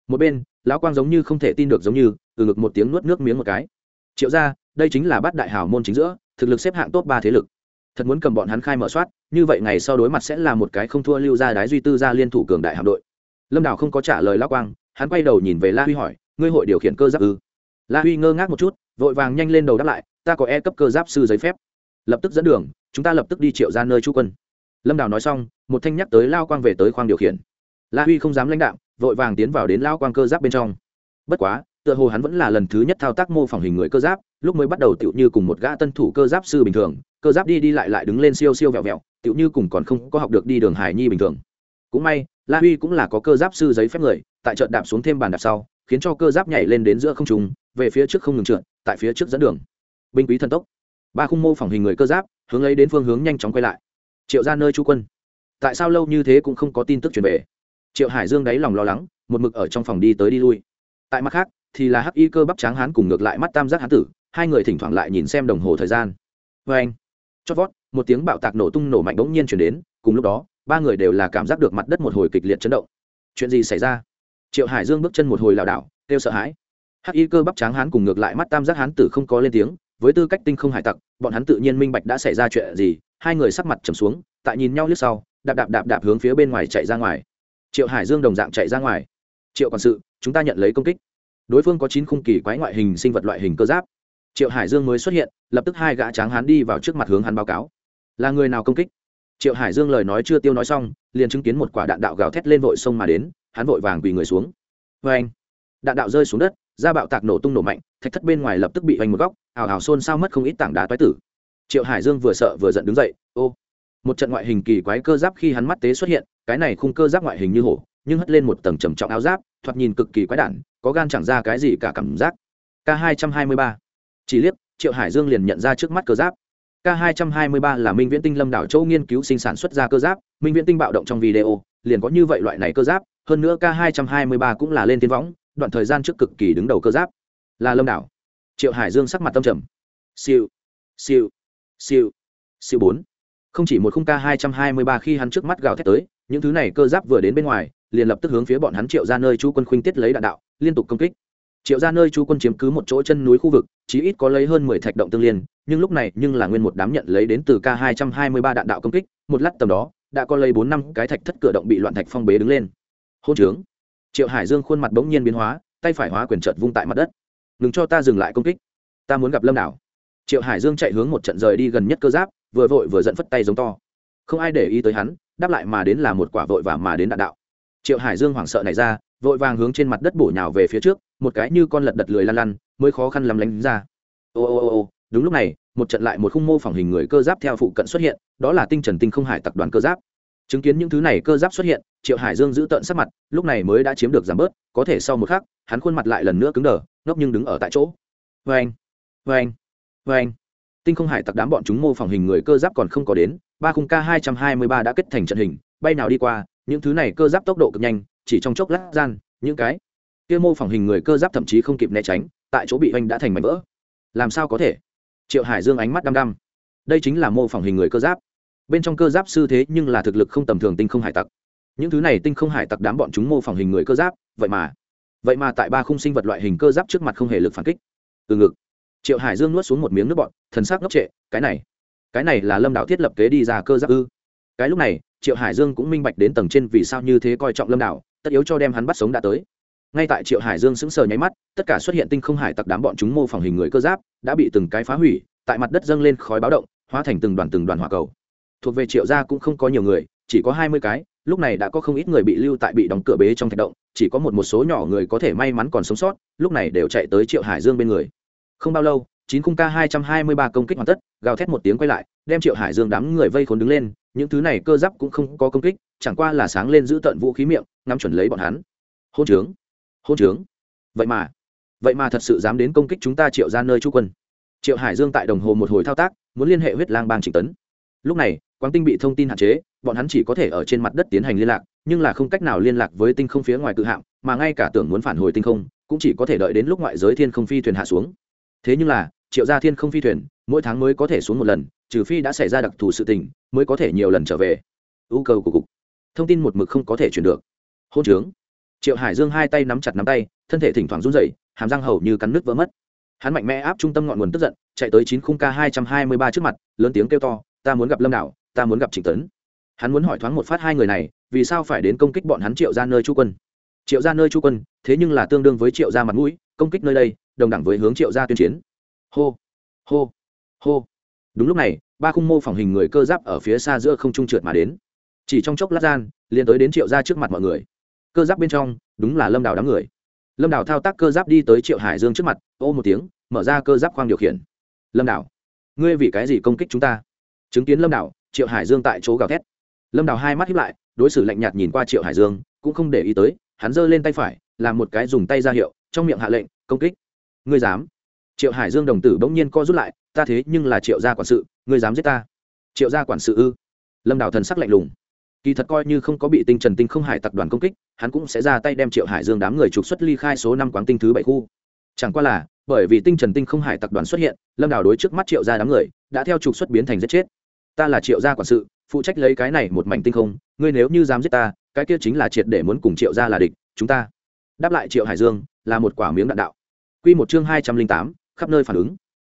Một bên, lão quang giống như không thể tin được giống như, từ ngực một tiếng nuốt nước miếng một cái. Triệu ra đây chính là bát đại hào môn chính giữa, thực lực xếp hạng top ba thế lực. Thật muốn cầm bọn hắn khai mở soát, như vậy ngày sau đối mặt sẽ là một cái không thua lưu ra đái duy tư ra liên thủ cường đại hạm đội. Lâm đào không có trả lời lão quang, hắn quay đầu nhìn về la huy hỏi, ngươi hội điều khiển cơ giáp ư? La huy ngơ ngác một chút, vội vàng nhanh lên đầu đáp lại, ta có e cấp cơ giáp sư giấy phép. Lập tức dẫn đường, chúng ta lập tức đi triệu ra nơi chú quân lâm đào nói xong, một thanh nhắc tới lao quang về tới khoang điều khiển. La huy không dám lãnh đạo, vội vàng tiến vào đến lao quang cơ giáp bên trong. Bất quá, tựa hồ hắn vẫn là lần thứ nhất thao tác mô phỏng hình người cơ giáp, lúc mới bắt đầu tựu như cùng một gã tân thủ cơ giáp sư bình thường, cơ giáp đi đi lại lại đứng lên siêu siêu vẹo vẹo, tựu như cùng còn không có học được đi đường hải nhi bình thường. Cũng may, la huy cũng là có cơ giáp sư giấy phép người, tại trận đạp xuống thêm bàn đạp sau, khiến cho cơ giáp nhảy lên đến giữa không trùng về phía trước không ngừng trượt, tại phía trước dẫn đường. Binh quý thần tốc. Ba khung mô phỏng hình người cơ giáp, hướng lấy đến phương hướng nhanh chóng quay lại triệu ra nơi chú quân. Tại sao lâu như thế cũng không có tin tức truyền về? Triệu hải dương đáy lòng lo lắng, một mực ở trong phòng đi tới đi lui. Tại mặt khác, thì là hắc y cơ bắp tráng hán cùng ngược lại mắt tam giác hán tử, hai người thỉnh thoảng lại nhìn xem đồng hồ thời gian. Vê anh, chót vót, một tiếng bạo tạc nổ tung nổ mạnh bỗng nhiên chuyển đến, cùng lúc đó, ba người đều là cảm giác được mặt đất một hồi kịch liệt chấn động. Chuyện gì xảy ra? Triệu hải dương bước chân một hồi lảo đảo, kêu sợ hãi. Hắc y cơ bắp tráng hán cùng ngược lại mắt tam giác hán tử không có lên tiếng, với tư cách tinh không hải tặc, bọn hắn tự nhiên minh bạch đã xảy ra chuyện gì hai người sắc mặt trầm xuống, tại nhìn nhau lướt sau, đạp đạp đạp đạp hướng phía bên ngoài chạy ra ngoài. Triệu hải dương đồng dạng chạy ra ngoài. Triệu quản sự, chúng ta nhận lấy công kích. Đối phương có chín khung kỳ quái ngoại hình sinh vật loại hình cơ giáp. Triệu hải dương mới xuất hiện, lập tức hai gã tráng hắn đi vào trước mặt hướng hắn báo cáo. Là người nào công kích? Triệu hải dương lời nói chưa tiêu nói xong, liền chứng kiến một quả đạn đạo gào thét lên vội sông mà đến, hắn vội vàng quỳ người xuống. Vê anh, đạn đạo rơi xuống đất ra bạo tạc nổ tung nổ mạnh, thạch thất bên ngoài lập tức bị vành một góc ảo ảo xôn xao mất không ít tảng đá toái tử triệu hải dương vừa sợ vừa giận đứng dậy, ô, một trận ngoại hình kỳ quái cơ giáp khi hắn mắt tế xuất hiện, cái này khung cơ giáp ngoại hình như hổ, nhưng hất lên một tầng trầm trọng áo giáp, thoạt nhìn cực kỳ quái đản, có gan chẳng ra cái gì cả cảm giác. K 223 chỉ liếc, triệu hải dương liền nhận ra trước mắt cơ giáp. K 223 là minh viễn tinh lâm đảo châu nghiên cứu sinh sản xuất ra cơ giáp, minh viễn tinh bạo động trong video, liền có như vậy loại này cơ giáp, hơn nữa k 223 cũng là lên tiên võng, đoạn thời gian trước cực kỳ đứng đầu cơ giáp là lâm đảo. Triệu hải dương sắc mặt tâm trầm. Siêu siêu siêu. Siêu bốn. Không chỉ một khung k 223 khi hắn trước mắt gào thét tới, những thứ này cơ giáp vừa đến bên ngoài, liền lập tức hướng phía bọn hắn triệu ra nơi chu quân khuynh tiết lấy đạn đạo, liên tục công kích. Triệu ra nơi chu quân chiếm cứ một chỗ chân núi khu vực, chí ít có lấy hơn mười thạch động tương liên, nhưng lúc này nhưng là nguyên một đám nhận lấy đến từ k hai trăm hai mươi ba đạn đạo công kích, một lát tầm đó, đã có lấy bốn năm cái thạch thất cửa động bị loạn thạch phong bế đứng lên. Hôn trướng. Triệu hải dương khuôn mặt bỗng nhiên biến hóa, tay phải hóa quyền trợt vung tại mặt đất. Đừng cho ta dừng lại công kích. Ta muốn gặp lâm đảo triệu hải dương chạy hướng một trận rời đi gần nhất cơ giáp, vừa vội vừa dẫn phất tay giống to. Không ai để ý tới hắn, đáp lại mà đến là một quả vội và mà đến đạn đạo. Triệu hải dương hoảng sợ này ra, vội vàng hướng trên mặt đất bổ nhào về phía trước, một cái như con lật đật lười lăn lăn, mới khó khăn lắm lánh ra. Ô ô ô ô, đúng lúc này, một trận lại một khung mô phỏng hình người cơ giáp theo phụ cận xuất hiện, đó là tinh trần tinh không hải tập đoàn cơ giáp. Chứng kiến những thứ này cơ giáp xuất hiện, triệu hải dương giữ tợn sắc mặt, lúc này mới đã chiếm được giảm bớt, có thể sau một khắc, hắn khuôn mặt lại lần nữa cứng đờ, ngốc nhưng đứng ở tại chỗ. Vê anh vê anh vê anh, tinh không hải tặc đám bọn chúng mô phỏng hình người cơ giáp còn không có đến, ba khung k hai trăm hai mươi ba đã kết thành trận hình, bay nào đi qua, những thứ này cơ giáp tốc độ cực nhanh, chỉ trong chốc lát gian, những cái kia mô phỏng hình người cơ giáp thậm chí không kịp né tránh, tại chỗ bị oanh đã thành mảnh vỡ. Làm sao có thể? Triệu hải dương ánh mắt đăm đăm. Đây chính là mô phỏng hình người cơ giáp. Bên trong cơ giáp sư thế nhưng là thực lực không tầm thường tinh không hải tặc. Những thứ này tinh không hải tặc đám bọn chúng mô phỏng hình người cơ giáp, vậy mà vậy mà tại ba khung sinh vật loại hình cơ giáp trước mặt không hề lực phản kích. Từ ngực triệu hải dương nuốt xuống một miếng nước bọt, thần sắc ngốc trệ cái này cái này là lâm đạo thiết lập kế đi ra cơ giáp ư? Cái lúc này triệu hải dương cũng minh bạch đến tầng trên vì sao như thế coi trọng lâm đạo tất yếu cho đem hắn bắt sống đã tới. Ngay tại triệu hải dương sững sờ nháy mắt tất cả xuất hiện tinh không hải tặc đám bọn chúng mô phỏng hình người cơ giáp đã bị từng cái phá hủy tại mặt đất dâng lên khói báo động hóa thành từng đoàn từng đoàn hỏa cầu. Thuộc về triệu gia cũng không có nhiều người chỉ có hai mươi cái lúc này đã có không ít người bị lưu tại bị đóng cửa bế trong thạch động chỉ có một một số nhỏ người có thể may mắn còn sống sót lúc này đều chạy tới triệu hải dương bên người không bao lâu, chín khung k hai trăm hai mươi ba công kích hoàn tất, gào thét một tiếng quay lại, đem triệu hải dương đám người vây khốn đứng lên, những thứ này cơ giáp cũng không có công kích, chẳng qua là sáng lên giữ tận vũ khí miệng, ngắm chuẩn lấy bọn hắn. Hôn trướng hôn trướng. Vậy mà vậy mà thật sự dám đến công kích chúng ta triệu ra nơi chú quân. Triệu hải dương tại đồng hồ một hồi thao tác, muốn liên hệ huyết lang bang trịnh tấn. Lúc này quang tinh bị thông tin hạn chế, bọn hắn chỉ có thể ở trên mặt đất tiến hành liên lạc, nhưng là không cách nào liên lạc với tinh không phía ngoài cự hạm, mà ngay cả tưởng muốn phản hồi tinh không, cũng chỉ có thể đợi đến lúc ngoại giới thiên không phi thuyền hạ xuống thế nhưng là, triệu gia thiên không phi thuyền, mỗi tháng mới có thể xuống một lần, trừ phi đã xảy ra đặc thù sự tình, mới có thể nhiều lần trở về. Ưu cầu của cục. Thông tin một mực không có thể chuyển được. Hôn trướng. Triệu hải dương hai tay nắm chặt nắm tay, thân thể thỉnh thoảng run rẩy, hàm răng hầu như cắn nước vỡ mất. Hắn mạnh mẽ áp trung tâm ngọn nguồn tức giận, chạy tới chín khung k hai trăm hai mươi ba trước mặt, lớn tiếng kêu to, ta muốn gặp lâm đạo, ta muốn gặp trịnh tấn. Hắn muốn hỏi thoáng một phát hai người này, vì sao phải đến công kích bọn hắn triệu ra nơi chu quân. Triệu ra nơi chu quân, thế nhưng là tương đương với triệu ra mặt mũi, công kích nơi đây đồng đẳng với hướng triệu ra tuyên chiến. Hô hô hô. Đúng lúc này, ba khung mô phỏng hình người cơ giáp ở phía xa giữa không trung trượt mà đến. Chỉ trong chốc lát gian, liền tới đến triệu ra trước mặt mọi người. Cơ giáp bên trong, đúng là lâm đào đám người. Lâm đào thao tác cơ giáp đi tới triệu hải dương trước mặt, ô một tiếng, mở ra cơ giáp khoang điều khiển. Lâm đào, ngươi vì cái gì công kích chúng ta? Chứng kiến lâm đào, triệu hải dương tại chỗ gào thét. Lâm đào hai mắt hiếp lại, đối xử lạnh nhạt nhìn qua triệu hải dương, cũng không để ý tới, hắn giơ lên tay phải, làm một cái dùng tay ra hiệu, trong miệng hạ lệnh, công kích ngươi dám? Triệu hải dương đồng tử bỗng nhiên co rút lại, ta thế nhưng là triệu gia quản sự, ngươi dám giết ta? Triệu gia quản sự ư? Lâm đào thần sắc lạnh lùng. Kỳ thật coi như không có bị tinh trần tinh không hải tập đoàn công kích, hắn cũng sẽ ra tay đem triệu hải dương đám người trục xuất ly khai số năm quán tinh thứ bảy khu. Chẳng qua là, bởi vì tinh trần tinh không hải tập đoàn xuất hiện, lâm đào đối trước mắt triệu gia đám người, đã theo trục xuất biến thành giết chết. Ta là triệu gia quản sự, phụ trách lấy cái này một mảnh tinh không, ngươi nếu như dám giết ta, cái kia chính là triệt để muốn cùng triệu gia là địch, chúng ta. Đáp lại triệu hải dương, là một quả miếng đạn đạo. Quy một chương hai trăm linh tám, khắp nơi phản ứng.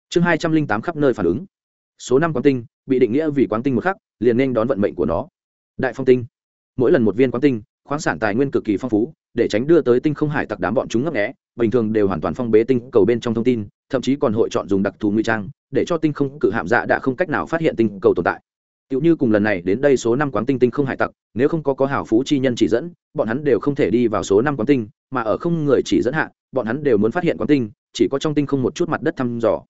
Chương hai trăm linh tám, khắp nơi phản ứng. Số năm quán tinh, bị định nghĩa vì quán tinh một khắc, liền nên đón vận mệnh của nó. Đại phong tinh. Mỗi lần một viên quán tinh, khoáng sản tài nguyên cực kỳ phong phú, để tránh đưa tới tinh không hải tặc đám bọn chúng ngấp nghé, bình thường đều hoàn toàn phong bế tinh cầu bên trong thông tin, thậm chí còn hội chọn dùng đặc thù nguy trang, để cho tinh không cự hạm dạ đã không cách nào phát hiện tinh cầu tồn tại. Tiểu như cùng lần này đến đây số năm quán tinh tinh không hải tặc, nếu không có có hảo phú chi nhân chỉ dẫn, bọn hắn đều không thể đi vào số năm quán tinh, mà ở không người chỉ dẫn hạ, bọn hắn đều muốn phát hiện quán tinh, chỉ có trong tinh không một chút mặt đất thăm dò.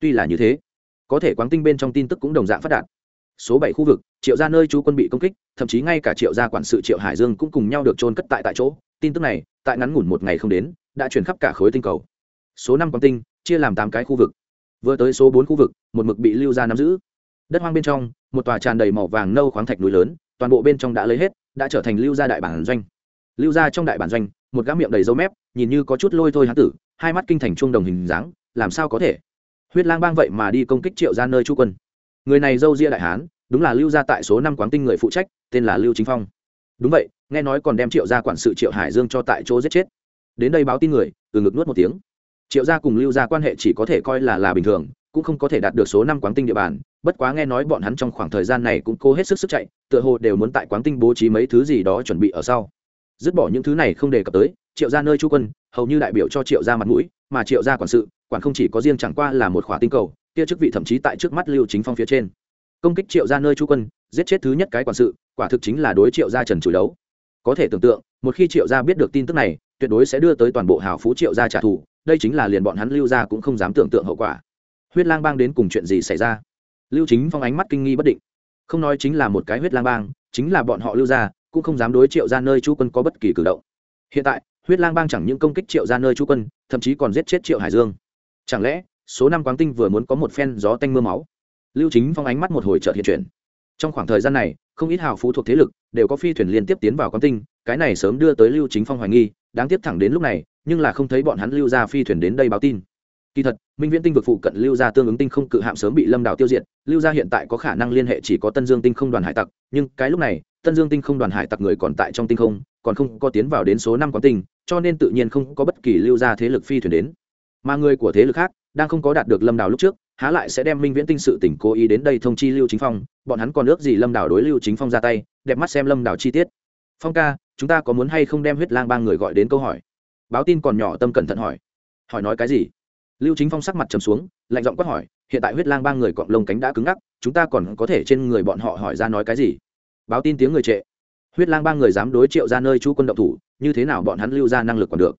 Tuy là như thế, có thể quán tinh bên trong tin tức cũng đồng dạng phát đạt. Số bảy khu vực, Triệu gia nơi chú quân bị công kích, thậm chí ngay cả Triệu gia quản sự Triệu Hải Dương cũng cùng nhau được chôn cất tại tại chỗ. Tin tức này, tại ngắn ngủn một ngày không đến, đã truyền khắp cả khối tinh cầu. Số năm quán tinh chia làm tám cái khu vực. Vừa tới số bốn khu vực, một mực bị lưu gia nắm giữ. Đất hoang bên trong, một tòa tràn đầy màu vàng nâu khoáng thạch núi lớn toàn bộ bên trong đã lấy hết đã trở thành lưu gia đại bản doanh. Lưu gia trong đại bản doanh một gã miệng đầy dấu mép nhìn như có chút lôi thôi hán tử hai mắt kinh thành chuông đồng hình dáng làm sao có thể? Huyết lang bang vậy mà đi công kích triệu ra nơi chu quân. Người này dâu ria đại hán đúng là lưu gia tại số năm quán tinh người phụ trách tên là lưu chính phong. Đúng vậy nghe nói còn đem triệu gia quản sự triệu hải dương cho tại chỗ giết chết. Đến đây báo tin người từ ngực nuốt một tiếng. Triệu gia cùng lưu gia quan hệ chỉ có thể coi là là bình thường cũng không có thể đạt được số năm quán tinh địa bàn, bất quá nghe nói bọn hắn trong khoảng thời gian này cũng cố hết sức sức chạy, tựa hồ đều muốn tại quán tinh bố trí mấy thứ gì đó chuẩn bị ở sau. Dứt bỏ những thứ này không đề cập tới, triệu gia nơi chú quân, hầu như đại biểu cho triệu gia mặt mũi, mà triệu gia quản sự, quản không chỉ có riêng chẳng qua là một khỏa tinh cầu, kia chức vị thậm chí tại trước mắt lưu chính phong phía trên. Công kích triệu gia nơi chú quân, giết chết thứ nhất cái quản sự, quả thực chính là đối triệu gia trần chủ đấu. Có thể tưởng tượng, một khi triệu gia biết được tin tức này, tuyệt đối sẽ đưa tới toàn bộ hào phú triệu gia trả thù, đây chính là liền bọn hắn lưu gia cũng không dám tưởng tượng hậu quả huyết lang bang đến cùng chuyện gì xảy ra? Lưu chính phong ánh mắt kinh nghi bất định. Không nói chính là một cái huyết lang bang, chính là bọn họ lưu ra cũng không dám đối triệu ra nơi chú quân có bất kỳ cử động. Hiện tại, huyết lang bang chẳng những công kích triệu ra nơi chú quân, thậm chí còn giết chết triệu hải dương. Chẳng lẽ, số năm quáng tinh vừa muốn có một phen gió tanh m ư a máu? Lưu chính phong ánh mắt một hồi trợt hiện chuyển. Trong khoảng thời gian này, không ít hào phú thuộc thế lực đều có phi thuyền liên tiếp tiến vào quáng tinh, cái này sớm đưa tới lưu chính phong hoài nghi, đáng tiếc thẳng đến lúc này, nhưng là không thấy bọn hắn lưu ra phi thuyền đến đây báo tin kỳ thật, minh viễn tinh vực phụ cận lưu gia tương ứng tinh không cự hạm sớm bị lâm đào tiêu diệt, lưu gia hiện tại có khả năng liên hệ chỉ có tân dương tinh không đoàn hải tặc, nhưng cái lúc này, tân dương tinh không đoàn hải tặc người còn tại trong tinh không, còn không có tiến vào đến số năm quán tinh, cho nên tự nhiên không có bất kỳ lưu gia thế lực phi thuyền đến. Mà người của thế lực khác, đang không có đạt được lâm đào lúc trước, há lại sẽ đem minh viễn tinh sự tỉnh cố ý đến đây thông chi lưu chính phong, bọn hắn còn ước gì lâm đào đối lưu chính phong ra tay, đẹp mắt xem lâm đào chi tiết. Phong ca, chúng ta có muốn hay không đem huyết lang ba người gọi đến câu hỏi? Báo tin còn nhỏ tâm cẩn thận hỏi. Hỏi nói cái gì? Lưu chính phong sắc mặt trầm xuống, lạnh giọng quát hỏi, hiện tại huyết lang ba người cọng lông cánh đã cứng ngắc, chúng ta còn có thể trên người bọn họ hỏi ra nói cái gì? Báo tin tiếng người trệ. Huyết lang ba người dám đối triệu ra nơi chú quân động thủ, như thế nào bọn hắn lưu ra năng lực còn được?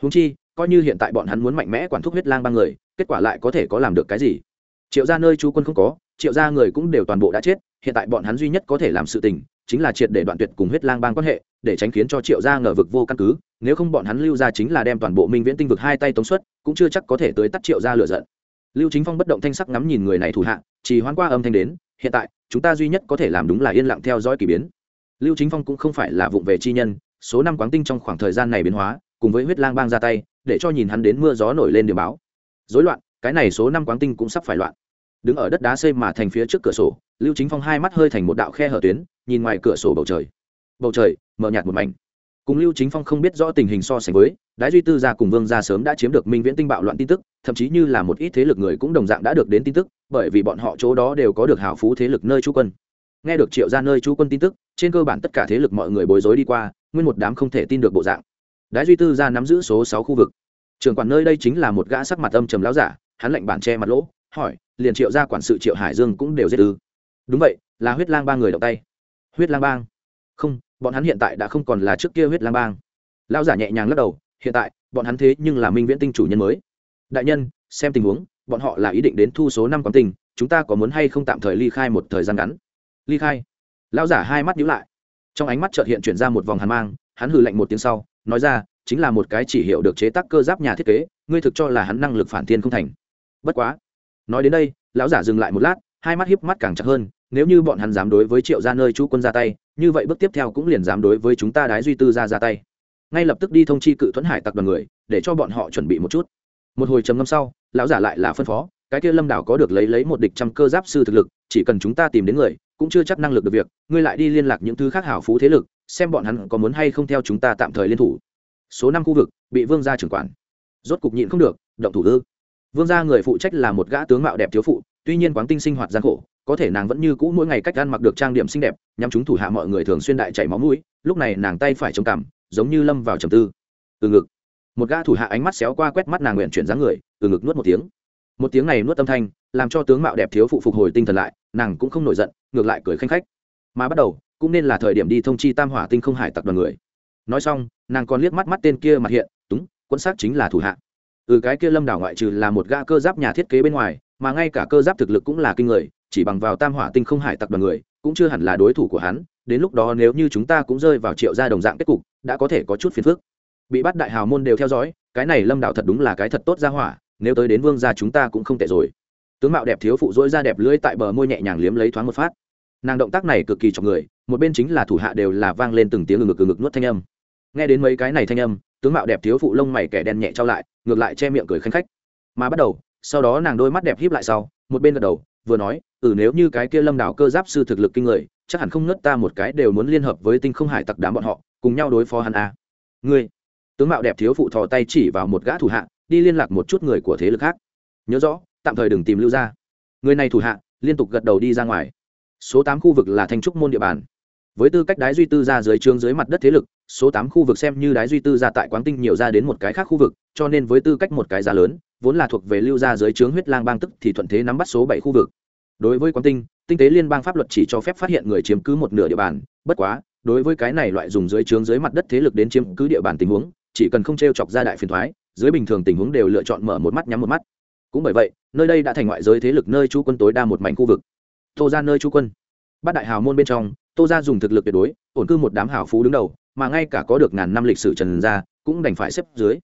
Húng chi, coi như hiện tại bọn hắn muốn mạnh mẽ quản thúc huyết lang ba người, kết quả lại có thể có làm được cái gì? Triệu ra nơi chú quân không có, triệu ra người cũng đều toàn bộ đã chết, hiện tại bọn hắn duy nhất có thể làm sự tình, chính là triệt để đoạn tuyệt cùng huyết lang bang quan hệ, để tránh khiến cho triệu gia ngờ vực vô căn cứ nếu không bọn hắn lưu ra chính là đem toàn bộ minh viễn tinh vực hai tay tống xuất cũng chưa chắc có thể tới tắt triệu gia lựa giận. Lưu chính phong bất động thanh sắc ngắm nhìn người này thủ hạ, chỉ hoán qua âm thanh đến, hiện tại, chúng ta duy nhất có thể làm đúng là yên lặng theo dõi k ỳ biến. Lưu chính phong cũng không phải là vụng về chi nhân, số năm quáng tinh trong khoảng thời gian này biến hóa, cùng với huyết lang bang ra tay, để cho nhìn hắn đến mưa gió nổi lên điểm báo. Dối loạn, cái này số năm quáng tinh cũng sắp phải loạn. Đứng ở đất đá xây mà thành phía trước cửa sổ, lưu chính phong hai mắt hơi thành một đạo khe hở tuyến, nhìn ngoài cửa sổ bầu trời. Bầu trời mở nhạt một mảnh cùng lưu chính phong không biết rõ tình hình so sánh với, đái duy tư gia cùng vương gia sớm đã chiếm được minh viễn tinh bạo loạn tin tức, thậm chí như là một ít thế lực người cũng đồng dạng đã được đến tin tức, bởi vì bọn họ chỗ đó đều có được hào phú thế lực nơi trú quân. Nghe được triệu ra nơi trú quân tin tức, trên cơ bản tất cả thế lực mọi người bối rối đi qua, nguyên một đám không thể tin được bộ dạng. Đái duy tư gia nắm giữ số sáu khu vực. Trường quản nơi đây chính là một gã sắc mặt âm trầm láo giả, hắn lệnh bản che mặt lỗ, hỏi, liền triệu gia quản sự triệu hải dương cũng đều giết ư? Đúng vậy, là huyết lang ba người động tay. Huyết lang bang? Không bọn hắn hiện tại đã không còn là trước kia huyết lang bang. Lao giả nhẹ nhàng lắc đầu, hiện tại, bọn hắn thế nhưng là minh viễn tinh chủ nhân mới. Đại nhân, xem tình huống, bọn họ là ý định đến thu số năm quán tình, chúng ta có muốn hay không tạm thời ly khai một thời gian ngắn? Ly khai. Lao giả hai mắt nhíu lại. Trong ánh mắt chợt hiện chuyển ra một vòng hàn mang, hắn hừ lạnh một tiếng sau, nói ra, chính là một cái chỉ hiệu được chế tác cơ giáp nhà thiết kế, ngươi thực cho là hắn năng lực phản thiên không thành. Bất quá. Nói đến đây, lão giả dừng lại một lát hai mắt hiếp mắt càng chặt hơn, nếu như bọn hắn dám đối với triệu gia nơi chú quân ra tay, như vậy bước tiếp theo cũng liền dám đối với chúng ta đái duy tư ra ra tay. Ngay lập tức đi thông chi cự thuẫn hải tặc đoàn người, để cho bọn họ chuẩn bị một chút. Một hồi trầm ngâm sau, lão giả lại là phân phó, cái kia lâm đảo có được lấy lấy một địch trăm cơ giáp sư thực lực, chỉ cần chúng ta tìm đến người, cũng chưa chắc năng lực được việc, ngươi lại đi liên lạc những thứ khác hảo phú thế lực, xem bọn hắn có muốn hay không theo chúng ta tạm thời liên thủ. Số năm khu vực, bị vương gia trưởng quản. Rốt cục nhịn không được, động thủ ư. Vương gia người phụ trách là một gã tướng mạo đẹp thiếu phụ tuy nhiên quán tinh sinh hoạt gian khổ, có thể nàng vẫn như cũ mỗi ngày cách ăn mặc được trang điểm xinh đẹp nhằm chúng thủ hạ mọi người thường xuyên đại chảy máu mũi, lúc này nàng tay phải trầm cằm, giống như lâm vào trầm tư. Từ ngực, một gã thủ hạ ánh mắt xéo qua quét mắt nàng nguyện chuyển dáng người, từ ngực nuốt một tiếng. Một tiếng này nuốt âm thanh, làm cho tướng mạo đẹp thiếu phụ phục hồi tinh thần lại, nàng cũng không nổi giận, ngược lại cười khanh khách. Mà bắt đầu, cũng nên là thời điểm đi thông chi tam hỏa tinh không hải tặc đoàn người. Nói xong, nàng còn liếc mắt mắt tên kia mặt hiện, túng, quân xác chính là thủ hạ. Ừ cái kia lâm đảo ngoại trừ là một gã cơ giáp nhà thiết kế bên ngoài mà ngay cả cơ giáp thực lực cũng là kinh người, chỉ bằng vào tam hỏa tinh không hải tặc đoàn người, cũng chưa hẳn là đối thủ của hắn, đến lúc đó nếu như chúng ta cũng rơi vào triệu gia đồng dạng kết cục, đã có thể có chút phiền phức. Bị bắt đại hào môn đều theo dõi, cái này lâm đạo thật đúng là cái thật tốt ra hỏa, nếu tới đến vương gia chúng ta cũng không tệ rồi. Tướng mạo đẹp thiếu phụ dỗi ra đẹp lưỡi tại bờ môi nhẹ nhàng liếm lấy thoáng một phát. Nàng động tác này cực kỳ chọc người, một bên chính là thủ hạ đều là vang lên từng tiếng ngực ngực ngực nuốt thanh âm. Nghe đến mấy cái này thanh âm, tướng mạo đẹp thiếu phụ lông mày kẻ đen nhẹ trao lại, ngược lại che miệng cười khanh khách. Mà bắt đầu sau đó nàng đôi mắt đẹp híp lại sau, một bên gật đầu, vừa nói ừ nếu như cái kia lâm đảo cơ giáp sư thực lực kinh người, chắc hẳn không nứt ta một cái đều muốn liên hợp với tinh không hải tặc đám bọn họ, cùng nhau đối phó hắn a. À. ngươi? Tướng mạo đẹp thiếu phụ thò tay chỉ vào một gã thủ hạ, đi liên lạc một chút người của thế lực khác. Nhớ rõ, tạm thời đừng tìm lưu ra người này thủ hạ, liên tục gật đầu đi ra ngoài. Số tám khu vực là thanh trúc môn địa bàn. Với tư cách đái duy tư ra dưới trướng dưới mặt đất thế lực, số tám khu vực xem như đái duy tư ra tại quán tinh nhiều ra đến một cái khác khu vực, cho nên với tư cách một cái giá lớn vốn là thuộc về lưu gia dưới trướng huyết lang bang tức thì thuận thế nắm bắt số bảy khu vực. Đối với quán tinh tinh tế liên bang pháp luật chỉ cho phép phát hiện người chiếm cứ một nửa địa bàn, bất quá, đối với cái này loại dùng dưới trướng dưới mặt đất thế lực đến chiếm cứ địa bàn tình huống, chỉ cần không t r e o chọc ra đại phiền thoái, dưới bình thường tình huống đều lựa chọn mở một mắt nhắm một mắt. Cũng bởi vậy, nơi đây đã thành ngoại giới thế lực nơi chú quân tối đa một mảnh khu vực. Tô ra nơi chú quân. Bát đại hào môn bên trong, tô ra dùng thực lực tuyệt đối, ổn cư một đám hào phú đứng đầu, mà ngay cả có được ngàn năm lịch sử trần gia cũng đành phải xếp dưới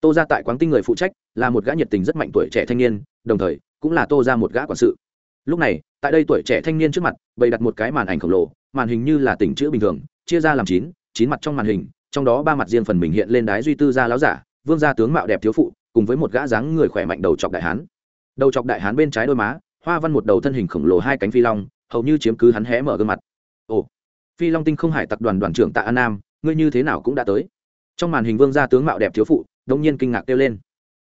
tô ra tại quán tinh người phụ trách, là một gã nhiệt tình rất mạnh tuổi trẻ thanh niên, đồng thời, cũng là tô ra một gã quản sự. Lúc này, tại đây tuổi trẻ thanh niên trước mặt, bày đặt một cái màn ảnh khổng lồ, màn hình như là tỉnh chữ bình thường, chia ra làm chín chín mặt trong màn hình, trong đó ba mặt riêng phần mình hiện lên đái duy tư gia láo giả, vương gia tướng mạo đẹp thiếu phụ, cùng với một gã dáng người khỏe mạnh đầu chọc đại hán. Đầu chọc đại hán bên trái đôi má, hoa văn một đầu thân hình khổng lồ hai cánh phi long, hầu như chiếm cứ hắn hé mở gương mặt. Ồ, phi long tinh không hải tập đoàn đoàn trưởng tạ an nam, ngươi như thế nào cũng đã tới. Trong màn hình vương gia tướng mạo đẹp thiếu phụ đông nhiên kinh ngạc kêu lên.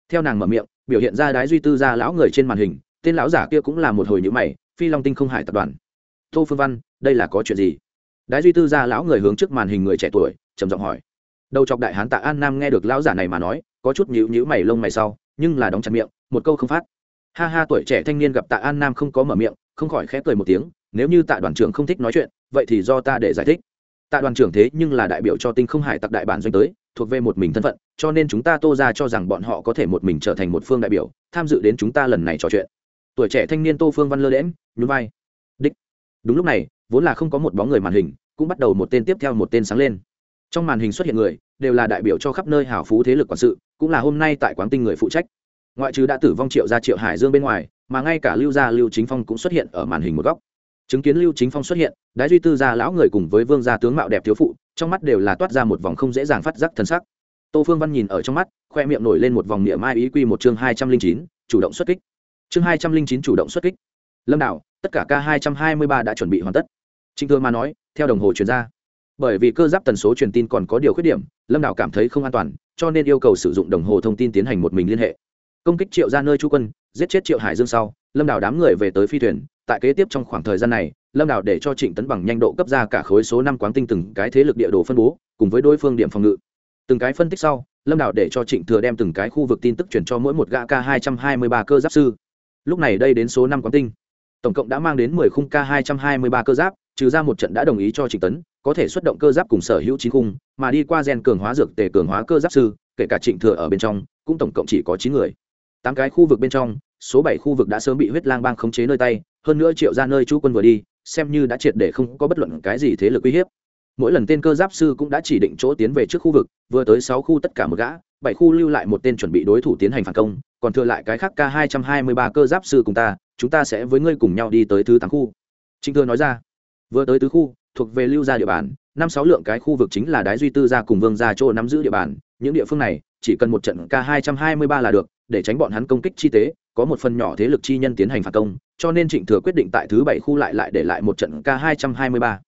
Theo nàng mở miệng, biểu hiện ra đái duy tư gia lão người trên màn hình, tên lão giả kia cũng là một hồi nhữ mày, phi long tinh không hải tập đoàn. Tô phương văn, đây là có chuyện gì? Đái duy tư gia lão người hướng trước màn hình người trẻ tuổi, trầm giọng hỏi. Đầu chọc đại hán tạ an nam nghe được lão giả này mà nói, có chút nhữ nhữ mày lông mày sau, nhưng là đóng chặt miệng, một câu không phát. Ha ha, tuổi trẻ thanh niên gặp tạ an nam không có mở miệng, không khỏi khẽ cười một tiếng, nếu như tạ đoàn trưởng không thích nói chuyện, vậy thì do ta để giải thích. Tạ đoàn trưởng thế nhưng là đại biểu cho tinh không hải tặc đại bản doanh tới thuộc về một mình thân phận, cho nên chúng ta tô ra cho rằng bọn họ có thể một mình trở thành một phương đại biểu, tham dự đến chúng ta lần này trò chuyện. Tuổi trẻ thanh niên tô phương văn lơ đễm nhún vai. Đích. Đúng lúc này, vốn là không có một bóng người màn hình, cũng bắt đầu một tên tiếp theo một tên sáng lên. Trong màn hình xuất hiện người, đều là đại biểu cho khắp nơi hảo phú thế lực quản sự, cũng là hôm nay tại quán tinh người phụ trách. Ngoại trừ đã tử vong triệu gia, triệu hải dương bên ngoài, mà ngay cả lưu gia, lưu chính phong cũng xuất hiện ở màn hình một góc chứng kiến lưu chính phong xuất hiện, đái duy tư gia lão người cùng với vương gia tướng mạo đẹp thiếu phụ, trong mắt đều là toát ra một vòng không dễ dàng phát giác thân sắc. Tô phương văn nhìn ở trong mắt, khoe miệng nổi lên một vòng niệm mai ý quy một chương hai trăm linh chín, chủ động xuất kích. Chương hai trăm linh chín chủ động xuất kích. Lâm đạo, tất cả k hai trăm hai mươi ba đã chuẩn bị hoàn tất. Trịnh thương mà nói, theo đồng hồ chuyển ra. Bởi vì cơ giáp tần số truyền tin còn có điều khuyết điểm, lâm đạo cảm thấy không an toàn, cho nên yêu cầu sử dụng đồng hồ thông tin tiến hành một mình liên hệ. Công kích triệu ra nơi chú quân, giết chết triệu hải dương sau, lâm đảo đám người về tới phi thuyền tại kế tiếp trong khoảng thời gian này, lâm đảo để cho trịnh tấn bằng nhanh độ cấp ra cả khối số năm quán tinh từng cái thế lực địa đồ phân bố, cùng với đối phương điểm phòng ngự. Từng cái phân tích sau, lâm đảo để cho trịnh thừa đem từng cái khu vực tin tức chuyển cho mỗi một gã k hai trăm hai mươi ba cơ giáp sư. Lúc này đây đến số năm quán tinh. Tổng cộng đã mang đến mười khung k hai trăm hai mươi ba cơ giáp, trừ ra một trận đã đồng ý cho trịnh tấn, có thể xuất động cơ giáp cùng sở hữu chín khung, mà đi qua gen cường hóa dược tề cường hóa cơ giáp sư, kể cả trịnh thừa ở bên trong, cũng tổng cộng chỉ có chín người. Tám cái khu vực bên trong, số bảy khu vực đã sớm bị huyết lang bang khống chế nơi tay hơn nữa triệu ra nơi chú quân vừa đi, xem như đã triệt để không có bất luận cái gì thế lực uy hiếp. Mỗi lần tên cơ giáp sư cũng đã chỉ định chỗ tiến về trước khu vực, vừa tới sáu khu tất cả một gã, bảy khu lưu lại một tên chuẩn bị đối thủ tiến hành phản công, còn thừa lại cái khác k hai trăm hai mươi ba cơ giáp sư cùng ta, chúng ta sẽ với ngươi cùng nhau đi tới thứ tám khu. Trinh thừa nói ra, vừa tới tứ khu, thuộc về lưu gia địa bàn, năm sáu lượng cái khu vực chính là đái duy tư gia cùng vương gia chỗ nắm giữ địa bàn, những địa phương này, chỉ cần một trận k hai trăm hai mươi ba là được, để tránh bọn hắn công kích chi tế có một phần nhỏ thế lực chi nhân tiến hành phản công, cho nên trịnh thừa quyết định tại thứ bảy khu lại lại để lại một trận k hai trăm hai mươi ba.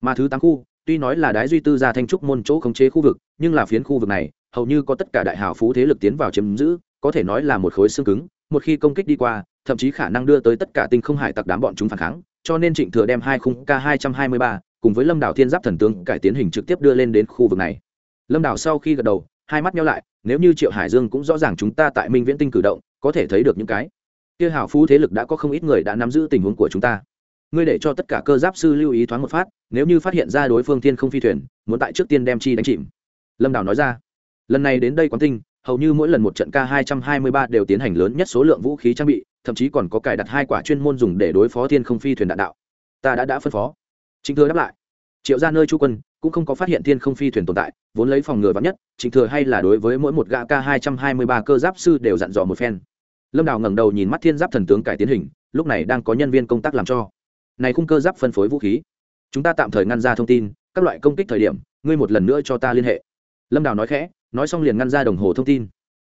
Mà thứ tám khu, tuy nói là đái duy tư gia thanh trúc môn chỗ khống chế khu vực, nhưng là phiến khu vực này, hầu như có tất cả đại hào phú thế lực tiến vào chiếm giữ, có thể nói là một khối xương cứng, một khi công kích đi qua, thậm chí khả năng đưa tới tất cả tinh không hải tặc đám bọn chúng phản kháng, cho nên trịnh thừa đem hai khung k hai trăm hai mươi ba cùng với lâm đảo thiên giáp thần tướng cải tiến hình trực tiếp đưa lên đến khu vực này. Lâm đảo sau khi gật đầu, hai mắt nhau lại, nếu như triệu hải dương cũng rõ ràng chúng ta tại minh viễn tinh cử động có thể thấy được những cái. Kia hảo phú thế lực đã có không ít người đã nắm giữ tình huống của chúng ta. Ngươi để cho tất cả cơ giáp sư lưu ý thoáng một phát, nếu như phát hiện ra đối phương thiên không phi thuyền, muốn tại trước tiên đem chi đánh chìm. Lâm đào nói ra. Lần này đến đây quán tinh, hầu như mỗi lần một trận k 223 đều tiến hành lớn nhất số lượng vũ khí trang bị, thậm chí còn có cài đặt hai quả chuyên môn dùng để đối phó thiên không phi thuyền đạn đạo. Ta đã đã phân phó. Chính thừa đáp lại. Triệu ra nơi chu quân, cũng không có phát hiện thiên không phi thuyền tồn tại, vốn lấy phòng ngừa vắn nhất, trịnh thừa hay là đối với mỗi một gã k 223 cơ giáp sư đều dặn dò một phen lâm đào ngẩng đầu nhìn mắt thiên giáp thần tướng cải tiến hình, lúc này đang có nhân viên công tác làm cho. Này khung cơ giáp phân phối vũ khí. Chúng ta tạm thời ngăn ra thông tin, các loại công kích thời điểm, ngươi một lần nữa cho ta liên hệ. Lâm đào nói khẽ, nói xong liền ngăn ra đồng hồ thông tin.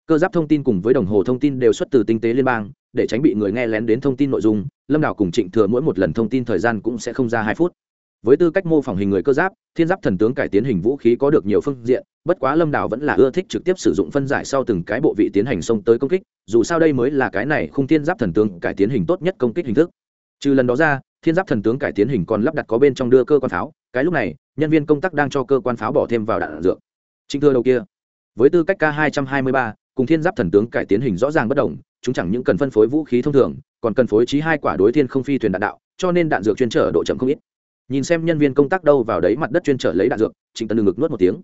Cơ giáp thông tin cùng với đồng hồ thông tin đều xuất từ tinh tế liên bang, để tránh bị người nghe lén đến thông tin nội dung. Lâm đào cùng trịnh thừa mỗi một lần thông tin thời gian cũng sẽ không ra hai phút với tư cách mô phỏng hình người cơ giáp thiên giáp thần tướng cải tiến hình vũ khí có được nhiều phương diện bất quá lâm đào vẫn là ưa thích trực tiếp sử dụng phân giải sau từng cái bộ vị tiến hành xông tới công kích dù sao đây mới là cái này không thiên giáp thần tướng cải tiến hình tốt nhất công kích hình thức. Trừ lần đó ra thiên giáp thần tướng cải tiến hình còn lắp đặt có bên trong đưa cơ quan pháo cái lúc này nhân viên công tác đang cho cơ quan pháo bỏ thêm vào đạn dược. Trinh thưa đầu kia với tư cách k 223, cùng thiên giáp thần tướng cải tiến hình rõ ràng bất đồng chúng chẳng những cần phân phối vũ khí thông thường còn cần phối trí hai quả đối thiên không phi thuyền đạn đạo cho nên đạn dược chuyên trở độ chậm không ít nhìn xem nhân viên công tác đâu vào đấy mặt đất chuyên trở lấy đạn dược, trịnh tấn ngực nuốt một tiếng.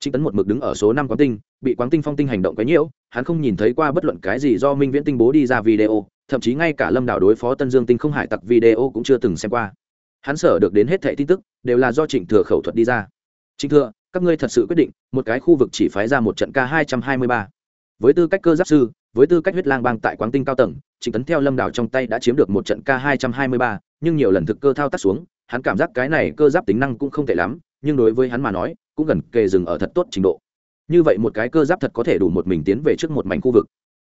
Trịnh tấn một mực đứng ở số năm quán tinh, bị quán tinh phong tinh hành động cái nhiễu, hắn không nhìn thấy qua bất luận cái gì do minh viễn tinh bố đi ra video, thậm chí ngay cả lâm đảo đối phó tân dương tinh không hải tặc video cũng chưa từng xem qua. Hắn sở được đến hết thẻ tin tức, đều là do trịnh thừa khẩu thuật đi ra. Trịnh thừa, các ngươi thật sự quyết định, một cái khu vực chỉ phái ra một trận k hai trăm hai mươi ba. Với tư cách cơ giáp sư, với tư cách huyết lang bang tại quán tinh cao tầng, trịnh tấn theo lâm đảo trong tay đã chiếm được một trận k hai trăm hai mươi ba, nhưng nhiều lần thực cơ thao tác xuống hắn cảm giác cái này cơ giáp tính năng cũng không tệ lắm, nhưng đối với hắn mà nói, cũng gần kề dừng ở thật tốt trình độ. Như vậy một cái cơ giáp thật có thể đủ một mình tiến về trước một mảnh khu vực.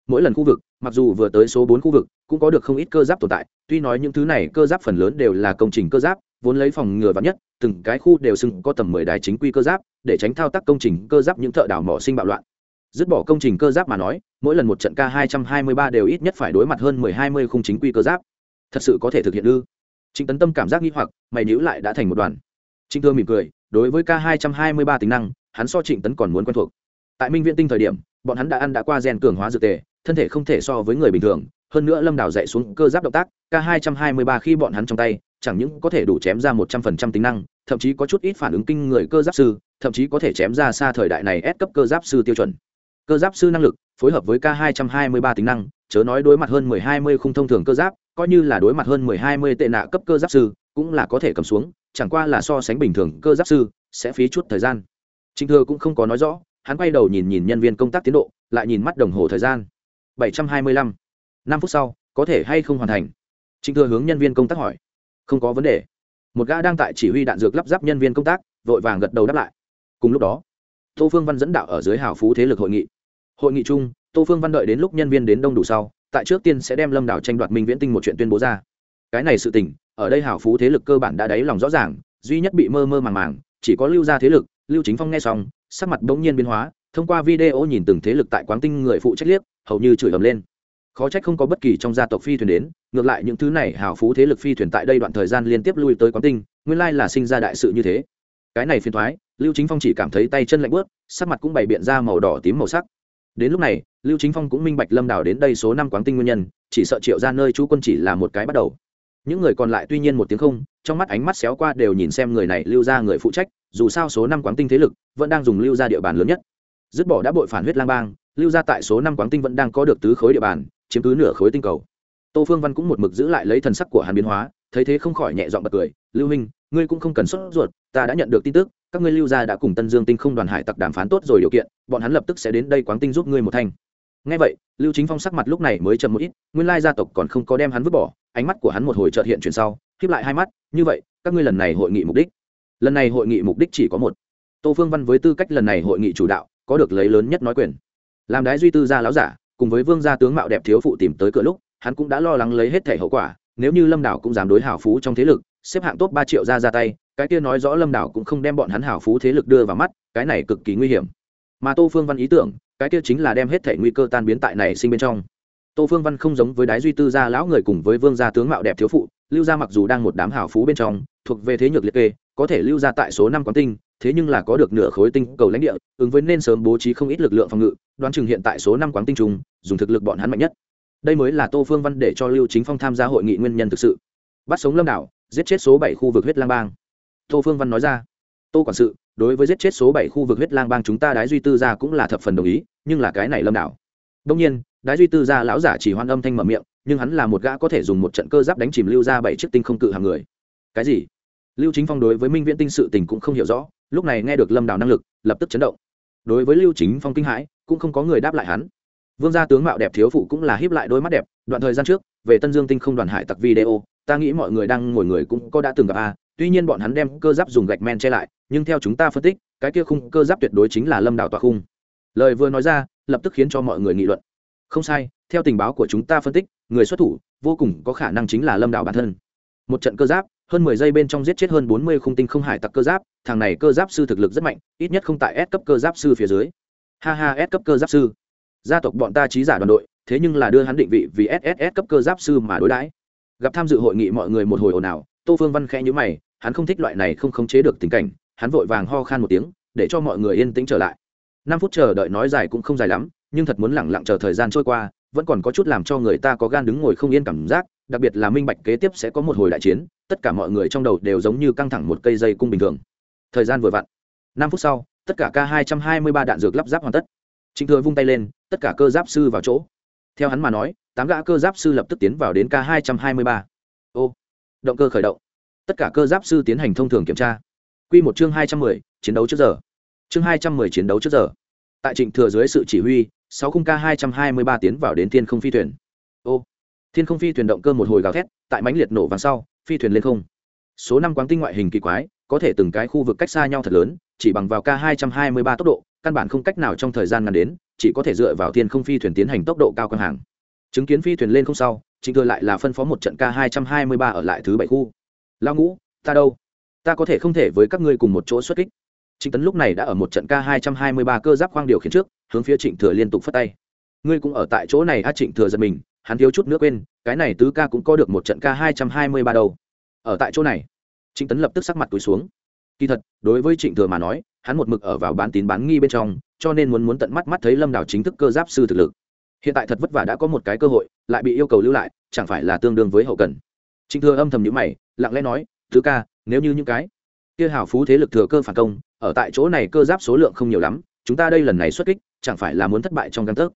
Mỗi lần khu vực, mặc dù vừa tới số bốn khu vực, cũng có được không ít cơ giáp tồn tại, tuy nói những thứ này cơ giáp phần lớn đều là công trình cơ giáp, vốn lấy phòng ngừa vắn nhất, từng cái khu đều xưng có tầm mười đài chính quy cơ giáp, để tránh thao tác công trình cơ giáp những thợ đảo mỏ sinh bạo loạn. Dứt bỏ công trình cơ giáp mà nói, mỗi lần một trận k hai trăm hai mươi ba đều ít nhất phải đối mặt hơn mười hai mươi khung chính quy cơ giáp. Thật sự có thể thực hiện ư? Trịnh tấn tâm cảm giác nghi hoặc, mày nhíu lại đã thành một đoàn. Trịnh thương mỉm cười, đối với k hai trăm hai mươi ba tính năng, hắn so trịnh tấn còn muốn quen thuộc. Tại minh viện tinh thời điểm, bọn hắn đã ăn đã qua gen cường hóa dược tề, thân thể không thể so với người bình thường, hơn nữa lâm đào dạy xuống cơ giáp động tác, k hai trăm hai mươi ba khi bọn hắn trong tay, chẳng những có thể đủ chém ra một trăm phần trăm tính năng, thậm chí có chút ít phản ứng kinh người cơ giáp sư, thậm chí có thể chém ra xa thời đại này ép cấp cơ giáp sư tiêu chuẩn. Cơ giáp sư năng lực, phối hợp với k hai trăm hai mươi ba tính năng chớ nói đối mặt hơn mười hai mươi khung thông thường cơ giáp, coi như là đối mặt hơn mười hai mươi tệ nạ cấp cơ giáp sư, cũng là có thể cầm xuống, chẳng qua là so sánh bình thường cơ giáp sư, sẽ phí chút thời gian. Trịnh thừa cũng không có nói rõ, hắn quay đầu nhìn nhìn nhân viên công tác tiến độ, lại nhìn mắt đồng hồ thời gian. Bảy trăm hai mươi lăm. Năm phút sau, có thể hay không hoàn thành? Trịnh thừa hướng nhân viên công tác hỏi. Không có vấn đề. Một gã đang tại chỉ huy đạn dược lắp ráp nhân viên công tác, vội vàng gật đầu đáp lại. Cùng lúc đó, tô phương văn dẫn đạo ở dưới hào phú thế lực hội nghị. Hội nghị chung tô phương văn đợi đến lúc nhân viên đến đông đủ sau, tại trước tiên sẽ đem lâm đảo tranh đoạt minh viễn tinh một chuyện tuyên bố ra. Cái này sự tình, ở đây Hảo phú thế lực cơ bản đã đáy lòng rõ ràng, duy nhất bị mơ mơ màng màng, chỉ có lưu ra thế lực, lưu chính phong nghe xong, sắc mặt bỗng nhiên biến hóa, thông qua video nhìn từng thế lực tại quán tinh người phụ trách liếc, hầu như chửi ầm lên. Khó trách không có bất kỳ trong gia tộc phi thuyền đến, ngược lại những thứ này hào phú thế lực phi thuyền tại đây đoạn thời gian liên tiếp lui tới quán tinh, nguyên lai là sinh ra đại sự như thế. Cái này phiền thoái, lưu chính phong chỉ cảm thấy tay chân lạnh bớt sắc mặt cũng bày biện ra màu đỏ tím màu sắc đến lúc này, lưu chính phong cũng minh bạch lâm đảo đến đây số năm quán tinh nguyên nhân, chỉ sợ triệu ra nơi chú quân chỉ là một cái bắt đầu. Những người còn lại tuy nhiên một tiếng không, trong mắt ánh mắt xéo qua đều nhìn xem người này lưu ra người phụ trách, dù sao số năm quán tinh thế lực vẫn đang dùng lưu ra địa bàn lớn nhất. Dứt bỏ đã bội phản huyết lang bang, lưu ra tại số năm quán tinh vẫn đang có được tứ khối địa bàn, chiếm cứ nửa khối tinh cầu. Tô phương văn cũng một mực giữ lại lấy thần sắc của hàn biến hóa, thấy thế không khỏi nhẹ dọn bật cười, lưu minh ngươi cũng không cần sốt ruột, ta đã nhận được tin tức, các ngươi lưu gia đã cùng tân dương tinh không đoàn hải tặc đàm phán tốt rồi điều kiện bọn hắn lập tức sẽ đến đây quán tinh giúp ngươi một thanh. Ngay vậy, lưu chính phong sắc mặt lúc này mới chậm một ít, nguyên lai gia tộc còn không có đem hắn vứt bỏ, ánh mắt của hắn một hồi trợt hiện chuyển sau khiếp lại hai mắt, như vậy, các ngươi lần này hội nghị mục đích? Lần này hội nghị mục đích chỉ có một. Tô phương văn với tư cách lần này hội nghị chủ đạo, có được lấy lớn nhất nói quyền. Làm đái duy tư gia láo giả, cùng với vương gia tướng mạo đẹp thiếu phụ tìm tới cửa lúc, hắn cũng đã lo lắng lấy hết thể hậu quả, nếu như lâm đảo cũng dám đối hảo phú trong thế lực, xếp hạng top ba triệu ra ra tay, cái kia nói rõ lâm đảo cũng không đem bọn hắn hảo phú thế lực đưa vào mắt, cái này cực kỳ nguy hiểm mà tô phương văn ý tưởng, cái kia chính là đem hết thể nguy cơ tan biến tại này sinh bên trong. Tô phương văn không giống với đái duy tư gia lão người cùng với vương gia tướng mạo đẹp thiếu phụ, lưu gia mặc dù đang một đám hảo phú bên trong, thuộc về thế nhược liệt kê, có thể lưu gia tại số năm quán tinh, thế nhưng là có được nửa khối tinh cầu lãnh địa, ứng với nên sớm bố trí không ít lực lượng phòng ngự, đoán chừng hiện tại số năm quán tinh trùng, dùng thực lực bọn hắn mạnh nhất. Đây mới là tô phương văn để cho lưu chính phong tham gia hội nghị nguyên nhân thực sự. Bắt sống lâm đảo, giết chết số bảy khu vực huyết lang bang. Tô phương văn nói ra. Tô quản sự đối với giết chết số bảy khu vực huyết lang bang chúng ta đái duy tư gia cũng là thập phần đồng ý, nhưng là cái này lâm đảo. Đông nhiên, đái duy tư gia lão giả chỉ hoan âm thanh mở miệng, nhưng hắn là một gã có thể dùng một trận cơ giáp đánh chìm lưu ra bảy chiếc tinh không cự hàng người. Cái gì? Lưu chính phong đối với minh viễn tinh sự tình cũng không hiểu rõ, lúc này nghe được lâm đảo năng lực, lập tức chấn động. Đối với lưu chính phong kinh hãi, cũng không có người đáp lại hắn. Vương gia tướng mạo đẹp thiếu phụ cũng là hiếp lại đôi mắt đẹp, đoạn thời gian trước, về tân dương tinh không đoàn hải tặc video, ta nghĩ mọi người đang ngồi người cũng có đã từng gặp a tuy nhiên bọn hắn đem cơ giáp dùng gạch men che lại, nhưng theo chúng ta phân tích, cái kia khung cơ giáp tuyệt đối chính là lâm đảo tọa khung. Lời vừa nói ra, lập tức khiến cho mọi người nghị luận. Không sai, theo tình báo của chúng ta phân tích, người xuất thủ vô cùng có khả năng chính là lâm đảo bản thân. Một trận cơ giáp, hơn mười giây bên trong giết chết hơn bốn mươi khung tinh không hải tặc cơ giáp, thằng này cơ giáp sư thực lực rất mạnh, ít nhất không tại S cấp cơ giáp sư phía dưới. Ha ha, S cấp cơ giáp sư. Gia tộc bọn ta trí giả đoàn đội, thế nhưng là đưa hắn định vị vì sss cấp cơ giáp sư mà đối đãi. Gặp tham dự hội nghị mọi người một hồi ồn ào tô phương văn khẽ nhữ mày, hắn không thích loại này không khống chế được tình cảnh, hắn vội vàng ho khan một tiếng, để cho mọi người yên tĩnh trở lại. Năm phút chờ đợi nói dài cũng không dài lắm, nhưng thật muốn lẳng lặng chờ thời gian trôi qua, vẫn còn có chút làm cho người ta có gan đứng ngồi không yên cảm giác, đặc biệt là minh bạch kế tiếp sẽ có một hồi đại chiến, tất cả mọi người trong đầu đều giống như căng thẳng một cây dây cung bình thường. Thời gian vừa vặn. Năm phút sau, tất cả k hai trăm hai mươi ba đạn dược lắp ráp hoàn tất. Trịnh thừa vung tay lên, tất cả cơ giáp sư vào chỗ. Theo hắn mà nói, tám gã cơ giáp sư lập tức tiến vào đến k hai trăm hai mươi ba. Ô động cơ khởi động. Tất cả cơ giáp sư tiến hành thông thường kiểm tra. Q một chương hai trăm mười, chiến đấu trước giờ. Chương hai trăm mười chiến đấu trước giờ. Tại trịnh thừa dưới sự chỉ huy, sáu khung k hai trăm hai mươi ba tiến vào đến thiên không phi thuyền. Ô, thiên không phi thuyền động cơ một hồi gào thét, tại mãnh liệt nổ vàng sau, phi thuyền lên không. Số năm quáng tinh ngoại hình kỳ quái, có thể từng cái khu vực cách xa nhau thật lớn, chỉ bằng vào k hai trăm hai mươi ba tốc độ, căn bản không cách nào trong thời gian ngắn đến, chỉ có thể dựa vào thiên không phi thuyền tiến hành tốc độ cao căng hàng. Chứng kiến phi thuyền lên không sau trịnh thừa lại là phân phó một trận k hai trăm hai mươi ba ở lại thứ bảy khu. Lao ngũ, ta đâu? Ta có thể không thể với các ngươi cùng một chỗ xuất kích. Trịnh tấn lúc này đã ở một trận k hai trăm hai mươi ba cơ giáp khoang điều khiển trước, hướng phía trịnh thừa liên tục phất tay. Ngươi cũng ở tại chỗ này a trịnh thừa giật mình, hắn thiếu chút nữa quên, cái này tứ ca cũng có được một trận k hai trăm hai mươi ba đầu ở tại chỗ này, trịnh tấn lập tức sắc mặt túi xuống. Kỳ thật, đối với trịnh thừa mà nói, hắn một mực ở vào bán tín bán nghi bên trong, cho nên muốn muốn tận mắt mắt thấy lâm đảo chính thức cơ giáp sư thực lực hiện tại thật vất vả đã có một cái cơ hội, lại bị yêu cầu lưu lại, chẳng phải là tương đương với hậu cần. Trịnh thừa âm thầm nhữ mày, lặng lẽ nói, thứ ca, nếu như những cái kia hào phú thế lực thừa cơ phản công, ở tại chỗ này cơ giáp số lượng không nhiều lắm, chúng ta đây lần này xuất kích, chẳng phải là muốn thất bại trong căn tấc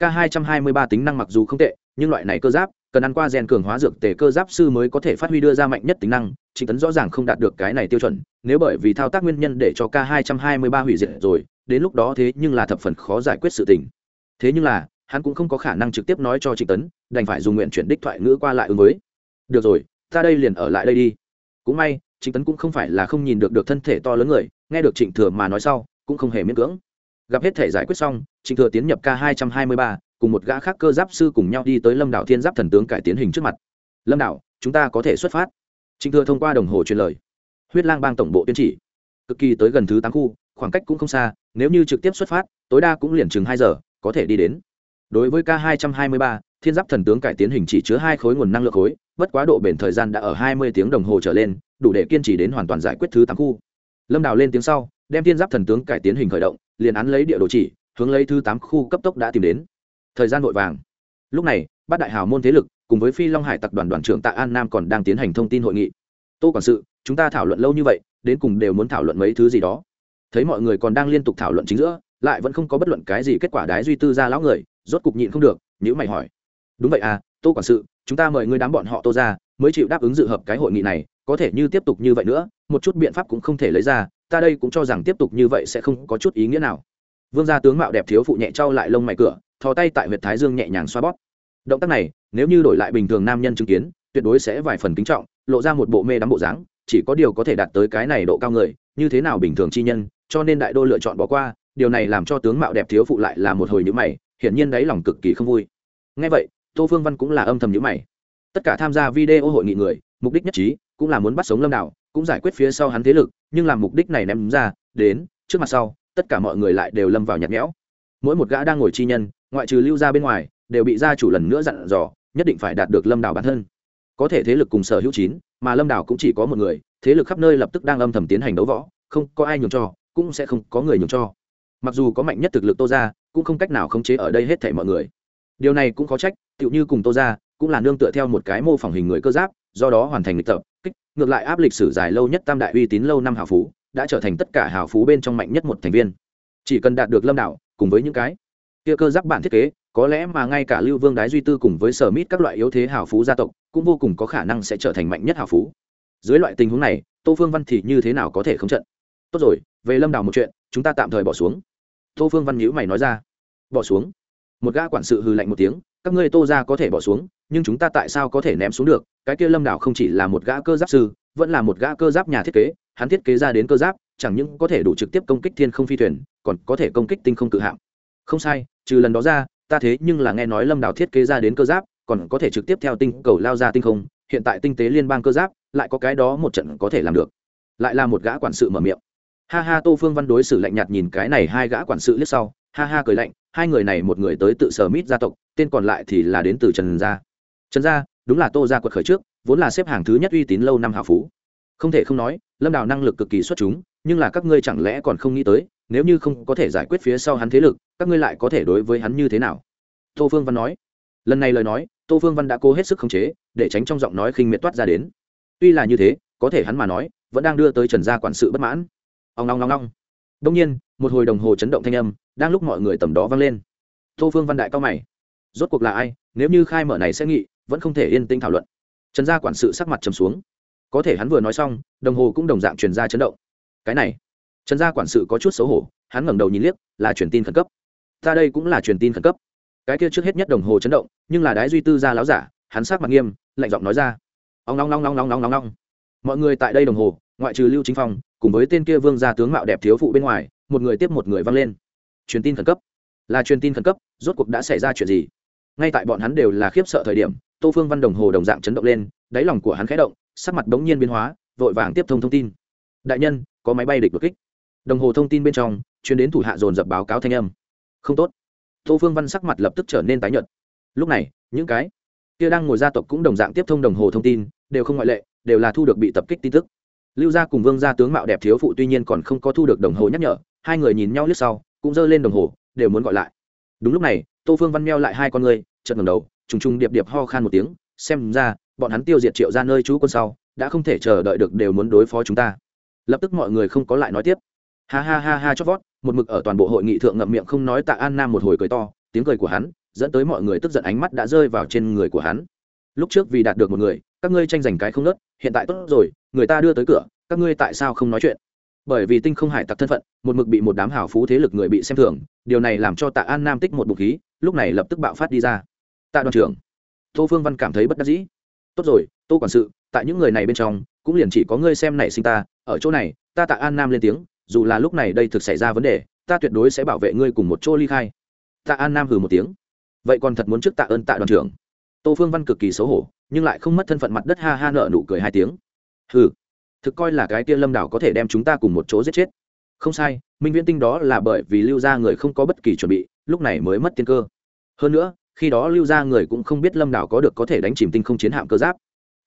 k 223 tính năng mặc dù không tệ, nhưng loại này cơ giáp, cần ăn qua rèn cường hóa dược tề cơ giáp sư mới có thể phát huy đưa ra mạnh nhất tính năng, trịnh tấn rõ ràng không đạt được cái này tiêu chuẩn, nếu bởi vì thao tác nguyên nhân để cho k 223 hủy diệt rồi, đến lúc đó thế nhưng là thập phần khó giải quyết sự tình. Thế nhưng là hắn cũng không có khả năng trực tiếp nói cho trịnh tấn, đành phải dùng nguyện chuyển đích thoại ngữ qua lại ứng với. Được rồi, ta đây liền ở lại đây đi. Cũng may, trịnh tấn cũng không phải là không nhìn được được thân thể to lớn người, nghe được trịnh thừa mà nói sau, cũng không hề miễn cưỡng. Gặp hết thể giải quyết xong, trịnh thừa tiến nhập k 223 cùng một gã khác cơ giáp sư cùng nhau đi tới lâm đảo thiên giáp thần tướng cải tiến hình trước mặt. Lâm đảo, chúng ta có thể xuất phát. Trịnh thừa thông qua đồng hồ truyền lời. Huyết lang bang tổng bộ tuyên chỉ. Cực kỳ tới gần thứ tám khu, khoảng cách cũng không xa, nếu như trực tiếp xuất phát, tối đa cũng liền chừng hai giờ, có thể đi đến đối với k 223 thiên giáp thần tướng cải tiến hình chỉ chứa hai khối nguồn năng lượng khối, bất quá độ bền thời gian đã ở hai mươi tiếng đồng hồ trở lên, đủ để kiên trì đến hoàn toàn giải quyết thứ tám khu. Lâm đào lên tiếng sau, đem thiên giáp thần tướng cải tiến hình khởi động, liền án lấy địa đồ chỉ, hướng lấy thứ tám khu cấp tốc đã tìm đến. Thời gian vội vàng. Lúc này, bát đại hào môn thế lực, cùng với phi long hải tập đoàn đoàn trưởng tạ an nam còn đang tiến hành thông tin hội nghị. Tô quản sự, chúng ta thảo luận lâu như vậy, đến cùng đều muốn thảo luận mấy thứ gì đó. Thấy mọi người còn đang liên tục thảo luận chính giữa, lại vẫn không có bất luận cái gì kết quả đái duy tư ra lão người rốt cục nhịn không được nhữ mày hỏi. Đúng vậy à tô quản sự, chúng ta mời ngươi đám bọn họ tô ra, mới chịu đáp ứng dự hợp cái hội nghị này, có thể như tiếp tục như vậy nữa, một chút biện pháp cũng không thể lấy ra, ta đây cũng cho rằng tiếp tục như vậy sẽ không có chút ý nghĩa nào. Vương gia tướng mạo đẹp thiếu phụ nhẹ trao lại lông mày cửa, thò tay tại huyệt thái dương nhẹ nhàng xoa bóp. Động tác này, nếu như đổi lại bình thường nam nhân chứng kiến, tuyệt đối sẽ vài phần kính trọng, lộ ra một bộ mê đắm bộ dáng, chỉ có điều có thể đạt tới cái này độ cao người, như thế nào bình thường chi nhân, cho nên đại đô lựa chọn bỏ qua, điều này làm cho tướng mạo đẹp thiếu phụ lại là một hồi nhữ mày hiển nhiên đáy lòng cực kỳ không vui. Ngay vậy, tô phương văn cũng là âm thầm nhữ mày. Tất cả tham gia video hội nghị người, mục đích nhất trí cũng là muốn bắt sống lâm đảo cũng giải quyết phía sau hắn thế lực, nhưng làm mục đích này ném ra, đến trước mặt sau, tất cả mọi người lại đều lâm vào nhạt nhẽo. Mỗi một gã đang ngồi chi nhân, ngoại trừ lưu ra bên ngoài, đều bị gia chủ lần nữa dặn dò, nhất định phải đạt được lâm đảo bản thân. Có thể thế lực cùng sở hữu chín, mà lâm đảo cũng chỉ có một người, thế lực khắp nơi lập tức đang âm thầm tiến hành đấu võ, không có ai nhường cho, cũng sẽ không có người nhường cho mặc dù có mạnh nhất thực lực tô ra cũng không cách nào khống chế ở đây hết thảy mọi người. Điều này cũng có trách, tựu như cùng tô ra cũng là nương tựa theo một cái mô phỏng hình người cơ giáp, do đó hoàn thành lịch tập, kích, ngược lại áp lịch sử dài lâu nhất tam đại uy tín lâu năm hào phú, đã trở thành tất cả hào phú bên trong mạnh nhất một thành viên. Chỉ cần đạt được lâm đạo, cùng với những cái kia cơ giáp bản thiết kế, có lẽ mà ngay cả lưu vương đái duy tư cùng với sở mít các loại yếu thế hào phú gia tộc, cũng vô cùng có khả năng sẽ trở thành mạnh nhất hào phú. Dưới loại tình huống này, tô phương văn thì như thế nào có thể không trận? Tốt rồi, về lâm đào một chuyện, chúng ta tạm thời bỏ xuống tô phương văn nhữ mày nói ra. Bỏ xuống. Một gã quản sự hư lạnh một tiếng, các ngươi tô ra có thể bỏ xuống, nhưng chúng ta tại sao có thể ném xuống được? Cái kia lâm đảo không chỉ là một gã cơ giáp sư, vẫn là một gã cơ giáp nhà thiết kế, hắn thiết kế ra đến cơ giáp, chẳng những có thể đủ trực tiếp công kích thiên không phi thuyền, còn có thể công kích tinh không cự hạm. Không sai, trừ lần đó ra, ta thế nhưng là nghe nói lâm đảo thiết kế ra đến cơ giáp, còn có thể trực tiếp theo tinh cầu lao ra tinh không, hiện tại tinh tế liên bang cơ giáp, lại có cái đó một trận có thể làm được. Lại là một gã quản sự mở miệng ha ha, tô phương văn đối xử lạnh nhạt nhìn cái này hai gã quản sự liếc sau, ha ha cười lạnh, hai người này một người tới tự sở mít gia tộc, tên còn lại thì là đến từ trần gia. Trần gia, đúng là tô gia quật khởi trước, vốn là xếp hàng thứ nhất uy tín lâu năm hào phú. Không thể không nói, lâm đào năng lực cực kỳ xuất chúng, nhưng là các ngươi chẳng lẽ còn không nghĩ tới, nếu như không có thể giải quyết phía sau hắn thế lực, các ngươi lại có thể đối với hắn như thế nào? Tô phương văn nói. Lần này lời nói, tô phương văn đã cố hết sức khống chế, để tránh trong giọng nói khinh miệt toát ra đến. Tuy là như thế, có thể hắn mà nói, vẫn đang đưa tới trần gia quản sự bất mãn ông long long long đông nhiên, một hồi đồng hồ chấn động thanh âm, đang lúc mọi người tầm đó vang lên. Tô phương văn đại cao mày. Rốt cuộc là ai? Nếu như khai mở này sẽ nghị, vẫn không thể yên tĩnh thảo luận. Trần gia quản sự sắc mặt trầm xuống. Có thể hắn vừa nói xong, đồng hồ cũng đồng dạng truyền ra chấn động. Cái này, trần gia quản sự có chút xấu hổ, hắn ngẩng đầu nhìn liếc, là truyền tin khẩn cấp. Ta đây cũng là truyền tin khẩn cấp. Cái kia trước hết nhất đồng hồ chấn động, nhưng là đái duy tư gia láo giả, hắn sát mặt nghiêm, lạnh giọng nói ra. Ông long long long long long long long mọi người tại đây đồng hồ, ngoại trừ lưu chính phong, cùng với tên kia vương gia tướng mạo đẹp thiếu phụ bên ngoài, một người tiếp một người văng lên. Truyền tin khẩn cấp. Là truyền tin khẩn cấp, rốt cuộc đã xảy ra chuyện gì? Ngay tại bọn hắn đều là khiếp sợ thời điểm, tô phương văn đồng hồ đồng dạng chấn động lên, đáy lòng của hắn khẽ động, sắc mặt bỗng nhiên biến hóa, vội vàng tiếp thông thông tin. Đại nhân, có máy bay địch đột kích. Đồng hồ thông tin bên trong chuyến đến thủ hạ dồn dập báo cáo thanh âm. Không tốt. Tô phương văn sắc mặt lập tức trở nên tái nhợt. Lúc này, những cái kia đang ngồi gia tộc cũng đồng dạng tiếp thông đồng hồ thông tin, đều không ngoại lệ đều là thu được bị tập kích tin tức. Lưu gia cùng vương gia tướng mạo đẹp thiếu phụ tuy nhiên còn không có thu được đồng hồ nhắc nhở, hai người nhìn nhau lướt sau, cũng giơ lên đồng hồ, đều muốn gọi lại. Đúng lúc này, tô phương văn meo lại hai con người chợt ngầm đầu, trùng trùng điệp điệp ho khan một tiếng, xem ra, bọn hắn tiêu diệt triệu ra nơi chú quân sau, đã không thể chờ đợi được đều muốn đối phó chúng ta. Lập tức mọi người không có lại nói tiếp. Ha ha ha ha, chót vót, một mực ở toàn bộ hội nghị thượng ngậm miệng không nói tạ an nam một hồi cười to, tiếng cười của hắn, dẫn tới mọi người tức giận ánh mắt đã rơi vào trên người của hắn lúc trước vì đạt được một người, các ngươi tranh giành cái không nớt, hiện tại tốt rồi, người ta đưa tới cửa, các ngươi tại sao không nói chuyện? Bởi vì tinh không hải tặc thân phận, một mực bị một đám hảo phú thế lực người bị xem thường, điều này làm cho tạ an nam tích một bụng khí, lúc này lập tức bạo phát đi ra. Tạ đoàn trưởng, tô phương văn cảm thấy bất đắc dĩ. Tốt rồi, tô quản sự, tại những người này bên trong, cũng liền chỉ có ngươi xem nảy sinh ta, ở chỗ này, ta tạ an nam lên tiếng, dù là lúc này đây thực xảy ra vấn đề, ta tuyệt đối sẽ bảo vệ ngươi cùng một chỗ ly khai. Tạ an nam hừ một tiếng. Vậy còn thật muốn trước tạ ơn tạ đoàn trưởng? Tô phương văn cực kỳ xấu hổ, nhưng lại không mất thân phận mặt đất ha ha nợ nụ cười hai tiếng. Hừ, thực coi là cái kia lâm đảo có thể đem chúng ta cùng một chỗ giết chết. Không sai, minh viễn tinh đó là bởi vì lưu Gia người không có bất kỳ chuẩn bị, lúc này mới mất tiên cơ. Hơn nữa, khi đó lưu Gia người cũng không biết lâm đảo có được có thể đánh chìm tinh không chiến hạm cơ giáp.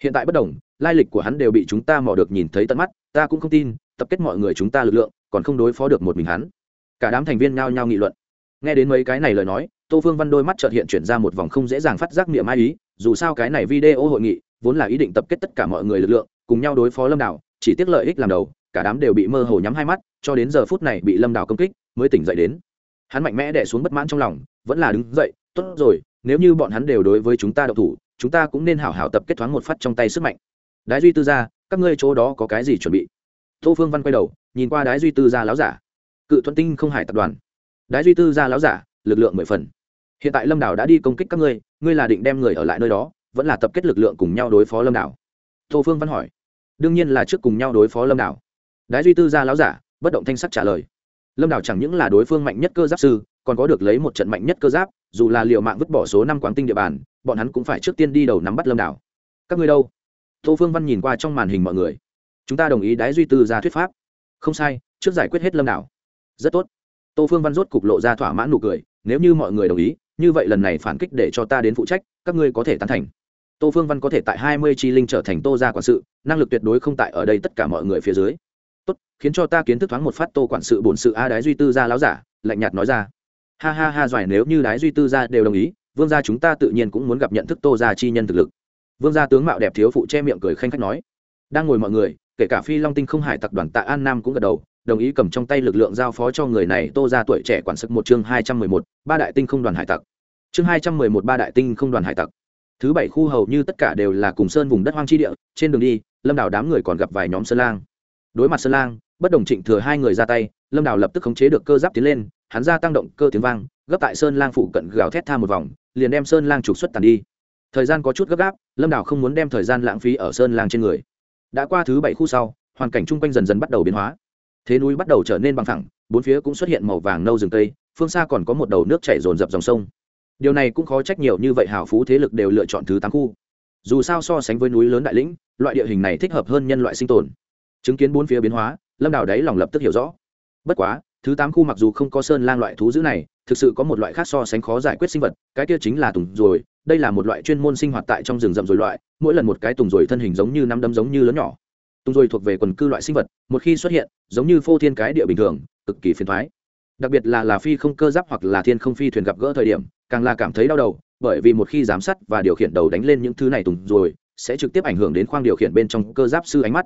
Hiện tại bất đồng, lai lịch của hắn đều bị chúng ta mò được nhìn thấy tận mắt, ta cũng không tin, tập kết mọi người chúng ta lực lượng, còn không đối phó được một mình hắn. Cả đám thành viên nhao nhao nghị luận nghe đến mấy cái này lời nói, tô phương văn đôi mắt trợt hiện chuyển ra một vòng không dễ dàng phát giác miệng ai ý, dù sao cái này video hội nghị, vốn là ý định tập kết tất cả mọi người lực lượng, cùng nhau đối phó lâm đảo, chỉ tiếc lợi ích làm đầu, cả đám đều bị mơ hồ nhắm hai mắt, cho đến giờ phút này bị lâm đảo công kích, mới tỉnh dậy đến. Hắn mạnh mẽ đẻ xuống bất mãn trong lòng, vẫn là đứng dậy, tốt rồi, nếu như bọn hắn đều đối với chúng ta độc thủ, chúng ta cũng nên hảo hảo tập kết thoáng một phát trong tay sức mạnh. Đái duy tư gia, các ngươi chỗ đó có cái gì chuẩn bị? Tô phương văn quay đầu, nhìn qua đái duy tư gia láo giả. Cự thuận tinh không hải tập đoàn đái duy tư gia láo giả, lực lượng mười phần. Hiện tại lâm đảo đã đi công kích các ngươi ngươi là định đem người ở lại nơi đó, vẫn là tập kết lực lượng cùng nhau đối phó lâm đảo? Tô phương văn hỏi. Đương nhiên là trước cùng nhau đối phó lâm đảo. Đái duy tư gia láo giả, bất động thanh sắc trả lời. Lâm đảo chẳng những là đối phương mạnh nhất cơ giáp sư, còn có được lấy một trận mạnh nhất cơ giáp, dù là liệu mạng vứt bỏ số năm quán tinh địa bàn, bọn hắn cũng phải trước tiên đi đầu nắm bắt lâm đảo. Các ngươi đâu? Tô phương văn nhìn qua trong màn hình mọi người. Chúng ta đồng ý đái duy tư ra thuyết pháp. Không sai, trước giải quyết hết lâm đảo. Rất tốt tô phương văn rốt cục lộ ra thỏa mãn nụ cười, nếu như mọi người đồng ý, như vậy lần này phản kích để cho ta đến phụ trách, các ngươi có thể tán thành. Tô phương văn có thể tại hai mươi chi linh trở thành tô gia quản sự, năng lực tuyệt đối không tại ở đây tất cả mọi người phía dưới. Tốt, khiến cho ta kiến thức thoáng một phát tô quản sự bổn sự a đái duy tư gia láo giả, lạnh nhạt nói ra. Ha ha ha, doài, nếu như đái duy tư gia đều đồng ý, vương gia chúng ta tự nhiên cũng muốn gặp nhận thức tô gia chi nhân thực lực. Vương gia tướng mạo đẹp thiếu phụ che miệng cười khanh khách nói. Đang ngồi mọi người, kể cả phi long tinh không hải tập đoàn tạ an nam cũng gật đầu đồng ý cầm trong tay lực lượng giao phó cho người này, tô ra tuổi trẻ quản sức một chương hai trăm mười một, ba đại tinh không đoàn hải tặc. Chương hai trăm mười một, ba đại tinh không đoàn hải tặc. Thứ bảy khu hầu như tất cả đều là cùng sơn vùng đất hoang chi địa, trên đường đi, lâm đào đám người còn gặp vài nhóm sơn lang. Đối mặt sơn lang, bất đồng trịnh thừa hai người ra tay, lâm đào lập tức khống chế được cơ giáp tiến lên, hắn ra tăng động cơ tiếng vang, gấp tại sơn lang phụ cận gào thét tha một vòng, liền đem sơn lang trục xuất tàn đi. Thời gian có chút gấp gáp, lâm đào không muốn đem thời gian lãng phí ở sơn lang trên người. Đã qua thứ bảy khu sau, hoàn cảnh chung quanh dần dần bắt đầu biến hóa thế núi bắt đầu trở nên bằng thẳng bốn phía cũng xuất hiện màu vàng nâu rừng tây phương xa còn có một đầu nước chảy rồn rập dòng sông. Điều này cũng khó trách nhiều như vậy hào phú thế lực đều lựa chọn thứ tám khu. Dù sao so sánh với núi lớn đại lĩnh, loại địa hình này thích hợp hơn nhân loại sinh tồn. Chứng kiến bốn phía biến hóa, lâm đào đáy lòng lập tức hiểu rõ. Bất quá, thứ tám khu mặc dù không có sơn lang loại thú dữ này, thực sự có một loại khác so sánh khó giải quyết sinh vật, cái kia chính là tùng ruồi. Đây là một loại chuyên môn sinh hoạt tại trong rừng rậm rồi loại, mỗi lần một cái tùng ruồi thân hình giống như nắm đấm giống như lớn nhỏ tùng rồi thuộc về quần cư loại sinh vật, một khi xuất hiện, giống như phô thiên cái địa bình thường, cực kỳ phiền thoái đặc biệt là là phi không cơ giáp hoặc là thiên không phi thuyền gặp gỡ thời điểm, càng là cảm thấy đau đầu, bởi vì một khi giám sát và điều khiển đầu đánh lên những thứ này tùng rồi sẽ trực tiếp ảnh hưởng đến khoang điều khiển bên trong cơ giáp sư ánh mắt.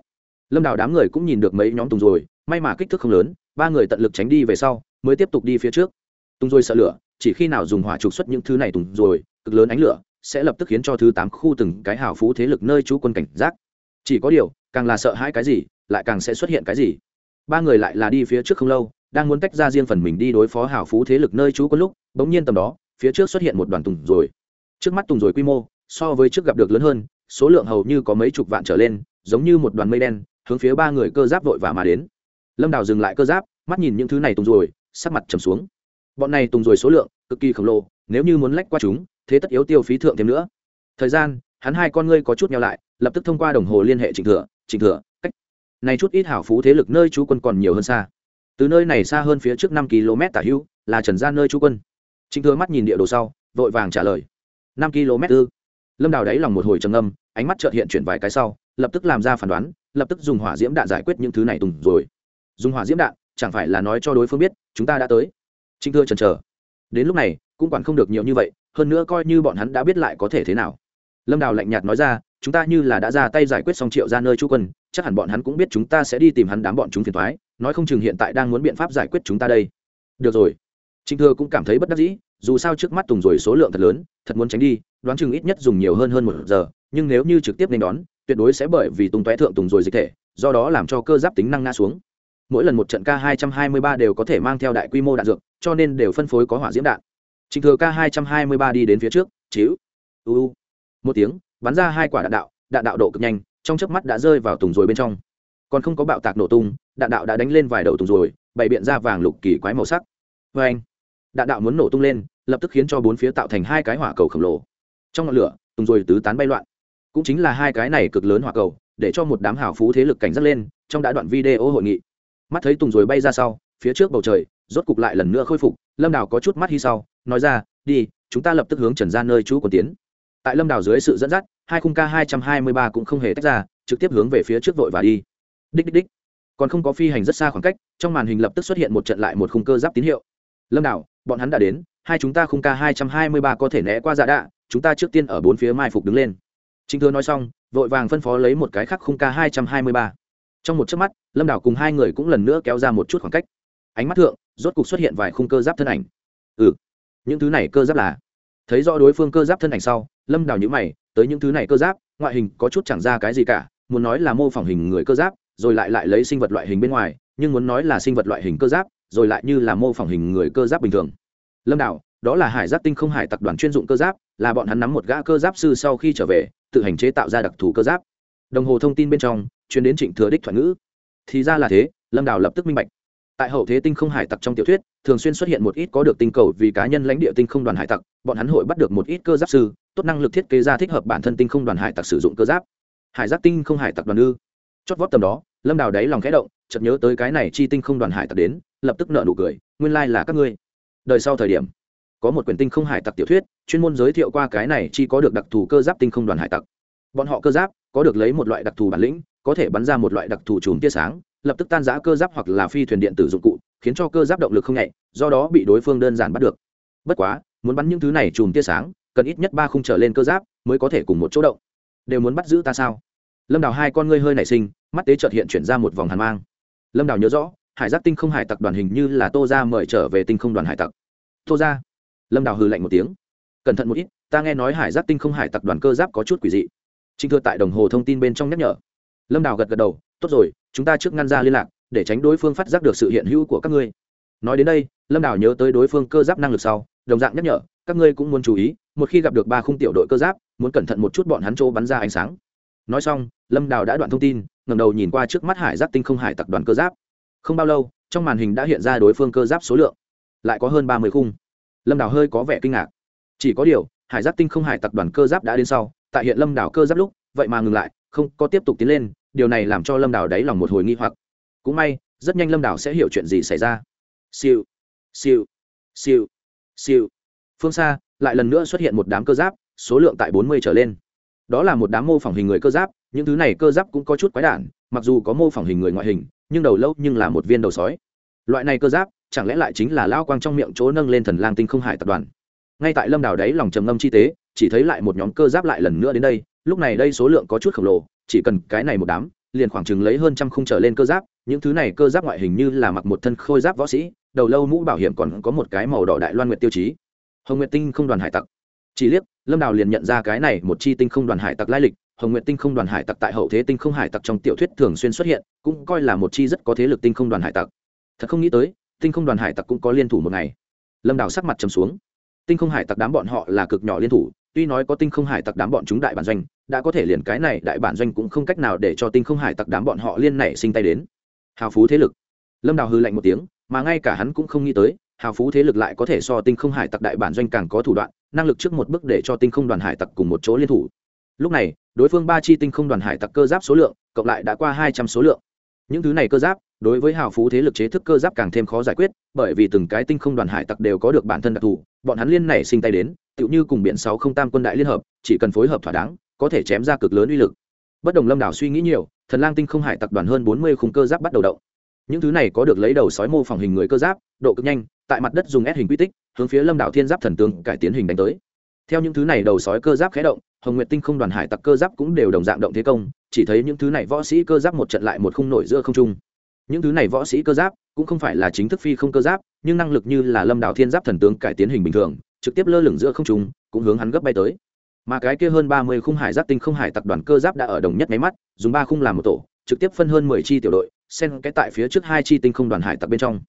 Lâm đào đám người cũng nhìn được mấy nhóm tùng rồi may mà kích thước không lớn, ba người tận lực tránh đi về sau, mới tiếp tục đi phía trước. Tùng rồi sợ lửa, chỉ khi nào dùng hỏa trục xuất những thứ này tùng rồi cực lớn ánh lửa, sẽ lập tức khiến cho thứ tám khu từng cái hào phú thế lực nơi trú quân cảnh giác. Chỉ có điều càng là sợ hãi cái gì, lại càng sẽ xuất hiện cái gì. Ba người lại là đi phía trước không lâu, đang muốn tách ra riêng phần mình đi đối phó hào phú thế lực nơi trú có lúc, bỗng nhiên tầm đó, phía trước xuất hiện một đoàn tùng rồi. Trước mắt tùng rồi quy mô, so với trước gặp được lớn hơn, số lượng hầu như có mấy chục vạn trở lên, giống như một đoàn mây đen, hướng phía ba người cơ giáp vội vã mà đến. Lâm đào dừng lại cơ giáp, mắt nhìn những thứ này tùng rồi, sắc mặt trầm xuống. Bọn này tùng rồi số lượng, cực kỳ khổng lồ, nếu như muốn lách qua chúng, thế tất yếu tiêu phí thượng thêm nữa. Thời gian, hắn hai con ngươi có chút nhau lại, lập tức thông qua đồng hồ liên hệ trịnh thừa trịnh thừa, cách. Này chút ít hảo phú thế lực nơi chú quân còn nhiều hơn xa. Từ nơi này xa hơn phía trước năm km tả hữu, là trần gia nơi chú quân. Trịnh thừa mắt nhìn địa đồ sau, vội vàng trả lời. Năm km ư? Lâm đào đáy lòng một hồi trầm âm ánh mắt chợt hiện chuyển vài cái sau, lập tức làm ra phán đoán, lập tức dùng hỏa diễm đạn giải quyết những thứ này tùng rồi. Dùng hỏa diễm đạn, chẳng phải là nói cho đối phương biết, chúng ta đã tới. Trịnh thừa chần chờ. Đến lúc này, cũng quản không được nhiều như vậy, hơn nữa coi như bọn hắn đã biết lại có thể thế nào. Lâm đào lạnh nhạt nói ra chúng ta như là đã ra tay giải quyết xong triệu ra nơi chú quân, chắc hẳn bọn hắn cũng biết chúng ta sẽ đi tìm hắn đám bọn chúng phiền thoái nói không chừng hiện tại đang muốn biện pháp giải quyết chúng ta đây. Được rồi. Trịnh thừa cũng cảm thấy bất đắc dĩ, dù sao trước mắt tùng rồi số lượng thật lớn, thật muốn tránh đi, đoán chừng ít nhất dùng nhiều hơn hơn một giờ, nhưng nếu như trực tiếp nên đón, tuyệt đối sẽ bởi vì tùng tóe thượng tùng rồi dịch thể, do đó làm cho cơ giáp tính năng ngã xuống. Mỗi lần một trận k 223 đều có thể mang theo đại quy mô đạn dược, cho nên đều phân phối có hỏa diễm đạn. Trịnh thừa k 223 đi đến phía trước chiếu u. Một tiếng bắn ra hai quả đạn đạo đạn đạo độ cực nhanh, trong chớp mắt đã rơi vào tùng rồi bên trong. Còn không có bạo tạc nổ tung, đạn đạo đã đánh lên vài đầu tùng rồi bày biện ra vàng lục kỳ quái màu sắc. Vê anh. Đạn đạo muốn nổ tung lên, lập tức khiến cho bốn phía tạo thành hai cái hỏa cầu khổng lồ. Trong ngọn lửa tùng rồi tứ tán bay loạn. Cũng chính là hai cái này cực lớn hỏa cầu, để cho một đám hào phú thế lực cảnh giác lên, trong đã đoạn video hội nghị. Mắt thấy tùng rồi bay ra sau, phía trước bầu trời, rốt cục lại lần nữa khôi phục, lâm đào có chút mắt hi sau, nói ra, đi, chúng ta lập tức hướng trần ra nơi chú còn tiến tại lâm đào dưới sự dẫn dắt, hai khung k hai trăm hai mươi ba cũng không hề tách ra, trực tiếp hướng về phía trước vội và đi. Đích đích đích. Còn không có phi hành rất xa khoảng cách, trong màn hình lập tức xuất hiện một trận lại một khung cơ giáp tín hiệu. Lâm đào, bọn hắn đã đến, hai chúng ta khung k hai trăm hai mươi ba có thể né qua dạ đạ, chúng ta trước tiên ở bốn phía mai phục đứng lên. Chính thưa nói xong, vội vàng phân phó lấy một cái khác khung k hai trăm hai mươi ba. Trong một chớp mắt, lâm đảo cùng hai người cũng lần nữa kéo ra một chút khoảng cách. Ánh mắt thượng, rốt cục xuất hiện vài khung cơ giáp thân ảnh. Ừ những thứ này cơ giáp là? Thấy rõ đối phương cơ giáp thân ảnh sau lâm đào nhữ mày, tới những thứ này cơ giáp, ngoại hình có chút chẳng ra cái gì cả, muốn nói là mô phỏng hình người cơ giáp, rồi lại lại lấy sinh vật loại hình bên ngoài, nhưng muốn nói là sinh vật loại hình cơ giáp, rồi lại như là mô phỏng hình người cơ giáp bình thường. Lâm đảo đó là hải giáp tinh không hải tập đoàn chuyên dụng cơ giáp, là bọn hắn nắm một gã cơ giáp sư sau khi trở về, tự hành chế tạo ra đặc thù cơ giáp. Đồng hồ thông tin bên trong chuyến đến trịnh thừa đích thoại ngữ. Thì ra là thế, lâm đào lập tức minh bạch tại hậu thế tinh không hải tặc trong tiểu thuyết, thường xuyên xuất hiện một ít có được tinh cầu vì cá nhân lãnh địa tinh không đoàn hải tặc, bọn hắn hội bắt được một ít cơ giáp sư, tốt năng lực thiết kế ra thích hợp bản thân tinh không đoàn hải tặc sử dụng cơ giáp. Hải giáp tinh không hải tặc đoàn ư. Chót vót tầm đó, lâm đào đáy lòng khẽ động, chợt nhớ tới cái này chi tinh không đoàn hải tặc đến, lập tức nợ nụ cười, nguyên lai là các ngươi. Đời sau thời điểm, có một quyển tinh không hải tặc tiểu thuyết, chuyên môn giới thiệu qua cái này chi có được đặc thù cơ giáp tinh không đoàn hải tặc. Bọn họ cơ giáp, có được lấy một loại đặc thù bản lĩnh, có thể bắn ra một loại đặc thù chùm tia sáng lập tức tan giã cơ giáp hoặc là phi thuyền điện tử dụng cụ, khiến cho cơ giáp động lực không nhạy do đó bị đối phương đơn giản bắt được. Bất quá, muốn bắn những thứ này chùm tia sáng, cần ít nhất ba khung trở lên cơ giáp mới có thể cùng một chỗ động. Đều muốn bắt giữ ta sao? Lâm đào hai con ngươi hơi nảy sinh, mắt tế trợt hiện chuyển ra một vòng hàn mang. Lâm đào nhớ rõ, hải giác tinh không hải tặc đoàn hình như là tô ra mời trở về tinh không đoàn hải tặc. Tô ra lâm đào hừ lạnh một tiếng. Cẩn thận một ít, ta nghe nói hải giác tinh không hải tặc đoàn cơ giáp có chút quỷ dị. Trinh thưa tại đồng hồ thông tin bên trong nhắc nhở. Lâm đào gật gật đầu tốt rồi, chúng ta trước ngăn ra liên lạc, để tránh đối phương phát giác được sự hiện hữu của các ngươi. Nói đến đây, lâm đào nhớ tới đối phương cơ giáp năng lực sau, đồng dạng nhắc nhở, các ngươi cũng muốn chú ý, một khi gặp được ba khung tiểu đội cơ giáp, muốn cẩn thận một chút bọn hắn chỗ bắn ra ánh sáng. Nói xong, lâm đào đã đoạn thông tin ngầm đầu nhìn qua trước mắt hải giáp tinh không hải tập đoàn cơ giáp. Không bao lâu, trong màn hình đã hiện ra đối phương cơ giáp số lượng, lại có hơn ba mươi khung. Lâm đào hơi có vẻ kinh ngạc. Chỉ có điều, hải giáp tinh không hải tập đoàn cơ giáp đã đến sau, tại hiện lâm đảo cơ giáp lúc, vậy mà ngừng lại, không có tiếp tục tiến lên điều này làm cho lâm đảo đáy lòng một hồi nghi hoặc. Cũng may, rất nhanh lâm đảo sẽ hiểu chuyện gì xảy ra. Siêu siêu siêu siêu. Phương xa, lại lần nữa xuất hiện một đám cơ giáp, số lượng tại bốn mươi trở lên. Đó là một đám mô phỏng hình người cơ giáp, những thứ này cơ giáp cũng có chút quái đản, mặc dù có mô phỏng hình người ngoại hình, nhưng đầu lâu nhưng là một viên đầu sói. Loại này cơ giáp, chẳng lẽ lại chính là lao quang trong miệng chỗ nâng lên thần lang tinh không hải tập đoàn? Ngay tại lâm đảo đấy lòng trầm ngâm chi tế, chỉ thấy lại một nhóm cơ giáp lại lần nữa đến đây, lúc này đây số lượng có chút khổng lồ chỉ cần cái này một đám, liền khoảng chừng lấy hơn trăm khung trở lên cơ giáp, những thứ này cơ giáp ngoại hình như là mặc một thân khôi giáp võ sĩ, đầu lâu mũ bảo hiểm còn có một cái màu đỏ đại loan nguyệt tiêu chí. Hồng nguyệt tinh không đoàn hải tặc. Chỉ liếc, lâm đào liền nhận ra cái này một chi tinh không đoàn hải tặc lai lịch, hồng nguyệt tinh không đoàn hải tặc tại hậu thế tinh không hải tặc trong tiểu thuyết thường xuyên xuất hiện, cũng coi là một chi rất có thế lực tinh không đoàn hải tặc. Thật không nghĩ tới, tinh không đoàn hải tặc cũng có liên thủ một ngày. Lâm đào sắc mặt trầm xuống. Tinh không hải tặc đám bọn họ là cực nhỏ liên thủ tuy nói có tinh không hải tặc đám bọn chúng đại bản doanh, đã có thể liền cái này đại bản doanh cũng không cách nào để cho tinh không hải tặc đám bọn họ liên nảy sinh tay đến. Hào phú thế lực. Lâm đào hư lạnh một tiếng, mà ngay cả hắn cũng không nghĩ tới, hào phú thế lực lại có thể so tinh không hải tặc đại bản doanh càng có thủ đoạn, năng lực trước một bước để cho tinh không đoàn hải tặc cùng một chỗ liên thủ. Lúc này, đối phương ba chi tinh không đoàn hải tặc cơ giáp số lượng, cộng lại đã qua hai trăm số lượng. Những thứ này cơ giáp đối với hào phú thế lực chế thức cơ giáp càng thêm khó giải quyết, bởi vì từng cái tinh không đoàn hải tặc đều có được bản thân đặc thù, bọn hắn liên này sinh tay đến, tựu như cùng biển sáu không tam quân đại liên hợp, chỉ cần phối hợp thỏa đáng, có thể chém ra cực lớn uy lực. Bất đồng lâm đảo suy nghĩ nhiều, thần lang tinh không hải tặc đoàn hơn bốn mươi khung cơ giáp bắt đầu động. Những thứ này có được lấy đầu sói mô phỏng hình người cơ giáp, độ cực nhanh, tại mặt đất dùng ép hình quy tích, hướng phía lâm đảo thiên giáp thần tướng cải tiến hình đánh tới. Theo những thứ này đầu sói cơ giáp khé động, hồng nguyệt tinh không đoàn hải tặc cơ giáp cũng đều đồng dạng động thế công, chỉ thấy những thứ này võ sĩ cơ giáp một trận lại một khung nổi giữa không trung những thứ này võ sĩ cơ giáp, cũng không phải là chính thức phi không cơ giáp, nhưng năng lực như là lâm đảo thiên giáp thần tướng cải tiến hình bình thường, trực tiếp lơ lửng giữa không trung, cũng hướng hắn gấp bay tới. Mà cái kia hơn ba mươi khung hải giáp tinh không hải tập đoàn cơ giáp đã ở đồng nhất máy mắt, dùng ba khung làm một tổ, trực tiếp phân hơn mười chi tiểu đội, xen cái tại phía trước hai chi tinh không đoàn hải tặc bên trong.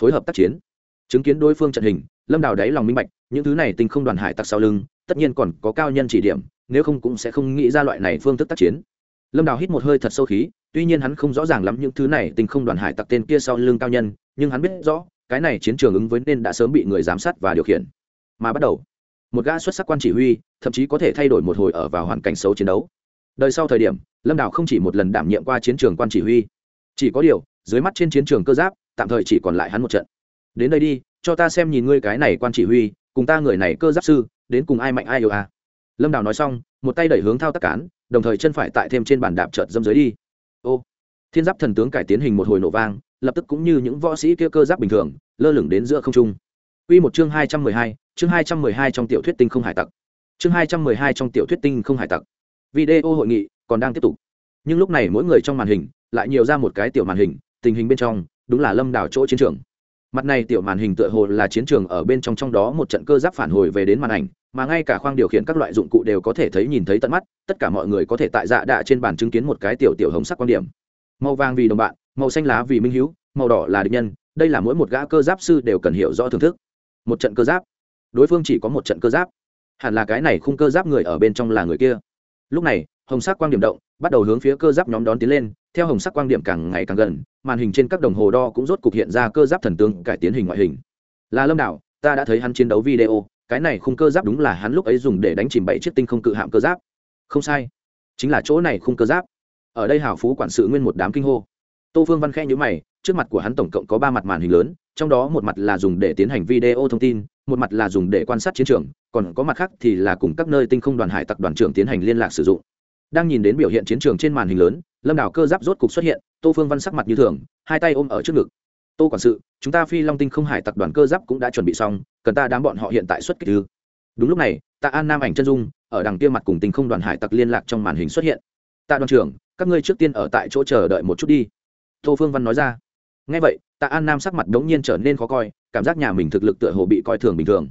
Phối hợp tác chiến. Chứng kiến đối phương trận hình, lâm đào đáy lòng minh bạch, những thứ này tinh không đoàn hải tặc sau lưng, tất nhiên còn có cao nhân chỉ điểm, nếu không cũng sẽ không nghĩ ra loại này phương thức tác chiến. Lâm đào hít một hơi thật sâu khí tuy nhiên hắn không rõ ràng lắm những thứ này tình không đoàn hải tặc tên kia sau lưng cao nhân, nhưng hắn biết rõ, cái này chiến trường ứng với nên đã sớm bị người giám sát và điều khiển. Mà bắt đầu, một gã xuất sắc quan chỉ huy, thậm chí có thể thay đổi một hồi ở vào hoàn cảnh xấu chiến đấu. Đời sau thời điểm, lâm đảo không chỉ một lần đảm nhiệm qua chiến trường quan chỉ huy, chỉ có điều, dưới mắt trên chiến trường cơ giáp, tạm thời chỉ còn lại hắn một trận. Đến đây đi, cho ta xem nhìn ngươi cái này quan chỉ huy, cùng ta người này cơ giáp sư, đến cùng ai mạnh ai yêu à. lâm đào nói xong, một tay đẩy hướng thao tác cán, đồng thời chân phải tại thêm trên bàn đạp trợt dâm dưới đi ô. Thiên giáp thần tướng cải tiến hình một hồi nổ vang, lập tức cũng như những võ sĩ kia cơ giáp bình thường, lơ lửng đến giữa không trung. Quy một chương hai trăm mười hai, chương hai trăm mười hai trong tiểu thuyết tinh không hải tặc. Chương hai trăm mười hai trong tiểu thuyết tinh không hải tặc. Video hội nghị còn đang tiếp tục. Nhưng lúc này mỗi người trong màn hình lại nhiều ra một cái tiểu màn hình, tình hình bên trong đúng là lâm đảo chỗ chiến trường. Mặt này tiểu màn hình tựa hồ là chiến trường ở bên trong trong đó một trận cơ giáp phản hồi về đến màn ảnh mà ngay cả khoang điều khiển các loại dụng cụ đều có thể thấy nhìn thấy tận mắt, tất cả mọi người có thể tại dạ đạ trên bàn chứng kiến một cái tiểu tiểu hồng sắc quan điểm. Màu vàng vì đồng bạn, màu xanh lá vì minh hữu màu đỏ là địch nhân, đây là mỗi một gã cơ giáp sư đều cần hiểu rõ thưởng thức. Một trận cơ giáp. Đối phương chỉ có một trận cơ giáp. Hẳn là cái này khung cơ giáp người ở bên trong là người kia. Lúc này, hồng sắc quang điểm động, bắt đầu hướng phía cơ giáp nhóm đón tiến lên, theo hồng sắc quang điểm càng ngày càng gần, màn hình trên các đồng hồ đo cũng rốt cục hiện ra cơ giáp thần tướng cải tiến hình ngoại hình. Là lâm đảo, ta đã thấy hắn chiến đấu video cái này khung cơ giáp đúng là hắn lúc ấy dùng để đánh chìm bảy chiếc tinh không cự hạm cơ giáp. Không sai, chính là chỗ này khung cơ giáp. Ở đây hảo phú quản sự nguyên một đám kinh hô. Tô phương văn khẽ nhữ mày, trước mặt của hắn tổng cộng có ba mặt màn hình lớn, trong đó một mặt là dùng để tiến hành video thông tin, một mặt là dùng để quan sát chiến trường, còn có mặt khác thì là cùng các nơi tinh không đoàn hải tặc đoàn trưởng tiến hành liên lạc sử dụng. Đang nhìn đến biểu hiện chiến trường trên màn hình lớn, lâm đảo cơ giáp rốt cục xuất hiện, tô phương văn sắc mặt như thường, hai tay ôm ở trước ngực tô quản sự, chúng ta phi long tinh không hải tặc đoàn cơ giáp cũng đã chuẩn bị xong, cần ta đám bọn họ hiện tại xuất kích ư? Đúng lúc này, tạ an nam ảnh chân dung, ở đằng kia mặt cùng tinh không đoàn hải tặc liên lạc trong màn hình xuất hiện. Tạ đoàn trưởng, các ngươi trước tiên ở tại chỗ chờ đợi một chút đi. Tô phương văn nói ra. Ngay vậy, tạ an nam sắc mặt đ ố n g nhiên trở nên khó coi, cảm giác nhà mình thực lực tựa hồ bị coi thường bình thường.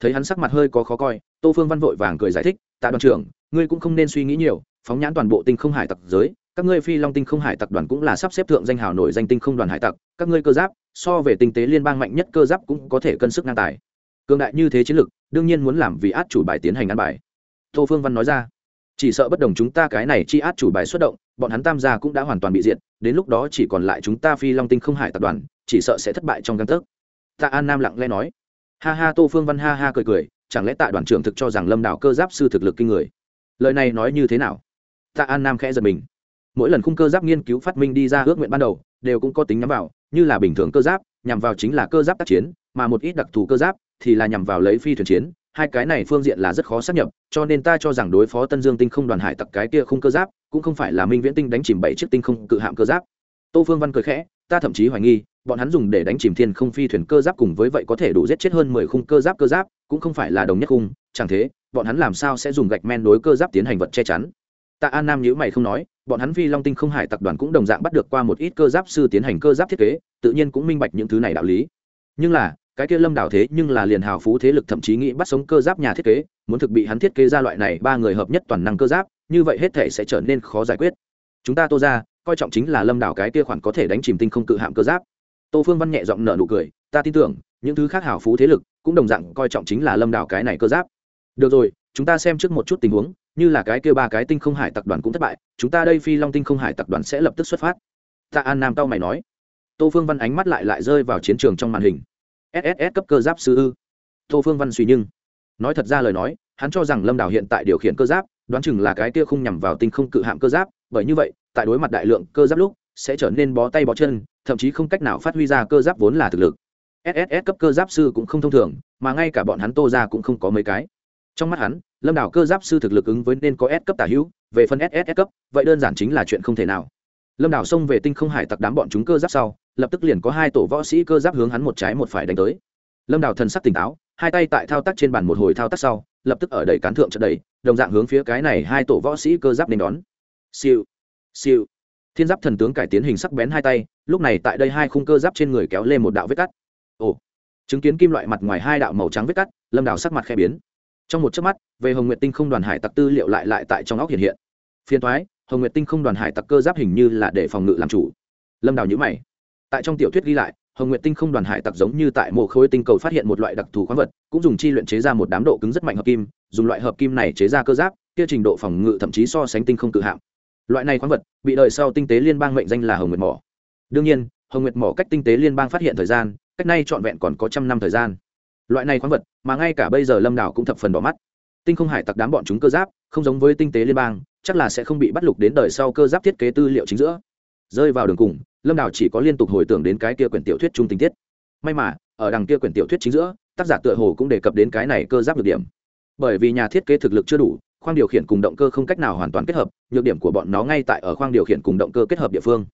Thấy hắn sắc mặt hơi có khó coi, tô phương văn vội vàng cười giải thích, tạ đoàn trưởng, ngươi cũng không nên suy nghĩ nhiều, phóng nhãn toàn bộ tinh không hải tặc giới các ngươi phi long tinh không hải tặc đoàn cũng là sắp xếp thượng danh hào nổi danh tinh không đoàn hải tặc, các ngươi cơ giáp, so về tinh tế liên bang mạnh nhất cơ giáp cũng có thể cân sức ngang tài. Cường đại như thế chiến lực đương nhiên muốn làm vì át chủ bài tiến hành ăn bài. Tô phương văn nói ra. Chỉ sợ bất đồng chúng ta cái này chi át chủ bài xuất động, bọn hắn tam gia cũng đã hoàn toàn bị diệt, đến lúc đó chỉ còn lại chúng ta phi long tinh không hải tập đoàn, chỉ sợ sẽ thất bại trong căn tấc. Tạ an nam lặng lẽ nói. Ha ha, tô phương văn ha ha cười cười, chẳng lẽ tạ đoàn trưởng thực cho rằng lâm đảo cơ giáp sư thực lực kinh người? Lời này nói như thế nào? Tạ an nam khẽ giật mình mỗi lần khung cơ giáp nghiên cứu phát minh đi ra ước nguyện ban đầu, đều cũng có tính nhắm vào, như là bình thường cơ giáp, nhằm vào chính là cơ giáp tác chiến, mà một ít đặc thù cơ giáp thì là nhằm vào lấy phi thuyền chiến. Hai cái này phương diện là rất khó xác nhập, cho nên ta cho rằng đối phó tân dương tinh không đoàn hải tặc cái kia khung cơ giáp, cũng không phải là minh viễn tinh đánh chìm bảy chiếc tinh không cự hạm cơ giáp. Tô phương văn cười khẽ, ta thậm chí hoài nghi, bọn hắn dùng để đánh chìm thiên không phi thuyền cơ giáp cùng với vậy có thể đủ giết chết hơn mười khung cơ giáp cơ giáp, cũng không phải là đồng nhất khung, chẳng thế, bọn hắn làm sao sẽ dùng gạch men đối cơ giáp tiến hành vật che chắn? Tạ an nam nhữ mày không nói bọn hắn phi long tinh không hải tập đoàn cũng đồng dạng bắt được qua một ít cơ giáp sư tiến hành cơ giáp thiết kế, tự nhiên cũng minh bạch những thứ này đạo lý. Nhưng là, cái kia lâm đảo thế nhưng là liền hào phú thế lực thậm chí nghĩ bắt sống cơ giáp nhà thiết kế, muốn thực bị hắn thiết kế ra loại này ba người hợp nhất toàn năng cơ giáp, như vậy hết thể sẽ trở nên khó giải quyết. Chúng ta tô ra coi trọng chính là lâm đảo cái kia khoản có thể đánh chìm tinh không cự hạm cơ giáp. Tô phương văn nhẹ giọng nở nụ cười, ta tin tưởng, những thứ khác hào phú thế lực cũng đồng dạng coi trọng chính là lâm đảo cái này cơ giáp. Được rồi, chúng ta xem trước một chút tình huống như là cái kia ba cái tinh không hải tập đoàn cũng thất bại, chúng ta đây phi long tinh không hải tập đoàn sẽ lập tức xuất phát. Tạ an nam tao mày nói. Tô phương văn ánh mắt lại lại rơi vào chiến trường trong màn hình. Sss cấp cơ giáp sư ư? Tô phương văn suy nhưng, nói thật ra lời nói, hắn cho rằng lâm đảo hiện tại điều khiển cơ giáp, đoán chừng là cái kia không nhằm vào tinh không cự hạm cơ giáp, bởi như vậy, tại đối mặt đại lượng cơ giáp lúc, sẽ trở nên bó tay bó chân, thậm chí không cách nào phát huy ra cơ giáp vốn là thực lực. Sss cấp cơ giáp sư cũng không thông thường, mà ngay cả bọn hắn tô ra cũng không có mấy cái trong mắt hắn, lâm đảo cơ giáp sư thực lực ứng với nên có s cấp tả hữu, về phần ss cấp, vậy đơn giản chính là chuyện không thể nào. Lâm đảo xông về tinh không hải tặc đám bọn chúng cơ giáp sau, lập tức liền có hai tổ võ sĩ cơ giáp hướng hắn một trái một phải đánh tới. Lâm đảo thần sắc tỉnh táo, hai tay tại thao tác trên bàn một hồi thao tác sau, lập tức ở đầy cán thượng trận đầy đồng dạng hướng phía cái này hai tổ võ sĩ cơ giáp nên đón. Siêu siêu. Thiên giáp thần tướng cải tiến hình sắc bén hai tay, lúc này tại đây hai khung cơ giáp trên người kéo lên một đạo vết cắt. Ồ. Chứng kiến kim loại mặt ngoài hai đạo màu trắng vết cắt, lâm đào sắc mặt khe biến trong một chớp mắt, về hồng nguyệt tinh không đoàn hải tặc tư liệu lại lại tại trong óc hiện hiện. Phiên thoái hồng nguyệt tinh không đoàn hải tặc cơ giáp hình như là để phòng ngự làm chủ. Lâm đào nhữ mày. Tại trong tiểu thuyết ghi lại, hồng nguyệt tinh không đoàn hải tặc giống như tại mộ khối tinh cầu phát hiện một loại đặc thù khoáng vật, cũng dùng chi luyện chế ra một đám độ cứng rất mạnh hợp kim, dùng loại hợp kim này chế ra cơ giáp, kia trình độ phòng ngự thậm chí so sánh tinh không cự hạm. Loại này khoáng vật, bị đợi sau tinh tế liên bang mệnh danh là hồng nguyệt mỏ. Đương nhiên, hồng nguyệt mỏ cách tinh tế liên bang phát hiện thời gian, cách nay trọn vẹn còn có trăm năm thời gian loại này khoáng vật, mà ngay cả bây giờ lâm đảo cũng thập phần bỏ mắt. Tinh không hải tặc đám bọn chúng cơ giáp, không giống với tinh tế liên bang, chắc là sẽ không bị bắt lục đến đời sau cơ giáp thiết kế tư liệu chính giữa. Rơi vào đường cùng, lâm đảo chỉ có liên tục hồi tưởng đến cái kia quyển tiểu thuyết trung tình tiết. May mà, ở đằng kia quyển tiểu thuyết chính giữa, tác giả tựa hồ cũng đề cập đến cái này cơ giáp được điểm. Bởi vì nhà thiết kế thực lực chưa đủ, khoang điều khiển cùng động cơ không cách nào hoàn toàn kết hợp, nhược điểm của bọn nó ngay tại ở khoang điều khiển cùng động cơ kết hợp địa phương.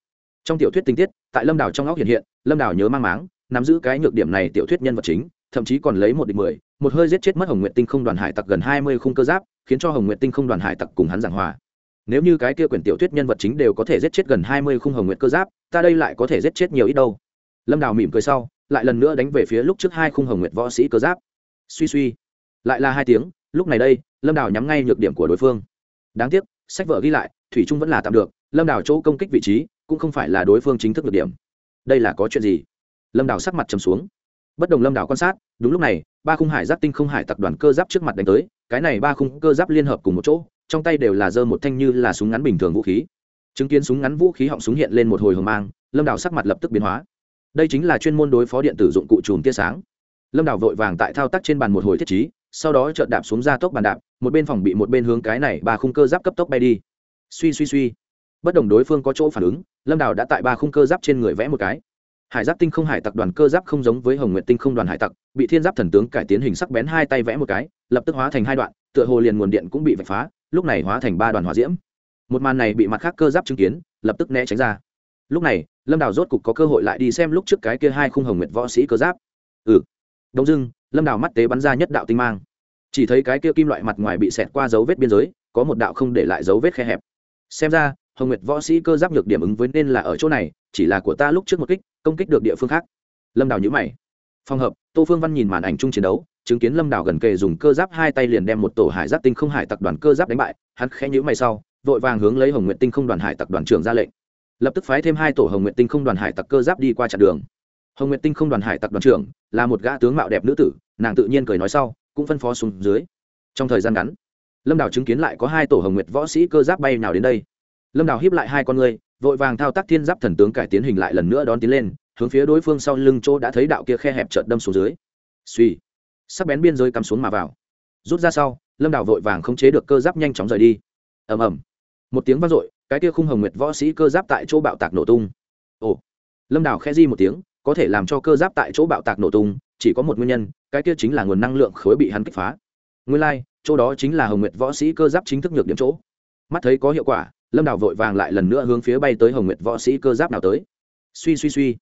Trong tiểu thuyết tình tiết, tại lâm đảo trong óc hiện hiện, lâm đảo nhớ mang máng, nắm giữ cái nhược điểm này tiểu thuyết nhân vật chính thậm chí còn lấy một địch mười, một hơi giết chết mất hồng nguyện tinh không đoàn hải tặc gần hai mươi khung cơ giáp, khiến cho hồng nguyện tinh không đoàn hải tặc cùng hắn giảng hòa. Nếu như cái kia quyển tiểu thuyết nhân vật chính đều có thể giết chết gần hai mươi khung hồng nguyện cơ giáp, ta đây lại có thể giết chết nhiều ít đâu. Lâm đào mỉm cười sau, lại lần nữa đánh về phía lúc trước hai khung hồng nguyện võ sĩ cơ giáp. Suy suy. Lại là hai tiếng, lúc này đây, lâm đào nhắm ngay nhược điểm của đối phương. Đáng tiếc, sách vở ghi lại, thủy trung vẫn là tạm được, lâm đào chỗ công kích vị trí, cũng không phải là đối phương chính thức nhược điểm. Đây là có chuyện gì? Lâm đào sắc mặt trầm xuống bất đồng lâm đảo quan sát, đúng lúc này, ba khung hải giáp tinh không hải tập đoàn cơ giáp trước mặt đánh tới, cái này ba khung cơ giáp liên hợp cùng một chỗ, trong tay đều là giơ một thanh như là súng ngắn bình thường vũ khí. Chứng kiến súng ngắn vũ khí họng súng hiện lên một hồi hồng mang, lâm đảo sắc mặt lập tức biến hóa. Đây chính là chuyên môn đối phó điện tử dụng cụ chùm tia sáng. Lâm đảo vội vàng tại thao tác trên bàn một hồi thiết trí, sau đó chợt đạp xuống ra tốc bàn đạp, một bên phòng bị một bên hướng cái này ba khung cơ giáp cấp tốc bay đi. Suy suy suy. Bất đồng đối phương có chỗ phản ứng, lâm đảo đã tại ba khung cơ giáp trên người vẽ một cái hải giáp tinh không hải tặc đoàn cơ giáp không giống với hồng nguyện tinh không đoàn hải tặc, bị thiên giáp thần tướng cải tiến hình sắc bén hai tay vẽ một cái, lập tức hóa thành hai đoạn, tựa hồ liền nguồn điện cũng bị vạch phá, lúc này hóa thành ba đoàn hỏa diễm. Một màn này bị mặt khác cơ giáp chứng kiến, lập tức né tránh ra. Lúc này, lâm đào rốt cục có cơ hội lại đi xem lúc trước cái kia hai khung hồng nguyệt võ sĩ cơ giáp. Ừ. Đông dưng lâm đào mắt tế bắn ra nhất đạo tinh mang. Chỉ thấy cái kia kim loại mặt ngoài bị xẹt qua dấu vết biên giới, có một đạo không để lại dấu vết khe hẹp. Xem ra, hồng nguyệt võ sĩ cơ giáp nhược điểm ứng với nên là ở chỗ này, chỉ là của ta lúc trước một kích công kích được địa phương khác. Lâm đào nhữ mày. Phòng hợp, tô phương văn nhìn màn ảnh chung chiến đấu, chứng kiến lâm đào gần kề dùng cơ giáp hai tay liền đem một tổ hải giáp tinh không hải tặc đoàn cơ giáp đánh bại, hắn khẽ nhữ mày sau, vội vàng hướng lấy hồng nguyện tinh không đoàn hải tặc đoàn trưởng ra lệnh. Lập tức phái thêm hai tổ hồng nguyện tinh không đoàn hải tặc cơ giáp đi qua chặn đường. Hồng nguyện tinh không đoàn hải tặc đoàn trưởng là một gã tướng mạo đẹp nữ tử, nàng tự nhiên cười nói sau, cũng phân phó xuống dưới. Trong thời gian ngắn, lâm đào chứng kiến lại có hai tổ hồng nguyệt võ sĩ cơ giáp bay nào đến đây. Lâm đào hiếp lại hai con người vội vàng thao tác thiên giáp thần tướng cải tiến hình lại lần nữa đón tiến lên hướng phía đối phương sau lưng chỗ đã thấy đạo kia khe hẹp trợt đâm xuống dưới. Suy sắc bén biên giới cắm xuống mà vào. Rút ra sau lâm đào vội vàng không chế được cơ giáp nhanh chóng rời đi. Ầm ầm. Một tiếng vang dội cái kia khung hồng nguyệt võ sĩ cơ giáp tại chỗ bạo tạc nổ tung. Ồ. Lâm đào khẽ di một tiếng có thể làm cho cơ giáp tại chỗ bạo tạc nổ tung chỉ có một nguyên nhân cái kia chính là nguồn năng lượng khối bị hắn kích phá. Nguyên lai、like, chỗ đó chính là hồng nguyệt võ sĩ cơ giáp chính thức nhược điểm chỗ. Mắt thấy có hiệu quả lâm đào vội vàng lại lần nữa hướng phía bay tới hồng nguyệt võ sĩ cơ giáp nào tới. Suy suy suy.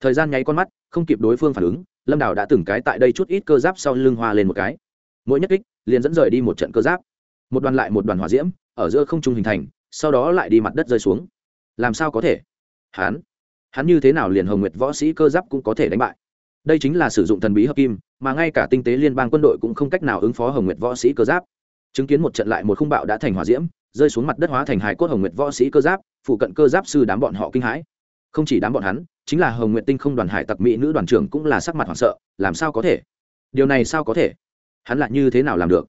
Thời gian nháy con mắt, không kịp đối phương phản ứng, lâm đào đã từng cái tại đây chút ít cơ giáp sau lưng hoa lên một cái. Mỗi nhất kích, liền dẫn rời đi một trận cơ giáp. Một đoàn lại một đoàn hỏa diễm, ở giữa không trung hình thành, sau đó lại đi mặt đất rơi xuống. Làm sao có thể? Hắn hắn như thế nào liền hồng nguyệt võ sĩ cơ giáp cũng có thể đánh bại? Đây chính là sử dụng thần bí hợp kim, mà ngay cả tinh tế liên bang quân đội cũng không cách nào ứng phó hồng nguyệt võ sĩ cơ giáp. Chứng kiến một trận lại một khung bạo đã thành hỏa diễm rơi xuống mặt đất hóa thành hài cốt hồng nguyệt võ sĩ cơ giáp, phụ cận cơ giáp sư đám bọn họ kinh hãi. Không chỉ đám bọn hắn, chính là hồng nguyệt tinh không đoàn hải tặc mỹ nữ đoàn trưởng cũng là sắc mặt hoảng sợ, làm sao có thể? Điều này sao có thể? Hắn lại như thế nào làm được?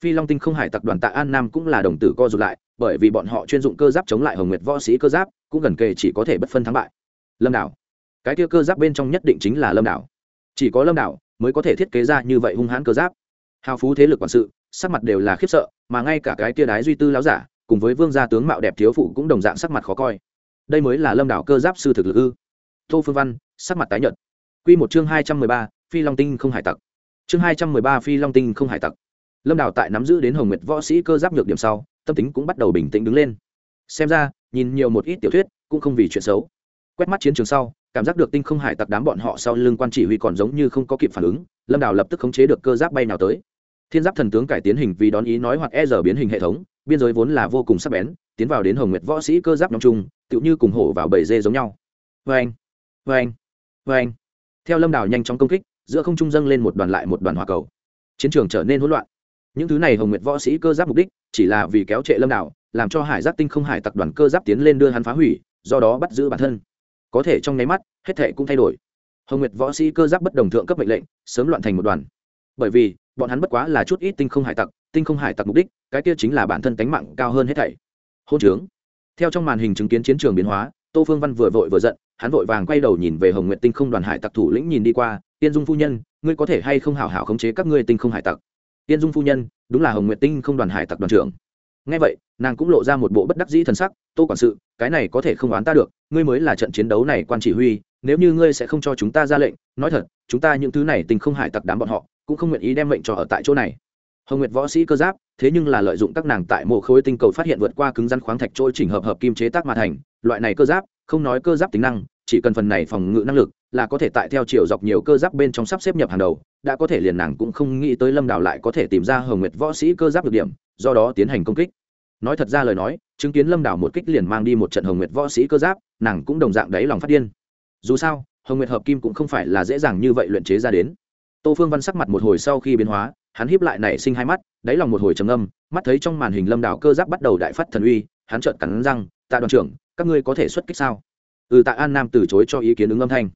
Phi long tinh không hải tặc đoàn tạ an nam cũng là đồng tử co rụt lại, bởi vì bọn họ chuyên dụng cơ giáp chống lại hồng nguyệt võ sĩ cơ giáp, cũng gần kề chỉ có thể bất phân thắng bại. Lâm đảo. Cái kia cơ giáp bên trong nhất định chính là lâm đảo. Chỉ có lâm đảo mới có thể thiết kế ra như vậy hung hãn cơ giáp. Hào phú thế lực quản sự sắc mặt đều là khiếp sợ, mà ngay cả cái kia đái duy tư láo giả, cùng với vương gia tướng mạo đẹp thiếu phụ cũng đồng dạng sắc mặt khó coi. Đây mới là lâm đảo cơ giáp sư thực lực ư? Tô phương văn, sắc mặt tái nhợt. Q một chương hai trăm mười ba, phi long tinh không hải tặc. Chương hai trăm mười ba, phi long tinh không hải tặc. Lâm đảo tại nắm giữ đến hồng nguyệt võ sĩ cơ giáp nhược điểm sau, tâm tính cũng bắt đầu bình tĩnh đứng lên. Xem ra, nhìn nhiều một ít tiểu thuyết, cũng không vì chuyện xấu. Quét mắt chiến trường sau, cảm giác được tinh không hải tặc đám bọn họ sau lưng quan chỉ huy còn giống như không có kịp phản ứng, lâm đào lập tức khống chế được cơ giáp bay nào tới thiên giáp thần tướng cải tiến hình vì đón ý nói hoặc e giờ biến hình hệ thống, biên giới vốn là vô cùng sắc bén, tiến vào đến hồng nguyệt võ sĩ cơ giáp nhóm chung, tựu như cùng hổ vào bầy dê giống nhau. Vê anh vê anh vê anh theo lâm đào nhanh chóng công kích, giữa không trung dâng lên một đoàn lại một đoàn hỏa cầu. Chiến trường trở nên hỗn loạn. Những thứ này hồng nguyệt võ sĩ cơ giáp mục đích, chỉ là vì kéo trệ lâm đảo làm cho hải giáp tinh không hải tặc đoàn cơ giáp tiến lên đưa hắn phá hủy, do đó bắt giữ bản thân. Có thể trong nháy mắt, hết thệ cũng thay đổi. Hồng nguyệt võ sĩ cơ giáp bất đồng thượng cấp mệnh lệnh, sớm loạn thành một đoàn. Bởi vì bọn hắn bất quá là chút ít tinh không hải tặc, tinh không hải tặc mục đích, cái kia chính là bản thân tánh mạng cao hơn hết thảy. Hôn trướng. Theo trong màn hình chứng kiến chiến trường biến hóa, tô phương văn vừa vội vừa giận, hắn vội vàng quay đầu nhìn về hồng nguyện tinh không đoàn hải tặc thủ lĩnh nhìn đi qua, tiên dung phu nhân, ngươi có thể hay không hảo hảo khống chế các ngươi tinh không hải tặc? Tiên dung phu nhân, đúng là hồng nguyện tinh không đoàn hải tặc đoàn trưởng. Ngay vậy, nàng cũng lộ ra một bộ bất đắc dĩ thần sắc, tô quản sự, cái này có thể không oán ta được, ngươi mới là trận chiến đấu này quan chỉ huy, nếu như ngươi sẽ không cho chúng ta ra lệnh, nói thật, chúng ta những thứ này tình không hải tặc đám bọn họ cũng không nguyện ý đem mệnh cho ở tại chỗ này. Hồng nguyệt võ sĩ cơ giáp, thế nhưng là lợi dụng các nàng tại mộ khối tinh cầu phát hiện vượt qua cứng rắn khoáng thạch trôi chỉnh hợp hợp kim chế tác mà thành, loại này cơ giáp, không nói cơ giáp tính năng, chỉ cần phần này phòng ngự năng lực là có thể tại theo chiều dọc nhiều cơ giáp bên trong sắp xếp nhập hàng đầu, đã có thể liền nàng cũng không nghĩ tới lâm đào lại có thể tìm ra hồng nguyệt võ sĩ cơ giáp được điểm, do đó tiến hành công kích. Nói thật ra lời nói, chứng kiến lâm đảo một kích liền mang đi một trận hồng nguyệt võ sĩ cơ giáp, nàng cũng đồng dạng đáy lòng phát điên. Dù sao, hồng nguyệt hợp kim cũng không phải là dễ dàng như vậy luyện chế ra đến tô phương văn sắc mặt một hồi sau khi biến hóa, hắn hiếp lại nảy sinh hai mắt, đáy lòng một hồi trầm âm mắt thấy trong màn hình lâm đảo cơ giáp bắt đầu đại phát thần uy, hắn trợn cắn răng, tạ đoàn trưởng, các ngươi có thể xuất kích sao? Ừ tạ an nam từ chối cho ý kiến ứng âm thanh.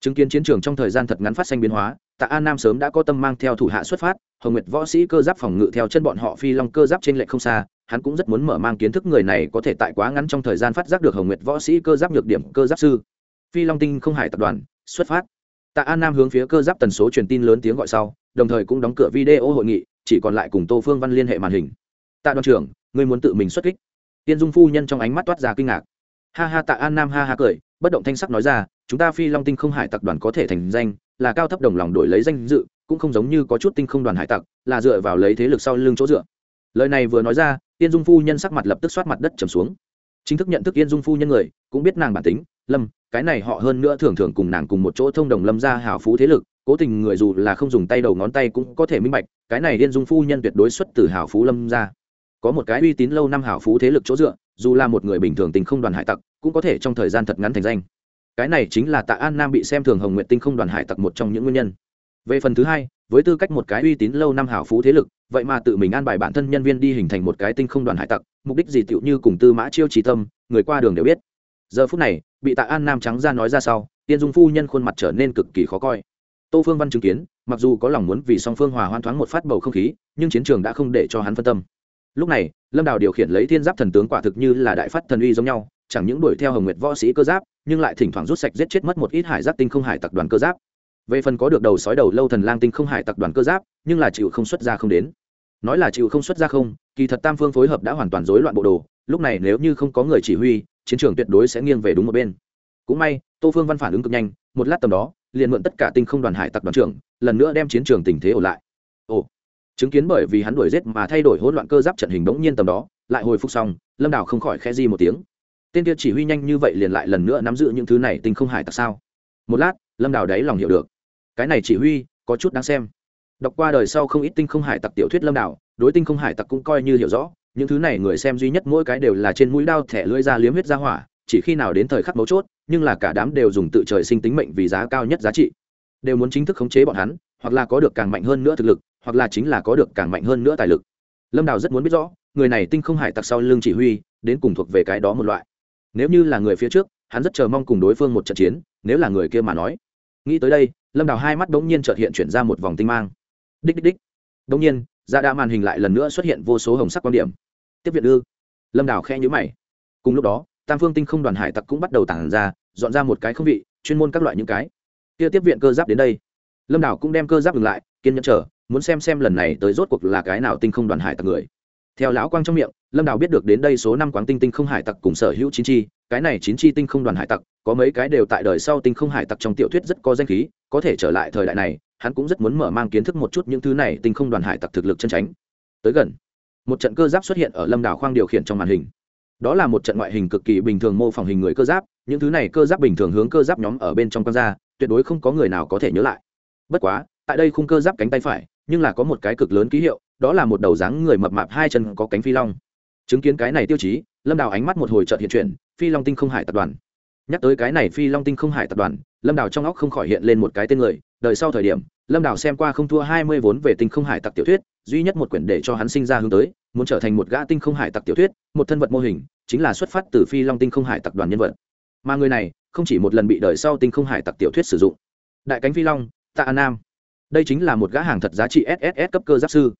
Chứng kiến chiến trường trong thời gian thật ngắn phát sinh biến hóa, tạ an nam sớm đã có tâm mang theo thủ hạ xuất phát, hồng nguyệt võ sĩ cơ giáp phòng ngự theo chân bọn họ phi long cơ giáp trên lệch không xa, hắn cũng rất muốn mở mang kiến thức người này có thể tại quá ngắn trong thời gian phát giác được hồng nguyệt võ sĩ cơ giáp nhược điểm cơ giáp sư. Phi long tinh không hải tập đoàn, xuất phát tạ an nam hướng phía cơ giáp tần số truyền tin lớn tiếng gọi sau, đồng thời cũng đóng cửa video hội nghị, chỉ còn lại cùng tô phương văn liên hệ màn hình. Tạ đoàn trưởng, ngươi muốn tự mình xuất kích. Tiên dung phu nhân trong ánh mắt toát ra kinh ngạc. Ha ha, tạ an nam ha ha cười, bất động thanh sắc nói ra, chúng ta phi long tinh không hải tặc đoàn có thể thành danh, là cao thấp đồng lòng đổi lấy danh dự, cũng không giống như có chút tinh không đoàn hải tặc, là dựa vào lấy thế lực sau lưng chỗ dựa. Lời này vừa nói ra, tiên dung phu nhân sắc mặt lập tức xoát mặt đất trầm xuống. Chính thức nhận thức yên dung phu nhân người, cũng biết nàng bản tính lâm, cái này họ hơn nữa thường thường cùng nàng cùng một chỗ thông đồng lâm ra hào phú thế lực, cố tình người dù là không dùng tay đầu ngón tay cũng có thể minh bạch, cái này điên dung phu nhân tuyệt đối xuất từ hào phú lâm ra có một cái uy tín lâu năm hào phú thế lực chỗ dựa, dù là một người bình thường tình không đoàn hải tặc, cũng có thể trong thời gian thật ngắn thành danh. Cái này chính là tạ an nam bị xem thường hồng nguyện tinh không đoàn hải tặc một trong những nguyên nhân. Về phần thứ hai, với tư cách một cái uy tín lâu năm hào phú thế lực, vậy mà tự mình an bài bản thân nhân viên đi hình thành một cái tinh không đoàn hải tặc, mục đích gì tựu như cùng tư mã chiêu trí tâm, người qua đường đều biết. Giờ phút này bị tạ an nam trắng ra nói ra sau, tiên dung phu nhân khuôn mặt trở nên cực kỳ khó coi. Tô phương văn chứng kiến, mặc dù có lòng muốn vì song phương hòa hoan thoáng một phát bầu không khí, nhưng chiến trường đã không để cho hắn phân tâm. Lúc này, lâm đào điều khiển lấy thiên giáp thần tướng quả thực như là đại phát thần uy giống nhau, chẳng những đuổi theo hồng nguyệt võ sĩ cơ giáp, nhưng lại thỉnh thoảng rút sạch giết chết mất một ít hải giáp tinh không hải tặc đoàn cơ giáp. Về phần có được đầu sói đầu lâu thần lang tinh không hải tặc đoàn cơ giáp, nhưng là chịu không xuất ra không đến. Nói là chịu không xuất ra không, kỳ thật tam phương phối hợp đã hoàn toàn rối loạn bộ đồ, lúc này nếu như không có người chỉ huy chiến trường tuyệt đối sẽ nghiêng về đúng một bên. Cũng may, tô phương văn phản ứng cực nhanh, một lát tầm đó, liền mượn tất cả tinh không đoàn hải tặc đoàn trưởng, lần nữa đem chiến trường tình thế ổn lại. Ồ, chứng kiến bởi vì hắn đuổi giết mà thay đổi hỗn loạn cơ giáp trận hình đống nhiên tầm đó, lại hồi phục xong, lâm đào không khỏi khe di một tiếng. Tên kia chỉ huy nhanh như vậy liền lại lần nữa nắm giữ những thứ này tinh không hải tặc sao? Một lát, lâm đào đáy lòng hiểu được. Cái này chỉ huy, có chút đáng xem. Đọc qua đời sau không ít tinh không hải tặc tiểu thuyết lâm đảo đối tinh không hải tặc cũng coi như hiểu rõ những thứ này người xem duy nhất mỗi cái đều là trên mũi đao thẻ lưỡi ra liếm huyết ra hỏa, chỉ khi nào đến thời khắc mấu chốt, nhưng là cả đám đều dùng tự trời sinh tính mệnh vì giá cao nhất giá trị. Đều muốn chính thức khống chế bọn hắn, hoặc là có được càng mạnh hơn nữa thực lực, hoặc là chính là có được càng mạnh hơn nữa tài lực. Lâm đào rất muốn biết rõ, người này tinh không hải tặc sau lưng chỉ huy, đến cùng thuộc về cái đó một loại. Nếu như là người phía trước, hắn rất chờ mong cùng đối phương một trận chiến, nếu là người kia mà nói. Nghĩ tới đây, lâm đào hai mắt đ ố n g nhiên trợt hiện chuyển ra một vòng tinh mang. Đích đích đích. Đ ố n g nhiên, ra đã màn hình lại lần nữa xuất hiện vô số hồng sắc quan điểm tiếp viện ư? Lâm đào khe nhữ mày. Cùng lúc đó, tam phương tinh không đoàn hải tặc cũng bắt đầu tản ra, dọn ra một cái không vị, chuyên môn các loại những cái. Kia tiếp viện cơ giáp đến đây. Lâm đào cũng đem cơ giáp ngừng lại, kiên nhẫn chờ, muốn xem xem lần này tới rốt cuộc là cái nào tinh không đoàn hải tặc người. Theo lão quang trong miệng, lâm đào biết được đến đây số năm quán tinh tinh không hải tặc cùng sở hữu chín chi, cái này chín chi tinh không đoàn hải tặc, có mấy cái đều tại đời sau tinh không hải tặc trong tiểu thuyết rất có danh khí, có thể trở lại thời đại này, hắn cũng rất muốn mở mang kiến thức một chút những thứ này tinh không đoàn hải tặc thực lực chân tránh. Tới gần một trận cơ giáp xuất hiện ở lâm đảo khoang điều khiển trong màn hình. Đó là một trận ngoại hình cực kỳ bình thường mô phỏng hình người cơ giáp, những thứ này cơ giáp bình thường hướng cơ giáp nhóm ở bên trong con da tuyệt đối không có người nào có thể nhớ lại. Bất quá, tại đây khung cơ giáp cánh tay phải, nhưng là có một cái cực lớn ký hiệu, đó là một đầu dáng người mập mạp hai chân có cánh phi long. Chứng kiến cái này tiêu chí, lâm đào ánh mắt một hồi trợt hiện chuyển, phi long tinh không hải tập đoàn. Nhắc tới cái này phi long tinh không hải tập đoàn, lâm đào trong óc không khỏi hiện lên một cái tên người đời sau thời điểm, lâm đào xem qua không thua hai mươi vốn về tinh không hải tặc tiểu thuyết, duy nhất một quyển để cho hắn sinh ra hướng tới muốn trở thành một gã tinh không hải tặc tiểu thuyết, một thân vật mô hình, chính là xuất phát từ phi long tinh không hải tặc đoàn nhân vật. Mà người này, không chỉ một lần bị đời sau tinh không hải tặc tiểu thuyết sử dụng. Đại cánh phi long, tạ an nam. Đây chính là một gã hàng thật giá trị sss cấp cơ giáp sư.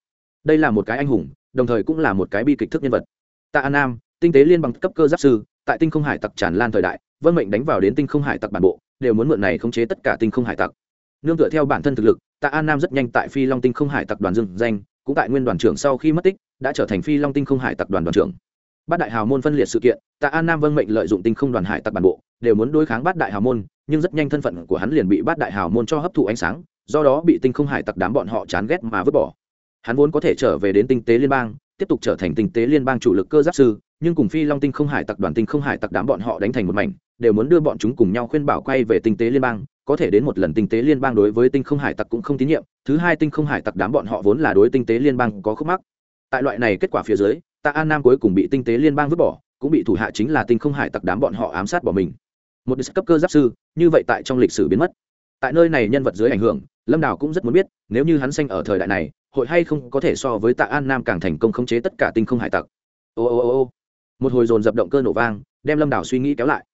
Đây là một cái anh hùng, đồng thời cũng là một cái bi kịch thức nhân vật. Tạ an nam, tinh tế liên bằng cấp cơ giáp sư, tại tinh không hải tặc tràn lan thời đại, vân mệnh đánh vào đến tinh không hải tặc bản bộ, đều muốn mượn này khống chế tất cả tinh không hải tặc. Nương tựa theo bản thân thực lực, tạ an nam rất nhanh tại phi long tinh không hải tặc đoàn dương danh, cũng tại nguyên đoàn trưởng sau khi mất tích đã trở thành phi long tinh không hải tặc đoàn đoàn trưởng. Bát đại hào môn phân liệt sự kiện, tạ an nam vâng mệnh lợi dụng tinh không đoàn hải tặc bản bộ, đều muốn đối kháng bát đại hào môn, nhưng rất nhanh thân phận của hắn liền bị bát đại hào môn cho hấp thụ ánh sáng, do đó bị tinh không hải tặc đám bọn họ chán ghét mà vứt bỏ. Hắn vốn có thể trở về đến tinh tế liên bang, tiếp tục trở thành tinh tế liên bang chủ lực cơ giáp sư, nhưng cùng phi long tinh không hải tặc đoàn tinh không hải tặc đám bọn họ đánh thành một mảnh, đều muốn đưa bọn chúng cùng nhau khuyên bảo quay về tinh tế liên bang, có thể đến một lần tinh tế liên bang đối với tinh không hải tặc cũng không tín nhiệm, thứ hai tinh không hải tặc đám bọn họ vốn là đối tinh tế liên bang có khúc mắc tại loại này kết quả phía dưới tạ an nam cuối cùng bị tinh tế liên bang vứt bỏ, cũng bị thủ hạ chính là tinh không hải tặc đám bọn họ ám sát bỏ mình. Một cấp cơ giáp sư, như vậy tại trong lịch sử biến mất. Tại nơi này nhân vật dưới ảnh hưởng, lâm đào cũng rất muốn biết, nếu như hắn sanh ở thời đại này, hội hay không có thể so với tạ an nam càng thành công khống chế tất cả tinh không hải tặc. Ô ô ô ô. Một hồi dồn dập động cơ nổ vang, đem lâm đào suy nghĩ kéo lại.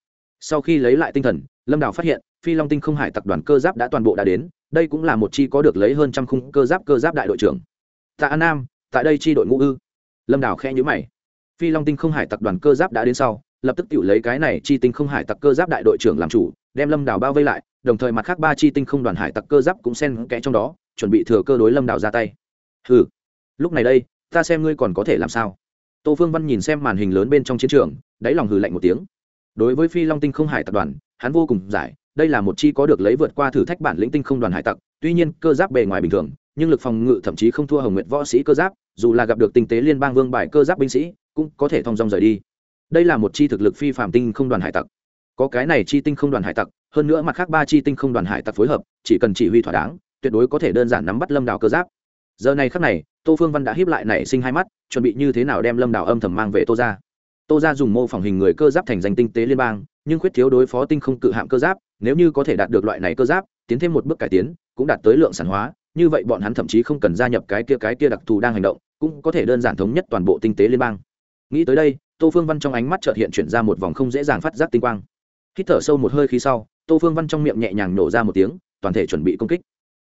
Sau khi lấy lại tinh thần, lâm đào phát hiện, phi long tinh không hải Tặc đoàn cơ giáp đã toàn bộ đã đến, đây cũng là một chi có được lấy hơn trăm khung cơ giáp cơ giáp đại đội trưởng. Tạ an nam tại đây chi đội ngũ ư? Lâm đào khe nhữ mày. Phi long tinh không hải tập đoàn cơ giáp đã đến sau, lập tức tự lấy cái này chi tinh không hải tặc cơ giáp đại đội trưởng làm chủ, đem lâm đảo bao vây lại, đồng thời mặt khác ba chi tinh không đoàn hải tặc cơ giáp cũng xen kẽ trong đó, chuẩn bị thừa cơ đối lâm đảo ra tay. Hừ, lúc này đây, ta xem ngươi còn có thể làm sao. Tô phương văn nhìn xem màn hình lớn bên trong chiến trường, đáy lòng hừ lạnh một tiếng. Đối với phi long tinh không hải tập đoàn, hắn vô cùng giải, đây là một chi có được lấy vượt qua thử thách bản lĩnh tinh không đoàn hải tặc, tuy nhiên cơ giáp bề ngoài bình thường nhưng lực phòng ngự thậm chí không thua hồng nguyện võ sĩ cơ giáp, dù là gặp được tinh tế liên bang vương bài cơ giáp binh sĩ, cũng có thể thong dong rời đi. Đây là một chi thực lực phi phạm tinh không đoàn hải tặc. Có cái này chi tinh không đoàn hải tặc, hơn nữa mặt khác ba chi tinh không đoàn hải tặc phối hợp, chỉ cần chỉ huy thỏa đáng, tuyệt đối có thể đơn giản nắm bắt lâm đào cơ giáp. Giờ này khắc này, tô phương văn đã hiếp lại nảy sinh hai mắt, chuẩn bị như thế nào đem lâm đào âm thầm mang về tô ra tô ra dùng mô phỏng hình người cơ giáp thành danh tinh tế liên bang, nhưng khuyết thiếu đối phó tinh không cự hạm cơ giáp, nếu như có thể đạt được loại này cơ giáp, tiến thêm một bước cải tiến, cũng đạt tới lượng sản hóa như vậy bọn hắn thậm chí không cần gia nhập cái kia cái kia đặc thù đang hành động, cũng có thể đơn giản thống nhất toàn bộ tinh tế liên bang. Nghĩ tới đây, tô phương văn trong ánh mắt chợt hiện chuyển ra một vòng không dễ dàng phát giác tinh quang. Hít thở sâu một hơi khí sau, tô phương văn trong miệng nhẹ nhàng nổ ra một tiếng, toàn thể chuẩn bị công kích.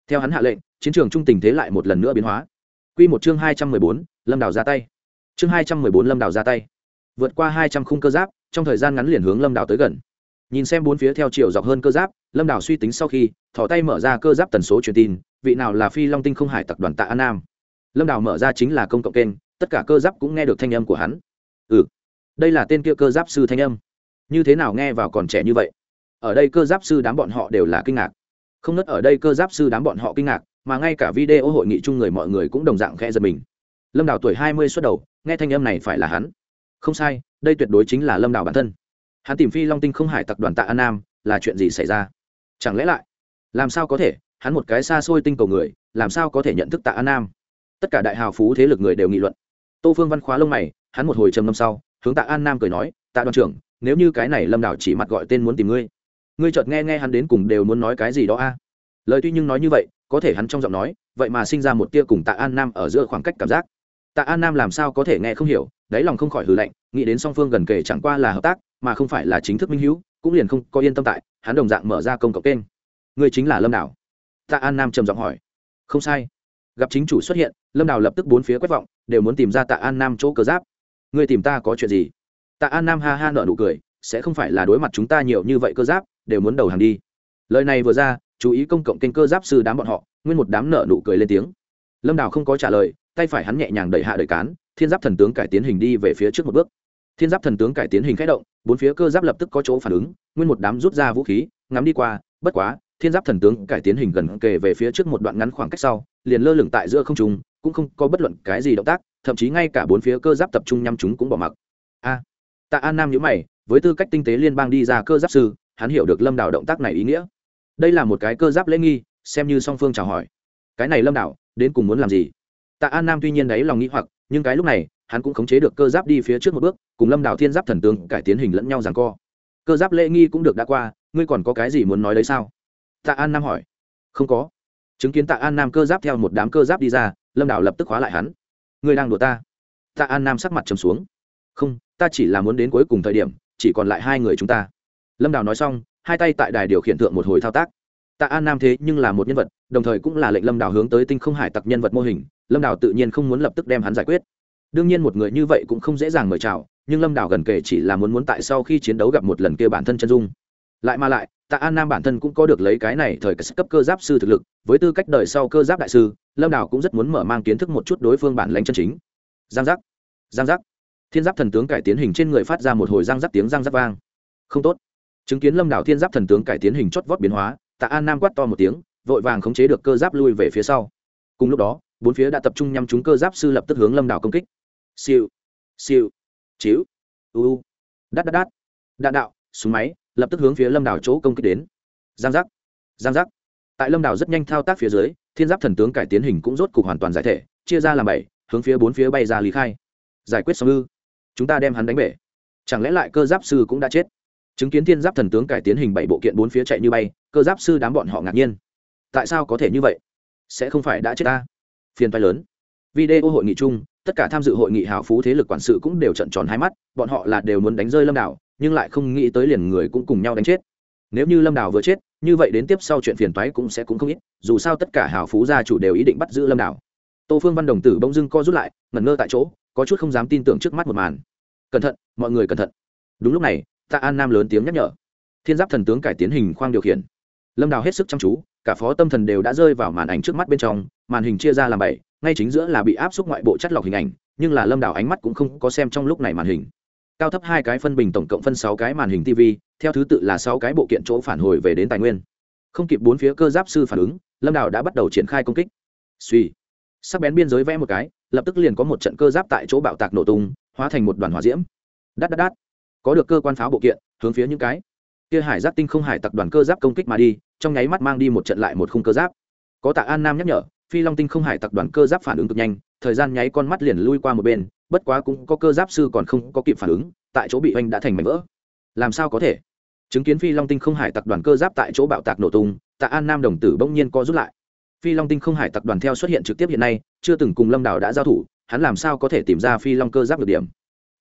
Theo hắn hạ lệnh, chiến trường trung tình thế lại một lần nữa biến hóa. Quy một chương hai trăm mười bốn, lâm đào ra tay. Chương hai trăm mười bốn, lâm đào ra tay. Vượt qua hai trăm khung cơ giáp, trong thời gian ngắn liền hướng lâm đào tới gần nhìn xem bốn phía theo chiều dọc hơn cơ giáp, lâm đảo suy tính sau khi thỏ tay mở ra cơ giáp tần số truyền tin, vị nào là phi long tinh không hải tập đoàn tạ an nam. Lâm đảo mở ra chính là công cộng kênh, tất cả cơ giáp cũng nghe được thanh âm của hắn. Ừ đây là tên kia cơ giáp sư thanh âm. Như thế nào nghe vào còn trẻ như vậy? Ở đây cơ giáp sư đám bọn họ đều là kinh ngạc. Không nớt ở đây cơ giáp sư đám bọn họ kinh ngạc, mà ngay cả video hội nghị chung người mọi người cũng đồng dạng khẽ giật mình. Lâm đào tuổi hai mươi xuất đầu, nghe thanh âm này phải là hắn. Không sai, đây tuyệt đối chính là lâm đào bản thân hắn tìm phi long tinh không hải tập đoàn tạ an nam, là chuyện gì xảy ra? Chẳng lẽ lại, làm sao có thể, hắn một cái xa xôi tinh cầu người, làm sao có thể nhận thức tạ an nam? Tất cả đại hào phú thế lực người đều nghị luận. Tô phương văn khóa lông mày, hắn một hồi trầm năm sau, hướng tạ an nam cười nói, tạ đoàn trưởng, nếu như cái này lâm đảo chỉ mặt gọi tên muốn tìm ngươi ngươi chợt nghe nghe hắn đến cùng đều muốn nói cái gì đó a? Lời tuy nhưng nói như vậy, có thể hắn trong giọng nói, vậy mà sinh ra một tia cùng tạ an nam ở giữa khoảng cách cảm giác. Tạ an nam làm sao có thể nghe không hiểu, đáy lòng không khỏi hư lạnh, nghĩ đến song phương gần kể chẳng qua là hợp tác mà không phải là chính thức minh hữu, cũng liền không có yên tâm tại, hắn đồng dạng mở ra công cộng kênh. Người chính là lâm đảo tạ an nam trầm giọng hỏi. Không sai. Gặp chính chủ xuất hiện, lâm đào lập tức bốn phía quét vọng, đều muốn tìm ra tạ an nam chỗ cờ giáp. Ngươi tìm ta có chuyện gì? Tạ an nam ha ha nợ nụ cười, sẽ không phải là đối mặt chúng ta nhiều như vậy cơ giáp, đều muốn đầu hàng đi. Lời này vừa ra, chú ý công cộng kênh cơ giáp sư đám bọn họ, nguyên một đám nợ nụ cười lên tiếng. Lâm đào không có trả lời, tay phải hắn nhẹ nhàng đẩy hạ đẩy cán, thiên giáp thần tướng cải tiến hình đi về phía trước một bước thiên giáp thần tướng cải tiến hình khẽ động, bốn phía cơ giáp lập tức có chỗ phản ứng, nguyên một đám rút ra vũ khí, ngắm đi qua, bất quá, thiên giáp thần tướng cải tiến hình gần kề về phía trước một đoạn ngắn khoảng cách sau, liền lơ lửng tại giữa không trung, cũng không có bất luận cái gì động tác, thậm chí ngay cả bốn phía cơ giáp tập trung nhắm chúng cũng bỏ mặc. A, tạ an nam nhữ mày, với tư cách tinh tế liên bang đi ra cơ giáp sư, hắn hiểu được lâm đảo động tác này ý nghĩa. Đây là một cái cơ giáp lễ nghi, xem như song phương chào hỏi. Cái này lâm đảo, đến cùng muốn làm gì? Tạ an nam tuy nhiên đấy lòng nghĩ hoặc, nhưng cái lúc này, hắn cũng khống chế được cơ giáp đi phía trước một bước, cùng lâm Đào thiên giáp thần tướng cải tiến hình lẫn nhau rằng co. Cơ giáp lễ nghi cũng được đã qua, ngươi còn có cái gì muốn nói đấy sao? Tạ an nam hỏi. Không có. Chứng kiến tạ an nam cơ giáp theo một đám cơ giáp đi ra, lâm Đào lập tức khóa lại hắn. Ngươi đang đùa ta. Tạ an nam sắc mặt trầm xuống. Không, ta chỉ là muốn đến cuối cùng thời điểm, chỉ còn lại hai người chúng ta. Lâm Đào nói xong, hai tay tại đài điều khiển thượng một hồi thao tác tạ an nam thế nhưng là một nhân vật, đồng thời cũng là lệnh lâm đảo hướng tới tinh không hải tặc nhân vật mô hình, lâm đảo tự nhiên không muốn lập tức đem hắn giải quyết. Đương nhiên một người như vậy cũng không dễ dàng mời chào, nhưng lâm đảo gần kể chỉ là muốn muốn tại sau khi chiến đấu gặp một lần kia bản thân chân dung. Lại mà lại, tạ an nam bản thân cũng có được lấy cái này thời cấp cơ giáp sư thực lực, với tư cách đời sau cơ giáp đại sư, lâm đào cũng rất muốn mở mang kiến thức một chút đối phương bản lãnh chân chính. Giang giác giang giác. Thiên giáp thần tướng cải tiến hình trên người phát ra một hồi giang giác tiếng giang giác vang. Không tốt. Chứng kiến lâm đào thiên giáp thần tướng cải tiến hình chót vót biến hóa tạ an nam quát to một tiếng, vội vàng khống chế được cơ giáp lui về phía sau. Cùng lúc đó, bốn phía đã tập trung nhằm chúng cơ giáp sư lập tức hướng lâm đảo công kích. Siêu siêu, chiếu, u đắt đắt đắt đạn đạo, súng máy, lập tức hướng phía lâm đảo chỗ công kích đến. Giang giác giang giác. Tại lâm đảo rất nhanh thao tác phía dưới, thiên giáp thần tướng cải tiến hình cũng rốt cục hoàn toàn giải thể, chia ra làm bảy, hướng phía bốn phía bay ra lý khai. Giải quyết xong ư? Chúng ta đem hắn đánh bể. Chẳng lẽ lại cơ giáp sư cũng đã chết? Chứng kiến thiên giáp thần tướng cải tiến hình bảy bộ kiện bốn phía chạy như bay, cơ giáp sư đám bọn họ ngạc nhiên. Tại sao có thể như vậy? Sẽ không phải đã chết ta? Phiền phái lớn. Video hội nghị chung, tất cả tham dự hội nghị hào phú thế lực quản sự cũng đều trận tròn hai mắt, bọn họ là đều muốn đánh rơi lâm đảo nhưng lại không nghĩ tới liền người cũng cùng nhau đánh chết. Nếu như lâm đảo vừa chết, như vậy đến tiếp sau chuyện phiền toái cũng sẽ cũng không ít, dù sao tất cả hào phú gia chủ đều ý định bắt giữ lâm đảo tô phương văn đồng tử bỗng dưng co rút lại, ngẩn ngơ tại chỗ, có chút không dám tin tưởng trước mắt một màn. Cẩn thận, mọi người cẩn thận. Đúng lúc này tạ an nam lớn tiếng nhắc nhở. Thiên giáp thần tướng cải tiến hình khoang điều khiển. Lâm đào hết sức chăm chú, cả phó tâm thần đều đã rơi vào màn ảnh trước mắt bên trong, màn hình chia ra làm bảy, ngay chính giữa là bị áp suất ngoại bộ chất lọc hình ảnh, nhưng là lâm đào ánh mắt cũng không có xem trong lúc này màn hình. Cao thấp hai cái phân bình tổng cộng phân sáu cái màn hình tv theo thứ tự là sáu cái bộ kiện chỗ phản hồi về đến tài nguyên. Không kịp bốn phía cơ giáp sư phản ứng, lâm đào đã bắt đầu triển khai công kích. Suy sắc bén biên giới vẽ một cái, lập tức liền có một trận cơ giáp tại chỗ bạo tạc nổ tung, hóa thành một đoàn hỏa diễm. Đắt đắt đắt có được cơ quan pháo bộ kiện, hướng phía những cái kia hải giáp tinh không hải tặc đoàn cơ giáp công kích mà đi, trong nháy mắt mang đi một trận lại một khung cơ giáp. Có tạ an nam nhắc nhở, phi long tinh không hải tặc đoàn cơ giáp phản ứng cực nhanh, thời gian nháy con mắt liền lui qua một bên, bất quá cũng có cơ giáp sư còn không có kịp phản ứng, tại chỗ bị oanh đã thành mảnh vỡ. Làm sao có thể? Chứng kiến phi long tinh không hải tặc đoàn cơ giáp tại chỗ bạo tạc nổ tung, tạ an nam đồng tử bỗng nhiên co rút lại. Phi long tinh không hải tặc đoàn theo xuất hiện trực tiếp hiện nay, chưa từng cùng lâm đảo đã giao thủ, hắn làm sao có thể tìm ra phi long cơ giáp được điểm?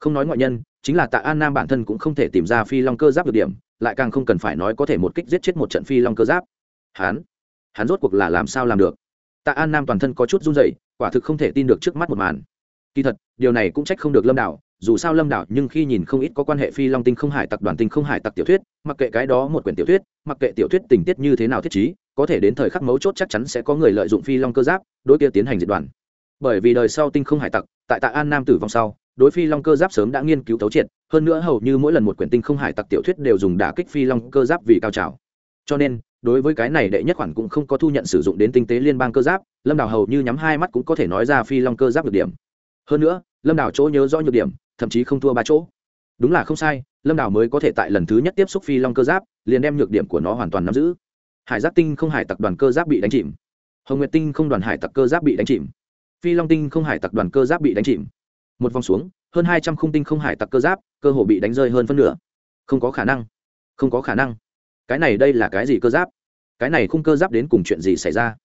Không nói ngoại nhân chính là tạ an nam bản thân cũng không thể tìm ra phi long cơ giáp được điểm, lại càng không cần phải nói có thể một kích giết chết một trận phi long cơ giáp. Hắn hắn rốt cuộc là làm sao làm được? Tạ an nam toàn thân có chút run dậy quả thực không thể tin được trước mắt một màn. Kỳ thật, điều này cũng trách không được lâm đảo, dù sao lâm đảo nhưng khi nhìn không ít có quan hệ phi long tinh không hải tặc đoàn tinh không hải tặc tiểu thuyết, mặc kệ cái đó một quyển tiểu thuyết, mặc kệ tiểu thuyết tình tiết như thế nào thiết chí có thể đến thời khắc mấu chốt chắc chắn sẽ có người lợi dụng phi long cơ giáp đối kia tiến hành diệt đoàn. Bởi vì đời sau tinh không hải tặc, tại tạ an nam tử vong sau đối phi long cơ giáp sớm đã nghiên cứu thấu triệt, hơn nữa hầu như mỗi lần một quyển tinh không hải tặc tiểu thuyết đều dùng đả kích phi long cơ giáp vì cao trào. Cho nên, đối với cái này đệ nhất khoản cũng không có thu nhận sử dụng đến tinh tế liên bang cơ giáp, lâm đào hầu như nhắm hai mắt cũng có thể nói ra phi long cơ giáp được điểm. Hơn nữa, lâm đào chỗ nhớ rõ nhược điểm, thậm chí không thua ba chỗ. Đúng là không sai, lâm đào mới có thể tại lần thứ nhất tiếp xúc phi long cơ giáp, liền đem nhược điểm của nó hoàn toàn nắm giữ. Hải giáp tinh không hải tặc đoàn cơ giáp bị đánh chìm. Hồng nguyệt tinh không đoàn hải tặc cơ giáp bị đánh chìm. Phi long tinh không hải tặc đoàn cơ giáp bị đánh chìm một vòng xuống, hơn hai trăm khung tinh không hải tặc cơ giáp, cơ hồ bị đánh rơi hơn phân nửa. Không có khả năng. Không có khả năng. Cái này đây là cái gì cơ giáp? Cái này khung cơ giáp đến cùng chuyện gì xảy ra?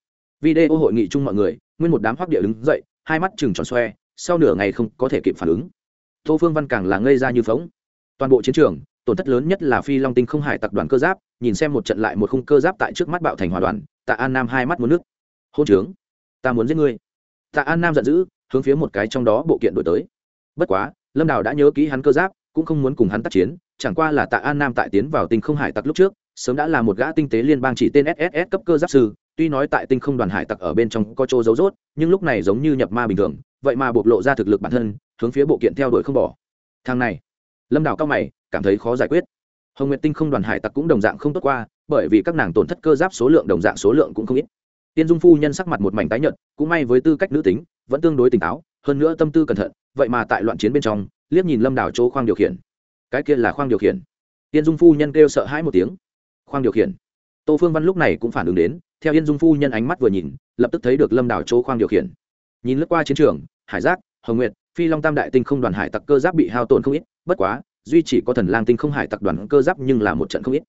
Video hội nghị chung mọi người, nguyên một đám hoác địa đứng dậy, hai mắt chừng tròn xoe, sau nửa ngày không có thể kịp phản ứng. Tô phương văn càng là ngây ra như phóng. Toàn bộ chiến trường, tổn thất lớn nhất là phi long tinh không hải tặc đoàn cơ giáp, nhìn xem một trận lại một khung cơ giáp tại trước mắt bạo thành hòa đoàn, tạ an nam hai mắt muốn nước. Hôn trướng. Ta muốn giết ngươi. Tạ an nam giận dữ hướng phía một cái trong đó bộ kiện đổi tới. Bất quá, lâm đào đã nhớ kỹ hắn cơ giáp, cũng không muốn cùng hắn tác chiến, chẳng qua là tạ an nam tại tiến vào tinh không hải tặc lúc trước, sớm đã là một gã tinh tế liên bang chỉ tên sss cấp cơ giáp sư, tuy nói tại tinh không đoàn hải tặc ở bên trong có chỗ dấu rốt, nhưng lúc này giống như nhập ma bình thường, vậy mà bộc lộ ra thực lực bản thân, hướng phía bộ kiện theo đuổi không bỏ. Thang này, lâm đào cao mày, cảm thấy khó giải quyết. Hồng nguyệt tinh không đoàn hải tặc cũng đồng dạng không tốt qua, bởi vì các nàng tổn thất cơ giáp số lượng đồng dạng số lượng cũng không ít. Tiên dung phu nhân sắc mặt một mảnh tái nhợt, cũng may với tư cách nữ tính vẫn tương đối tỉnh táo, hơn nữa tâm tư cẩn thận, vậy mà tại loạn chiến bên trong, liếc nhìn lâm đảo chỗ khoang điều khiển. Cái kia là khoang điều khiển. Yên dung phu nhân kêu sợ hãi một tiếng. Khoang điều khiển. Tô phương văn lúc này cũng phản ứng đến, theo yên dung phu nhân ánh mắt vừa nhìn, lập tức thấy được lâm đảo chỗ khoang điều khiển. Nhìn lướt qua chiến trường, hải giác, hồng nguyệt, phi long tam đại tinh không đoàn hải tặc cơ giáp bị hao tổn không ít, bất quá, duy chỉ có thần lang tinh không hải tặc đoàn cơ giáp nhưng là một trận không ít.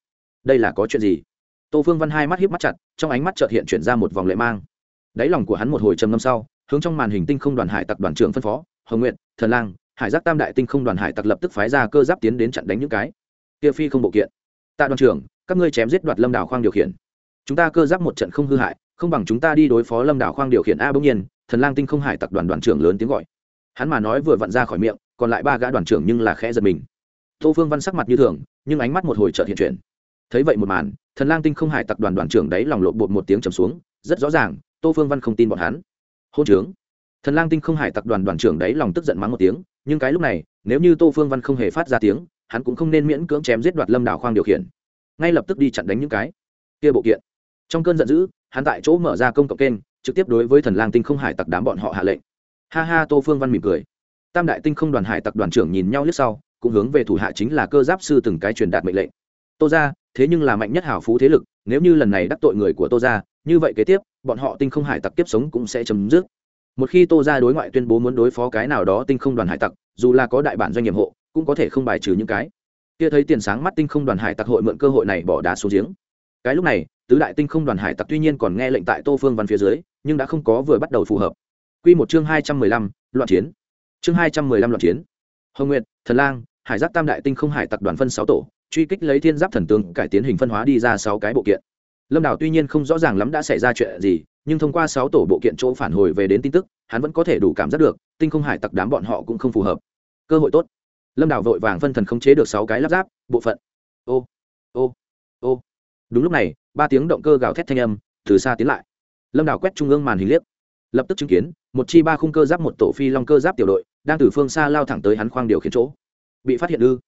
Đây là có chuyện gì? Tô phương văn hai mắt hiếp mắt chặt, trong ánh mắt trợt hiện chuyển ra một vòng lệ mang. Đáy lòng của hắn một hồi trầm ngâm sau hướng trong màn hình tinh không đoàn hải tặc đoàn trưởng phân phó, hồng nguyện thần lang, hải giác tam đại tinh không đoàn hải tặc lập tức phái ra cơ giáp tiến đến chặn đánh những cái kia phi không bộ kiện. Tạ đoàn trưởng, các ngươi chém giết đoạt lâm đảo khoang điều khiển. Chúng ta cơ giáp một trận không hư hại, không bằng chúng ta đi đối phó lâm đảo khoang điều khiển a bỗng nhiên. Thần lang tinh không hải tặc đoàn đoàn trưởng lớn tiếng gọi. Hắn mà nói vừa vặn ra khỏi miệng, còn lại ba gã đoàn trưởng nhưng là khẽ giật mình. Tô phương văn sắc mặt như thường, nhưng ánh mắt một hồi chợt hiện chuyển. Thấy vậy một màn, thần lang tinh không hải tặc đoàn đoàn trưởng đấy lòng lộn bột một tiếng trầm xuống, rất rõ ràng, tô phương văn không tin bọn hắn hôn trướng. Thần lang tinh không hải tặc đoàn đoàn trưởng đấy lòng tức giận mắng một tiếng, nhưng cái lúc này, nếu như tô phương văn không hề phát ra tiếng, hắn cũng không nên miễn cưỡng chém giết đoạt lâm đảo khoang điều khiển. Ngay lập tức đi chặn đánh những cái kia bộ kiện. Trong cơn giận dữ, hắn tại chỗ mở ra công cộng kênh, trực tiếp đối với thần lang tinh không hải tặc đám bọn họ hạ lệnh. Ha ha, tô phương văn mỉm cười. Tam đại tinh không đoàn hải tặc đoàn trưởng nhìn nhau lướt sau, cũng hướng về thủ hạ chính là cơ giáp sư từng cái truyền đạt mệnh lệnh. Tô ra thế nhưng là mạnh nhất hảo phú thế lực, nếu như lần này đắc tội người của tô ra như vậy kế tiếp, bọn họ tinh không hải tặc tiếp sống cũng sẽ chấm dứt. Một khi tô ra đối ngoại tuyên bố muốn đối phó cái nào đó tinh không đoàn hải tặc, dù là có đại bản doanh nghiệp hộ, cũng có thể không bài trừ những cái. Kia thấy tiền sáng mắt tinh không đoàn hải tặc hội mượn cơ hội này bỏ đá xuống giếng. Cái lúc này, tứ đại tinh không đoàn hải tặc tuy nhiên còn nghe lệnh tại tô phương văn phía dưới, nhưng đã không có vừa bắt đầu phù hợp. Q một chương hai trăm mười lăm, loạn chiến. Chương hai trăm mười lăm loạn chiến. Hồng nguyệt, thần lang, hải giác tam đại tinh không hải tặc đoàn phân sáu tổ truy kích lấy thiên giáp thần tướng, cải tiến hình phân hóa đi ra sáu cái bộ kiện. Lâm đào tuy nhiên không rõ ràng lắm đã xảy ra chuyện gì, nhưng thông qua sáu tổ bộ kiện chỗ phản hồi về đến tin tức, hắn vẫn có thể đủ cảm giác được, tinh không hải tặc đám bọn họ cũng không phù hợp. Cơ hội tốt. Lâm đào vội vàng phân thần khống chế được sáu cái lắp ráp, bộ phận. Ô ô ô. Đúng lúc này, ba tiếng động cơ gào thét thanh âm từ xa tiến lại. Lâm đào quét trung ương màn hình liếc. Lập tức chứng kiến, một chi ba khung cơ giáp, một tổ phi long cơ giáp tiểu đội, đang từ phương xa lao thẳng tới hắn khoang điều khiển chỗ. Bị phát hiện ư?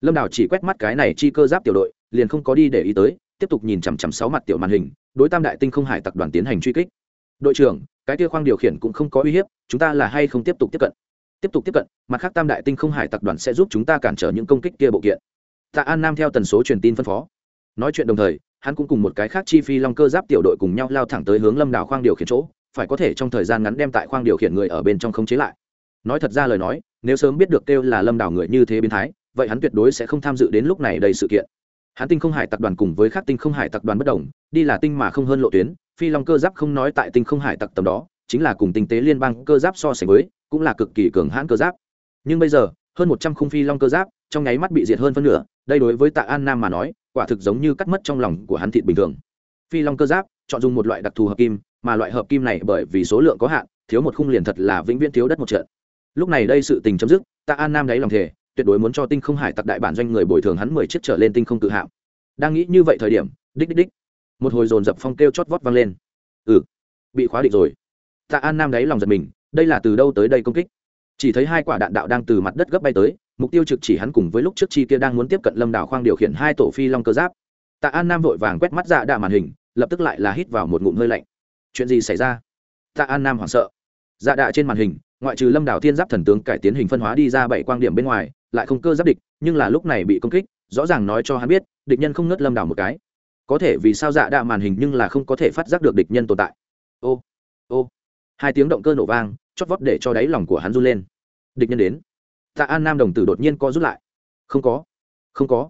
Lâm đào chỉ quét mắt cái này chi cơ giáp tiểu đội, liền không có đi để ý tới, tiếp tục nhìn chằm chằm sáu mặt tiểu màn hình, đối tam đại tinh không hải tập đoàn tiến hành truy kích. Đội trưởng, cái kia khoang điều khiển cũng không có uy hiếp, chúng ta là hay không tiếp tục tiếp cận? Tiếp tục tiếp cận, mặt khác tam đại tinh không hải tập đoàn sẽ giúp chúng ta cản trở những công kích kia bộ kiện. Tạ an nam theo tần số truyền tin phân phó. Nói chuyện đồng thời, hắn cũng cùng một cái khác chi phi long cơ giáp tiểu đội cùng nhau lao thẳng tới hướng lâm đào khoang điều khiển chỗ, phải có thể trong thời gian ngắn đem tại khoang điều khiển người ở bên trong không chế lại. Nói thật ra lời nói, nếu sớm biết được kêu là lâm đào người như thế biến thái vậy hắn tuyệt đối sẽ không tham dự đến lúc này đầy sự kiện. Hắn tinh không hải tập đoàn cùng với các tinh không hải tập đoàn bất đồng, đi là tinh mà không hơn lộ tuyến, phi long cơ giáp không nói tại tinh không hải tặc tầm đó, chính là cùng tinh tế liên bang cơ giáp so sánh với, cũng là cực kỳ cường hãn cơ giáp. Nhưng bây giờ, hơn một trăm khung phi long cơ giáp, trong nháy mắt bị diệt hơn phân nửa, đây đối với tạ an nam mà nói, quả thực giống như cắt mất trong lòng của hắn thịt bình thường. Phi long cơ giáp, chọn dùng một loại đặc thù hợp kim, mà loại hợp kim này bởi vì số lượng có hạn, thiếu một khung liền thật là vĩnh viễn thiếu đất một trận. Lúc này đây sự tình chấm dứt, tạ an nam đáy lòng thể tuyệt đối muốn cho tinh không hải tặc đại bản doanh người bồi thường hắn mười chiếc trở lên tinh không tự hạo đang nghĩ như vậy thời điểm, đích đích đích, một hồi dồn dập phong kêu chót vót vang lên. Ừ bị khóa định rồi. Tạ an nam đáy lòng giật mình, đây là từ đâu tới đây công kích? Chỉ thấy hai quả đạn đạo đang từ mặt đất gấp bay tới, mục tiêu trực chỉ hắn cùng với lúc trước chi kia đang muốn tiếp cận lâm đảo khoang điều khiển hai tổ phi long cơ giáp. Tạ an nam vội vàng quét mắt dạ đạ màn hình, lập tức lại là hít vào một ngụm hơi lạnh. Chuyện gì xảy ra? Tạ an nam hoảng sợ. Dạ đạ trên màn hình, ngoại trừ lâm đảo thiên giáp thần tướng cải tiến hình phân hóa đi ra bảy quang điểm bên ngoài lại không cơ giáp địch, nhưng là lúc này bị công kích, rõ ràng nói cho hắn biết, địch nhân không ngớt lâm đảo một cái. Có thể vì sao dạ đạ màn hình nhưng là không có thể phát giác được địch nhân tồn tại. Ô ô. Hai tiếng động cơ nổ vang, chót vót để cho đáy lòng của hắn run lên. Địch nhân đến. Tạ an nam đồng tử đột nhiên co rút lại. Không có không có.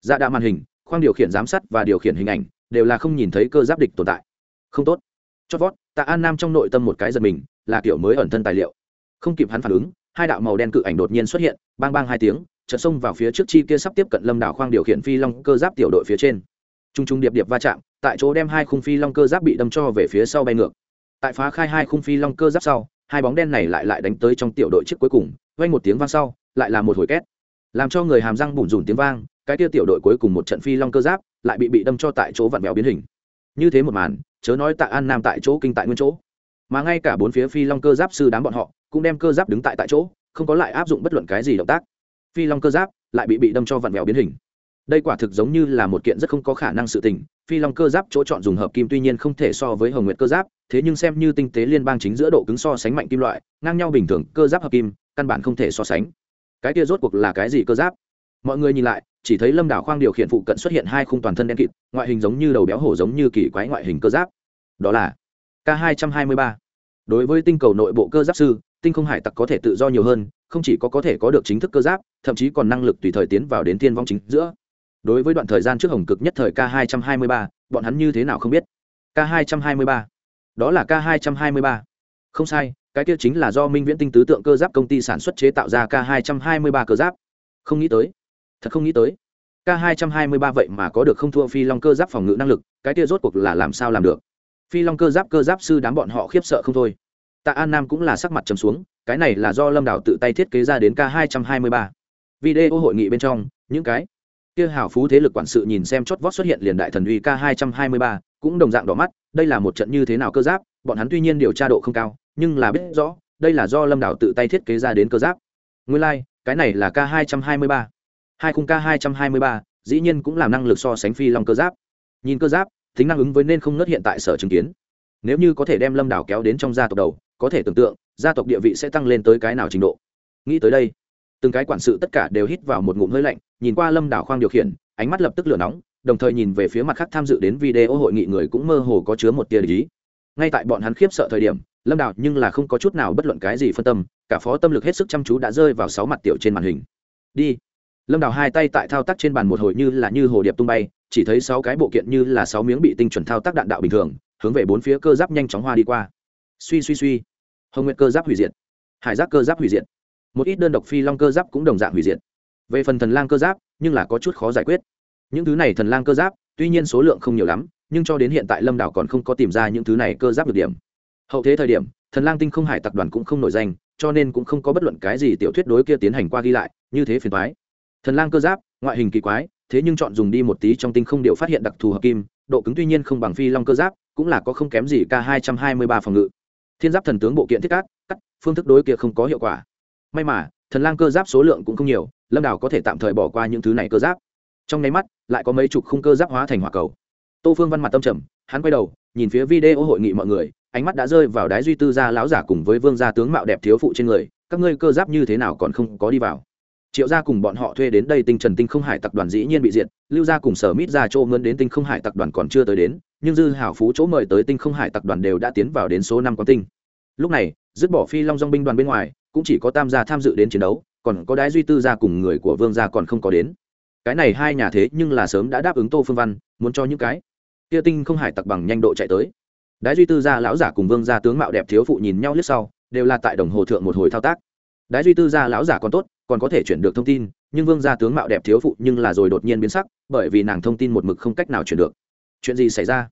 Dạ đạ màn hình, khoang điều khiển giám sát và điều khiển hình ảnh, đều là không nhìn thấy cơ giáp địch tồn tại. Không tốt. Chót vót, tạ an nam trong nội tâm một cái giật mình, là kiểu mới ẩn thân tài liệu. Không kịp hắn phản ứng hai đạo màu đen cự ảnh đột nhiên xuất hiện, bang bang hai tiếng, chợt xông vào phía trước chi kia sắp tiếp cận lâm đảo khoang điều khiển phi long cơ giáp tiểu đội phía trên. T r u n g t r u n g điệp điệp va chạm, tại chỗ đem hai khung phi long cơ giáp bị đâm cho về phía sau bay ngược. Tại phá khai hai khung phi long cơ giáp sau, hai bóng đen này lại lại đánh tới trong tiểu đội chiếc cuối cùng, vang một tiếng vang sau, lại là một hồi két. Làm cho người hàm răng bùn rùn tiếng vang, cái kia tiểu đội cuối cùng một trận phi long cơ giáp lại bị bị đâm cho tại chỗ vặn vẹo biến hình. Như thế một màn, chớ nói tạ an nam tại chỗ kinh tại nguyên chỗ mà ngay cả bốn phía phi long cơ giáp sư đám bọn họ cũng đem cơ giáp đứng tại tại chỗ, không có lại áp dụng bất luận cái gì động tác. Phi long cơ giáp lại bị bị đâm cho vặn vẹo biến hình. Đây quả thực giống như là một kiện rất không có khả năng sự tình, phi long cơ giáp chỗ chọn dùng hợp kim tuy nhiên không thể so với hồng nguyệt cơ giáp, thế nhưng xem như tinh tế liên bang chính giữa độ cứng so sánh mạnh kim loại, ngang nhau bình thường, cơ giáp hợp kim, căn bản không thể so sánh. Cái kia rốt cuộc là cái gì cơ giáp? Mọi người nhìn lại, chỉ thấy lâm đảo khoang điều khiển phụ cận xuất hiện hai khung toàn thân đen kịt, ngoại hình giống như đầu béo hổ giống như kỳ quái ngoại hình cơ giáp. Đó là k 223 đối với tinh cầu nội bộ cơ giáp sư, tinh không hải tặc có thể tự do nhiều hơn, không chỉ có có thể có được chính thức cơ giáp, thậm chí còn năng lực tùy thời tiến vào đến thiên vong chính giữa. Đối với đoạn thời gian trước hồng cực nhất thời k 223 bọn hắn như thế nào không biết? K 223 đó là k 223 không sai, cái kia chính là do minh viễn tinh tứ tượng cơ giáp công ty sản xuất chế tạo ra k 223 cơ giáp. Không nghĩ tới, thật không nghĩ tới, k 223 vậy mà có được không thua phi long cơ giáp phòng ngự năng lực, cái kia rốt cuộc là làm sao làm được? Phi long cơ giáp cơ giáp sư đám bọn họ khiếp sợ không thôi. Tạ an nam cũng là sắc mặt trầm xuống cái này là do lâm Đảo tự tay thiết kế ra đến k 223 video hội nghị bên trong những cái kia hảo phú thế lực quản sự nhìn xem chót vót xuất hiện liền đại thần uy k 223 cũng đồng dạng đỏ mắt đây là một trận như thế nào cơ giáp bọn hắn tuy nhiên điều tra độ không cao nhưng là biết rõ đây là do lâm đảo tự tay thiết kế ra đến cơ giáp. Nguyên lai、like, cái này là k 223 hai khung k 223 dĩ nhiên cũng làm năng lực so sánh phi long cơ giáp. Nhìn cơ giáp tính năng ứng với nên không ngất hiện tại sở chứng kiến. Nếu như có thể đem lâm đảo kéo đến trong gia tộc đầu, có thể tưởng tượng, gia tộc địa vị sẽ tăng lên tới cái nào trình độ. Nghĩ tới đây, từng cái quản sự tất cả đều hít vào một ngụm hơi lạnh, nhìn qua lâm đảo khoang điều khiển, ánh mắt lập tức lửa nóng, đồng thời nhìn về phía mặt khác tham dự đến video hội nghị người cũng mơ hồ có chứa một tia lý ngay tại bọn hắn khiếp sợ thời điểm, lâm đảo nhưng là không có chút nào bất luận cái gì phân tâm, cả phó tâm lực hết sức chăm chú đã rơi vào sáu mặt tiểu trên màn hình. Đi. Lâm đảo hai tay tại thao tác trên bàn một hồi như là như hồ điệp tung bay chỉ thấy sáu cái bộ kiện như là sáu miếng bị tinh chuẩn thao tác đạn đạo bình thường, hướng về bốn phía cơ giáp nhanh chóng hoa đi qua. Suy suy suy. Hồng nguyệt cơ giáp hủy diệt. Hải giác cơ giáp hủy diệt. Một ít đơn độc phi long cơ giáp cũng đồng dạng hủy diệt. Về phần thần lang cơ giáp, nhưng là có chút khó giải quyết. Những thứ này thần lang cơ giáp, tuy nhiên số lượng không nhiều lắm, nhưng cho đến hiện tại lâm đảo còn không có tìm ra những thứ này cơ giáp được điểm. Hậu thế thời điểm, thần lang tinh không hải tập đoàn cũng không nổi danh, cho nên cũng không có bất luận cái gì tiểu thuyết đối kia tiến hành qua ghi lại, như thế phiền thoái thần lang cơ giáp, ngoại hình kỳ quái thế nhưng chọn dùng đi một tí trong tinh không điều phát hiện đặc thù hợp kim, độ cứng tuy nhiên không bằng phi long cơ giáp, cũng là có không kém gì k hai trăm hai mươi ba phòng ngự. Thiên giáp thần tướng bộ kiện thiết cát cắt, phương thức đối kia không có hiệu quả. May mà, thần lang cơ giáp số lượng cũng không nhiều, lâm đảo có thể tạm thời bỏ qua những thứ này cơ giáp. Trong nháy mắt, lại có mấy chục khung cơ giáp hóa thành hỏa cầu. Tô phương văn mặt tâm trầm, hắn quay đầu, nhìn phía video hội nghị mọi người, ánh mắt đã rơi vào đái duy tư gia lão giả cùng với vương gia tướng mạo đẹp thiếu phụ trên người, các ngươi cơ giáp như thế nào còn không có đi vào? Triệu gia cùng bọn họ thuê đến đây tinh trần tinh không hải tập đoàn dĩ nhiên bị diệt, lưu gia cùng sở mít ra chỗ mướn đến tinh không hải tập đoàn còn chưa tới đến, nhưng dư hảo phú chỗ mời tới tinh không hải tập đoàn đều đã tiến vào đến số năm quán tinh. Lúc này, dứt bỏ phi long dong binh đoàn bên ngoài, cũng chỉ có tam gia tham dự đến chiến đấu, còn có đái duy tư gia cùng người của vương gia còn không có đến. Cái này hai nhà thế nhưng là sớm đã đáp ứng tô phương văn, muốn cho những cái kia tinh không hải tặc bằng nhanh độ chạy tới. Đái duy tư gia lão giả cùng vương gia tướng mạo đẹp thiếu phụ nhìn nhau lướt sau, đều là tại đồng hồ thượng một hồi thao tác. Đái duy tư gia lão giả còn tốt còn có thể chuyển được thông tin, nhưng vương gia tướng mạo đẹp thiếu phụ nhưng là rồi đột nhiên biến sắc, bởi vì nàng thông tin một mực không cách nào chuyển được. Chuyện gì xảy ra?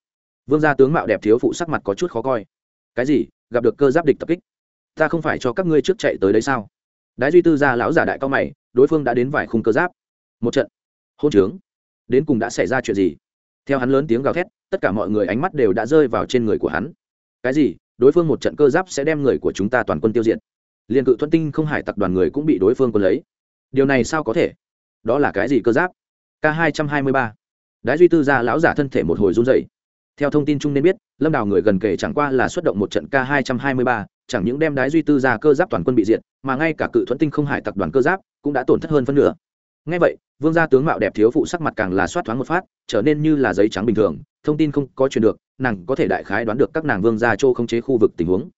Vương gia tướng mạo đẹp thiếu phụ sắc mặt có chút khó coi. Cái gì? Gặp được cơ giáp địch tập kích? Ta không phải cho các ngươi trước chạy tới đấy sao? Đái duy tư gia lão giả đại cao mày, đối phương đã đến vài khung cơ giáp. Một trận. Hôn trướng. Đến cùng đã xảy ra chuyện gì? Theo hắn lớn tiếng gào thét, tất cả mọi người ánh mắt đều đã rơi vào trên người của hắn. Cái gì? Đối phương một trận cơ giáp sẽ đem người của chúng ta toàn quân tiêu diệt liền cự thuận tinh không hải tặc đoàn người cũng bị đối phương quân lấy. Điều này sao có thể? Đó là cái gì cơ giáp? K hai trăm hai mươi ba. Đái duy tư ra lão giả thân thể một hồi run dày theo thông tin chung nên biết, lâm đào người gần kể chẳng qua là xuất động một trận k hai trăm hai mươi ba, chẳng những đem đái duy tư ra cơ giáp toàn quân bị diệt, mà ngay cả cự thuận tinh không hải tặc đoàn cơ giáp cũng đã tổn thất hơn phân nửa. Ngay vậy, vương gia tướng mạo đẹp thiếu phụ sắc mặt càng là soát thoáng một phát, trở nên như là giấy trắng bình thường, thông tin không có truyền được, nàng có thể đại khái đoán được các nàng vương gia châu không chế khu vực tình huống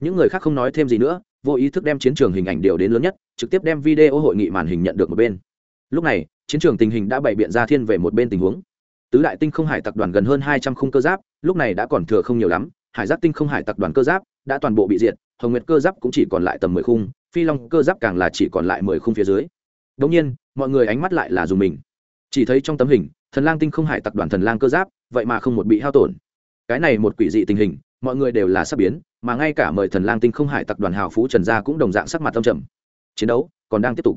những người khác không nói thêm gì nữa vô ý thức đem chiến trường hình ảnh điều đến lớn nhất trực tiếp đem video hội nghị màn hình nhận được một bên lúc này chiến trường tình hình đã bày biện ra thiên về một bên tình huống tứ đại tinh không hải tập đoàn gần hơn hai trăm khung cơ giáp lúc này đã còn thừa không nhiều lắm hải giáp tinh không hải tập đoàn cơ giáp đã toàn bộ bị diệt hồng nguyệt cơ giáp cũng chỉ còn lại tầm mười khung phi long cơ giáp càng là chỉ còn lại mười khung phía dưới Đống nhiên, mọi người ánh mắt lại là dùng mình. Chỉ thấy trong tấm hình, Thần Lang tinh không hải tặc đoàn Thần Lang cơ giáp, vậy mà không một bị hao tổn. Cái này một quỷ dị tình hình, mọi người đều là sắp biến, mà ngay cả mời Thần Lang tinh không hải tặc đoàn hào phú Trần gia cũng đồng dạng sắc mặt tâm trầm. Chiến đấu còn đang tiếp tục.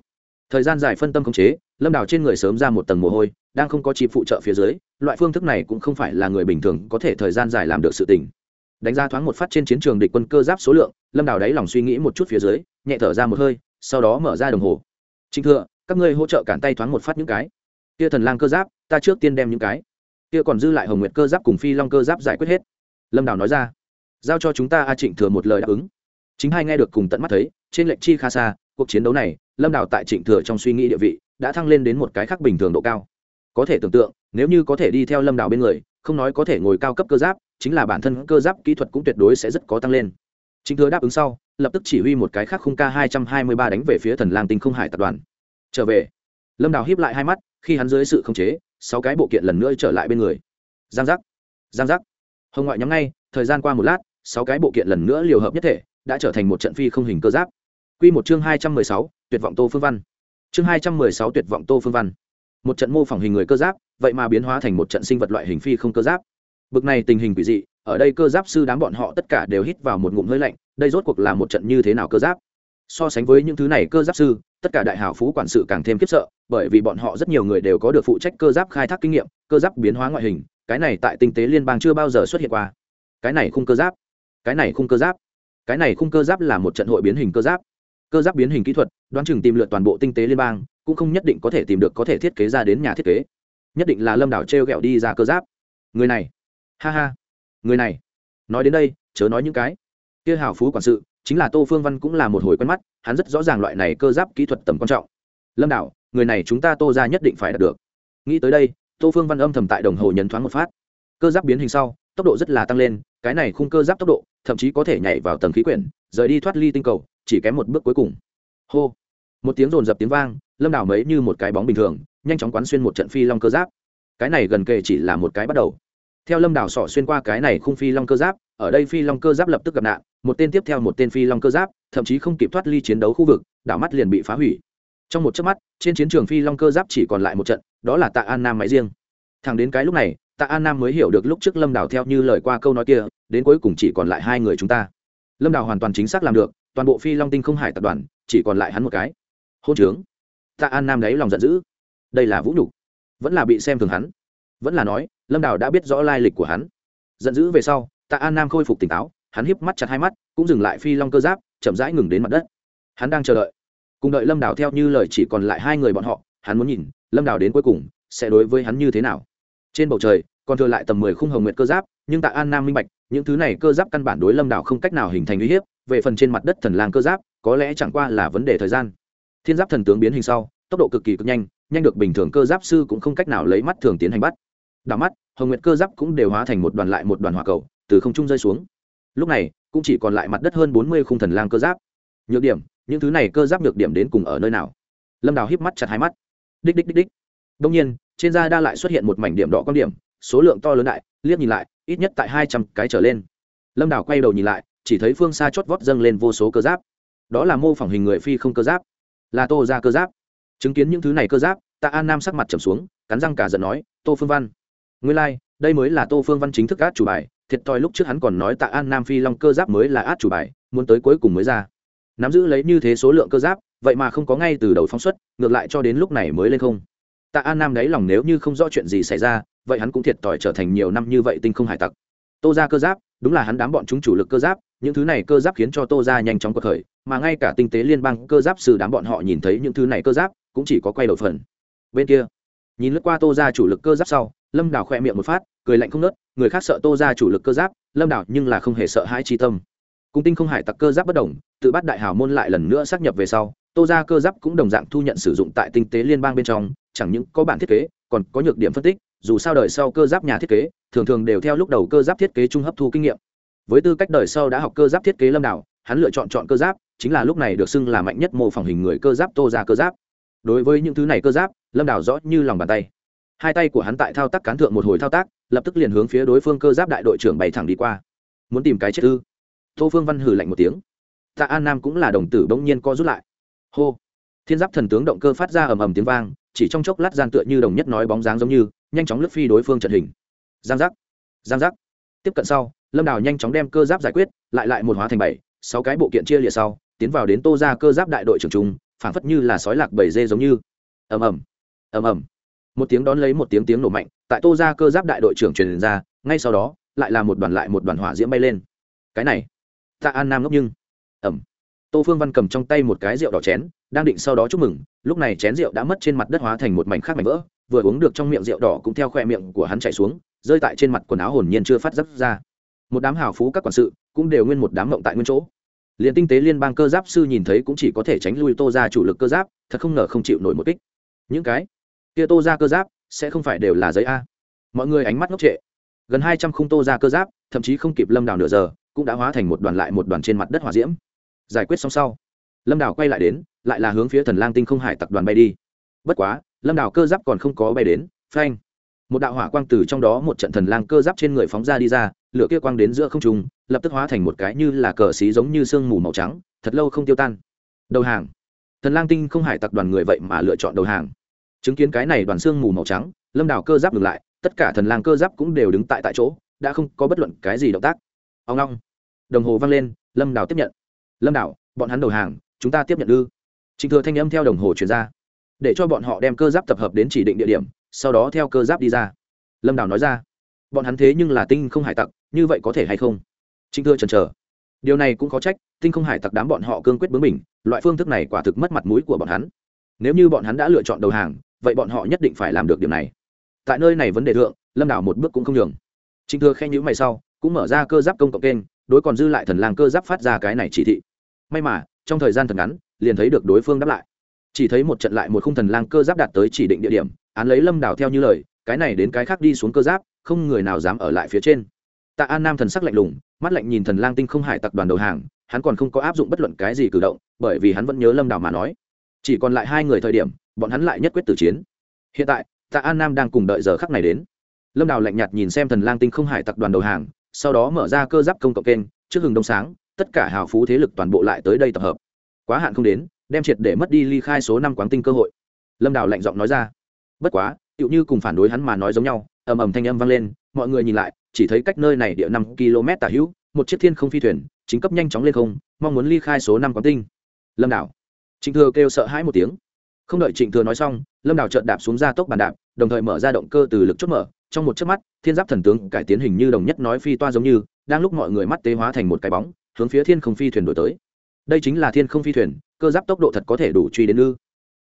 Thời gian dài phân tâm khống chế, Lâm Đào trên người sớm ra một tầng mồ hôi, đang không có chi phụ trợ phía dưới, loại phương thức này cũng không phải là người bình thường có thể thời gian dài làm được sự tình. Đánh ra thoáng một phát trên chiến trường địch quân cơ giáp số lượng, Lâm Đào đáy lòng suy nghĩ một chút phía dưới, nhẹ thở ra một hơi, sau đó mở ra đồng hồ trịnh thừa các ngươi hỗ trợ cản tay thoáng một phát những cái kia thần lang cơ giáp ta trước tiên đem những cái kia còn dư lại hồng nguyệt cơ giáp cùng phi long cơ giáp giải quyết hết lâm đào nói ra. Giao cho chúng ta a trịnh thừa một lời đáp ứng. Chính hai nghe được cùng tận mắt thấy, trên lệnh chi khá xa, cuộc chiến đấu này, lâm đào tại trịnh thừa trong suy nghĩ địa vị, đã thăng lên đến một cái khác bình thường độ cao. Có thể tưởng tượng, nếu như có thể đi theo lâm đào bên người, không nói có thể ngồi cao cấp cơ giáp, chính là bản thân cơ giáp kỹ thuật cũng tuyệt đối sẽ rất có tăng lên. Chính thừa đáp ứng sau, lập tức chỉ huy một cái khác khung k hai trăm hai mươi ba đánh về phía thần lang tinh không hải tập đoàn. Trở về. Lâm đào hiếp lại hai mắt, khi hắn dưới sự khống chế, sáu cái bộ kiện lần nữa trở lại bên người. Giang giác. Giang giác hồng ngoại nhắm ngay, thời gian qua một lát, sáu cái bộ kiện lần nữa liều hợp nhất thể, đã trở thành một trận phi không hình cơ giáp. Q một chương hai trăm mười sáu, tuyệt vọng tô phương văn. Chương hai trăm mười sáu, tuyệt vọng tô phương văn. Một trận mô phỏng hình người cơ giáp, vậy mà biến hóa thành một trận sinh vật loại hình phi không cơ giáp. Bực này tình hình quỷ dị, ở đây cơ giáp sư đám bọn họ tất cả đều hít vào một ngụm hơi lạnh, đây rốt cuộc là một trận như thế nào cơ giáp? So sánh với những thứ này cơ giáp sư, tất cả đại hào phú quản sự càng thêm kiếp sợ, bởi vì bọn họ rất nhiều người đều có được phụ trách cơ giáp khai thác kinh nghiệm, cơ giáp biến hóa ngoại hình cái này tại tinh tế liên bang chưa bao giờ xuất hiện qua. Cái này khung cơ giáp. Cái này khung cơ giáp. Cái này khung cơ giáp là một trận hội biến hình cơ giáp. Cơ giáp biến hình kỹ thuật đoán chừng tìm lượt toàn bộ tinh tế liên bang cũng không nhất định có thể tìm được có thể thiết kế ra đến nhà thiết kế. Nhất định là lâm đảo t r e o g ẹ o đi ra cơ giáp. Người này. Ha ha. Người này. Nói đến đây chớ nói những cái. Kia hào phú quản sự chính là tô phương văn cũng là một hồi quen mắt hắn rất rõ ràng loại này cơ giáp kỹ thuật tầm quan trọng. Lâm đảo, người này chúng ta tô ra nhất định phải đạt được. Nghĩ tới đây tô phương văn âm thầm tại đồng hồ nhấn thoáng một phát. Cơ giáp biến hình sau, tốc độ rất là tăng lên, cái này khung cơ giáp tốc độ, thậm chí có thể nhảy vào tầng khí quyển, rời đi thoát ly tinh cầu, chỉ kém một bước cuối cùng. Hô! Một tiếng rồn rập tiếng vang, lâm đảo mấy như một cái bóng bình thường, nhanh chóng quán xuyên một trận phi long cơ giáp. Cái này gần kề chỉ là một cái bắt đầu. Theo lâm đảo sọ xuyên qua cái này khung phi long cơ giáp, ở đây phi long cơ giáp lập tức gặp nạn, một tên tiếp theo một tên phi long cơ giáp, thậm chí không kịp thoát ly chiến đấu khu vực, đảo mắt liền bị phá hủy. Trong một chớp mắt, trên chiến trường phi long cơ giáp chỉ còn lại một trận đó là tạ an nam máy riêng. Thẳng đến cái lúc này, tạ an nam mới hiểu được lúc trước lâm Đào theo như lời qua câu nói kia, đến cuối cùng chỉ còn lại hai người chúng ta. Lâm Đào hoàn toàn chính xác làm được, toàn bộ phi long tinh không hải tập đoàn, chỉ còn lại hắn một cái. Hôn trướng. Tạ an nam đấy lòng giận dữ. Đây là vũ nhục. Vẫn là bị xem thường hắn. Vẫn là nói, lâm đào đã biết rõ lai lịch của hắn. Giận dữ về sau, tạ an nam khôi phục tỉnh táo, hắn híp mắt chặt hai mắt, cũng dừng lại phi long cơ giáp, chậm rãi ngừng đến mặt đất. Hắn đang chờ đợi. Cùng đợi lâm đào theo như lời chỉ còn lại hai người bọn họ, hắn muốn nhìn lâm đào đến cuối cùng sẽ đối với hắn như thế nào? Trên bầu trời, còn thừa lại tầm mười khung hồng nguyệt cơ giáp, nhưng tạ an nam minh bạch, những thứ này cơ giáp căn bản đối lâm đào không cách nào hình thành uy hiếp, về phần trên mặt đất thần lang cơ giáp, có lẽ chẳng qua là vấn đề thời gian. Thiên giáp thần tướng biến hình sau, tốc độ cực kỳ cực nhanh nhanh được bình thường cơ giáp sư cũng không cách nào lấy mắt thường tiến hành bắt. Đảo mắt, hồng nguyệt cơ giáp cũng đều hóa thành một đoàn lại một đoàn hỏa cầu, từ không trung rơi xuống. Lúc này, cũng chỉ còn lại mặt đất hơn bốn mươi khung thần lang cơ giáp. Nhược điểm, những thứ này cơ giáp nhược điểm đến cùng ở nơi nào? Lâm đào híp mắt chặt hai mắt đích đích đích đích. Đông nhiên trên da đa lại xuất hiện một mảnh điểm đỏ quan điểm số lượng to lớn đại liếc nhìn lại ít nhất tại hai trăm cái trở lên. Lâm đào quay đầu nhìn lại chỉ thấy phương xa chót vót dâng lên vô số cơ giáp. Đó là mô phỏng hình người phi không cơ giáp. Là tô ra cơ giáp. Chứng kiến những thứ này cơ giáp tạ an nam sắc mặt trầm xuống cắn răng cả giận nói tô phương văn. Nguyên lai、like, đây mới là tô phương văn chính thức át chủ bài thiệt thòi lúc trước hắn còn nói tạ an nam phi long cơ giáp mới là át chủ bài muốn tới cuối cùng mới ra. Nắm giữ lấy như thế số lượng cơ giáp vậy mà không có ngay từ đầu phóng xuất, ngược lại cho đến lúc này mới lên không. Tạ an nam đáy lòng nếu như không rõ chuyện gì xảy ra, vậy hắn cũng thiệt thòi trở thành nhiều năm như vậy tinh không hải tặc. Tô ra cơ giáp, đúng là hắn đám bọn chúng chủ lực cơ giáp, những thứ này cơ giáp khiến cho tô ra nhanh chóng cuộc khởi, mà ngay cả tinh tế liên bang cơ giáp sư đám bọn họ nhìn thấy những thứ này cơ giáp, cũng chỉ có quay đầu phần. Bên kia, nhìn lướt qua tô ra chủ lực cơ giáp sau, lâm đào khoe miệng một phát, cười lạnh không nớt, người khác sợ tô ra chủ lực cơ giáp, lâm đào nhưng là không hề sợ hãi chi tâm. Cung tinh không hải tặc cơ giáp bất đồng, tự bắt đại hào môn lại lần nữa xác nhập về sau tô ra cơ giáp cũng đồng dạng thu nhận sử dụng tại tinh tế liên bang bên trong, chẳng những có bản thiết kế, còn có nhược điểm phân tích, dù sao đời sau cơ giáp nhà thiết kế, thường thường đều theo lúc đầu cơ giáp thiết kế trung hấp thu kinh nghiệm. Với tư cách đời sau đã học cơ giáp thiết kế lâm đảo, hắn lựa chọn chọn cơ giáp, chính là lúc này được xưng là mạnh nhất mô phỏng hình người cơ giáp tô ra cơ giáp. Đối với những thứ này cơ giáp, lâm đảo rõ như lòng bàn tay. Hai tay của hắn tại thao tác cán thượng một hồi thao tác, lập tức liền hướng phía đối phương cơ giáp đại đội trưởng bày thẳng đi qua. Muốn tìm cái chết ư? Tô phương văn hử lạnh một tiếng. Tạ an nam cũng là đồng tử bỗng nhiên co rút lại hô. Thiên giáp thần tướng động cơ phát ra ầm ầm tiếng vang, chỉ trong chốc lát gian tựa như đồng nhất nói bóng dáng giống như, nhanh chóng lướt phi đối phương trận hình. Giang giác. Giang giác. Tiếp cận sau, lâm đào nhanh chóng đem cơ giáp giải quyết, lại lại một hóa thành bảy, sáu cái bộ kiện chia lìa sau, tiến vào đến tô ra cơ giáp đại đội trưởng trung, phảng phất như là sói lạc bảy dê giống như. Ầm ầm. Ầm ầm. Một tiếng đón lấy một tiếng tiếng nổ mạnh, tại tô ra cơ giáp đại đội trưởng truyền ra, ngay sau đó, lại là một đoàn lại một đoàn hỏa diễm bay lên. Cái này, tạ an nam ngốc nhưng. Ầm tô phương văn cầm trong tay một cái rượu đỏ chén, đang định sau đó chúc mừng, lúc này chén rượu đã mất trên mặt đất hóa thành một mảnh khác mảnh vỡ, vừa uống được trong miệng rượu đỏ cũng theo khoe miệng của hắn chảy xuống, rơi tại trên mặt quần áo hồn nhiên chưa phát dấp ra. Một đám hào phú các quản sự cũng đều nguyên một đám mộng tại nguyên chỗ. Liền tinh tế liên bang cơ giáp sư nhìn thấy cũng chỉ có thể tránh lui tô ra chủ lực cơ giáp, thật không ngờ không chịu nổi một kích. Những cái kia tô ra cơ giáp sẽ không phải đều là giấy a. Mọi người ánh mắt ngốc trệ. Gần hai trăm khung tô ra cơ giáp, thậm chí không kịp lâm đào nửa giờ, cũng đã hóa thành một đoàn lại một đoàn trên mặt đất hỏa diễm giải quyết xong sau, lâm đào quay lại đến, lại là hướng phía thần lang tinh không hải tập đoàn bay đi. Bất quá, lâm đào cơ giáp còn không có bay đến, phanh, một đạo hỏa quang từ trong đó một trận thần lang cơ giáp trên người phóng ra đi ra, lửa kia quang đến giữa không trung, lập tức hóa thành một cái như là cờ xí giống như sương mù màu trắng, thật lâu không tiêu tan. Đầu hàng. Thần lang tinh không hải tập đoàn người vậy mà lựa chọn đầu hàng. Chứng kiến cái này đoàn sương mù màu trắng, lâm đào cơ giáp ngừng lại, tất cả thần lang cơ giáp cũng đều đứng tại tại chỗ, đã không có bất luận cái gì động tác. Ông long đồng hồ vang lên, lâm đào tiếp nhận lâm đảo, bọn hắn đầu hàng chúng ta tiếp nhận ư? Trịnh thừa thanh âm theo đồng hồ chuyển ra. Để cho bọn họ đem cơ giáp tập hợp đến chỉ định địa điểm sau đó theo cơ giáp đi ra. Lâm đào nói ra. Bọn hắn thế nhưng là tinh không hải tặc như vậy có thể hay không? Trịnh thừa chần chờ. Điều này cũng có trách tinh không hải tặc đám bọn họ cương quyết bướng mình loại phương thức này quả thực mất mặt mũi của bọn hắn. Nếu như bọn hắn đã lựa chọn đầu hàng vậy bọn họ nhất định phải làm được điều này. Tại nơi này vấn đề thượng lâm đảo một bước cũng không nhường. Trịnh thừa khen nhữ mày sau cũng mở ra cơ giáp công cộng kênh đối còn dư lại thần lang cơ giáp phát ra cái này chỉ thị may mà, trong thời gian thật ngắn, liền thấy được đối phương đáp lại. Chỉ thấy một trận lại một khung thần lang cơ giáp đạt tới chỉ định địa điểm, án lấy lâm đảo theo như lời, cái này đến cái khác đi xuống cơ giáp, không người nào dám ở lại phía trên. Tạ an nam thần sắc lạnh lùng, mắt lạnh nhìn thần lang tinh không hải tặc đoàn đầu hàng, hắn còn không có áp dụng bất luận cái gì cử động, bởi vì hắn vẫn nhớ lâm đảo mà nói. Chỉ còn lại hai người thời điểm, bọn hắn lại nhất quyết tử chiến. Hiện tại, tạ an nam đang cùng đợi giờ khắc này đến. Lâm đào lạnh nhạt nhìn xem thần lang tinh không hải tặc đoàn đầu hàng, sau đó mở ra cơ giáp công cộng kênh, trước hừng đông sáng tất cả hào phú thế lực toàn bộ lại tới đây tập hợp. Quá hạn không đến, đem triệt để mất đi ly khai số năm quán tinh cơ hội. Lâm đào lạnh giọng nói ra. Bất quá, tựu như cùng phản đối hắn mà nói giống nhau, ầm ầm thanh âm vang lên, mọi người nhìn lại, chỉ thấy cách nơi này địa năm km tả hữu, một chiếc thiên không phi thuyền, chính cấp nhanh chóng lên không, mong muốn ly khai số năm quán tinh. Lâm đảo trịnh thừa kêu sợ hãi một tiếng. Không đợi trịnh thừa nói xong, lâm đảo trợn đạp xuống ra tốc bàn đạp, đồng thời mở ra động cơ từ lực chốt mở, trong một chớp mắt, thiên giáp thần tướng cải tiến hình như đồng nhất nói phi toa giống như, đang lúc mọi người mắt tế hóa thành một cái bóng hướng phía thiên không phi thuyền đổi tới. Đây chính là thiên không phi thuyền, cơ giáp tốc độ thật có thể đủ truy đến ư.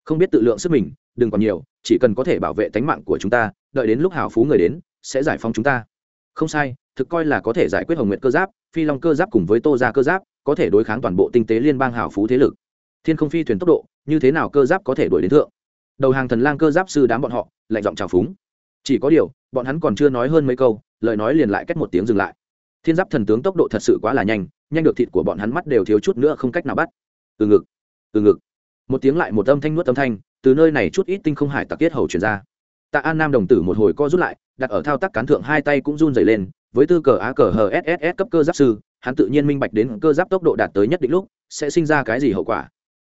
Không biết tự lượng sức mình, đừng còn nhiều, chỉ cần có thể bảo vệ tánh mạng của chúng ta, đợi đến lúc hào phú người đến, sẽ giải phóng chúng ta. Không sai, thực coi là có thể giải quyết hồng nguyện cơ giáp, phi long cơ giáp cùng với tô ra cơ giáp, có thể đối kháng toàn bộ tinh tế liên bang hào phú thế lực. Thiên không phi thuyền tốc độ, như thế nào cơ giáp có thể đuổi đến thượng? Đầu hàng thần lang cơ giáp sư đám bọn họ, lạnh giọng trào phúng. Chỉ có điều, bọn hắn còn chưa nói hơn mấy câu, lời nói liền lại cách một tiếng dừng lại. Thiên giáp thần tướng tốc độ thật sự quá là nhanh nhanh được thịt của bọn hắn mắt đều thiếu chút nữa không cách nào bắt. Từ ngực từ ngực. Một tiếng lại một âm thanh nuốt âm thanh, từ nơi này chút ít tinh không hải tặc tiết hầu chuyển ra. Tạ an nam đồng tử một hồi co rút lại, đặt ở thao tác cán thượng hai tay cũng run dày lên, với tư cờ á cờ hờ sss cấp cơ giáp sư, hắn tự nhiên minh bạch đến cơ giáp tốc độ đạt tới nhất định lúc, sẽ sinh ra cái gì hậu quả.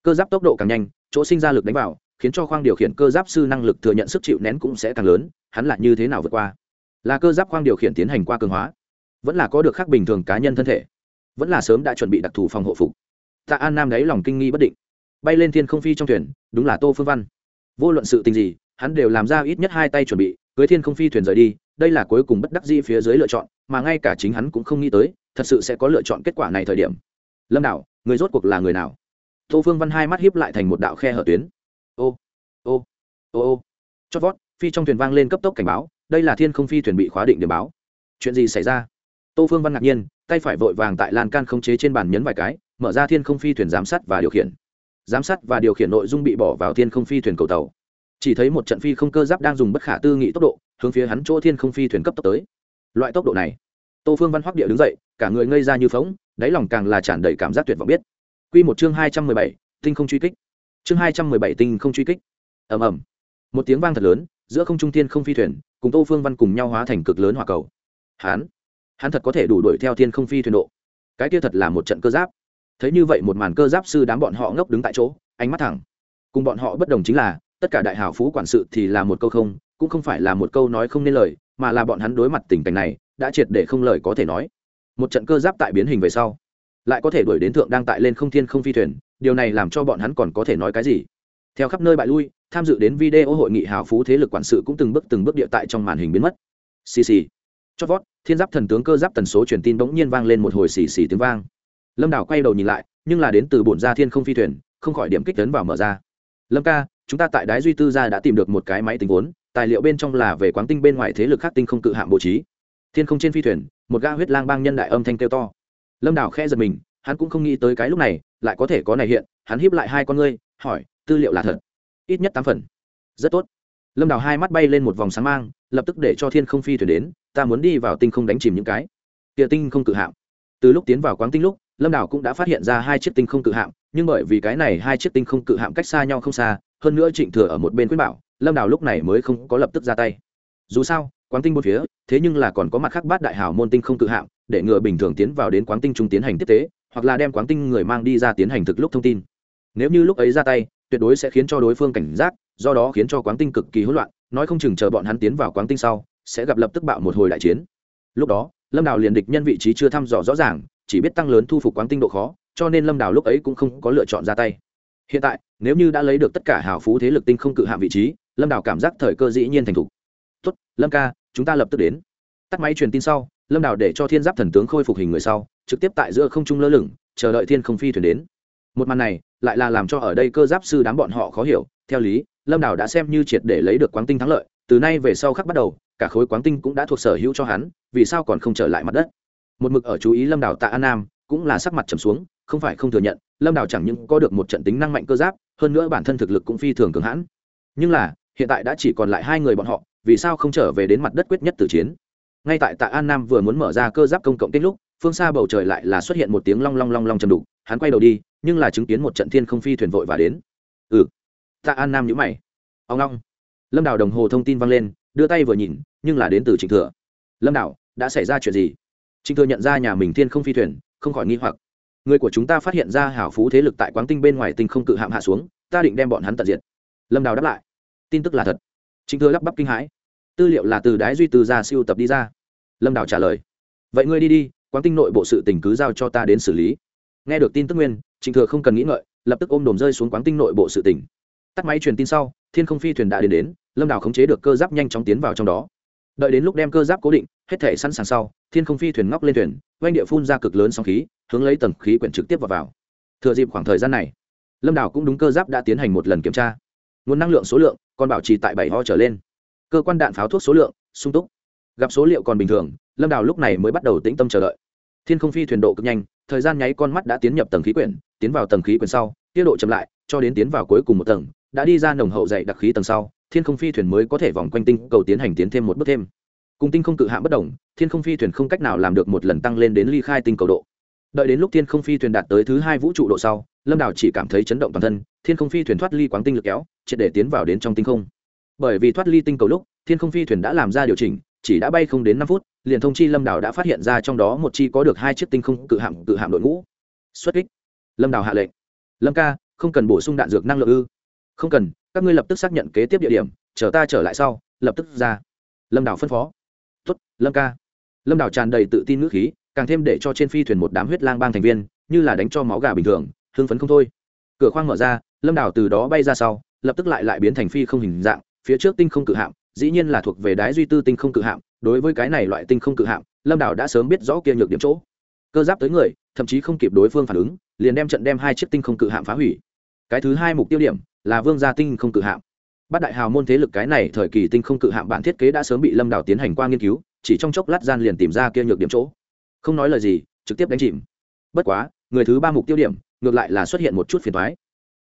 Cơ giáp tốc độ càng nhanh, chỗ sinh ra lực đánh vào, khiến cho khoang điều khiển cơ giáp sư năng lực thừa nhận sức chịu nén cũng sẽ càng lớn, hắn là như thế nào vượt qua? Là cơ giáp khoang điều khiển tiến hành qua cường hóa, vẫn là có được khác bình thường cá nhân thân thể vẫn là sớm đã chuẩn bị đặc thù phòng hộ phục. Tạ an nam đáy lòng kinh nghi bất định. Bay lên thiên không phi trong thuyền, đúng là tô phương văn. Vô luận sự tình gì, hắn đều làm ra ít nhất hai tay chuẩn bị, cưới thiên không phi thuyền rời đi, đây là cuối cùng bất đắc dĩ phía dưới lựa chọn, mà ngay cả chính hắn cũng không nghĩ tới, thật sự sẽ có lựa chọn kết quả này thời điểm. Lâm đạo người rốt cuộc là người nào? Tô phương văn hai mắt hiếp lại thành một đạo khe hở tuyến. Ô ô ô ô. Chót vót, phi trong thuyền vang lên cấp tốc cảnh báo, đây là thiên không phi thuyền bị khóa định điểm báo. Chuyện gì xảy ra? Tô phương văn ngạc nhiên, tay phải vội vàng tại lan can không chế trên bàn nhấn vài cái, mở ra thiên không phi thuyền giám sát và điều khiển. Giám sát và điều khiển nội dung bị bỏ vào thiên không phi thuyền cầu tàu. Chỉ thấy một trận phi không cơ giáp đang dùng bất khả tư nghị tốc độ, hướng phía hắn chỗ thiên không phi thuyền cấp tốc tới. Loại tốc độ này, tô phương văn hoắc địa đứng dậy, cả người ngây ra như phóng đáy lòng càng là tràn đầy cảm giác tuyệt vọng biết. Q một chương hai trăm mười bảy, tinh không truy kích. Chương hai trăm mười bảy, tinh không truy kích. Ầm ầm. Một tiếng vang thật lớn, giữa không trung thiên không phi thuyền, cùng tô phương văn cùng nhau hóa thành cực lớn hỏa cầu. Hán hắn thật có thể đủ đuổi theo thiên không phi thuyền độ. Cái kia thật là một trận cơ giáp. Thấy như vậy một màn cơ giáp sư đám bọn họ ngốc đứng tại chỗ, ánh mắt thẳng. Cùng bọn họ bất đồng chính là, tất cả đại hào phú quản sự thì là một câu không, cũng không phải là một câu nói không nên lời, mà là bọn hắn đối mặt tình cảnh này, đã triệt để không lời có thể nói. Một trận cơ giáp tại biến hình về sau, lại có thể đuổi đến thượng đang tại lên không thiên không phi thuyền, điều này làm cho bọn hắn còn có thể nói cái gì? Theo khắp nơi bại lui, tham dự đến video hội nghị hào phú thế lực quản sự cũng từng bước từng bước địa tại trong màn hình biến mất. Xì xì chót vót, thiên giáp thần tướng cơ giáp tần số truyền tin bỗng nhiên vang lên một hồi xì xì tiếng vang. Lâm đào quay đầu nhìn lại, nhưng là đến từ bổn ra thiên không phi thuyền, không khỏi điểm kích tấn vào mở ra. Lâm ca, chúng ta tại đái duy tư gia đã tìm được một cái máy tính vốn, tài liệu bên trong là về quán tinh bên ngoài thế lực khác tinh không cự hạm bố trí. Thiên không trên phi thuyền, một ga huyết lang bang nhân đại âm thanh kêu to. Lâm đào khe giật mình, hắn cũng không nghĩ tới cái lúc này, lại có thể có này hiện, hắn hiếp lại hai con ngươi, hỏi, tư liệu là thật? Ít nhất tám phần. Rất tốt. Lâm đào hai mắt bay lên một vòng sáng mang lập tức để cho thiên không phi thuyền đến, ta muốn đi vào tinh không đánh chìm những cái. Địa tinh không cự hạm. Từ lúc tiến vào quán tinh lúc, lâm đảo cũng đã phát hiện ra hai chiếc tinh không cự hạm, nhưng bởi vì cái này hai chiếc tinh không cự hạm cách xa nhau không xa, hơn nữa trịnh thừa ở một bên quyết bảo, lâm đảo lúc này mới không có lập tức ra tay. Dù sao quán tinh một phía, thế nhưng là còn có mặt khác bát đại hào môn tinh không cự hạm, để ngựa bình thường tiến vào đến quán tinh trung tiến hành tiếp tế, hoặc là đem quán tinh người mang đi ra tiến hành thực lúc thông tin. Nếu như lúc ấy ra tay, tuyệt đối sẽ khiến cho đối phương cảnh giác, do đó khiến cho quán tinh cực kỳ hỗn loạn nói không chừng chờ bọn hắn tiến vào quáng tinh sau, sẽ gặp lập tức bạo một hồi đại chiến. Lúc đó, lâm đào liền địch nhân vị trí chưa thăm dò rõ ràng, chỉ biết tăng lớn thu phục quáng tinh độ khó, cho nên lâm đào lúc ấy cũng không có lựa chọn ra tay. Hiện tại, nếu như đã lấy được tất cả hào phú thế lực tinh không cự hạm vị trí, lâm đào cảm giác thời cơ dĩ nhiên thành thục. Tốt, lâm ca, chúng ta lập tức đến. Tắt máy truyền tin sau, lâm đào để cho thiên giáp thần tướng khôi phục hình người sau, trực tiếp tại giữa không trung lơ lửng, chờ đợi thiên không phi thuyền đến. Một màn này, lại là làm cho ở đây cơ giáp sư đám bọn họ khó hiểu, theo lý lâm đảo đã xem như triệt để lấy được quán tinh thắng lợi, từ nay về sau khắc bắt đầu, cả khối quán tinh cũng đã thuộc sở hữu cho hắn, vì sao còn không trở lại mặt đất? Một mực ở chú ý lâm đảo tạ an nam, cũng là sắc mặt trầm xuống, không phải không thừa nhận, lâm đảo chẳng những có được một trận tính năng mạnh cơ giáp, hơn nữa bản thân thực lực cũng phi thường cường hãn. Nhưng là, hiện tại đã chỉ còn lại hai người bọn họ, vì sao không trở về đến mặt đất quyết nhất tử chiến? Ngay tại tạ an nam vừa muốn mở ra cơ giáp công cộng kết lúc, phương xa bầu trời lại là xuất hiện một tiếng long long long long chầm đục, hắn quay đầu đi, nhưng là chứng kiến một trận thiên không phi thuyền vội và đến. Ừ tạ an nam nhữ mày. Ông long lâm đào đồng hồ thông tin vang lên, đưa tay vừa nhìn, nhưng là đến từ trịnh thừa. Lâm đào, đã xảy ra chuyện gì? Trịnh thừa nhận ra nhà mình thiên không phi thuyền, không khỏi nghi hoặc. Người của chúng ta phát hiện ra hảo phú thế lực tại quán tinh bên ngoài tinh không cự hạm hạ xuống, ta định đem bọn hắn tận diệt. Lâm đào đáp lại. Tin tức là thật. Trịnh thừa lắp bắp kinh hãi. Tư liệu là từ đái duy từ ra siêu tập đi ra. Lâm đào trả lời. Vậy ngươi đi đi quán tinh nội bộ sự tình cứ giao cho ta đến xử lý. Nghe được tin tức nguyên, trịnh thừa không cần nghĩ ngợi, lập tức ôm đồm rơi xuống quán tinh nội bộ sự tình tắt máy truyền tin sau thiên không phi thuyền đã đến đến lâm đào khống chế được cơ giáp nhanh chóng tiến vào trong đó. Đợi đến lúc đem cơ giáp cố định hết thể sẵn sàng sau thiên không phi thuyền ngóc lên thuyền oanh địa phun ra cực lớn sóng khí hướng lấy tầng khí quyển trực tiếp vào, vào. thừa dịp khoảng thời gian này lâm đào cũng đúng cơ giáp đã tiến hành một lần kiểm tra. Nguồn năng lượng số lượng còn bảo trì tại bảy ho trở lên. Cơ quan đạn pháo thuốc số lượng sung túc. Gặp số liệu còn bình thường lâm đào lúc này mới bắt đầu tĩnh tâm chờ đợi. Thiên không phi thuyền độ cực nhanh thời gian nháy con mắt đã tiến nhập tầng khí quyển tiến vào tầng khí quyển sau tiết độ chậm lại cho đến tiến vào cuối cùng một tầng đã đi ra nồng hậu dày đặc khí tầng sau, thiên không phi thuyền mới có thể vòng quanh tinh cầu tiến hành tiến thêm một bước thêm. Cùng tinh không cự hạng bất đồng, thiên không phi thuyền không cách nào làm được một lần tăng lên đến ly khai tinh cầu độ. Đợi đến lúc thiên không phi thuyền đạt tới thứ hai vũ trụ độ sau, lâm đào chỉ cảm thấy chấn động toàn thân, thiên không phi thuyền thoát ly quáng tinh lực kéo, triệt để tiến vào đến trong tinh không. Bởi vì thoát ly tinh cầu lúc, thiên không phi thuyền đã làm ra điều chỉnh, chỉ đã bay không đến năm phút, liền thông chi lâm đào đã phát hiện ra trong đó một chi có được hai chiếc tinh không cự hạm cự hạm đội ngũ. Xuất kích. Lâm đào hạ lệnh. Lâm ca, không cần bổ sung đạn dược năng lượng ư? Không cần, các ngươi lập tức xác nhận kế tiếp địa điểm, chờ ta trở lại sau, lập tức ra. Lâm Đảo phân phó. Tuất lâm ca. Lâm Đảo tràn đầy tự tin ngữ khí, càng thêm để cho trên phi thuyền một đám huyết lang bang thành viên, như là đánh cho máu gà bình thường, hưng phấn không thôi. Cửa khoang mở ra, lâm Đảo từ đó bay ra sau, lập tức lại lại biến thành phi không hình dạng, phía trước tinh không cự hạm, dĩ nhiên là thuộc về đái duy tư tinh không cự hạm, đối với cái này loại tinh không cự hạm, lâm đảo đã sớm biết rõ kia nhược điểm chỗ. Cơ giáp tới người, thậm chí không kịp đối phương phản ứng, liền đem trận đem hai chiếc tinh không cự hạm phá hủy cái thứ hai mục tiêu điểm là vương gia tinh không cự hạm. Bát đại hào môn thế lực cái này thời kỳ tinh không cự hạm bản thiết kế đã sớm bị lâm đảo tiến hành qua nghiên cứu, chỉ trong chốc lát gian liền tìm ra kia nhược điểm chỗ. Không nói lời gì, trực tiếp đánh chìm. Bất quá, người thứ ba mục tiêu điểm, ngược lại là xuất hiện một chút phiền thoái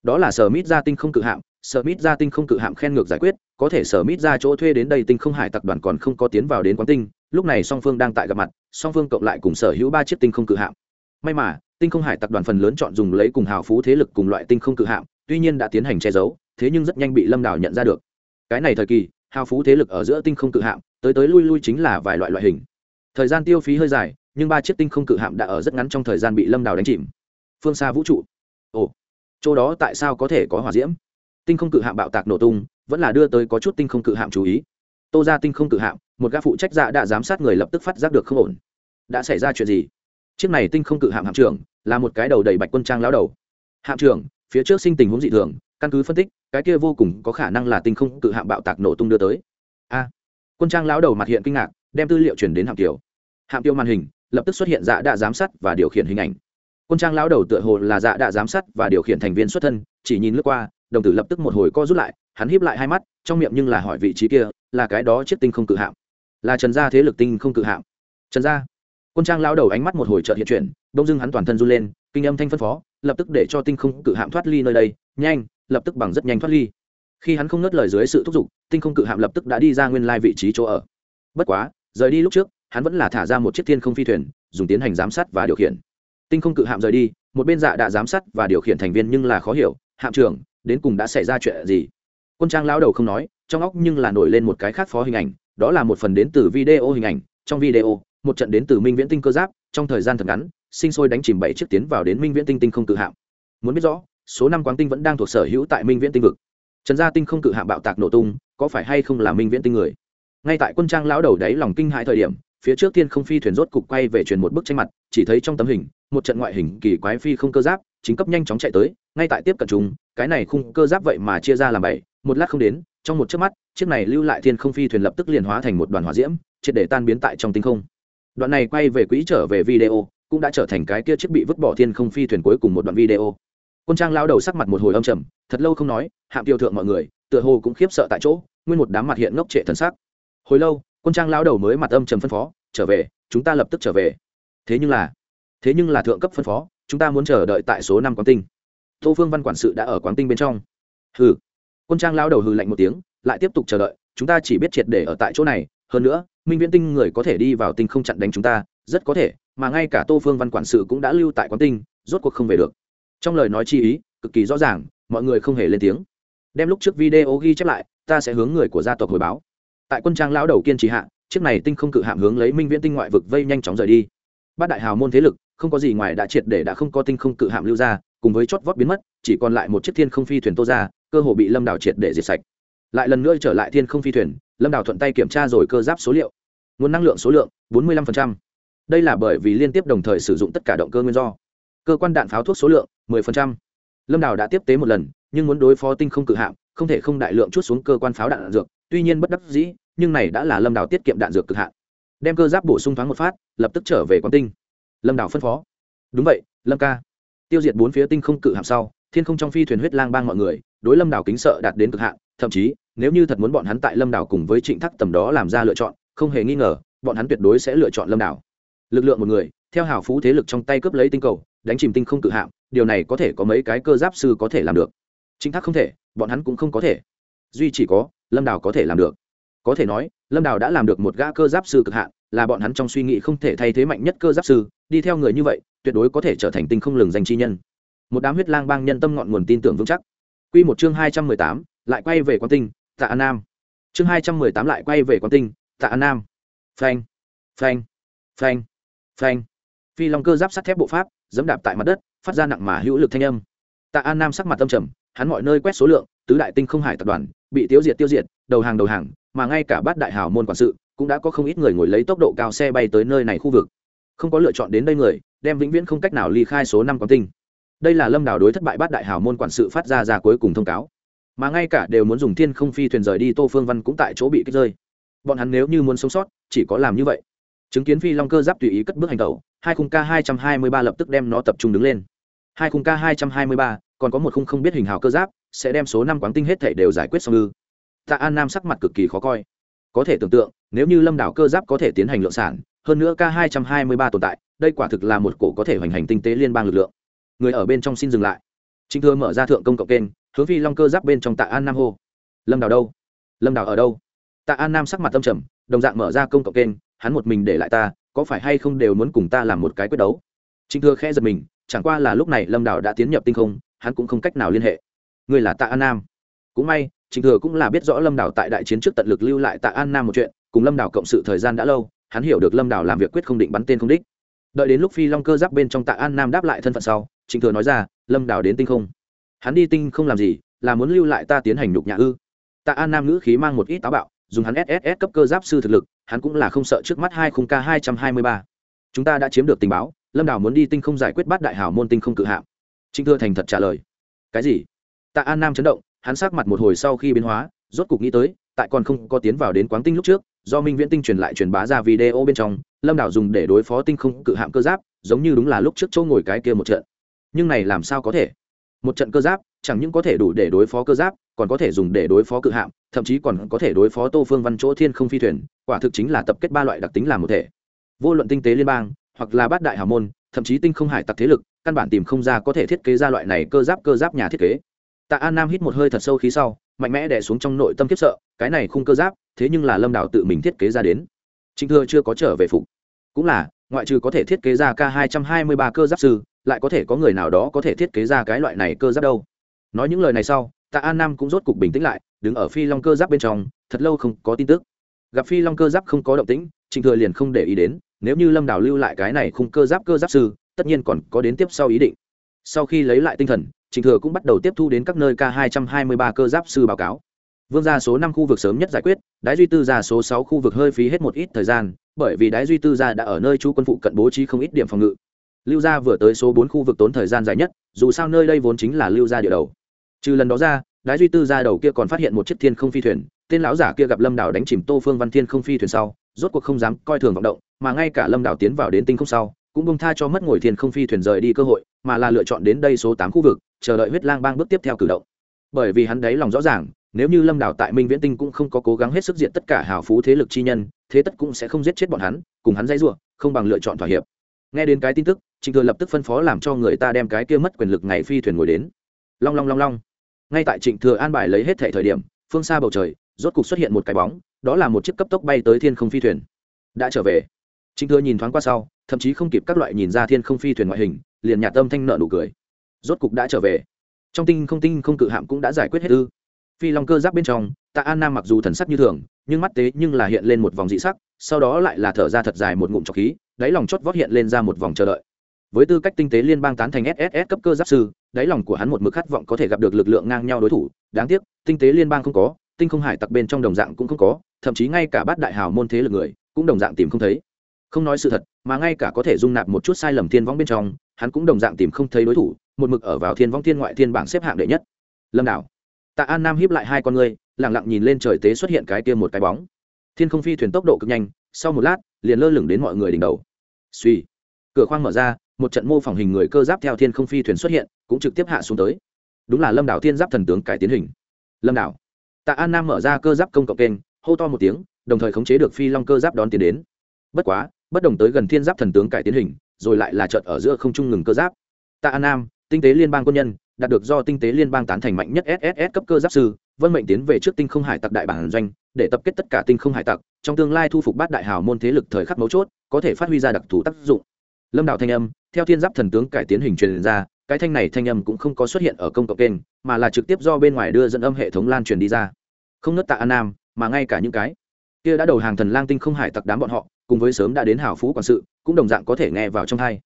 đó là sở mít gia tinh không cự hạm. Sở mít gia tinh không cự hạm khen ngược giải quyết, có thể sở mít ra chỗ thuê đến đây tinh không hải tập đoàn còn không có tiến vào đến quán tinh, lúc này song phương đang tại gặp mặt, song phương cộng lại cùng sở hữu ba chiếc tinh không cự hạm. May mà tinh không hải tập đoàn phần lớn chọn dùng lấy cùng hào phú thế lực cùng loại tinh không cự hạm, tuy nhiên đã tiến hành che giấu, thế nhưng rất nhanh bị lâm đảo nhận ra được. Cái này thời kỳ, hào phú thế lực ở giữa tinh không cự hạm, tới tới lui lui chính là vài loại loại hình. Thời gian tiêu phí hơi dài, nhưng ba chiếc tinh không cự hạm đã ở rất ngắn trong thời gian bị lâm đảo đánh chìm. Phương xa vũ trụ. Ồ, chỗ đó tại sao có thể có hỏa diễm? Tinh không cự hạm bạo tạc nổ tung, vẫn là đưa tới có chút tinh không cự hạm chú ý. Tô ra tinh không cự hạm, một gã phụ trách dạ đã giám sát người lập tức phát giác được không ổn. Đã xảy ra chuyện gì? Chiếc này tinh không cự hạm hạm trưởng là một cái đầu đầy bạch quân trang lão đầu. Hạm trưởng, phía trước sinh tình huống dị thường, căn cứ phân tích, cái kia vô cùng có khả năng là tinh không cự hạm bạo tạc nổ tung đưa tới. A. Quân trang lão đầu mặt hiện kinh ngạc, đem tư liệu chuyển đến hạm kiều. Hạm tiêu màn hình, lập tức xuất hiện dạ đã giám sát và điều khiển hình ảnh. Quân trang lão đầu tựa hồ là dạ đã giám sát và điều khiển thành viên xuất thân, chỉ nhìn lướt qua, đồng tử lập tức một hồi co rút lại, hắn híp lại hai mắt, trong miệng nhưng là hỏi vị trí kia, là cái đó chiếc tinh không cự hạm. Là trần gia thế lực tinh không cự hạm. Trần gia. Quân trang lão đầu ánh mắt một hồi chợt hiện chuyển đông dưng hắn toàn thân run lên, kinh âm thanh phân phó, lập tức để cho tinh không cự hạm thoát ly nơi đây. Nhanh, lập tức bằng rất nhanh thoát ly. Khi hắn không ngớt lời dưới sự thúc giục, tinh không cự hạm lập tức đã đi ra nguyên lai vị trí chỗ ở. Bất quá, rời đi lúc trước, hắn vẫn là thả ra một chiếc thiên không phi thuyền, dùng tiến hành giám sát và điều khiển. Tinh không cự hạm rời đi, một bên dạ đã giám sát và điều khiển thành viên nhưng là khó hiểu, hạm trưởng, đến cùng đã xảy ra chuyện gì? Quân trang lao đầu không nói, trong óc nhưng là nổi lên một cái khác phó hình ảnh, đó là một phần đến từ video hình ảnh. Trong video, một trận đến từ minh viễn tinh cơ giáp, trong thời gian thật ngắn sinh sôi đánh chìm bảy chiếc tiến vào đến minh viễn tinh tinh không cự hạm. Muốn biết rõ, số năm quáng tinh vẫn đang thuộc sở hữu tại minh viễn tinh vực. Trần gia tinh không cự hạm bạo tạc nổ tung, có phải hay không là minh viễn tinh người? Ngay tại quân trang lão đầu đáy lòng kinh hãi thời điểm, phía trước tiên không phi thuyền rốt cục quay về truyền một bức tranh mặt, chỉ thấy trong tấm hình, một trận ngoại hình kỳ quái phi không cơ giáp, chính cấp nhanh chóng chạy tới, ngay tại tiếp cận chúng, cái này khung cơ giáp vậy mà chia ra làm bảy, một lát không đến, trong một chớp mắt, chiếc này lưu lại thiên không phi thuyền lập tức liền hóa thành một đoàn hỏa diễm, triệt để tan biến tại trong tinh không. Đoạn này quay về quỹ trở về video cũng đã trở thành cái kia chiếc bị vứt bỏ thiên không phi thuyền cuối cùng một đoạn video. Quân trang lao đầu sắc mặt một hồi âm trầm, thật lâu không nói, hạm tiêu thượng mọi người, tựa hồ cũng khiếp sợ tại chỗ, nguyên một đám mặt hiện ngốc trệ thần sắc. Hồi lâu, quân trang lao đầu mới mặt âm trầm phân phó, trở về, chúng ta lập tức trở về. Thế nhưng là, thế nhưng là thượng cấp phân phó, chúng ta muốn chờ đợi tại số năm quán tinh. Tô phương văn quản sự đã ở quán tinh bên trong. Hừ. Quân trang lao đầu hừ lạnh một tiếng, lại tiếp tục chờ đợi, chúng ta chỉ biết triệt để ở tại chỗ này hơn nữa, minh viễn tinh người có thể đi vào tinh không chặn đánh chúng ta, rất có thể, mà ngay cả tô phương văn quản sự cũng đã lưu tại quán tinh, rốt cuộc không về được. Trong lời nói chi ý, cực kỳ rõ ràng, mọi người không hề lên tiếng. Đem lúc trước video ghi chép lại, ta sẽ hướng người của gia tộc hồi báo. Tại quân trang lão đầu kiên trì hạ, chiếc này tinh không cự hạm hướng lấy minh viễn tinh ngoại vực vây nhanh chóng rời đi. Bát đại hào môn thế lực, không có gì ngoài đã triệt để đã không có tinh không cự hạm lưu ra, cùng với chót vót biến mất, chỉ còn lại một chiếc thiên không phi thuyền tô ra, cơ hồ bị lâm đảo triệt để diệt sạch. Lại lần nữa trở lại thiên không phi thuyền lâm đảo thuận tay kiểm tra rồi cơ giáp số liệu. Nguồn năng lượng số lượng 45%. đây là bởi vì liên tiếp đồng thời sử dụng tất cả động cơ nguyên do. Cơ quan đạn pháo thuốc số lượng 10%. lâm đảo đã tiếp tế một lần, nhưng muốn đối phó tinh không cự hạm, không thể không đại lượng chút xuống cơ quan pháo đạn dược. Tuy nhiên bất đắc dĩ, nhưng này đã là lâm đảo tiết kiệm đạn dược cực hạn. Đem cơ giáp bổ sung thoáng một phát, lập tức trở về quán tinh. Lâm đảo phân phó. Đúng vậy, lâm ca. Tiêu diệt bốn phía tinh không cự hạm sau, thiên không trong phi thuyền huyết lang bang mọi người, đối lâm đảo kính sợ đạt đến cực hạn, thậm chí nếu như thật muốn bọn hắn tại lâm đảo cùng với trịnh Thác tầm đó làm ra lựa chọn, không hề nghi ngờ, bọn hắn tuyệt đối sẽ lựa chọn lâm đảo. Lực lượng một người, theo hào phú thế lực trong tay cướp lấy tinh cầu, đánh chìm tinh không tự hạm, điều này có thể có mấy cái cơ giáp sư có thể làm được. Chính thác không thể, bọn hắn cũng không có thể. Duy chỉ có, lâm đào có thể làm được. Có thể nói, lâm đào đã làm được một gã cơ giáp sư cực hạn, là bọn hắn trong suy nghĩ không thể thay thế mạnh nhất cơ giáp sư, đi theo người như vậy, tuyệt đối có thể trở thành tinh không lừng danh chi nhân. Một đám huyết lang bang nhân tâm ngọn nguồn tin tưởng vững chắc. Q một chương hai trăm mười tám, lại quay về quán tinh tạ an nam. Chương hai trăm mười tám lại quay về quán tinh, tạ an nam. Phanh phanh phanh phanh. Phi long cơ giáp sắt thép bộ pháp dẫm đạp tại mặt đất, phát ra nặng mà hữu lực thanh âm. Tạ an nam sắc mặt tâm trầm, hắn mọi nơi quét số lượng, tứ đại tinh không hải tập đoàn, bị tiêu diệt tiêu diệt, đầu hàng đầu hàng, mà ngay cả bát đại hào môn quản sự, cũng đã có không ít người ngồi lấy tốc độ cao xe bay tới nơi này khu vực. Không có lựa chọn đến đây người, đem vĩnh viễn không cách nào ly khai số năm quán tinh. Đây là lâm đảo đối thất bại bát đại hào môn quản sự phát ra ra cuối cùng thông cáo mà ngay cả đều muốn dùng thiên không phi thuyền rời đi tô phương văn cũng tại chỗ bị kích rơi. Bọn hắn nếu như muốn sống sót, chỉ có làm như vậy. Chứng kiến phi long cơ giáp tùy ý cất bước hành tẩu, hai khung k hai trăm hai mươi ba lập tức đem nó tập trung đứng lên. Hai khung k hai trăm hai mươi ba, còn có một khung không biết hình hào cơ giáp, sẽ đem số năm quán tinh hết thể đều giải quyết xong ư. Tạ an nam sắc mặt cực kỳ khó coi. Có thể tưởng tượng, nếu như lâm đảo cơ giáp có thể tiến hành lượng sản, hơn nữa k hai trăm hai mươi ba tồn tại, đây quả thực là một cổ có thể hoành hành tinh tế liên bang lực lượng. Người ở bên trong xin dừng lại. Trinh thưa mở ra thượng công cộng kênh hướng phi long cơ giáp bên trong tạ an nam hô lâm đảo đâu lâm đảo ở đâu tạ an nam sắc mặt tâm trầm đồng dạng mở ra công cộng kênh, hắn một mình để lại ta, có phải hay không đều muốn cùng ta làm một cái quyết đấu? Trinh thưa khẽ giật mình, chẳng qua là lúc này lâm đảo đã tiến nhập tinh không, hắn cũng không cách nào liên hệ. Người là tạ an nam. Cũng may, trịnh thừa cũng là biết rõ lâm đảo tại đại chiến trước tận lực lưu lại tạ an nam một chuyện, cùng lâm đảo cộng sự thời gian đã lâu, hắn hiểu được lâm đảo làm việc quyết không định bắn tên không đích. Đợi đến lúc phi long cơ giáp bên trong tạ an nam đáp lại thân phận sau, trịnh thừa nói ra, lâm đảo đến tinh không hắn đi tinh không làm gì, là muốn lưu lại ta tiến hành nhục nhà ư? Tạ an nam ngữ khí mang một ít táo bạo, dùng hắn sss cấp cơ giáp sư thực lực, hắn cũng là không sợ trước mắt hai khung k hai trăm hai mươi ba. Chúng ta đã chiếm được tình báo, lâm đảo muốn đi tinh không giải quyết bắt đại hảo môn tinh không cự hạm. Trịnh thừa thành thật trả lời. Cái gì? Tạ an nam chấn động, hắn sắc mặt một hồi sau khi biến hóa, rốt cục nghĩ tới, tại còn không có tiến vào đến quán tinh lúc trước, do minh viễn tinh truyền lại truyền bá ra video bên trong, lâm đảo dùng để đối phó tinh không cự hạm cơ giáp, giống như đúng là lúc trước chỗ ngồi cái kia một trận. Nhưng này làm sao có thể? Một trận cơ giáp, chẳng những có thể đủ để đối phó cơ giáp, còn có thể dùng để đối phó cự hạm, thậm chí còn có thể đối phó tô phương văn chỗ thiên không phi thuyền, quả thực chính là tập kết ba loại đặc tính làm một thể. Vô luận tinh tế liên bang, hoặc là bát đại hào môn, thậm chí tinh không hải tặc thế lực, căn bản tìm không ra có thể thiết kế ra loại này cơ giáp cơ giáp nhà thiết kế. Tạ an nam hít một hơi thật sâu khí sau, mạnh mẽ đè xuống trong nội tâm kiếp sợ, cái này khung cơ giáp, thế nhưng là lâm đảo tự mình thiết kế ra đến. Trịnh thưa chưa có trở về phục. Cũng là ngoại trừ có thể thiết kế ra k hai trăm hai mươi ba cơ giáp sư, lại có thể có người nào đó có thể thiết kế ra cái loại này cơ giáp đâu. Nói những lời này sau, tạ an nam cũng rốt cục bình tĩnh lại, đứng ở phi long cơ giáp bên trong, thật lâu không có tin tức. Gặp phi long cơ giáp không có động tĩnh, trịnh thừa liền không để ý đến, nếu như lâm Đào lưu lại cái này khung cơ giáp cơ giáp sư, tất nhiên còn có đến tiếp sau ý định. Sau khi lấy lại tinh thần, trịnh thừa cũng bắt đầu tiếp thu đến các nơi k 223 cơ giáp sư báo cáo. Vương gia số năm khu vực sớm nhất giải quyết, đái duy tư gia số sáu khu vực hơi phí hết một ít thời gian bởi vì đái duy tư gia đã ở nơi chú quân phụ cận bố trí không ít điểm phòng ngự. Lưu gia vừa tới số bốn khu vực tốn thời gian dài nhất, dù sao nơi đây vốn chính là lưu gia địa đầu. Trừ lần đó ra, đái duy tư gia đầu kia còn phát hiện một chiếc thiên không phi thuyền, tên lão giả kia gặp lâm đảo đánh chìm tô phương văn thiên không phi thuyền sau, rốt cuộc không dám coi thường vọng động, mà ngay cả lâm đảo tiến vào đến tinh không sau, cũng bông tha cho mất ngồi thiên không phi thuyền rời đi cơ hội, mà là lựa chọn đến đây số tám khu vực, chờ đợi huyết lang bang bước tiếp theo cử động. Bởi vì hắn đấy lòng rõ ràng nếu như lâm đảo tại minh viễn tinh cũng không có cố gắng hết sức diện tất cả hào phú thế lực chi nhân, thế tất cũng sẽ không giết chết bọn hắn, cùng hắn dây n không bằng lựa chọn thỏa hiệp. Nghe đến cái tin tức trịnh thừa lập tức phân phó làm cho người ta đem cái kia mất quyền lực ngày phi thuyền ngồi đến. Long long long long. Ngay tại trịnh thừa an bài lấy hết thệ thời điểm, phương xa bầu trời, rốt cục xuất hiện một cái bóng, đó là một chiếc cấp tốc bay tới thiên không phi thuyền. Đã trở về. Trịnh thừa nhìn thoáng qua sau, thậm chí không kịp các loại nhìn ra thiên không phi thuyền ngoại hình, liền nhạt tâm thanh nợ nụ cười. Rốt cục đã trở về. Trong tinh không tinh không cự hạm cũng đã giải quyết hết ư phi long cơ giáp bên trong, tạ an nam mặc dù thần sắc như thường, nhưng mắt tế nhưng là hiện lên một vòng dị sắc, sau đó lại là thở ra thật dài một ngụm trọc khí, đáy lòng chót vót hiện lên ra một vòng chờ đợi. Với tư cách tinh tế liên bang tán thành sss cấp cơ giáp sư, đáy lòng của hắn một mực khát vọng có thể gặp được lực lượng ngang nhau đối thủ, đáng tiếc, tinh tế liên bang không có, tinh không hải tặc bên trong đồng dạng cũng không có, thậm chí ngay cả bát đại hào môn thế lực người, cũng đồng dạng tìm không thấy. Không nói sự thật, mà ngay cả có thể dung nạp một chút sai lầm thiên võng bên trong, hắn cũng đồng dạng tìm không thấy đối thủ, một mực ở vào thiên võng thiên ngoại thiên bảng xếp hạng đệ nhất. Lâm đảo tạ an nam hiếp lại hai con ngươi lẳng lặng nhìn lên trời tế xuất hiện cái kia một cái bóng. Thiên không phi thuyền tốc độ cực nhanh, sau một lát, liền lơ lửng đến mọi người đỉnh đầu. Suy cửa khoang mở ra, một trận mô phỏng hình người cơ giáp theo thiên không phi thuyền xuất hiện, cũng trực tiếp hạ xuống tới. Đúng là lâm đảo thiên giáp thần tướng cải tiến hình. Lâm đảo. Tạ an nam mở ra cơ giáp công cộng kênh, hô to một tiếng, đồng thời khống chế được phi long cơ giáp đón tiến đến. Bất quá, bất đồng tới gần thiên giáp thần tướng cải tiến hình, rồi lại là trận ở giữa không trung ngừng cơ giáp. Tạ an nam, tinh tế liên bang quân nhân đạt được do tinh tế liên bang tán thành mạnh nhất sss cấp cơ giáp sư, vân mệnh tiến về trước tinh không hải tặc đại bản doanh, để tập kết tất cả tinh không hải tặc, trong tương lai thu phục bát đại hào môn thế lực thời khắc mấu chốt, có thể phát huy ra đặc thù tác dụng. Lâm đạo thanh âm, theo thiên giáp thần tướng cải tiến hình truyền ra, cái thanh này thanh âm cũng không có xuất hiện ở công cộng kênh, mà là trực tiếp do bên ngoài đưa dẫn âm hệ thống lan truyền đi ra. Không nứt tạ an nam, mà ngay cả những cái kia đã đầu hàng thần lang tinh không hải tặc đám bọn họ, cùng với sớm đã đến hào phú quản sự, cũng đồng dạng có thể nghe vào trong hai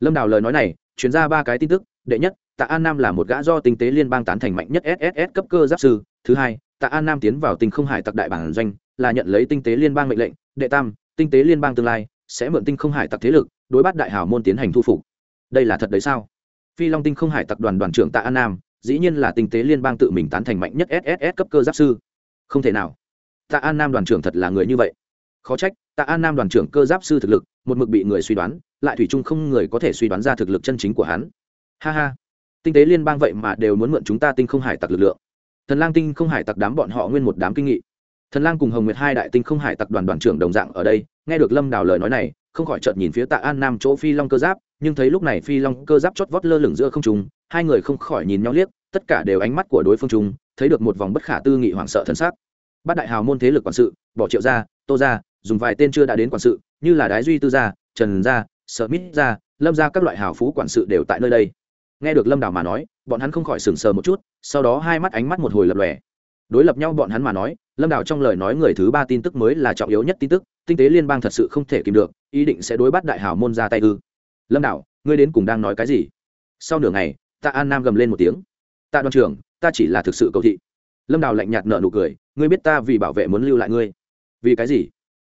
lâm đào lời nói này chuyển ra ba cái tin tức đệ nhất, tạ an nam là một gã do tinh tế liên bang tán thành mạnh nhất sss cấp cơ giáp sư. Thứ hai, tạ an nam tiến vào tinh không hải tặc đại bản doanh, là nhận lấy tinh tế liên bang mệnh lệnh. Đệ tam, tinh tế liên bang tương lai, sẽ mượn tinh không hải tặc thế lực, đối bắt đại hào môn tiến hành thu phục. Đây là thật đấy sao? Phi long tinh không hải tặc đoàn đoàn trưởng tạ an nam, dĩ nhiên là tinh tế liên bang tự mình tán thành mạnh nhất sss cấp cơ giáp sư. Không thể nào. Tạ an nam đoàn trưởng thật là người như vậy. Khó trách, tạ an nam đoàn trưởng cơ giáp sư thực lực, một mực bị người suy đoán, lại thủy chung không người có thể suy đoán ra thực lực chân chính của hắn ha ha. Tinh tế liên bang vậy mà đều muốn mượn chúng ta tinh không hải tặc lực lượng. Thần lang tinh không hải tặc đám bọn họ nguyên một đám kinh nghị. Thần lang cùng hồng nguyệt hai đại tinh không hải tặc đoàn đoàn trưởng đồng dạng ở đây, nghe được lâm đào lời nói này, không khỏi chợt nhìn phía tạ an nam chỗ phi long cơ giáp, nhưng thấy lúc này phi long cơ giáp chót vót lơ lửng giữa không trung, hai người không khỏi nhìn nhau liếc, tất cả đều ánh mắt của đối phương trung thấy được một vòng bất khả tư nghị hoảng sợ thân xác. Bát đại hào môn thế lực quản sự, bỏ triệu ra tô ra dùng vài tên chưa đã đến quản sự, như là đái duy tư gia, trần gia sợ mít gia, lâm gia các loại hào phú quản sự đều tại nơi đây nghe được lâm đào mà nói, bọn hắn không khỏi sừng sờ một chút, sau đó hai mắt ánh mắt một hồi lập lòe. Đối lập nhau bọn hắn mà nói, lâm đào trong lời nói người thứ ba tin tức mới là trọng yếu nhất tin tức, tinh tế liên bang thật sự không thể kìm được, ý định sẽ đối bắt đại hào môn ra tay ư. Lâm đào, ngươi đến cùng đang nói cái gì? Sau nửa ngày, tạ an nam gầm lên một tiếng. Tạ đoàn trưởng, ta chỉ là thực sự cầu thị. Lâm đào lạnh nhạt nợ nụ cười, ngươi biết ta vì bảo vệ muốn lưu lại ngươi. Vì cái gì?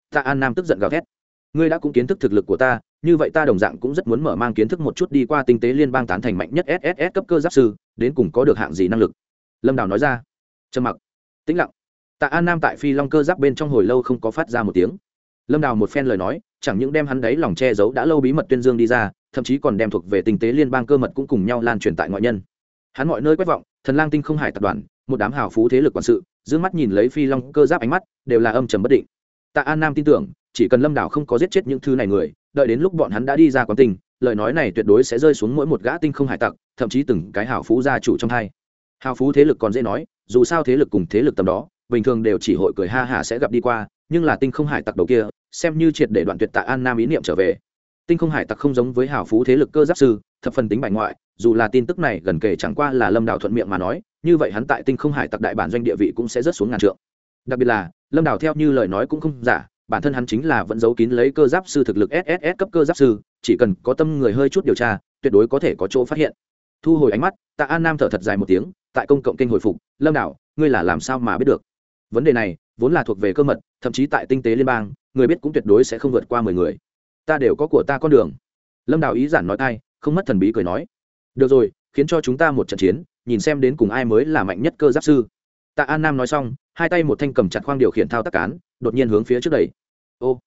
Tạ an nam tức giận gào thét ngươi đã cũng kiến thức thực lực của ta, như vậy ta đồng dạng cũng rất muốn mở mang kiến thức một chút đi qua tinh tế liên bang tán thành mạnh nhất sss cấp cơ giáp sư, đến cùng có được hạng gì năng lực. Lâm đào nói ra. Trầm mặc. Tĩnh lặng. Tạ an nam tại phi long cơ giáp bên trong hồi lâu không có phát ra một tiếng. Lâm đào một phen lời nói, chẳng những đem hắn đấy lòng che giấu đã lâu bí mật tuyên dương đi ra, thậm chí còn đem thuộc về tinh tế liên bang cơ mật cũng cùng nhau lan truyền tại ngoại nhân. Hắn mọi nơi quét vọng, thần lang tinh không hải tập đoàn, một đám hào phú thế lực quản sự d mắt nhìn lấy phi long cơ giáp ánh mắt, đều là âm trầm bất định. Tạ an nam tin tưởng chỉ cần lâm đảo không có giết chết những thứ này người, đợi đến lúc bọn hắn đã đi ra quán tinh, lời nói này tuyệt đối sẽ rơi xuống mỗi một gã tinh không hải tặc, thậm chí từng cái hào phú gia chủ trong hai. Hào phú thế lực còn dễ nói, dù sao thế lực cùng thế lực tầm đó, bình thường đều chỉ hội cười ha hả sẽ gặp đi qua, nhưng là tinh không hải tặc đầu kia, xem như triệt để đoạn tuyệt tạ an nam ý niệm trở về. Tinh không hải tặc không giống với hào phú thế lực cơ giáp sư, thập phần tính bại ngoại, dù là tin tức này gần kể chẳng qua là lâm đào thuận miệng mà nói, như vậy hắn tại tinh không hải tặc đại bản doanh địa vị cũng sẽ rất xuống ngàn trượng. Đặc biệt là, lâm đào theo như lời nói cũng không giả bản thân hắn chính là vẫn giấu kín lấy cơ giáp sư thực lực sss cấp cơ giáp sư, chỉ cần có tâm người hơi chút điều tra, tuyệt đối có thể có chỗ phát hiện. Thu hồi ánh mắt, tạ an nam thở thật dài một tiếng, tại công cộng kênh hồi phục, lâm đảo ngươi là làm sao mà biết được? Vấn đề này vốn là thuộc về cơ mật, thậm chí tại tinh tế liên bang, người biết cũng tuyệt đối sẽ không vượt qua mười người. Ta đều có của ta con đường. Lâm đào ý giản nói tay không mất thần bí cười nói. Được rồi, khiến cho chúng ta một trận chiến, nhìn xem đến cùng ai mới là mạnh nhất cơ giáp sư tạ an nam nói xong, hai tay một thanh cầm chặt khoang điều khiển thao tác cán, đột nhiên hướng phía trước đẩy. Ô,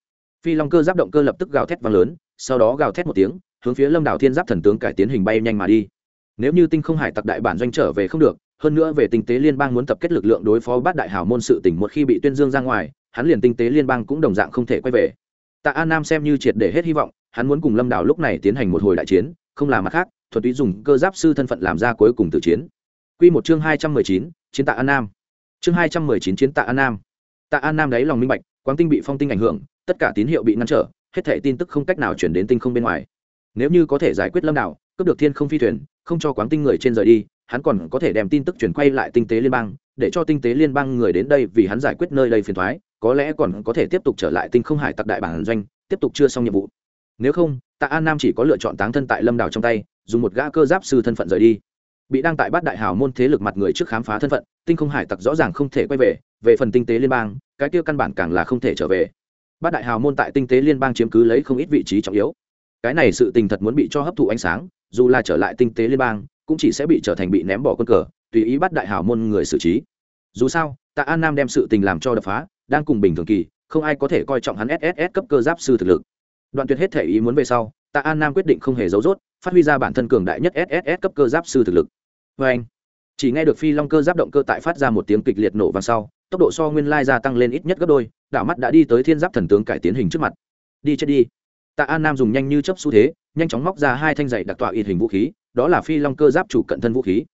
phi long cơ giáp động cơ lập tức gào thét vang lớn, sau đó gào thét một tiếng, hướng phía lâm đảo thiên giáp thần tướng cải tiến hình bay nhanh mà đi. Nếu như tinh không hải tặc đại bản doanh trở về không được, hơn nữa về tinh tế liên bang muốn tập kết lực lượng đối phó bát đại Hảo môn sự tỉnh một khi bị tuyên dương ra ngoài, hắn liền tinh tế liên bang cũng đồng dạng không thể quay về. Tạ an nam xem như triệt để hết hy vọng, hắn muốn cùng lâm đảo lúc này tiến hành một hồi đại chiến, không làm mặt khác thuật túy dùng cơ giáp sư thân phận làm ra cuối cùng tự chiến. Quy một chương hai trăm mười chín chiến tạ an nam chương hai trăm mười chín chiến tạ an nam tạ an nam đáy lòng minh bạch quang tinh bị phong tinh ảnh hưởng tất cả tín hiệu bị ngăn trở hết thảy tin tức không cách nào chuyển đến tinh không bên ngoài nếu như có thể giải quyết lâm đảo cướp được thiên không phi thuyền không cho quáng tinh người trên rời đi hắn còn có thể đem tin tức chuyển quay lại tinh tế liên bang để cho tinh tế liên bang người đến đây vì hắn giải quyết nơi đây phiền thoái có lẽ còn có thể tiếp tục trở lại tinh không hải tặc đại bản doanh tiếp tục chưa xong nhiệm vụ nếu không tạ an nam chỉ có lựa chọn táng thân tại lâm đảo trong tay dùng một gã cơ giáp sư thân phận rời đi bị đăng tại bát đại hào môn thế lực mặt người trước khám phá thân phận, tinh không hải tặc rõ ràng không thể quay về về phần tinh tế liên bang, cái kia căn bản càng là không thể trở về. Bát đại hào môn tại tinh tế liên bang chiếm cứ lấy không ít vị trí trọng yếu. Cái này sự tình thật muốn bị cho hấp thụ ánh sáng, dù là trở lại tinh tế liên bang, cũng chỉ sẽ bị trở thành bị ném bỏ con cờ, tùy ý bắt đại hào môn người xử trí. Dù sao, tạ an nam đem sự tình làm cho đập phá, đang cùng bình thường kỳ, không ai có thể coi trọng hắn sss cấp cơ giáp sư thực lực. Đoạn tuyệt hết thể ý muốn về sau, tạ an nam quyết định không hề giấu dốt phát huy ra bản thân cường đại nhất sss cấp cơ giáp sư thực lực vê anh, chỉ nghe được phi long cơ giáp động cơ tại phát ra một tiếng kịch liệt nổ vang sau, tốc độ so nguyên lai gia tăng lên ít nhất gấp đôi, đảo mắt đã đi tới thiên giáp thần tướng cải tiến hình trước mặt. Đi chết đi. Tạ an nam dùng nhanh như chấp xu thế, nhanh chóng móc ra hai thanh dạy đặc tọa ít hình vũ khí, đó là phi long cơ giáp chủ cận thân vũ khí.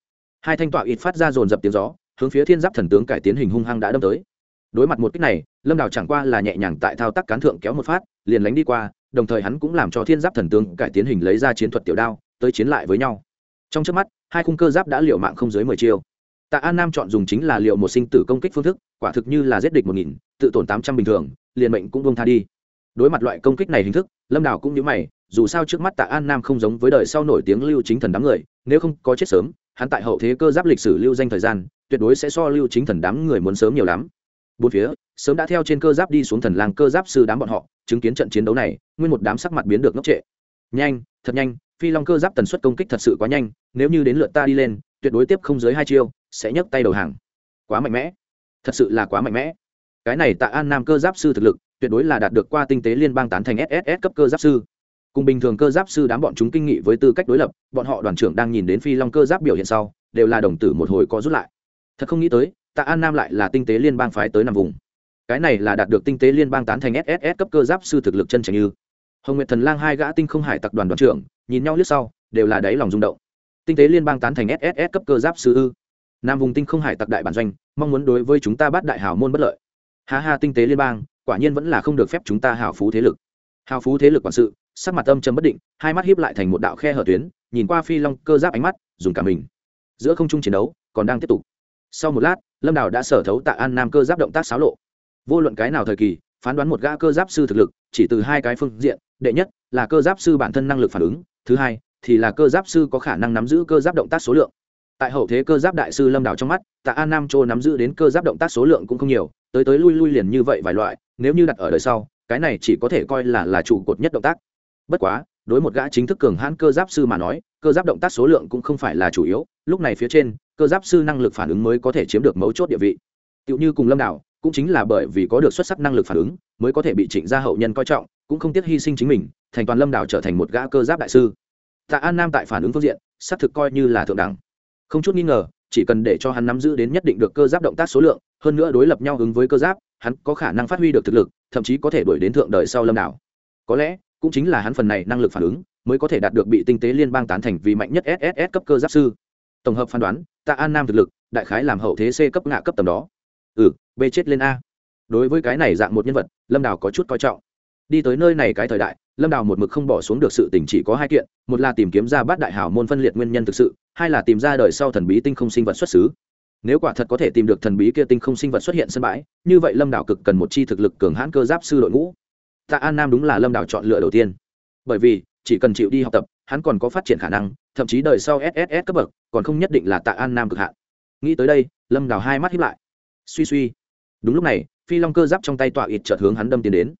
Hai thanh tọa ít phát ra dồn dập tiếng gió, hướng phía thiên giáp thần tướng cải tiến hình hung hăng đã đâm tới. Đối mặt một cách này, lâm đào chẳng qua là nhẹ nhàng tại thao tác cán thượng kéo một phát, liền lánh đi qua, đồng thời hắn cũng làm cho thiên giáp thần tướng cải tiến hình lấy ra chiến thuật tiểu đao, tới chiến lại với nhau. Trong trước mắt hai khung cơ giáp đã liệu mạng không dưới mười chiêu. Tạ an nam chọn dùng chính là liệu một sinh tử công kích phương thức, quả thực như là giết địch một nghìn, tự tổn tám trăm bình thường, liền mệnh cũng bông tha đi. Đối mặt loại công kích này hình thức, lâm đào cũng nhớ mày, dù sao trước mắt tạ an nam không giống với đời sau nổi tiếng lưu chính thần đám người, nếu không có chết sớm, hắn tại hậu thế cơ giáp lịch sử lưu danh thời gian, tuyệt đối sẽ so lưu chính thần đám người muốn sớm nhiều lắm. Bốn phía, sớm đã theo trên cơ giáp đi xuống thần làng cơ giáp sư đám bọn họ, chứng kiến trận chiến đấu này, nguyên một đám sắc mặt biến được ngốc trệ. Nhanh, thật nhanh phi long cơ giáp tần suất công kích thật sự quá nhanh, nếu như đến lượt ta đi lên, tuyệt đối tiếp không dưới hai chiêu, sẽ nhấc tay đầu hàng. Quá mạnh mẽ. Thật sự là quá mạnh mẽ. Cái này tạ an nam cơ giáp sư thực lực, tuyệt đối là đạt được qua tinh tế liên bang tán thành sss cấp cơ giáp sư. Cùng bình thường cơ giáp sư đám bọn chúng kinh nghị với tư cách đối lập, bọn họ đoàn trưởng đang nhìn đến phi long cơ giáp biểu hiện sau, đều là đồng tử một hồi có rút lại. Thật không nghĩ tới, tạ an nam lại là tinh tế liên bang phái tới nằm vùng. Cái này là đạt được tinh tế liên bang tán thành sss cấp cơ giáp sư thực lực chân trành như. Hồng nguyệt thần lang hai gã tinh không hải tập đoàn đoàn trưởng nhìn nhau lướt sau, đều là đáy lòng rung động. Tinh tế liên bang tán thành sss cấp cơ giáp sư ư. Nam vùng tinh không hải tặc đại bản doanh, mong muốn đối với chúng ta bắt đại hào môn bất lợi. Ha ha, tinh tế liên bang, quả nhiên vẫn là không được phép chúng ta hào phú thế lực. Hào phú thế lực quản sự, sắc mặt âm trầm bất định, hai mắt hiếp lại thành một đạo khe hở tuyến, nhìn qua phi long cơ giáp ánh mắt, dùng cả mình. Giữa không trung chiến đấu, còn đang tiếp tục. Sau một lát, lâm đào đã sở thấu tạ an nam cơ giáp động tác xáo lộ. Vô luận cái nào thời kỳ, phán đoán một gã cơ giáp sư thực lực, chỉ từ hai cái phương diện, đệ nhất là cơ giáp sư bản thân năng lực phản ứng thứ hai, thì là cơ giáp sư có khả năng nắm giữ cơ giáp động tác số lượng. Tại hậu thế cơ giáp đại sư lâm đảo trong mắt, tạ an nam châu nắm giữ đến cơ giáp động tác số lượng cũng không nhiều, tới tới lui lui liền như vậy vài loại, nếu như đặt ở đời sau, cái này chỉ có thể coi là là trụ cột nhất động tác. Bất quá, đối một gã chính thức cường hãn cơ giáp sư mà nói, cơ giáp động tác số lượng cũng không phải là chủ yếu, lúc này phía trên, cơ giáp sư năng lực phản ứng mới có thể chiếm được mấu chốt địa vị. Tựu như cùng lâm đảo cũng chính là bởi vì có được xuất sắc năng lực phản ứng, mới có thể bị trịnh gia hậu nhân coi trọng cũng không tiếc hy sinh chính mình, thành toàn lâm đảo trở thành một gã cơ giáp đại sư. Tạ an nam tại phản ứng phương diện, xác thực coi như là thượng đẳng. Không chút nghi ngờ, chỉ cần để cho hắn nắm giữ đến nhất định được cơ giáp động tác số lượng, hơn nữa đối lập nhau ứng với cơ giáp, hắn có khả năng phát huy được thực lực, thậm chí có thể đuổi đến thượng đời sau lâm đảo có lẽ, cũng chính là hắn phần này năng lực phản ứng, mới có thể đạt được bị tinh tế liên bang tán thành vì mạnh nhất sss cấp cơ giáp sư. Tổng hợp phán đoán, tạ an nam thực lực, đại khái làm hậu thế c cấp ngạ cấp tầm đó. Ừ b chết lên a. Đối với cái này dạng một nhân vật, lâm đảo có chút coi trọng đi tới nơi này cái thời đại, lâm đào một mực không bỏ xuống được sự tình chỉ có hai kiện, một là tìm kiếm ra bát đại hảo môn phân liệt nguyên nhân thực sự, hai là tìm ra đời sau thần bí tinh không sinh vật xuất xứ. Nếu quả thật có thể tìm được thần bí kia tinh không sinh vật xuất hiện sân bãi, như vậy lâm đảo cực cần một chi thực lực cường hãn cơ giáp sư đội ngũ. Tạ an nam đúng là lâm đảo chọn lựa đầu tiên. Bởi vì, chỉ cần chịu đi học tập, hắn còn có phát triển khả năng, thậm chí đời sau sss cấp bậc, còn không nhất định là tạ an nam cực hạn. Nghĩ tới đây, lâm đảo hai mắt hiếp lại. Suy suy. Đúng lúc này, phi long cơ giáp trong tay tọa ít chợt hướng hắn đâm tiến đến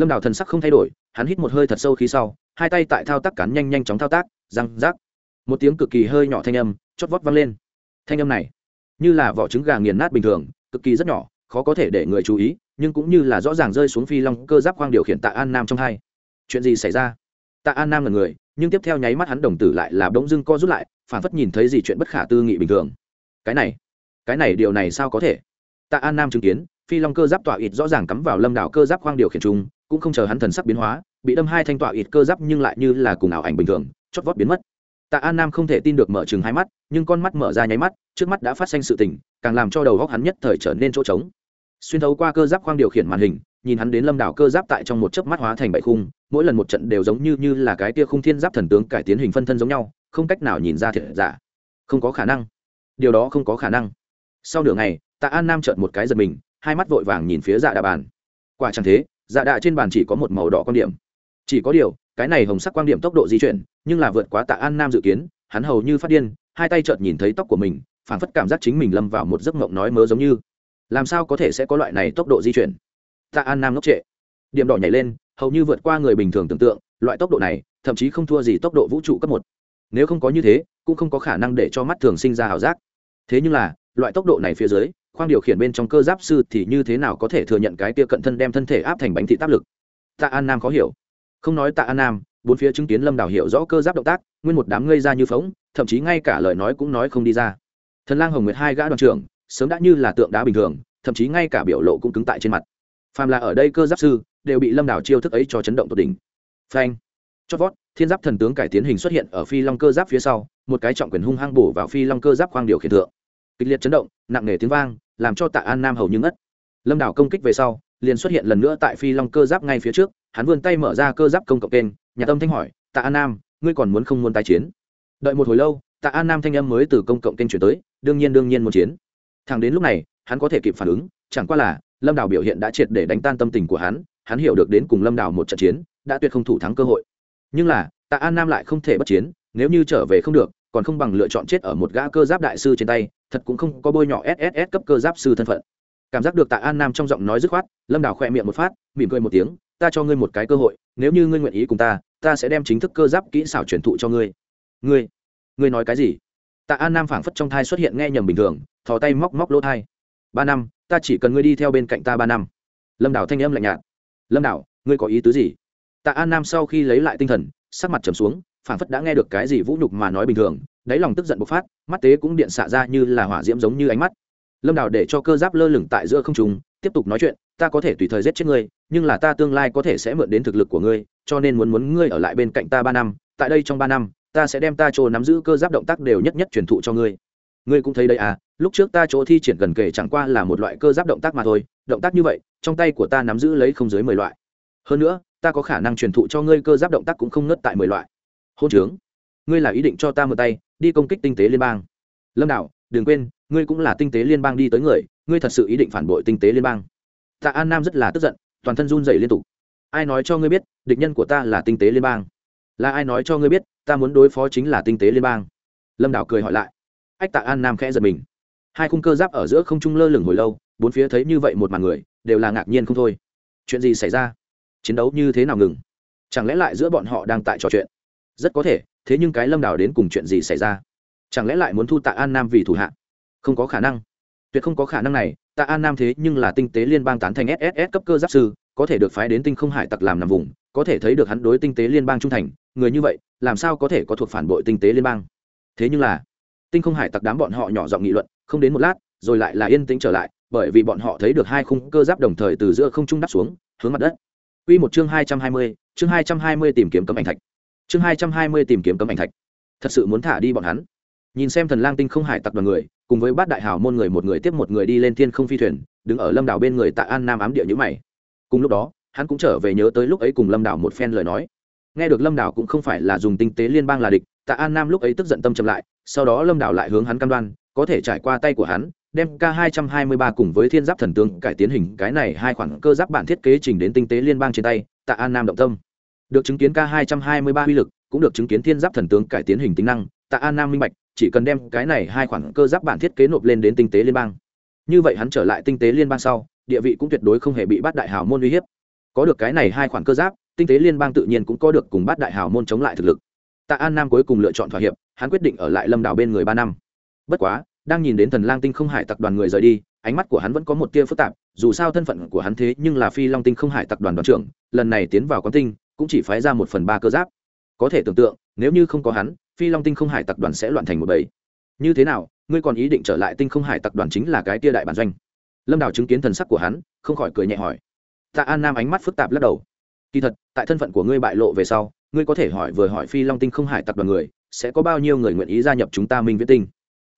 lâm đào thần sắc không thay đổi, hắn hít một hơi thật sâu khí sau, hai tay tại thao tác cắn nhanh nhanh chóng thao tác, răng, rác. Một tiếng cực kỳ hơi nhỏ thanh âm, chót vót vang lên. Thanh âm này, như là vỏ trứng gà nghiền nát bình thường, cực kỳ rất nhỏ, khó có thể để người chú ý, nhưng cũng như là rõ ràng rơi xuống phi long cơ giáp khoang điều khiển tạ an nam trong hai. Chuyện gì xảy ra? Tạ an nam là người, nhưng tiếp theo nháy mắt hắn đồng tử lại là bỗng dưng co rút lại, phản phất nhìn thấy gì chuyện bất khả tư nghị bình thường. Cái này cái này điều này sao có thể? Tạ an nam chứng kiến, phi long cơ giáp tỏa ít rõ ràng cắm vào lâm đảo cơ giáp khoang điều khiển chung cũng không chờ hắn thần sắc biến hóa, bị đâm hai thanh tọa ít cơ giáp nhưng lại như là cùng ảo ảnh bình thường, chót vót biến mất. Tạ an nam không thể tin được mở chừng hai mắt, nhưng con mắt mở ra nháy mắt, trước mắt đã phát sinh sự tình, càng làm cho đầu góc hắn nhất thời trở nên chỗ trống. Xuyên thấu qua cơ giáp khoang điều khiển màn hình, nhìn hắn đến lâm đảo cơ giáp tại trong một chớp mắt hóa thành bảy khung, mỗi lần một trận đều giống như như là cái tia khung thiên giáp thần tướng cải tiến hình phân thân giống nhau, không cách nào nhìn ra thiệt giả. Không có khả năng. Điều đó không có khả năng. Sau nửa ngày, tạ an nam trợn một cái giật mình, hai mắt vội vàng nhìn phía dạ đà bàn. Quả chẳng thế dạ đạ trên bàn chỉ có một màu đỏ quan điểm. Chỉ có điều, cái này hồng sắc quan điểm tốc độ di chuyển, nhưng là vượt quá tạ an nam dự kiến, hắn hầu như phát điên, hai tay chợt nhìn thấy tóc của mình, phảng phất cảm giác chính mình lâm vào một giấc mộng nói mớ giống như. Làm sao có thể sẽ có loại này tốc độ di chuyển? Tạ an nam ngốc trệ. Điểm đỏ nhảy lên, hầu như vượt qua người bình thường tưởng tượng, loại tốc độ này, thậm chí không thua gì tốc độ vũ trụ cấp một. Nếu không có như thế, cũng không có khả năng để cho mắt thường sinh ra ảo giác. Thế nhưng là, loại tốc độ này phía dưới khoang điều khiển bên trong cơ giáp sư thì như thế nào có thể thừa nhận cái tia cận thân đem thân thể áp thành bánh thị áp lực? Tạ an nam khó hiểu. Không nói tạ an nam, bốn phía chứng kiến lâm đảo hiểu rõ cơ giáp động tác, nguyên một đám ngây ra như phóng thậm chí ngay cả lời nói cũng nói không đi ra. Thần lang hồng nguyệt hai gã đoàn trưởng, sớm đã như là tượng đá bình thường, thậm chí ngay cả biểu lộ cũng cứng tại trên mặt. Phàm là ở đây cơ giáp sư, đều bị lâm đảo chiêu thức ấy cho chấn động tột đỉnh. Phanh. Chót vót, thiên giáp thần tướng cải tiến hình xuất hiện ở phi long cơ giáp phía sau, một cái trọng quyền hung hăng bổ vào phi long cơ giáp khoang điều khiển thượng kịch liệt chấn động, nặng nề tiếng vang, làm cho tạ an nam hầu như ngất. Lâm đảo công kích về sau, liền xuất hiện lần nữa tại phi long cơ giáp ngay phía trước, hắn vươn tay mở ra cơ giáp công cộng kênh, nhà tâm thanh hỏi, tạ an nam, ngươi còn muốn không muốn tái chiến? Đợi một hồi lâu, tạ an nam thanh âm mới từ công cộng kênh chuyển tới, đương nhiên đương nhiên muốn chiến. Thằng đến lúc này, hắn có thể kịp phản ứng, chẳng qua là lâm đào biểu hiện đã triệt để đánh tan tâm tình của hắn hắn hiểu được đến cùng lâm đào một trận chiến, đã tuyệt không thủ thắng cơ hội. Nhưng là, tạ an nam lại không thể bất chiến, nếu như trở về không được còn không bằng lựa chọn chết ở một gã cơ giáp đại sư trên tay, thật cũng không có bôi nhỏ sss cấp cơ giáp sư thân phận. Cảm giác được tạ an nam trong giọng nói dứt khoát, lâm đào khỏe miệng một phát, mỉm cười một tiếng, ta cho ngươi một cái cơ hội, nếu như ngươi nguyện ý cùng ta ta sẽ đem chính thức cơ giáp kỹ xảo truyền thụ cho ngươi. Ngươi ngươi nói cái gì? Tạ an nam phảng phất trong thai xuất hiện nghe nhầm bình thường, thò tay móc móc lỗ thai. Ba năm, ta chỉ cần ngươi đi theo bên cạnh ta ba năm. Lâm đảo thanh âm lạnh nhạt. Lâm đảo ngươi có ý tứ gì? Tạ an nam sau khi lấy lại tinh thần, sắc mặt trầm xuống phảng phất đã nghe được cái gì vũ nhục mà nói bình thường, đáy lòng tức giận bộc phát, mắt tế cũng điện xạ ra như là hỏa diễm giống như ánh mắt. Lâm Đào để cho cơ giáp lơ lửng tại giữa không trùng tiếp tục nói chuyện, ta có thể tùy thời giết chết ngươi, nhưng là ta tương lai có thể sẽ mượn đến thực lực của ngươi, cho nên muốn muốn ngươi ở lại bên cạnh ta ba năm, tại đây trong ba năm, ta sẽ đem ta chỗ nắm giữ cơ giáp động tác đều nhất nhất truyền thụ cho ngươi. Ngươi cũng thấy đây à lúc trước ta chỗ thi triển gần kể chẳng qua là một loại cơ giáp động tác mà thôi, động tác như vậy, trong tay của ta nắm giữ lấy không dưới mười loại. Hơn nữa, ta có khả năng truyền thụ cho ngươi cơ giáp động tác cũng không ngất tại mười loại hôn trướng. Ngươi là ý định cho ta mượn tay, đi công kích tinh tế liên bang. Lâm đạo, đừng quên, ngươi cũng là tinh tế liên bang đi tới người, ngươi thật sự ý định phản bội tinh tế liên bang. Tạ an nam rất là tức giận, toàn thân run dày liên tục. Ai nói cho ngươi biết, địch nhân của ta là tinh tế liên bang? Là ai nói cho ngươi biết, ta muốn đối phó chính là tinh tế liên bang? Lâm đảo cười hỏi lại. Ách tạ an nam khẽ giật mình. Hai khung cơ giáp ở giữa không trung lơ lửng hồi lâu, bốn phía thấy như vậy một màn người, đều là ngạc nhiên không thôi. Chuyện gì xảy ra? Chiến đấu như thế nào ngừng? Chẳng lẽ lại giữa bọn họ đang tại trò chuyện? Rất có thể thế nhưng cái lâm đảo đến cùng chuyện gì xảy ra? Chẳng lẽ lại muốn thu tạ an nam vì thủ hạ? Không có khả năng. Tuyệt không có khả năng này tạ an nam thế nhưng là tinh tế liên bang tán thành sss cấp cơ giáp sư có thể được phái đến tinh không hải tặc làm nằm vùng có thể thấy được hắn đối tinh tế liên bang trung thành người như vậy làm sao có thể có thuộc phản bội tinh tế liên bang? Thế nhưng là tinh không hải tặc đám bọn họ nhỏ giọng nghị luận không đến một lát rồi lại là yên tĩnh trở lại bởi vì bọn họ thấy được hai khung cơ giáp đồng thời từ giữa không trung đắp xuống hướng mặt đất. Quy một chương hai trăm hai mươi, chương hai trăm hai mươi tìm kiếm cấm ảnh thạch. Chương hai trăm hai mươi tìm kiếm cấm ảnh thạch. Thật sự muốn thả đi bọn hắn. Nhìn xem Thần Lang Tinh không hải tặc đoàn người, cùng với bát đại hào môn người một người tiếp một người đi lên thiên không phi thuyền, đứng ở Lâm đảo bên người Tạ An Nam ám địa như mày. Cùng lúc đó, hắn cũng trở về nhớ tới lúc ấy cùng Lâm đảo một phen lời nói. Nghe được Lâm đảo cũng không phải là dùng tinh tế liên bang là địch, Tạ An Nam lúc ấy tức giận tâm trầm lại, sau đó lâm đảo lại hướng hắn cam đoan có thể trải qua tay của hắn đem k 223 cùng với thiên giáp thần tướng cải tiến hình cái này hai khoản cơ giáp bản thiết kế trình đến tinh tế liên bang trên tay tạ an nam động tâm được chứng kiến k 223 uy lực, cũng được chứng kiến thiên giáp thần tướng cải tiến hình tính năng, tạ an nam minh bạch, chỉ cần đem cái này hai khoản cơ giáp bản thiết kế nộp lên đến tinh tế liên bang. Như vậy hắn trở lại tinh tế liên bang sau, địa vị cũng tuyệt đối không hề bị bắt đại hào môn uy hiếp. Có được cái này hai khoản cơ giáp, tinh tế liên bang tự nhiên cũng có được cùng bắt đại hào môn chống lại thực lực. Tạ an nam cuối cùng lựa chọn thỏa hiệp, hắn quyết định ở lại lâm đảo bên người ba năm. Bất quá, đang nhìn đến thần lang tinh không hải tặc đoàn người rời đi, ánh mắt của hắn vẫn có một tia phức tạp, dù sao thân phận của hắn thế nhưng là phi long tinh không hải tặc đoàn đoàn trưởng, lần này tiến vào quán tinh cũng chỉ phái ra một phần ba cơ giáp. Có thể tưởng tượng, nếu như không có hắn, phi long tinh không hải tặc đoàn sẽ loạn thành một bầy. Như thế nào, ngươi còn ý định trở lại tinh không hải tặc đoàn chính là cái tia đại bản doanh? Lâm đào chứng kiến thần sắc của hắn, không khỏi cười nhẹ hỏi. Tạ an nam ánh mắt phức tạp lắc đầu. Kỳ thật, tại thân phận của ngươi bại lộ về sau, ngươi có thể hỏi vừa hỏi phi long tinh không hải tặc đoàn người, sẽ có bao nhiêu người nguyện ý gia nhập chúng ta minh viễn tinh?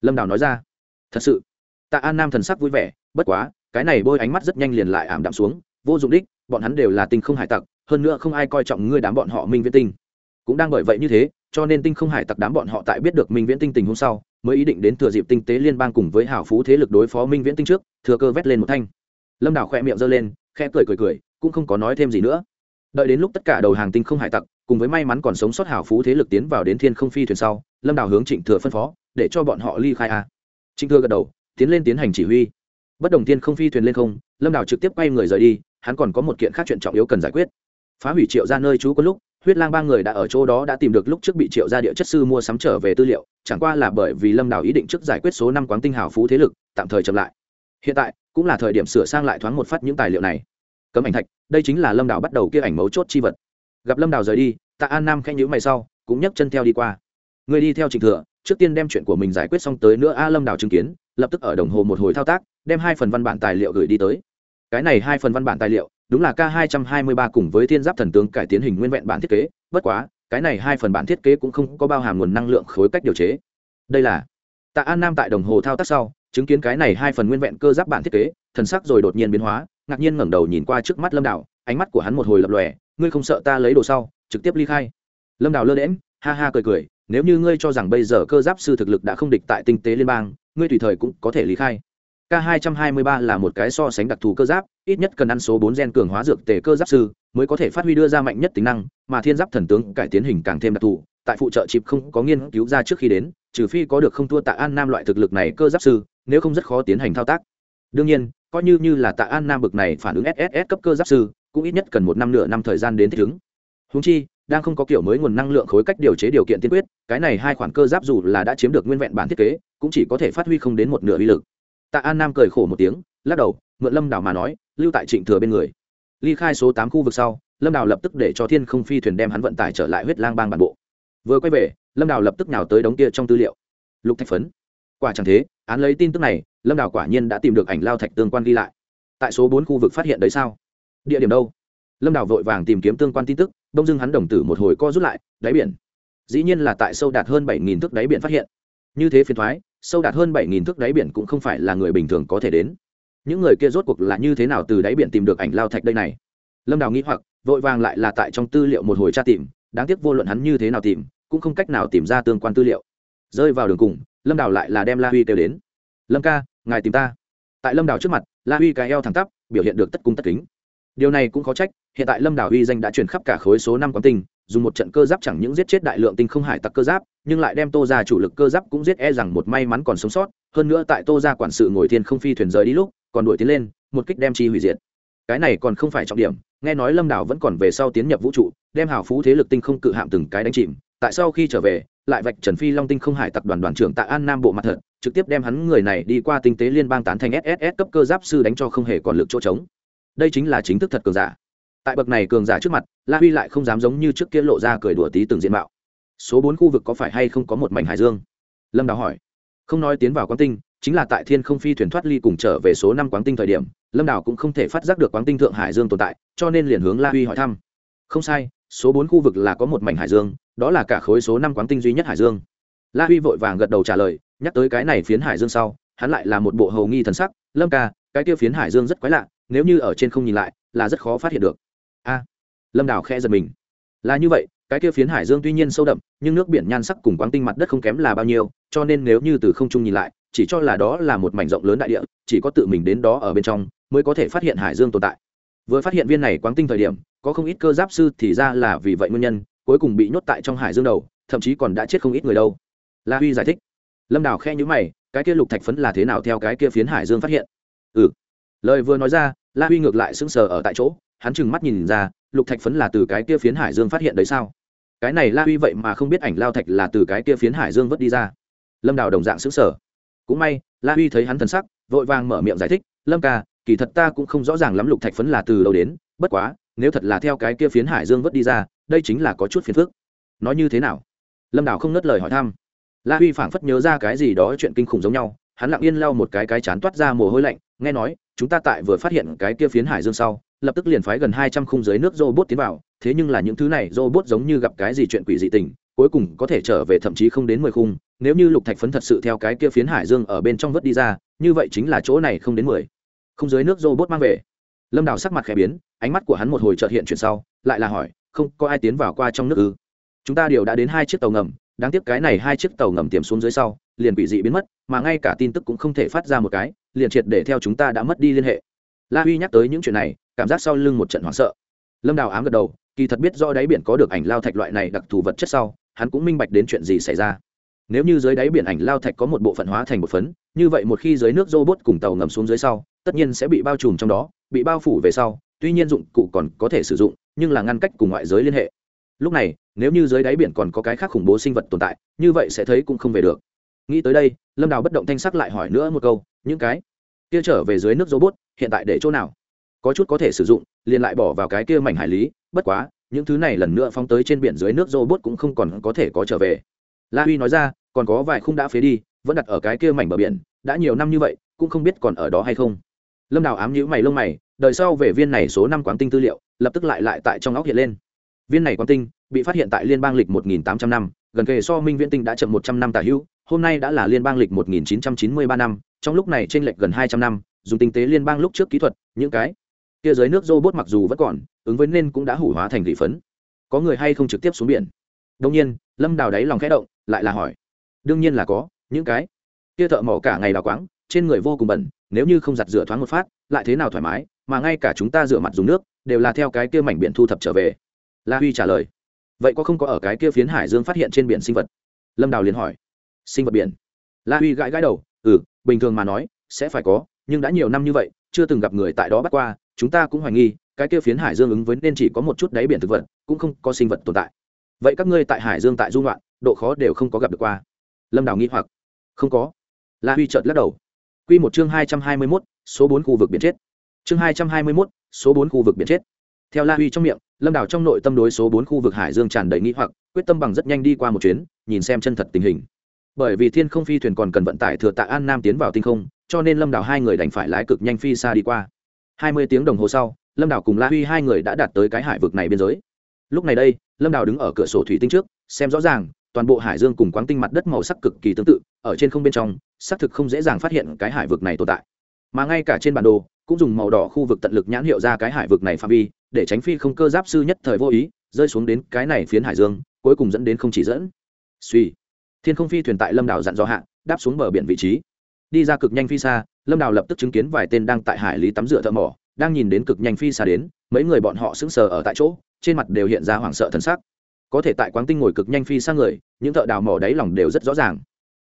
Lâm đào nói ra. Thật sự. Tạ an nam thần sắc vui vẻ, bất quá, cái này bôi ánh mắt rất nhanh liền lại ảm đạm xuống, vô dụng đích, bọn hắn đều là tinh không hải tặc hơn nữa không ai coi trọng ngươi đám bọn họ minh viễn tinh. Cũng đang bởi vậy như thế, cho nên tinh không hải tặc đám bọn họ tại biết được minh viễn tinh tình hôm sau, mới ý định đến thừa dịp tinh tế liên bang cùng với hảo phú thế lực đối phó minh viễn tinh trước, thừa cơ vét lên một thanh. Lâm đào khoe miệng giơ lên, khẽ cười cười cười, cũng không có nói thêm gì nữa. Đợi đến lúc tất cả đầu hàng tinh không hải tặc, cùng với may mắn còn sống sót hảo phú thế lực tiến vào đến thiên không phi thuyền sau, lâm đào hướng trịnh thừa phân phó, để cho bọn họ ly khai a. Trịnh thừa gật đầu, tiến lên tiến hành chỉ huy. Bất đồng tiên không phi thuyền lên không, lâm đào trực tiếp quay người rời đi, hắn còn có một kiện khác chuyện trọng yếu cần giải quyết phá hủy triệu ra nơi trú có lúc, huyết lang ba người đã ở chỗ đó đã tìm được lúc trước bị triệu ra địa chất sư mua sắm trở về tư liệu, chẳng qua là bởi vì lâm đào ý định trước giải quyết số năm quán tinh hảo phú thế lực, tạm thời chậm lại. Hiện tại, cũng là thời điểm sửa sang lại thoáng một phát những tài liệu này. Cấm ảnh thạch, đây chính là lâm đào bắt đầu kia ảnh mấu chốt chi vật. Gặp lâm đào rời đi, tạ an nam khẽ nhữ mày sau, cũng nhấc chân theo đi qua. Người đi theo trình thừa, trước tiên đem chuyện của mình giải quyết xong tới nữa, a lâm đào chứng kiến, lập tức ở đồng hồ một hồi thao tác, đem hai phần văn bản tài liệu gửi đi tới. Cái này hai phần văn bản tài liệu đúng là k hai trăm hai mươi ba cùng với thiên giáp thần tướng cải tiến hình nguyên vẹn bản thiết kế, bất quá, cái này hai phần bản thiết kế cũng không có bao hàm nguồn năng lượng khối cách điều chế. Đây là tạ an nam tại đồng hồ thao tác sau, chứng kiến cái này hai phần nguyên vẹn cơ giáp bản thiết kế, thần sắc rồi đột nhiên biến hóa, ngạc nhiên ngẩng đầu nhìn qua trước mắt lâm đảo ánh mắt của hắn một hồi lập lòe, ngươi không sợ ta lấy đồ sau, trực tiếp ly khai? Lâm đảo lơ đễm ha ha cười cười, nếu như ngươi cho rằng bây giờ cơ giáp sư thực lực đã không địch tại tinh tế liên bang, ngươi tùy thời cũng có thể lý khai k 223 là một cái so sánh đặc thù cơ giáp, ít nhất cần ăn số bốn gen cường hóa dược tề cơ giáp sư mới có thể phát huy đưa ra mạnh nhất tính năng, mà thiên giáp thần tướng cải tiến hình càng thêm đặc thù, tại phụ trợ chip không có nghiên cứu ra trước khi đến, trừ phi có được không thua tạ an nam loại thực lực này cơ giáp sư, nếu không rất khó tiến hành thao tác. Đương nhiên, coi như như là tạ an nam bực này phản ứng sss cấp cơ giáp sư, cũng ít nhất cần một năm nửa năm thời gian đến thích ứng. Huống chi, đang không có kiểu mới nguồn năng lượng khối cách điều chế điều kiện tiên quyết, cái này hai khoản cơ giáp dù là đã chiếm được nguyên vẹn bản thiết kế, cũng chỉ có thể phát huy không đến một nửa uy lực tạ an nam cười khổ một tiếng, lắc đầu, mượn lâm đảo mà nói, lưu tại trịnh thừa bên người. Ly khai số tám khu vực sau, lâm đào lập tức để cho thiên không phi thuyền đem hắn vận tải trở lại huyết lang bang bản bộ. Vừa quay về, lâm đào lập tức nào tới đống kia trong tư liệu. Lục thạch phấn. Quả chẳng thế, án lấy tin tức này, lâm đào quả nhiên đã tìm được ảnh lao thạch tương quan ghi lại. Tại số bốn khu vực phát hiện đấy sao? Địa điểm đâu? Lâm đào vội vàng tìm kiếm tương quan tin tức, đông dưng hắn đồng tử một hồi co rút lại, đáy biển. Dĩ nhiên là tại sâu đạt hơn bảy nghìn thước đáy biển phát hiện. Như thế phiền thoái sâu đạt hơn bảy nghìn thước đáy biển cũng không phải là người bình thường có thể đến. Những người kia rốt cuộc là như thế nào từ đáy biển tìm được ảnh lao thạch đây này? Lâm đào nghĩ hoặc, vội vàng lại là tại trong tư liệu một hồi tra tìm, đáng tiếc vô luận hắn như thế nào tìm, cũng không cách nào tìm ra tương quan tư liệu. Rơi vào đường cùng, lâm đào lại là đem la huy kêu đến. Lâm ca, ngài tìm ta. Tại lâm đào trước mặt, la huy cái eo thẳng tắp, biểu hiện được tất cung tất kính. Điều này cũng khó trách, hiện tại lâm đào uy danh đã truyền khắp cả khối số năm quán tinh dùng một trận cơ giáp chẳng những giết chết đại lượng tinh không hải tặc cơ giáp, nhưng lại đem tô ra chủ lực cơ giáp cũng giết e rằng một may mắn còn sống sót. Hơn nữa tại tô ra quản sự ngồi thiên không phi thuyền rời đi lúc, còn đuổi tiến lên, một kích đem chi hủy diệt. Cái này còn không phải trọng điểm, nghe nói lâm đảo vẫn còn về sau tiến nhập vũ trụ, đem hào phú thế lực tinh không cự hạm từng cái đánh chìm. Tại sau khi trở về, lại vạch trần phi long tinh không hải tập đoàn đoàn trưởng tạ an nam bộ mặt thật, trực tiếp đem hắn người này đi qua tinh tế liên bang tán thành sss cấp cơ giáp sư đánh cho không hề còn lực chỗ trống. Đây chính là chính thức thật cường giả tại bậc này cường giả trước mặt, la huy lại không dám giống như trước kia lộ ra cười đùa tí từng diện mạo. Số bốn khu vực có phải hay không có một mảnh hải dương? Lâm đào hỏi. Không nói tiến vào quang tinh, chính là tại thiên không phi thuyền thoát ly cùng trở về số năm quán tinh thời điểm, lâm Đào cũng không thể phát giác được quán tinh thượng hải dương tồn tại, cho nên liền hướng la huy hỏi thăm. Không sai, số bốn khu vực là có một mảnh hải dương, đó là cả khối số năm quán tinh duy nhất hải dương. La huy vội vàng gật đầu trả lời, nhắc tới cái này phiến hải dương sau, hắn lại là một bộ hầu nghi thần sắc, lâm ca, cái tiêu phiến hải dương rất quái lạ, nếu như ở trên không nhìn lại, là rất khó phát hiện được a. Lâm Đào khe giật mình. Là như vậy, cái kia phiến hải dương tuy nhiên sâu đậm, nhưng nước biển nhan sắc cùng quáng tinh mặt đất không kém là bao nhiêu, cho nên nếu như từ không trung nhìn lại, chỉ cho là đó là một mảnh rộng lớn đại địa, chỉ có tự mình đến đó ở bên trong mới có thể phát hiện hải dương tồn tại. Vừa phát hiện viên này quáng tinh thời điểm, có không ít cơ giáp sư thì ra là vì vậy nguyên nhân, cuối cùng bị nhốt tại trong hải dương đầu, thậm chí còn đã chết không ít người đâu. La huy giải thích. Lâm đào khe nhữ mày, cái kia lục thạch phấn là thế nào theo cái kia phiến hải dương phát hiện? Ừ. Lời vừa nói ra la huy ngược lại sững sờ ở tại chỗ, hắn chừng mắt nhìn ra, lục thạch phấn là từ cái kia phiến hải dương phát hiện đấy sao? Cái này la huy vậy mà không biết ảnh lao thạch là từ cái kia phiến hải dương vớt đi ra. Lâm đào đồng dạng xứng sở cũng may, la huy thấy hắn thần sắc, vội vàng mở miệng giải thích, lâm ca, kỳ thật ta cũng không rõ ràng lắm lục thạch phấn là từ đâu đến, bất quá, nếu thật là theo cái kia phiến hải dương vớt đi ra, đây chính là có chút phiền phức. Nói như thế nào? Lâm đào không ngất lời hỏi thăm. La huy phảng phất nhớ ra cái gì đó chuyện kinh khủng giống nhau hắn lặng yên lau một cái cái chán toát ra mồ hôi lạnh, nghe nói, chúng ta tại vừa phát hiện cái kia phiến hải dương sau, lập tức liền phái gần hai trăm khung dưới nước robot tiến vào, thế nhưng là những thứ này robot giống như gặp cái gì chuyện quỷ dị tình, cuối cùng có thể trở về thậm chí không đến mười khung, nếu như lục thạch phấn thật sự theo cái kia phiến hải dương ở bên trong vớt đi ra, như vậy chính là chỗ này không đến mười. Không dưới nước robot mang về. Lâm đào sắc mặt khẽ biến, ánh mắt của hắn một hồi trợt hiện chuyện sau, lại là hỏi, không, có ai tiến vào qua trong nước ư? Chúng ta đều đã đến hai chiếc tàu ngầm, đáng tiếc cái này hai chiếc tàu ngầm tiềm xuống dưới sau, liền bị dị biến mất mà ngay cả tin tức cũng không thể phát ra một cái, liền triệt để theo chúng ta đã mất đi liên hệ. La huy nhắc tới những chuyện này, cảm giác sau lưng một trận hoảng sợ. Lâm đào ám gật đầu, kỳ thật biết do đáy biển có được ảnh lao thạch loại này đặc thù vật chất sau, hắn cũng minh bạch đến chuyện gì xảy ra. Nếu như dưới đáy biển ảnh lao thạch có một bộ phận hóa thành một phấn, như vậy một khi dưới nước robot cùng tàu ngầm xuống dưới sau, tất nhiên sẽ bị bao trùm trong đó, bị bao phủ về sau, tuy nhiên dụng cụ còn có thể sử dụng, nhưng là ngăn cách cùng ngoại giới liên hệ. Lúc này, nếu như dưới đáy biển còn có cái khác khủng bố sinh vật tồn tại, như vậy sẽ thấy cũng không về được nghĩ tới đây, lâm đào bất động thanh sắc lại hỏi nữa một câu, những cái kia trở về dưới nước robot, hiện tại để chỗ nào? Có chút có thể sử dụng, liền lại bỏ vào cái kia mảnh hải lý, bất quá, những thứ này lần nữa phóng tới trên biển dưới nước robot cũng không còn có thể có trở về. La huy nói ra, còn có vài khung đã phế đi, vẫn đặt ở cái kia mảnh bờ biển, đã nhiều năm như vậy, cũng không biết còn ở đó hay không. Lâm đào ám nhữ mày lông mày đợi sau về viên này số năm quán tinh tư liệu, lập tức lại lại tại trong óc hiện lên. Viên này quán tinh, bị phát hiện tại liên bang lịch 1.800 năm, gần kề so minh viễn tinh đã chậm 100 năm tả hữu hôm nay đã là liên bang lịch 1993 năm, trong lúc này trên lệch gần 200 năm, dùng tinh tế liên bang lúc trước kỹ thuật, những cái kia dưới nước robot mặc dù vẫn còn, ứng với nên cũng đã hủ hóa thành dị phấn. Có người hay không trực tiếp xuống biển? Đông nhiên, lâm đào đáy lòng khẽ động, lại là hỏi. Đương nhiên là có, những cái kia thợ mỏ cả ngày đào quáng, trên người vô cùng bẩn, nếu như không giặt rửa thoáng một phát, lại thế nào thoải mái, mà ngay cả chúng ta rửa mặt dùng nước, đều là theo cái kia mảnh biển thu thập trở về. La huy trả lời. Vậy có không có ở cái kia phiến hải dương phát hiện trên biển sinh vật? Lâm đào liền hỏi sinh vật biển. La huy gãi gãi đầu ừ bình thường mà nói, sẽ phải có, nhưng đã nhiều năm như vậy, chưa từng gặp người tại đó bắt qua, chúng ta cũng hoài nghi, cái kia phiến hải dương ứng với nên chỉ có một chút đáy biển thực vật, cũng không có sinh vật tồn tại. Vậy các ngươi tại hải dương tại dung loạn độ khó đều không có gặp được qua. Lâm đào nghĩ hoặc. Không có. La huy chợt lắc đầu. Q một chương hai trăm hai mươi mốt, số bốn khu vực biển chết. Chương hai trăm hai mươi mốt, số bốn khu vực biển chết. Theo la huy trong miệng, lâm đào trong nội tâm đối số bốn khu vực hải dương tràn đầy nghĩ hoặc, quyết tâm bằng rất nhanh đi qua một chuyến, nhìn xem chân thật tình hình bởi vì thiên không phi thuyền còn cần vận tải thừa tạ an nam tiến vào tinh không, cho nên lâm đảo hai người đành phải lái cực nhanh phi xa đi qua. Hai mươi tiếng đồng hồ sau, lâm đảo cùng la huy hai người đã đạt tới cái hải vực này biên giới. Lúc này đây, lâm đảo đứng ở cửa sổ thủy tinh trước, xem rõ ràng, toàn bộ hải dương cùng quáng tinh mặt đất màu sắc cực kỳ tương tự, ở trên không bên trong, xác thực không dễ dàng phát hiện cái hải vực này tồn tại. Mà ngay cả trên bản đồ, cũng dùng màu đỏ khu vực tận lực nhãn hiệu ra cái hải vực này phạm vi, để tránh phi không cơ giáp sư nhất thời vô ý, rơi xuống đến cái này phiến hải dương, cuối cùng dẫn đến không chỉ dẫn. Suy thiên không phi thuyền tại lâm đảo dặn dò hạ, đáp xuống bờ biển vị trí. Đi ra cực nhanh phi xa, lâm đảo lập tức chứng kiến vài tên đang tại hải lý tắm rửa thợ mỏ, đang nhìn đến cực nhanh phi xa đến, mấy người bọn họ sững sờ ở tại chỗ, trên mặt đều hiện ra hoảng sợ thân sắc. Có thể tại quán tinh ngồi cực nhanh phi xa người, những thợ đào mỏ đáy lòng đều rất rõ ràng.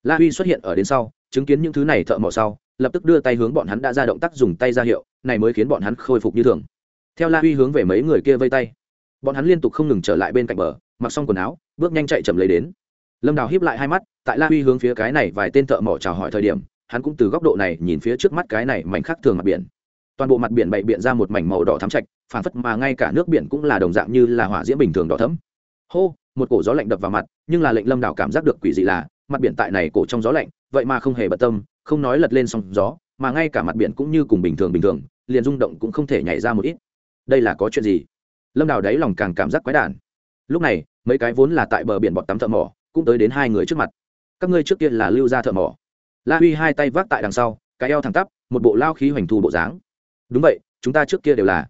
La huy xuất hiện ở đến sau, chứng kiến những thứ này thợ mỏ sau, lập tức đưa tay hướng bọn hắn đã ra động tác dùng tay ra hiệu, này mới khiến bọn hắn khôi phục như thường. Theo la huy hướng về mấy người kia vây tay, bọn hắn liên tục không ngừng trở lại bên cạnh bờ, mặc xong quần áo, bước nhanh chạy chậm lấy đến lâm đào hiếp lại hai mắt, tại la huy hướng phía cái này vài tên thợ mỏ chào hỏi thời điểm, hắn cũng từ góc độ này nhìn phía trước mắt cái này mảnh khác thường mặt biển. Toàn bộ mặt biển bậy biện ra một mảnh màu đỏ thắm trạch phản phất mà ngay cả nước biển cũng là đồng dạng như là hỏa diễm bình thường đỏ thấm hô, một cổ gió lạnh đập vào mặt, nhưng là lệnh lâm đảo cảm giác được quỷ dị là, mặt biển tại này cổ trong gió lạnh, vậy mà không hề bận tâm, không nói lật lên sóng gió, mà ngay cả mặt biển cũng như cùng bình thường bình thường, liền rung động cũng không thể nhảy ra một ít. Đây là có chuyện gì? Lâm đào đáy lòng càng cảm giác quái đản. Lúc này, mấy cái vốn là tại bờ biển bọt tắm thợ mỏ cũng tới đến hai người trước mặt. Các ngươi trước kia là lưu gia thợ mỏ. La huy hai tay vác tại đằng sau, cái eo thẳng tắp, một bộ lao khí hoành thu bộ dáng. Đúng vậy, chúng ta trước kia đều là.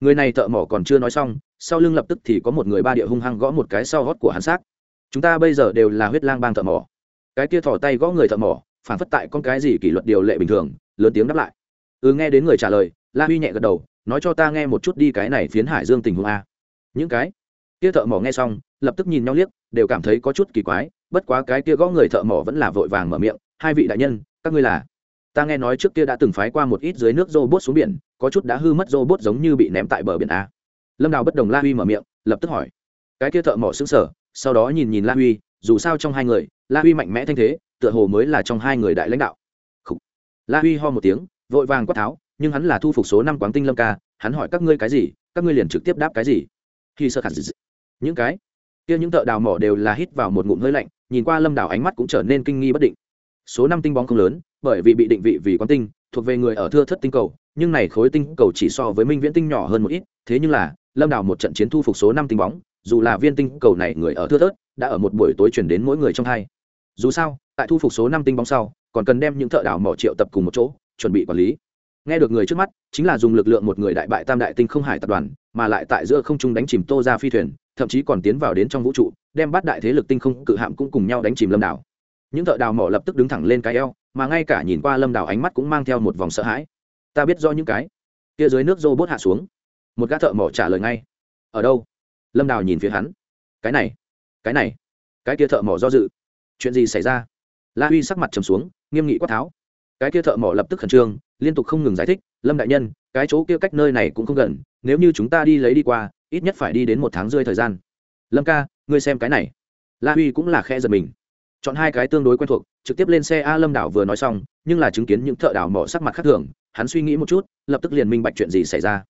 Người này thợ mỏ còn chưa nói xong, sau lưng lập tức thì có một người ba địa hung hăng gõ một cái sau hót của hắn xác. Chúng ta bây giờ đều là huyết lang bang thợ mỏ. Cái kia thỏ tay gõ người thợ mỏ, phản phất tại con cái gì kỷ luật điều lệ bình thường, lớn tiếng đáp lại. Ừ nghe đến người trả lời, la huy nhẹ gật đầu, nói cho ta nghe một chút đi cái này phiến hải dương tình huống a. Những cái? Kia thợ mỏ nghe xong lập tức nhìn nhau liếc, đều cảm thấy có chút kỳ quái, bất quá cái kia gõ người thợ mỏ vẫn là vội vàng mở miệng, hai vị đại nhân, các ngươi là? Ta nghe nói trước kia đã từng phái qua một ít dưới nước robot xuống biển, có chút đã hư mất robot giống như bị ném tại bờ biển a. Lâm đào bất đồng la huy mở miệng, lập tức hỏi. Cái kia thợ mỏ xứng sở sau đó nhìn nhìn la huy, dù sao trong hai người, la huy mạnh mẽ thanh thế, tựa hồ mới là trong hai người đại lãnh đạo. La huy ho một tiếng, vội vàng quát tháo, nhưng hắn là thu phục số năm quán tinh lâm ca, hắn hỏi các ngươi cái gì, các ngươi liền trực tiếp đáp cái gì? Khi sơ khẳng những cái kia những thợ đào mỏ đều là hít vào một ngụm hơi lạnh, nhìn qua lâm Đảo ánh mắt cũng trở nên kinh nghi bất định. Số năm tinh bóng không lớn, bởi vì bị định vị vì quán tinh, thuộc về người ở thưa thất tinh cầu, nhưng này khối tinh cầu chỉ so với minh viễn tinh nhỏ hơn một ít, thế nhưng là, lâm Đảo một trận chiến thu phục số năm tinh bóng, dù là viên tinh cầu này người ở thưa thớt, đã ở một buổi tối chuyển đến mỗi người trong hai. Dù sao, tại thu phục số năm tinh bóng sau, còn cần đem những thợ đào mỏ triệu tập cùng một chỗ, chuẩn bị quản lý. Nghe được người trước mắt, chính là dùng lực lượng một người đại bại tam đại tinh không hải tập đoàn, mà lại tại giữa không trung đánh chìm tô ra phi thuyền thậm chí còn tiến vào đến trong vũ trụ, đem bắt đại thế lực tinh không cự hạm cũng cùng nhau đánh chìm lâm đảo. Những thợ đào mỏ lập tức đứng thẳng lên cái eo, mà ngay cả nhìn qua lâm đảo ánh mắt cũng mang theo một vòng sợ hãi. Ta biết do những cái kia dưới nước rô bốt hạ xuống. Một gã thợ mỏ trả lời ngay. Ở đâu? Lâm đào nhìn phía hắn. Cái này cái này, cái kia thợ mỏ do dự. Chuyện gì xảy ra? La huy sắc mặt trầm xuống, nghiêm nghị quát tháo. Cái kia thợ mỏ lập tức khẩn trương, liên tục không ngừng giải thích. Lâm đại nhân, cái chỗ kia cách nơi này cũng không gần, nếu như chúng ta đi lấy đi qua ít nhất phải đi đến một tháng rơi thời gian. Lâm ca, ngươi xem cái này. La huy cũng là khe giật mình. Chọn hai cái tương đối quen thuộc, trực tiếp lên xe a lâm đảo vừa nói xong, nhưng là chứng kiến những thợ đảo mỏ sắc mặt khác thường, hắn suy nghĩ một chút, lập tức liền minh bạch chuyện gì xảy ra.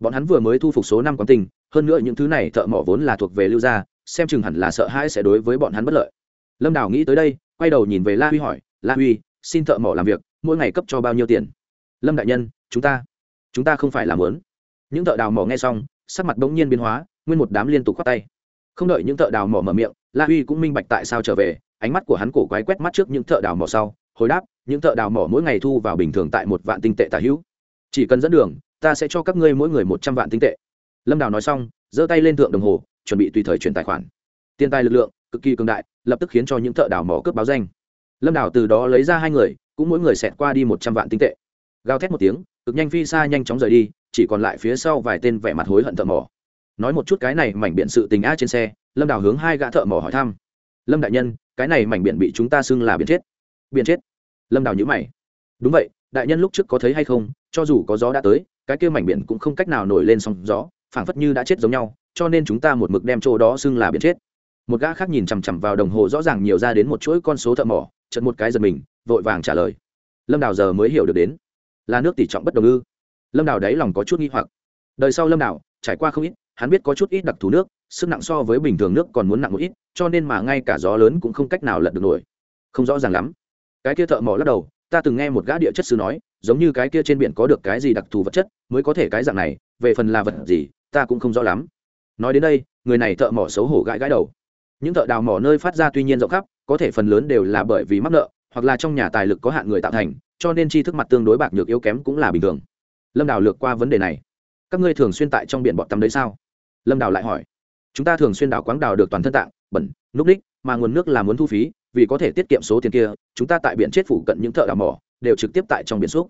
Bọn hắn vừa mới thu phục số năm quán tình, hơn nữa những thứ này thợ mỏ vốn là thuộc về lưu gia, xem chừng hẳn là sợ hãi sẽ đối với bọn hắn bất lợi. Lâm đảo nghĩ tới đây, quay đầu nhìn về la huy hỏi, la huy, xin thợ mỏ làm việc, mỗi ngày cấp cho bao nhiêu tiền? Lâm đại nhân, chúng ta chúng ta không phải làm lớn. Những thợ đào mỏ nghe xong sắc mặt bỗng nhiên biến hóa, nguyên một đám liên tục khoát tay. Không đợi những thợ đào mỏ mở miệng, la huy cũng minh bạch tại sao trở về, ánh mắt của hắn cổ quái quét mắt trước những thợ đào mỏ sau, hồi đáp, những thợ đào mỏ mỗi ngày thu vào bình thường tại một vạn tinh tệ tả hữu. Chỉ cần dẫn đường, ta sẽ cho các ngươi mỗi người một trăm vạn tinh tệ. Lâm đào nói xong, giơ tay lên thượng đồng hồ, chuẩn bị tùy thời chuyển tài khoản. Tiền tài lực lượng, cực kỳ cường đại, lập tức khiến cho những thợ đào mỏ cướp báo danh. Lâm đào từ đó lấy ra hai người, cũng mỗi người xẹt qua đi một trăm vạn tinh tệ. Gào thét một tiếng, cực nhanh phi xa nhanh chóng rời đi chỉ còn lại phía sau vài tên vẻ mặt hối hận thợ mỏ. Nói một chút cái này mảnh biện sự tình a trên xe, lâm đào hướng hai gã thợ mỏ hỏi thăm. Lâm đại nhân, cái này mảnh biển bị chúng ta xưng là biển chết. Biển chết? Lâm đào nhữ mày. Đúng vậy, đại nhân lúc trước có thấy hay không, cho dù có gió đã tới, cái kia mảnh biển cũng không cách nào nổi lên sóng gió, phảng phất như đã chết giống nhau, cho nên chúng ta một mực đem chỗ đó xưng là biển chết. Một gã khác nhìn chằm chằm vào đồng hồ rõ ràng nhiều ra đến một chuỗi con số thợ mỏ chật một cái giật mình, vội vàng trả lời. Lâm đào giờ mới hiểu được đến. Là nước tỷ trọng bất đồng ư? Lâm đào đáy lòng có chút nghi hoặc đời sau lâm đào trải qua không ít hắn biết có chút ít đặc thù nước sức nặng so với bình thường nước còn muốn nặng một ít cho nên mà ngay cả gió lớn cũng không cách nào lật được nổi không rõ ràng lắm cái kia thợ mỏ lắc đầu ta từng nghe một gã địa chất sư nói giống như cái kia trên biển có được cái gì đặc thù vật chất mới có thể cái dạng này về phần là vật gì ta cũng không rõ lắm nói đến đây người này thợ mỏ xấu hổ gãi gãi đầu những thợ đào mỏ nơi phát ra tuy nhiên rộng khắp có thể phần lớn đều là bởi vì mắc nợ hoặc là trong nhà tài lực có hạn người tạo thành cho nên tri thức mặt tương đối bạc nhược yếu kém cũng là bình thường lâm đào lược qua vấn đề này các ngươi thường xuyên tại trong biển bọt tắm đấy sao lâm đào lại hỏi chúng ta thường xuyên đào quáng đào được toàn thân tạng bẩn núp ních mà nguồn nước là muốn thu phí vì có thể tiết kiệm số tiền kia chúng ta tại biển chết phủ cận những thợ đào mỏ đều trực tiếp tại trong biển xúc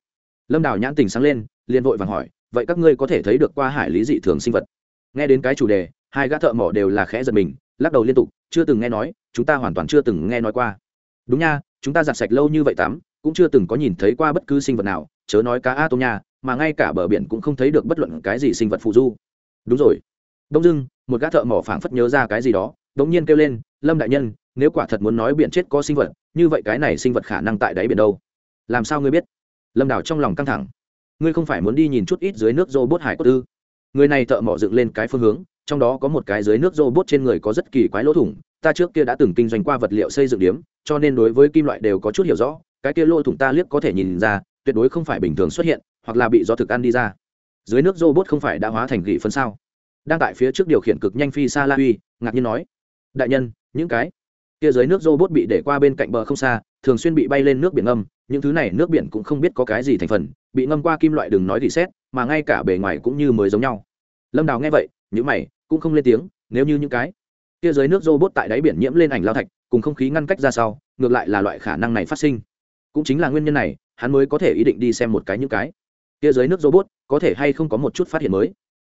lâm đào nhãn tình sáng lên liền vội vàng hỏi vậy các ngươi có thể thấy được qua hải lý dị thường sinh vật nghe đến cái chủ đề hai gã thợ mỏ đều là khẽ giật mình lắc đầu liên tục chưa từng nghe nói chúng ta hoàn toàn chưa từng nghe nói qua đúng nha chúng ta giặt sạch lâu như vậy tắm cũng chưa từng có nhìn thấy qua bất cứ sinh vật nào, chớ nói cá a tôm nha, mà ngay cả bờ biển cũng không thấy được bất luận cái gì sinh vật phù du. Đúng rồi. Đông dưng một gã thợ mỏ phảng phất nhớ ra cái gì đó, đống nhiên kêu lên, lâm đại nhân, nếu quả thật muốn nói biển chết có sinh vật, như vậy cái này sinh vật khả năng tại đáy biển đâu? Làm sao ngươi biết? Lâm đào trong lòng căng thẳng. Ngươi không phải muốn đi nhìn chút ít dưới nước rô bốt hải cốt ư? Người này thợ mỏ dựng lên cái phương hướng, trong đó có một cái dưới nước rô bốt trên người có rất kỳ quái lỗ thủng, ta trước kia đã từng kinh doanh qua vật liệu xây dựng điếm, cho nên đối với kim loại đều có chút hiểu rõ cái kia lỗ thủng ta liếc có thể nhìn ra, tuyệt đối không phải bình thường xuất hiện, hoặc là bị do thực ăn đi ra. Dưới nước robot không phải đã hóa thành gỉ phân sao? Đang tại phía trước điều khiển cực nhanh phi xa la uy, ngạc nhiên nói. Đại nhân, những cái kia dưới nước robot bị để qua bên cạnh bờ không xa, thường xuyên bị bay lên nước biển ngâm những thứ này nước biển cũng không biết có cái gì thành phần, bị ngâm qua kim loại đừng nói gì xét, mà ngay cả bề ngoài cũng như mới giống nhau. Lâm đào nghe vậy những mày, cũng không lên tiếng, nếu như những cái kia dưới nước robot tại đáy biển nhiễm lên ảnh lao thạch, cùng không khí ngăn cách ra sau, ngược lại là loại khả năng này phát sinh cũng chính là nguyên nhân này, hắn mới có thể ý định đi xem một cái những cái kia dưới nước robot, có thể hay không có một chút phát hiện mới.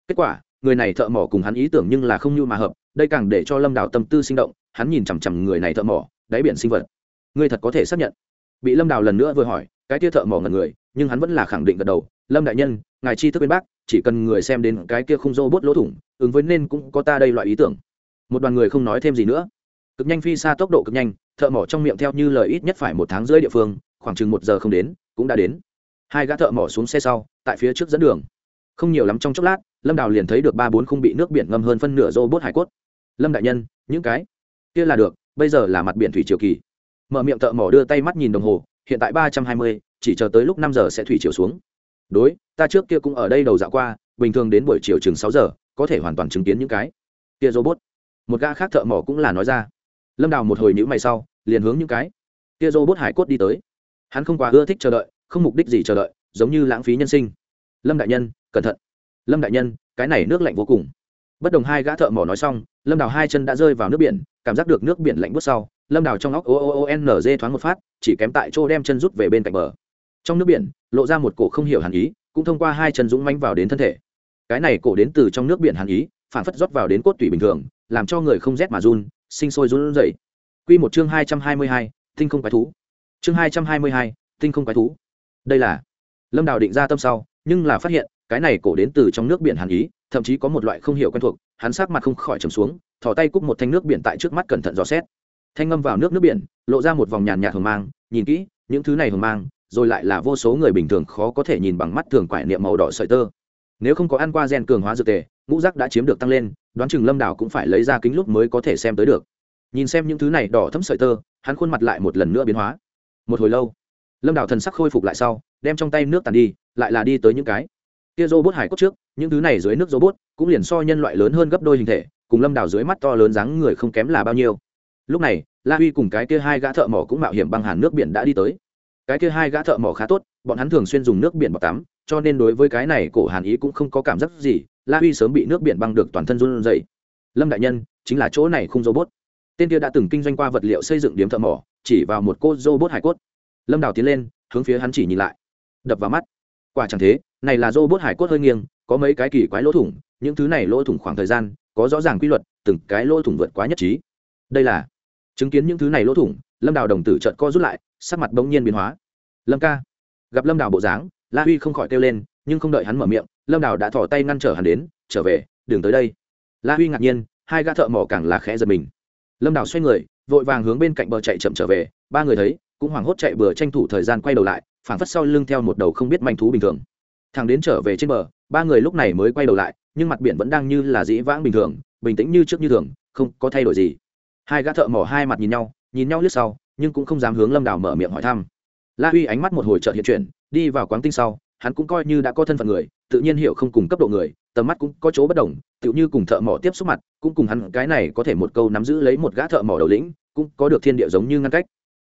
Kết quả, người này thợ mỏ cùng hắn ý tưởng nhưng là không như mà hợp, đây càng để cho lâm đào tâm tư sinh động, hắn nhìn chằm chằm người này thợ mỏ, đáy biển sinh vật. Ngươi thật có thể xác nhận? Bị lâm đào lần nữa vừa hỏi, cái kia thợ mỏ ngần người, nhưng hắn vẫn là khẳng định gật đầu, lâm đại nhân, ngài chi thức bên bác chỉ cần người xem đến cái kia không robot lỗ thủng, ứng với nên cũng có ta đây loại ý tưởng. Một đoàn người không nói thêm gì nữa. Cực nhanh phi xa tốc độ cực nhanh, thợ mỏ trong miệng theo như lời ít nhất phải một tháng rưỡi địa phương khoảng chừng một giờ không đến, cũng đã đến. Hai gã thợ mỏ xuống xe sau, tại phía trước dẫn đường. Không nhiều lắm trong chốc lát, lâm đào liền thấy được ba bốn khung bị nước biển ngâm hơn phân nửa rô bốt hải cốt. Lâm đại nhân, những cái kia là được, bây giờ là mặt biển thủy triều kỳ. Mở miệng thợ mỏ đưa tay mắt nhìn đồng hồ, hiện tại ba trăm hai mươi, chỉ chờ tới lúc năm giờ sẽ thủy chiều xuống. Đối, ta trước kia cũng ở đây đầu dạo qua, bình thường đến buổi chiều chừng sáu giờ, có thể hoàn toàn chứng kiến những cái kia robot. Một gã khác thợ mỏ cũng là nói ra. Lâm đào một hồi nhữ mày sau, liền hướng những cái kia robot hải cốt đi tới hắn không quá ưa thích chờ đợi, không mục đích gì chờ đợi, giống như lãng phí nhân sinh. Lâm đại nhân, cẩn thận. Lâm đại nhân, cái này nước lạnh vô cùng. Bất đồng hai gã thợ mỏ nói xong, lâm đào hai chân đã rơi vào nước biển, cảm giác được nước biển lạnh bước sau, lâm đào trong óc o o o n g thoáng một phát, chỉ kém tại chỗ đem chân rút về bên cạnh bờ. Trong nước biển, lộ ra một cổ không hiểu hàn ý, cũng thông qua hai chân dũng manh vào đến thân thể. Cái này cổ đến từ trong nước biển hàn ý, phản phất rót vào đến cốt tủy bình thường, làm cho người không rét mà run, sinh sôi run rẩy. Quy một chương hai trăm hai mươi hai tinh không quái thú chương hai trăm hai mươi hai, tinh không quái thú. Đây là lâm đào định ra tâm sau, nhưng là phát hiện, cái này cổ đến từ trong nước biển hàn ý, thậm chí có một loại không hiểu quen thuộc, hắn sát mặt không khỏi trầm xuống, thò tay cúc một thanh nước biển tại trước mắt cẩn thận dò xét. Thanh ngâm vào nước nước biển, lộ ra một vòng nhàn nhạt hồng mang, nhìn kỹ, những thứ này hồng mang, rồi lại là vô số người bình thường khó có thể nhìn bằng mắt thường quải niệm màu đỏ sợi tơ. Nếu không có ăn qua gen cường hóa dược tề, ngũ giác đã chiếm được tăng lên, đoán chừng lâm đảo cũng phải lấy ra kính lúc mới có thể xem tới được. Nhìn xem những thứ này đỏ thấm sợi tơ, hắn khuôn mặt lại một lần nữa biến hóa một hồi lâu, lâm đảo thần sắc khôi phục lại sau, đem trong tay nước tàn đi, lại là đi tới những cái kia robot hải cốt trước, những thứ này dưới nước robot cũng liền so nhân loại lớn hơn gấp đôi hình thể, cùng lâm đảo dưới mắt to lớn dáng người không kém là bao nhiêu. Lúc này, la huy cùng cái kia hai gã thợ mỏ cũng mạo hiểm băng hàn nước biển đã đi tới. Cái kia hai gã thợ mỏ khá tốt, bọn hắn thường xuyên dùng nước biển bọc tắm, cho nên đối với cái này cổ hàn ý cũng không có cảm giác gì, la huy sớm bị nước biển băng được toàn thân run dậy lâm đại nhân, chính là chỗ này không robot. Tên kia đã từng kinh doanh qua vật liệu xây dựng điếm thợ mỏ chỉ vào một cô robot hải cốt. Lâm đào tiến lên, hướng phía hắn chỉ nhìn lại. Đập vào mắt. Quả chẳng thế, này là robot hải cốt hơi nghiêng, có mấy cái kỳ quái lỗ thủng, những thứ này lỗ thủng khoảng thời gian, có rõ ràng quy luật, từng cái lỗ thủng vượt quá nhất trí. Đây là chứng kiến những thứ này lỗ thủng, lâm đào đồng tử trợn co rút lại, sắc mặt bỗng nhiên biến hóa. Lâm ca. Gặp lâm đào bộ dáng, la huy không khỏi kêu lên, nhưng không đợi hắn mở miệng, lâm đào đã thỏ tay ngăn trở hắn đến, trở về đường tới đây. La huy ngạc nhiên, hai gã thợ mỏ càng là khẽ giật mình. Lâm đào xoay người vội vàng hướng bên cạnh bờ chạy chậm trở về, ba người thấy, cũng hoảng hốt chạy bừa tranh thủ thời gian quay đầu lại, phảng phất sau lưng theo một đầu không biết manh thú bình thường. Thằng đến trở về trên bờ, ba người lúc này mới quay đầu lại, nhưng mặt biển vẫn đang như là dĩ vãng bình thường, bình tĩnh như trước như thường, không có thay đổi gì. Hai gã thợ mỏ hai mặt nhìn nhau nhìn nhau lướt sau, nhưng cũng không dám hướng lâm đào mở miệng hỏi thăm. La huy ánh mắt một hồi trợ hiện chuyển, đi vào quán tinh sau, hắn cũng coi như đã có thân phận người, tự nhiên hiểu không cùng cấp độ người tầm mắt cũng có chỗ bất đồng tự như cùng thợ mỏ tiếp xúc mặt cũng cùng hắn cái này có thể một câu nắm giữ lấy một gã thợ mỏ đầu lĩnh cũng có được thiên địa giống như ngăn cách.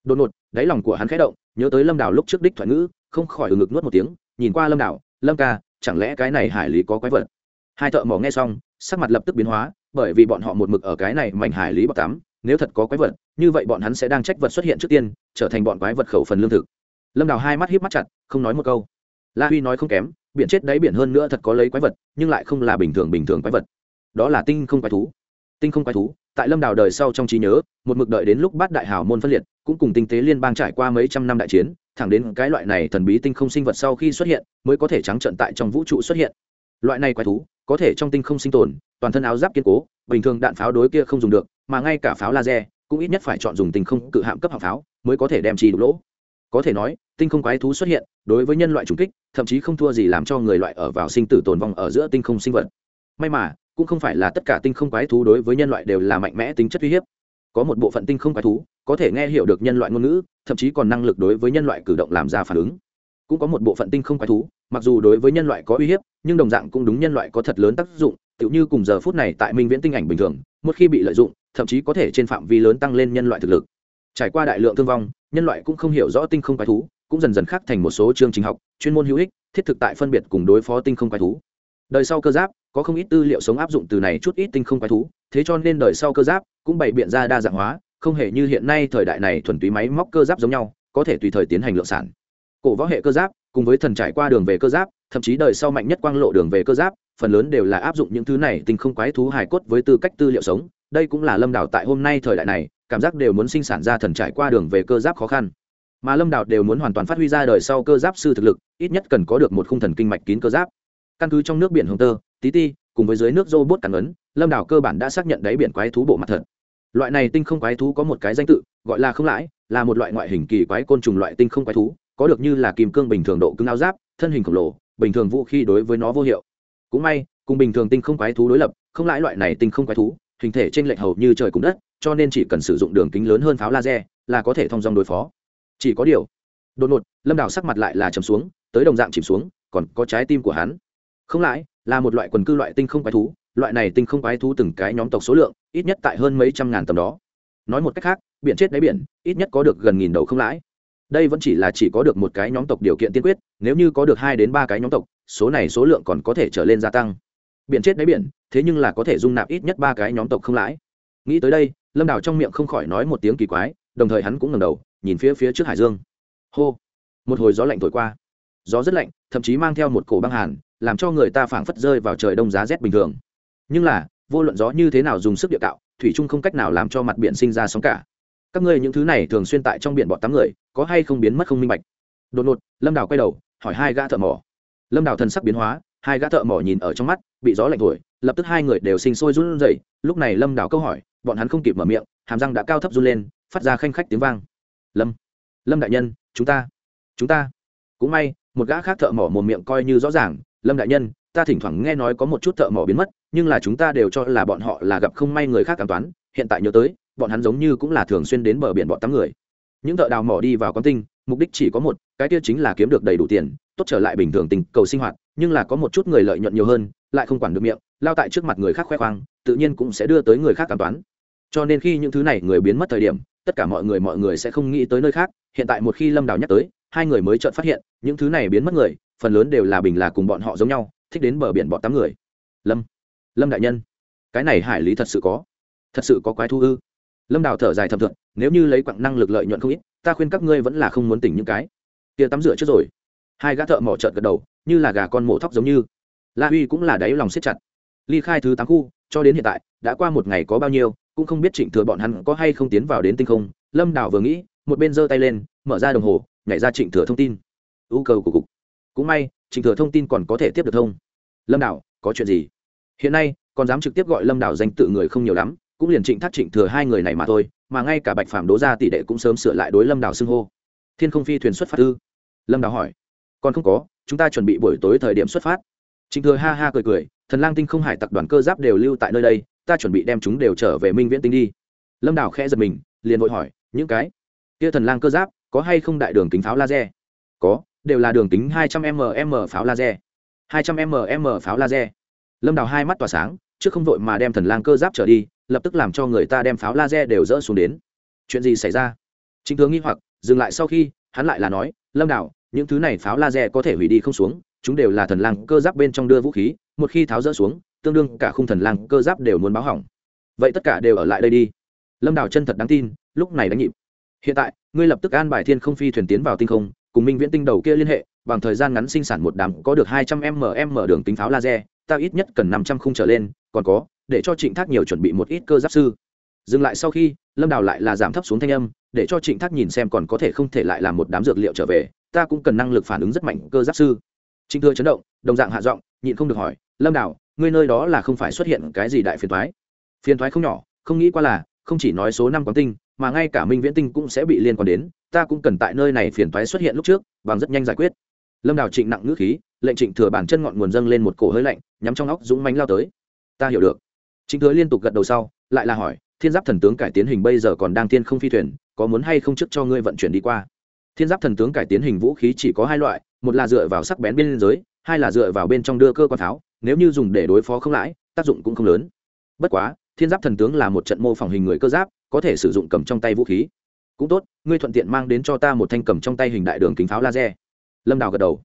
Đột ngột đáy lòng của hắn khẽ động nhớ tới lâm đảo lúc trước đích thoại ngữ không khỏi ừ ngực nuốt một tiếng nhìn qua lâm đảo, lâm ca chẳng lẽ cái này hải lý có quái vật? Hai thợ mỏ nghe xong sắc mặt lập tức biến hóa bởi vì bọn họ một mực ở cái này mảnh hải lý bọc tắm nếu thật có quái vật như vậy bọn hắn sẽ đang trách vật xuất hiện trước tiên trở thành bọn quái vật khẩu phần lương thực. Lâm đào hai mắt híp mắt chặt không nói một câu la huy nói không kém, biển chết đáy biển hơn nữa thật có lấy quái vật, nhưng lại không là bình thường bình thường quái vật. Đó là tinh không quái thú. Tinh không quái thú, tại lâm đào đời sau trong trí nhớ, một mực đợi đến lúc bát đại hào môn phân liệt, cũng cùng tinh tế liên bang trải qua mấy trăm năm đại chiến, thẳng đến cái loại này thần bí tinh không sinh vật sau khi xuất hiện, mới có thể trắng trận tại trong vũ trụ xuất hiện. Loại này quái thú, có thể trong tinh không sinh tồn, toàn thân áo giáp kiên cố, bình thường đạn pháo đối kia không dùng được, mà ngay cả pháo laser, cũng ít nhất phải chọn dùng tinh không cự hạm cấp hạng pháo, mới có thể đem chi đục lỗ có thể nói, tinh không quái thú xuất hiện, đối với nhân loại trùng kích, thậm chí không thua gì làm cho người loại ở vào sinh tử tồn vong ở giữa tinh không sinh vật. May mà, cũng không phải là tất cả tinh không quái thú đối với nhân loại đều là mạnh mẽ tính chất uy hiếp. Có một bộ phận tinh không quái thú, có thể nghe hiểu được nhân loại ngôn ngữ, thậm chí còn năng lực đối với nhân loại cử động làm ra phản ứng. Cũng có một bộ phận tinh không quái thú, mặc dù đối với nhân loại có uy hiếp, nhưng đồng dạng cũng đúng nhân loại có thật lớn tác dụng, tựu như cùng giờ phút này tại minh viễn tinh ảnh bình thường, một khi bị lợi dụng, thậm chí có thể trên phạm vi lớn tăng lên nhân loại thực lực trải qua đại lượng thương vong, nhân loại cũng không hiểu rõ tinh không quái thú, cũng dần dần khác thành một số chương trình học, chuyên môn hữu ích, thiết thực tại phân biệt cùng đối phó tinh không quái thú. Đời sau cơ giáp, có không ít tư liệu sống áp dụng từ này chút ít tinh không quái thú, thế cho nên đời sau cơ giáp cũng bày biện ra đa dạng hóa, không hề như hiện nay thời đại này thuần túy máy móc cơ giáp giống nhau, có thể tùy thời tiến hành lượng sản. Cổ võ hệ cơ giáp, cùng với thần trải qua đường về cơ giáp, thậm chí đời sau mạnh nhất quang lộ đường về cơ giáp, phần lớn đều là áp dụng những thứ này tinh không quái thú hài cốt với tư cách tư liệu sống. Đây cũng là lâm đảo tại hôm nay thời đại này cảm giác đều muốn sinh sản ra thần trải qua đường về cơ giáp khó khăn. Mà lâm đảo đều muốn hoàn toàn phát huy ra đời sau cơ giáp sư thực lực, ít nhất cần có được một khung thần kinh mạch kín cơ giáp. Căn cứ trong nước biển hồng tơ, tí ti, cùng với dưới nước rô bốt cản ấn, lâm đảo cơ bản đã xác nhận đáy biển quái thú bộ mặt thật. Loại này tinh không quái thú có một cái danh tự, gọi là không lãi, là một loại ngoại hình kỳ quái côn trùng loại tinh không quái thú, có được như là kim cương bình thường độ cứng áo giáp, thân hình khổng lồ, bình thường vũ khí đối với nó vô hiệu. Cũng may, cùng bình thường tinh không quái thú đối lập, không lãi loại này tinh không quái thú hình thể trên lệch hầu như trời cùng đất, cho nên chỉ cần sử dụng đường kính lớn hơn pháo laser là có thể thông dong đối phó. Chỉ có điều, đột ngột, lâm đào sắc mặt lại là chầm xuống, tới đồng dạng chìm xuống, còn có trái tim của hắn. Không lãi là một loại quần cư loại tinh không quái thú? Loại này tinh không quái thú từng cái nhóm tộc số lượng, ít nhất tại hơn mấy trăm ngàn tầm đó. Nói một cách khác, biển chết đáy biển, ít nhất có được gần nghìn đầu không lãi. Đây vẫn chỉ là chỉ có được một cái nhóm tộc điều kiện tiên quyết, nếu như có được hai đến ba cái nhóm tộc, số này số lượng còn có thể trở lên gia tăng biển chết đáy biển, thế nhưng là có thể dung nạp ít nhất ba cái nhóm tộc không lãi. Nghĩ tới đây, lâm đào trong miệng không khỏi nói một tiếng kỳ quái, đồng thời hắn cũng ngầm đầu, nhìn phía phía trước hải dương. Hô! Một hồi gió lạnh thổi qua. Gió rất lạnh, thậm chí mang theo một cổ băng hàn, làm cho người ta phảng phất rơi vào trời đông giá rét bình thường. Nhưng là, vô luận gió như thế nào dùng sức địa cạo, thủy trung không cách nào làm cho mặt biển sinh ra sóng cả. Các ngươi những thứ này thường xuyên tại trong biển bọn tắm người, có hay không biến mất không minh bạch? Đột ngột, lâm đào quay đầu, hỏi hai gã thợ mỏ. Lâm đào thần sắc biến hóa hai gã thợ mỏ nhìn ở trong mắt, bị gió lạnh thổi, lập tức hai người đều sinh sôi run rẩy. Lúc này lâm đào câu hỏi, bọn hắn không kịp mở miệng, hàm răng đã cao thấp run lên, phát ra khanh khách tiếng vang. Lâm lâm đại nhân, chúng ta chúng ta. Cũng may, một gã khác thợ mỏ mồm miệng coi như rõ ràng, lâm đại nhân, ta thỉnh thoảng nghe nói có một chút thợ mỏ biến mất, nhưng là chúng ta đều cho là bọn họ là gặp không may người khác cảm toán hiện tại nhớ tới, bọn hắn giống như cũng là thường xuyên đến bờ biển bọn tắm người. Những thợ đào mỏ đi vào quán tinh, mục đích chỉ có một, cái tiêu chính là kiếm được đầy đủ tiền, tốt trở lại bình thường tình cầu sinh hoạt nhưng là có một chút người lợi nhuận nhiều hơn, lại không quản được miệng, lao tại trước mặt người khác khoe khoang, tự nhiên cũng sẽ đưa tới người khác cảm toán. Cho nên khi những thứ này người biến mất thời điểm, tất cả mọi người mọi người sẽ không nghĩ tới nơi khác, hiện tại một khi lâm đào nhắc tới, hai người mới chợt phát hiện, những thứ này biến mất người, phần lớn đều là bình là cùng bọn họ giống nhau, thích đến bờ biển bọn tám người. Lâm lâm đại nhân, cái này hải lý thật sự có, thật sự có quái thu ư? Lâm đào thở dài thầm thượng nếu như lấy quặng năng lực lợi nhuận không ít, ta khuyên các ngươi vẫn là không muốn tỉnh những cái. Tia tắm rửa trước rồi. Hai gã thợ mỏ trợt gật đầu như là gà con mổ thóc giống như. La huy cũng là đáy lòng siết chặt. Ly khai thứ tám khu, cho đến hiện tại, đã qua một ngày có bao nhiêu, cũng không biết trịnh thừa bọn hắn có hay không tiến vào đến tinh không. Lâm đào vừa nghĩ, một bên giơ tay lên, mở ra đồng hồ, nhảy ra trịnh thừa thông tin. Ưu cầu của cục. Cũng may, trịnh thừa thông tin còn có thể tiếp được thông. Lâm đào, có chuyện gì? Hiện nay, còn dám trực tiếp gọi lâm đào danh tự người không nhiều lắm, cũng liền trịnh thác trịnh thừa hai người này mà thôi, mà ngay cả bạch phàm đố ra tỷ đệ cũng sớm sửa lại đối lâm đào xưng hô. Thiên không phi thuyền xuất phát thư lâm đào hỏi. Còn không có chúng ta chuẩn bị buổi tối thời điểm xuất phát. Trịnh thừa ha ha cười cười, thần lang tinh không hải tặc đoàn cơ giáp đều lưu tại nơi đây, ta chuẩn bị đem chúng đều trở về minh viễn tinh đi. Lâm đào khẽ giật mình, liền vội hỏi, những cái kia thần lang cơ giáp, có hay không đại đường kính pháo laser? Có, đều là đường kính hai trăm mm pháo laser. Hai trăm mm pháo laser. Lâm đào hai mắt tỏa sáng, trước không vội mà đem thần lang cơ giáp trở đi, lập tức làm cho người ta đem pháo laser đều dỡ xuống đến. Chuyện gì xảy ra? Chính tướng nghi hoặc, dừng lại sau khi, hắn lại là nói, lâm đào những thứ này pháo laser có thể hủy đi không xuống, chúng đều là thần lang cơ giáp bên trong đưa vũ khí, một khi tháo rỡ xuống, tương đương cả khung thần lang cơ giáp đều muốn báo hỏng. Vậy tất cả đều ở lại đây đi. Lâm đào chân thật đáng tin, lúc này đánh nhịp. Hiện tại, ngươi lập tức an bài thiên không phi thuyền tiến vào tinh không, cùng minh viễn tinh đầu kia liên hệ, bằng thời gian ngắn sinh sản một đám có được hai trăm mm đường tính pháo laser, ta ít nhất cần năm trăm khung trở lên, còn có, để cho trịnh thác nhiều chuẩn bị một ít cơ giáp sư. Dừng lại sau khi, lâm đào lại là giảm thấp xuống thanh âm, để cho trịnh thác nhìn xem còn có thể không thể lại làm một đám dược liệu trở về ta cũng cần năng lực phản ứng rất mạnh cơ giáp sư. Trịnh thừa chấn động đồng dạng hạ giọng nhịn không được hỏi lâm đảo, ngươi nơi đó là không phải xuất hiện cái gì đại phiền thoái phiền thoái không nhỏ không nghĩ qua là không chỉ nói số năm quán tinh mà ngay cả minh viễn tinh cũng sẽ bị liên quan đến ta cũng cần tại nơi này phiền thoái xuất hiện lúc trước bằng rất nhanh giải quyết. Lâm đào trịnh nặng ngữ khí lệnh trịnh thừa bản chân ngọn nguồn dâng lên một cổ hơi lạnh nhắm trong óc dũng mánh lao tới. Ta hiểu được. Trịnh thừa liên tục gật đầu sau lại là hỏi thiên giáp thần tướng cải tiến hình bây giờ còn đang thiên không phi thuyền có muốn hay không trước cho ngươi vận chuyển đi qua? Thiên giáp thần tướng cải tiến hình vũ khí chỉ có hai loại, một là dựa vào sắc bén bên giới, hai là dựa vào bên trong đưa cơ quan pháo, nếu như dùng để đối phó không lãi, tác dụng cũng không lớn. Bất quá, thiên giáp thần tướng là một trận mô phỏng hình người cơ giáp, có thể sử dụng cầm trong tay vũ khí. Cũng tốt, ngươi thuận tiện mang đến cho ta một thanh cầm trong tay hình đại đường kính pháo laser. Lâm đào gật đầu.